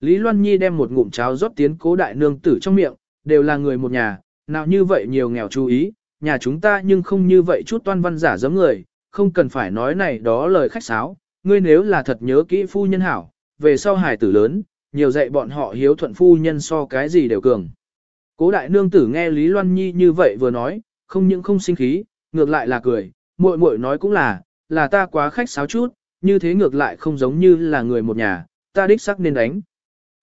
Lý Loan Nhi đem một ngụm cháo rót tiến cố đại nương tử trong miệng, đều là người một nhà, nào như vậy nhiều nghèo chú ý, nhà chúng ta nhưng không như vậy chút toan văn giả giống người, không cần phải nói này đó lời khách sáo, ngươi nếu là thật nhớ kỹ phu nhân hảo, về sau hải tử lớn, nhiều dạy bọn họ hiếu thuận phu nhân so cái gì đều cường. Cố đại nương tử nghe Lý Loan Nhi như vậy vừa nói, không những không sinh khí, ngược lại là cười, muội muội nói cũng là, là ta quá khách sáo chút, như thế ngược lại không giống như là người một nhà, ta đích sắc nên đánh.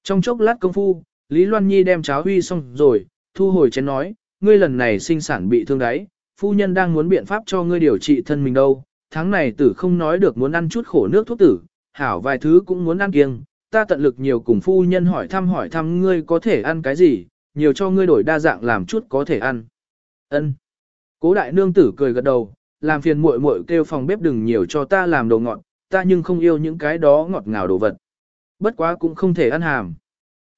Trong chốc lát công phu, Lý Loan Nhi đem cháo huy xong rồi, thu hồi chén nói, ngươi lần này sinh sản bị thương đáy, phu nhân đang muốn biện pháp cho ngươi điều trị thân mình đâu, tháng này tử không nói được muốn ăn chút khổ nước thuốc tử, hảo vài thứ cũng muốn ăn kiêng, ta tận lực nhiều cùng phu nhân hỏi thăm hỏi thăm ngươi có thể ăn cái gì, nhiều cho ngươi đổi đa dạng làm chút có thể ăn. Ân. Cố đại nương tử cười gật đầu, làm phiền muội muội kêu phòng bếp đừng nhiều cho ta làm đồ ngọt, ta nhưng không yêu những cái đó ngọt ngào đồ vật. Bất quá cũng không thể ăn hàm.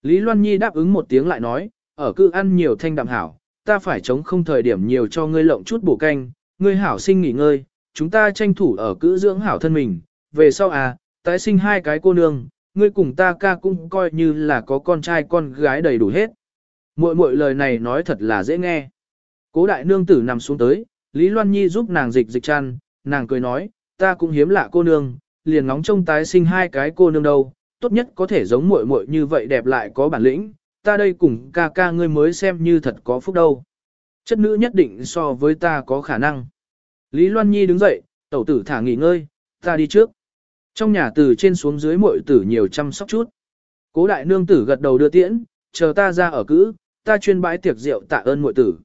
Lý Loan Nhi đáp ứng một tiếng lại nói, ở cứ ăn nhiều thanh đạm hảo, ta phải chống không thời điểm nhiều cho ngươi lộng chút bổ canh, ngươi hảo sinh nghỉ ngơi, chúng ta tranh thủ ở cữ dưỡng hảo thân mình, về sau à, tái sinh hai cái cô nương, ngươi cùng ta ca cũng coi như là có con trai con gái đầy đủ hết. Muội muội lời này nói thật là dễ nghe. Cố đại nương tử nằm xuống tới, Lý Loan Nhi giúp nàng dịch dịch chăn, nàng cười nói, ta cũng hiếm lạ cô nương, liền ngóng trông tái sinh hai cái cô nương đâu, tốt nhất có thể giống muội muội như vậy đẹp lại có bản lĩnh, ta đây cùng ca ca ngươi mới xem như thật có phúc đâu. Chất nữ nhất định so với ta có khả năng. Lý Loan Nhi đứng dậy, tẩu tử thả nghỉ ngơi, ta đi trước. Trong nhà từ trên xuống dưới muội tử nhiều chăm sóc chút. Cố đại nương tử gật đầu đưa tiễn, chờ ta ra ở cữ, ta chuyên bãi tiệc rượu tạ ơn muội tử.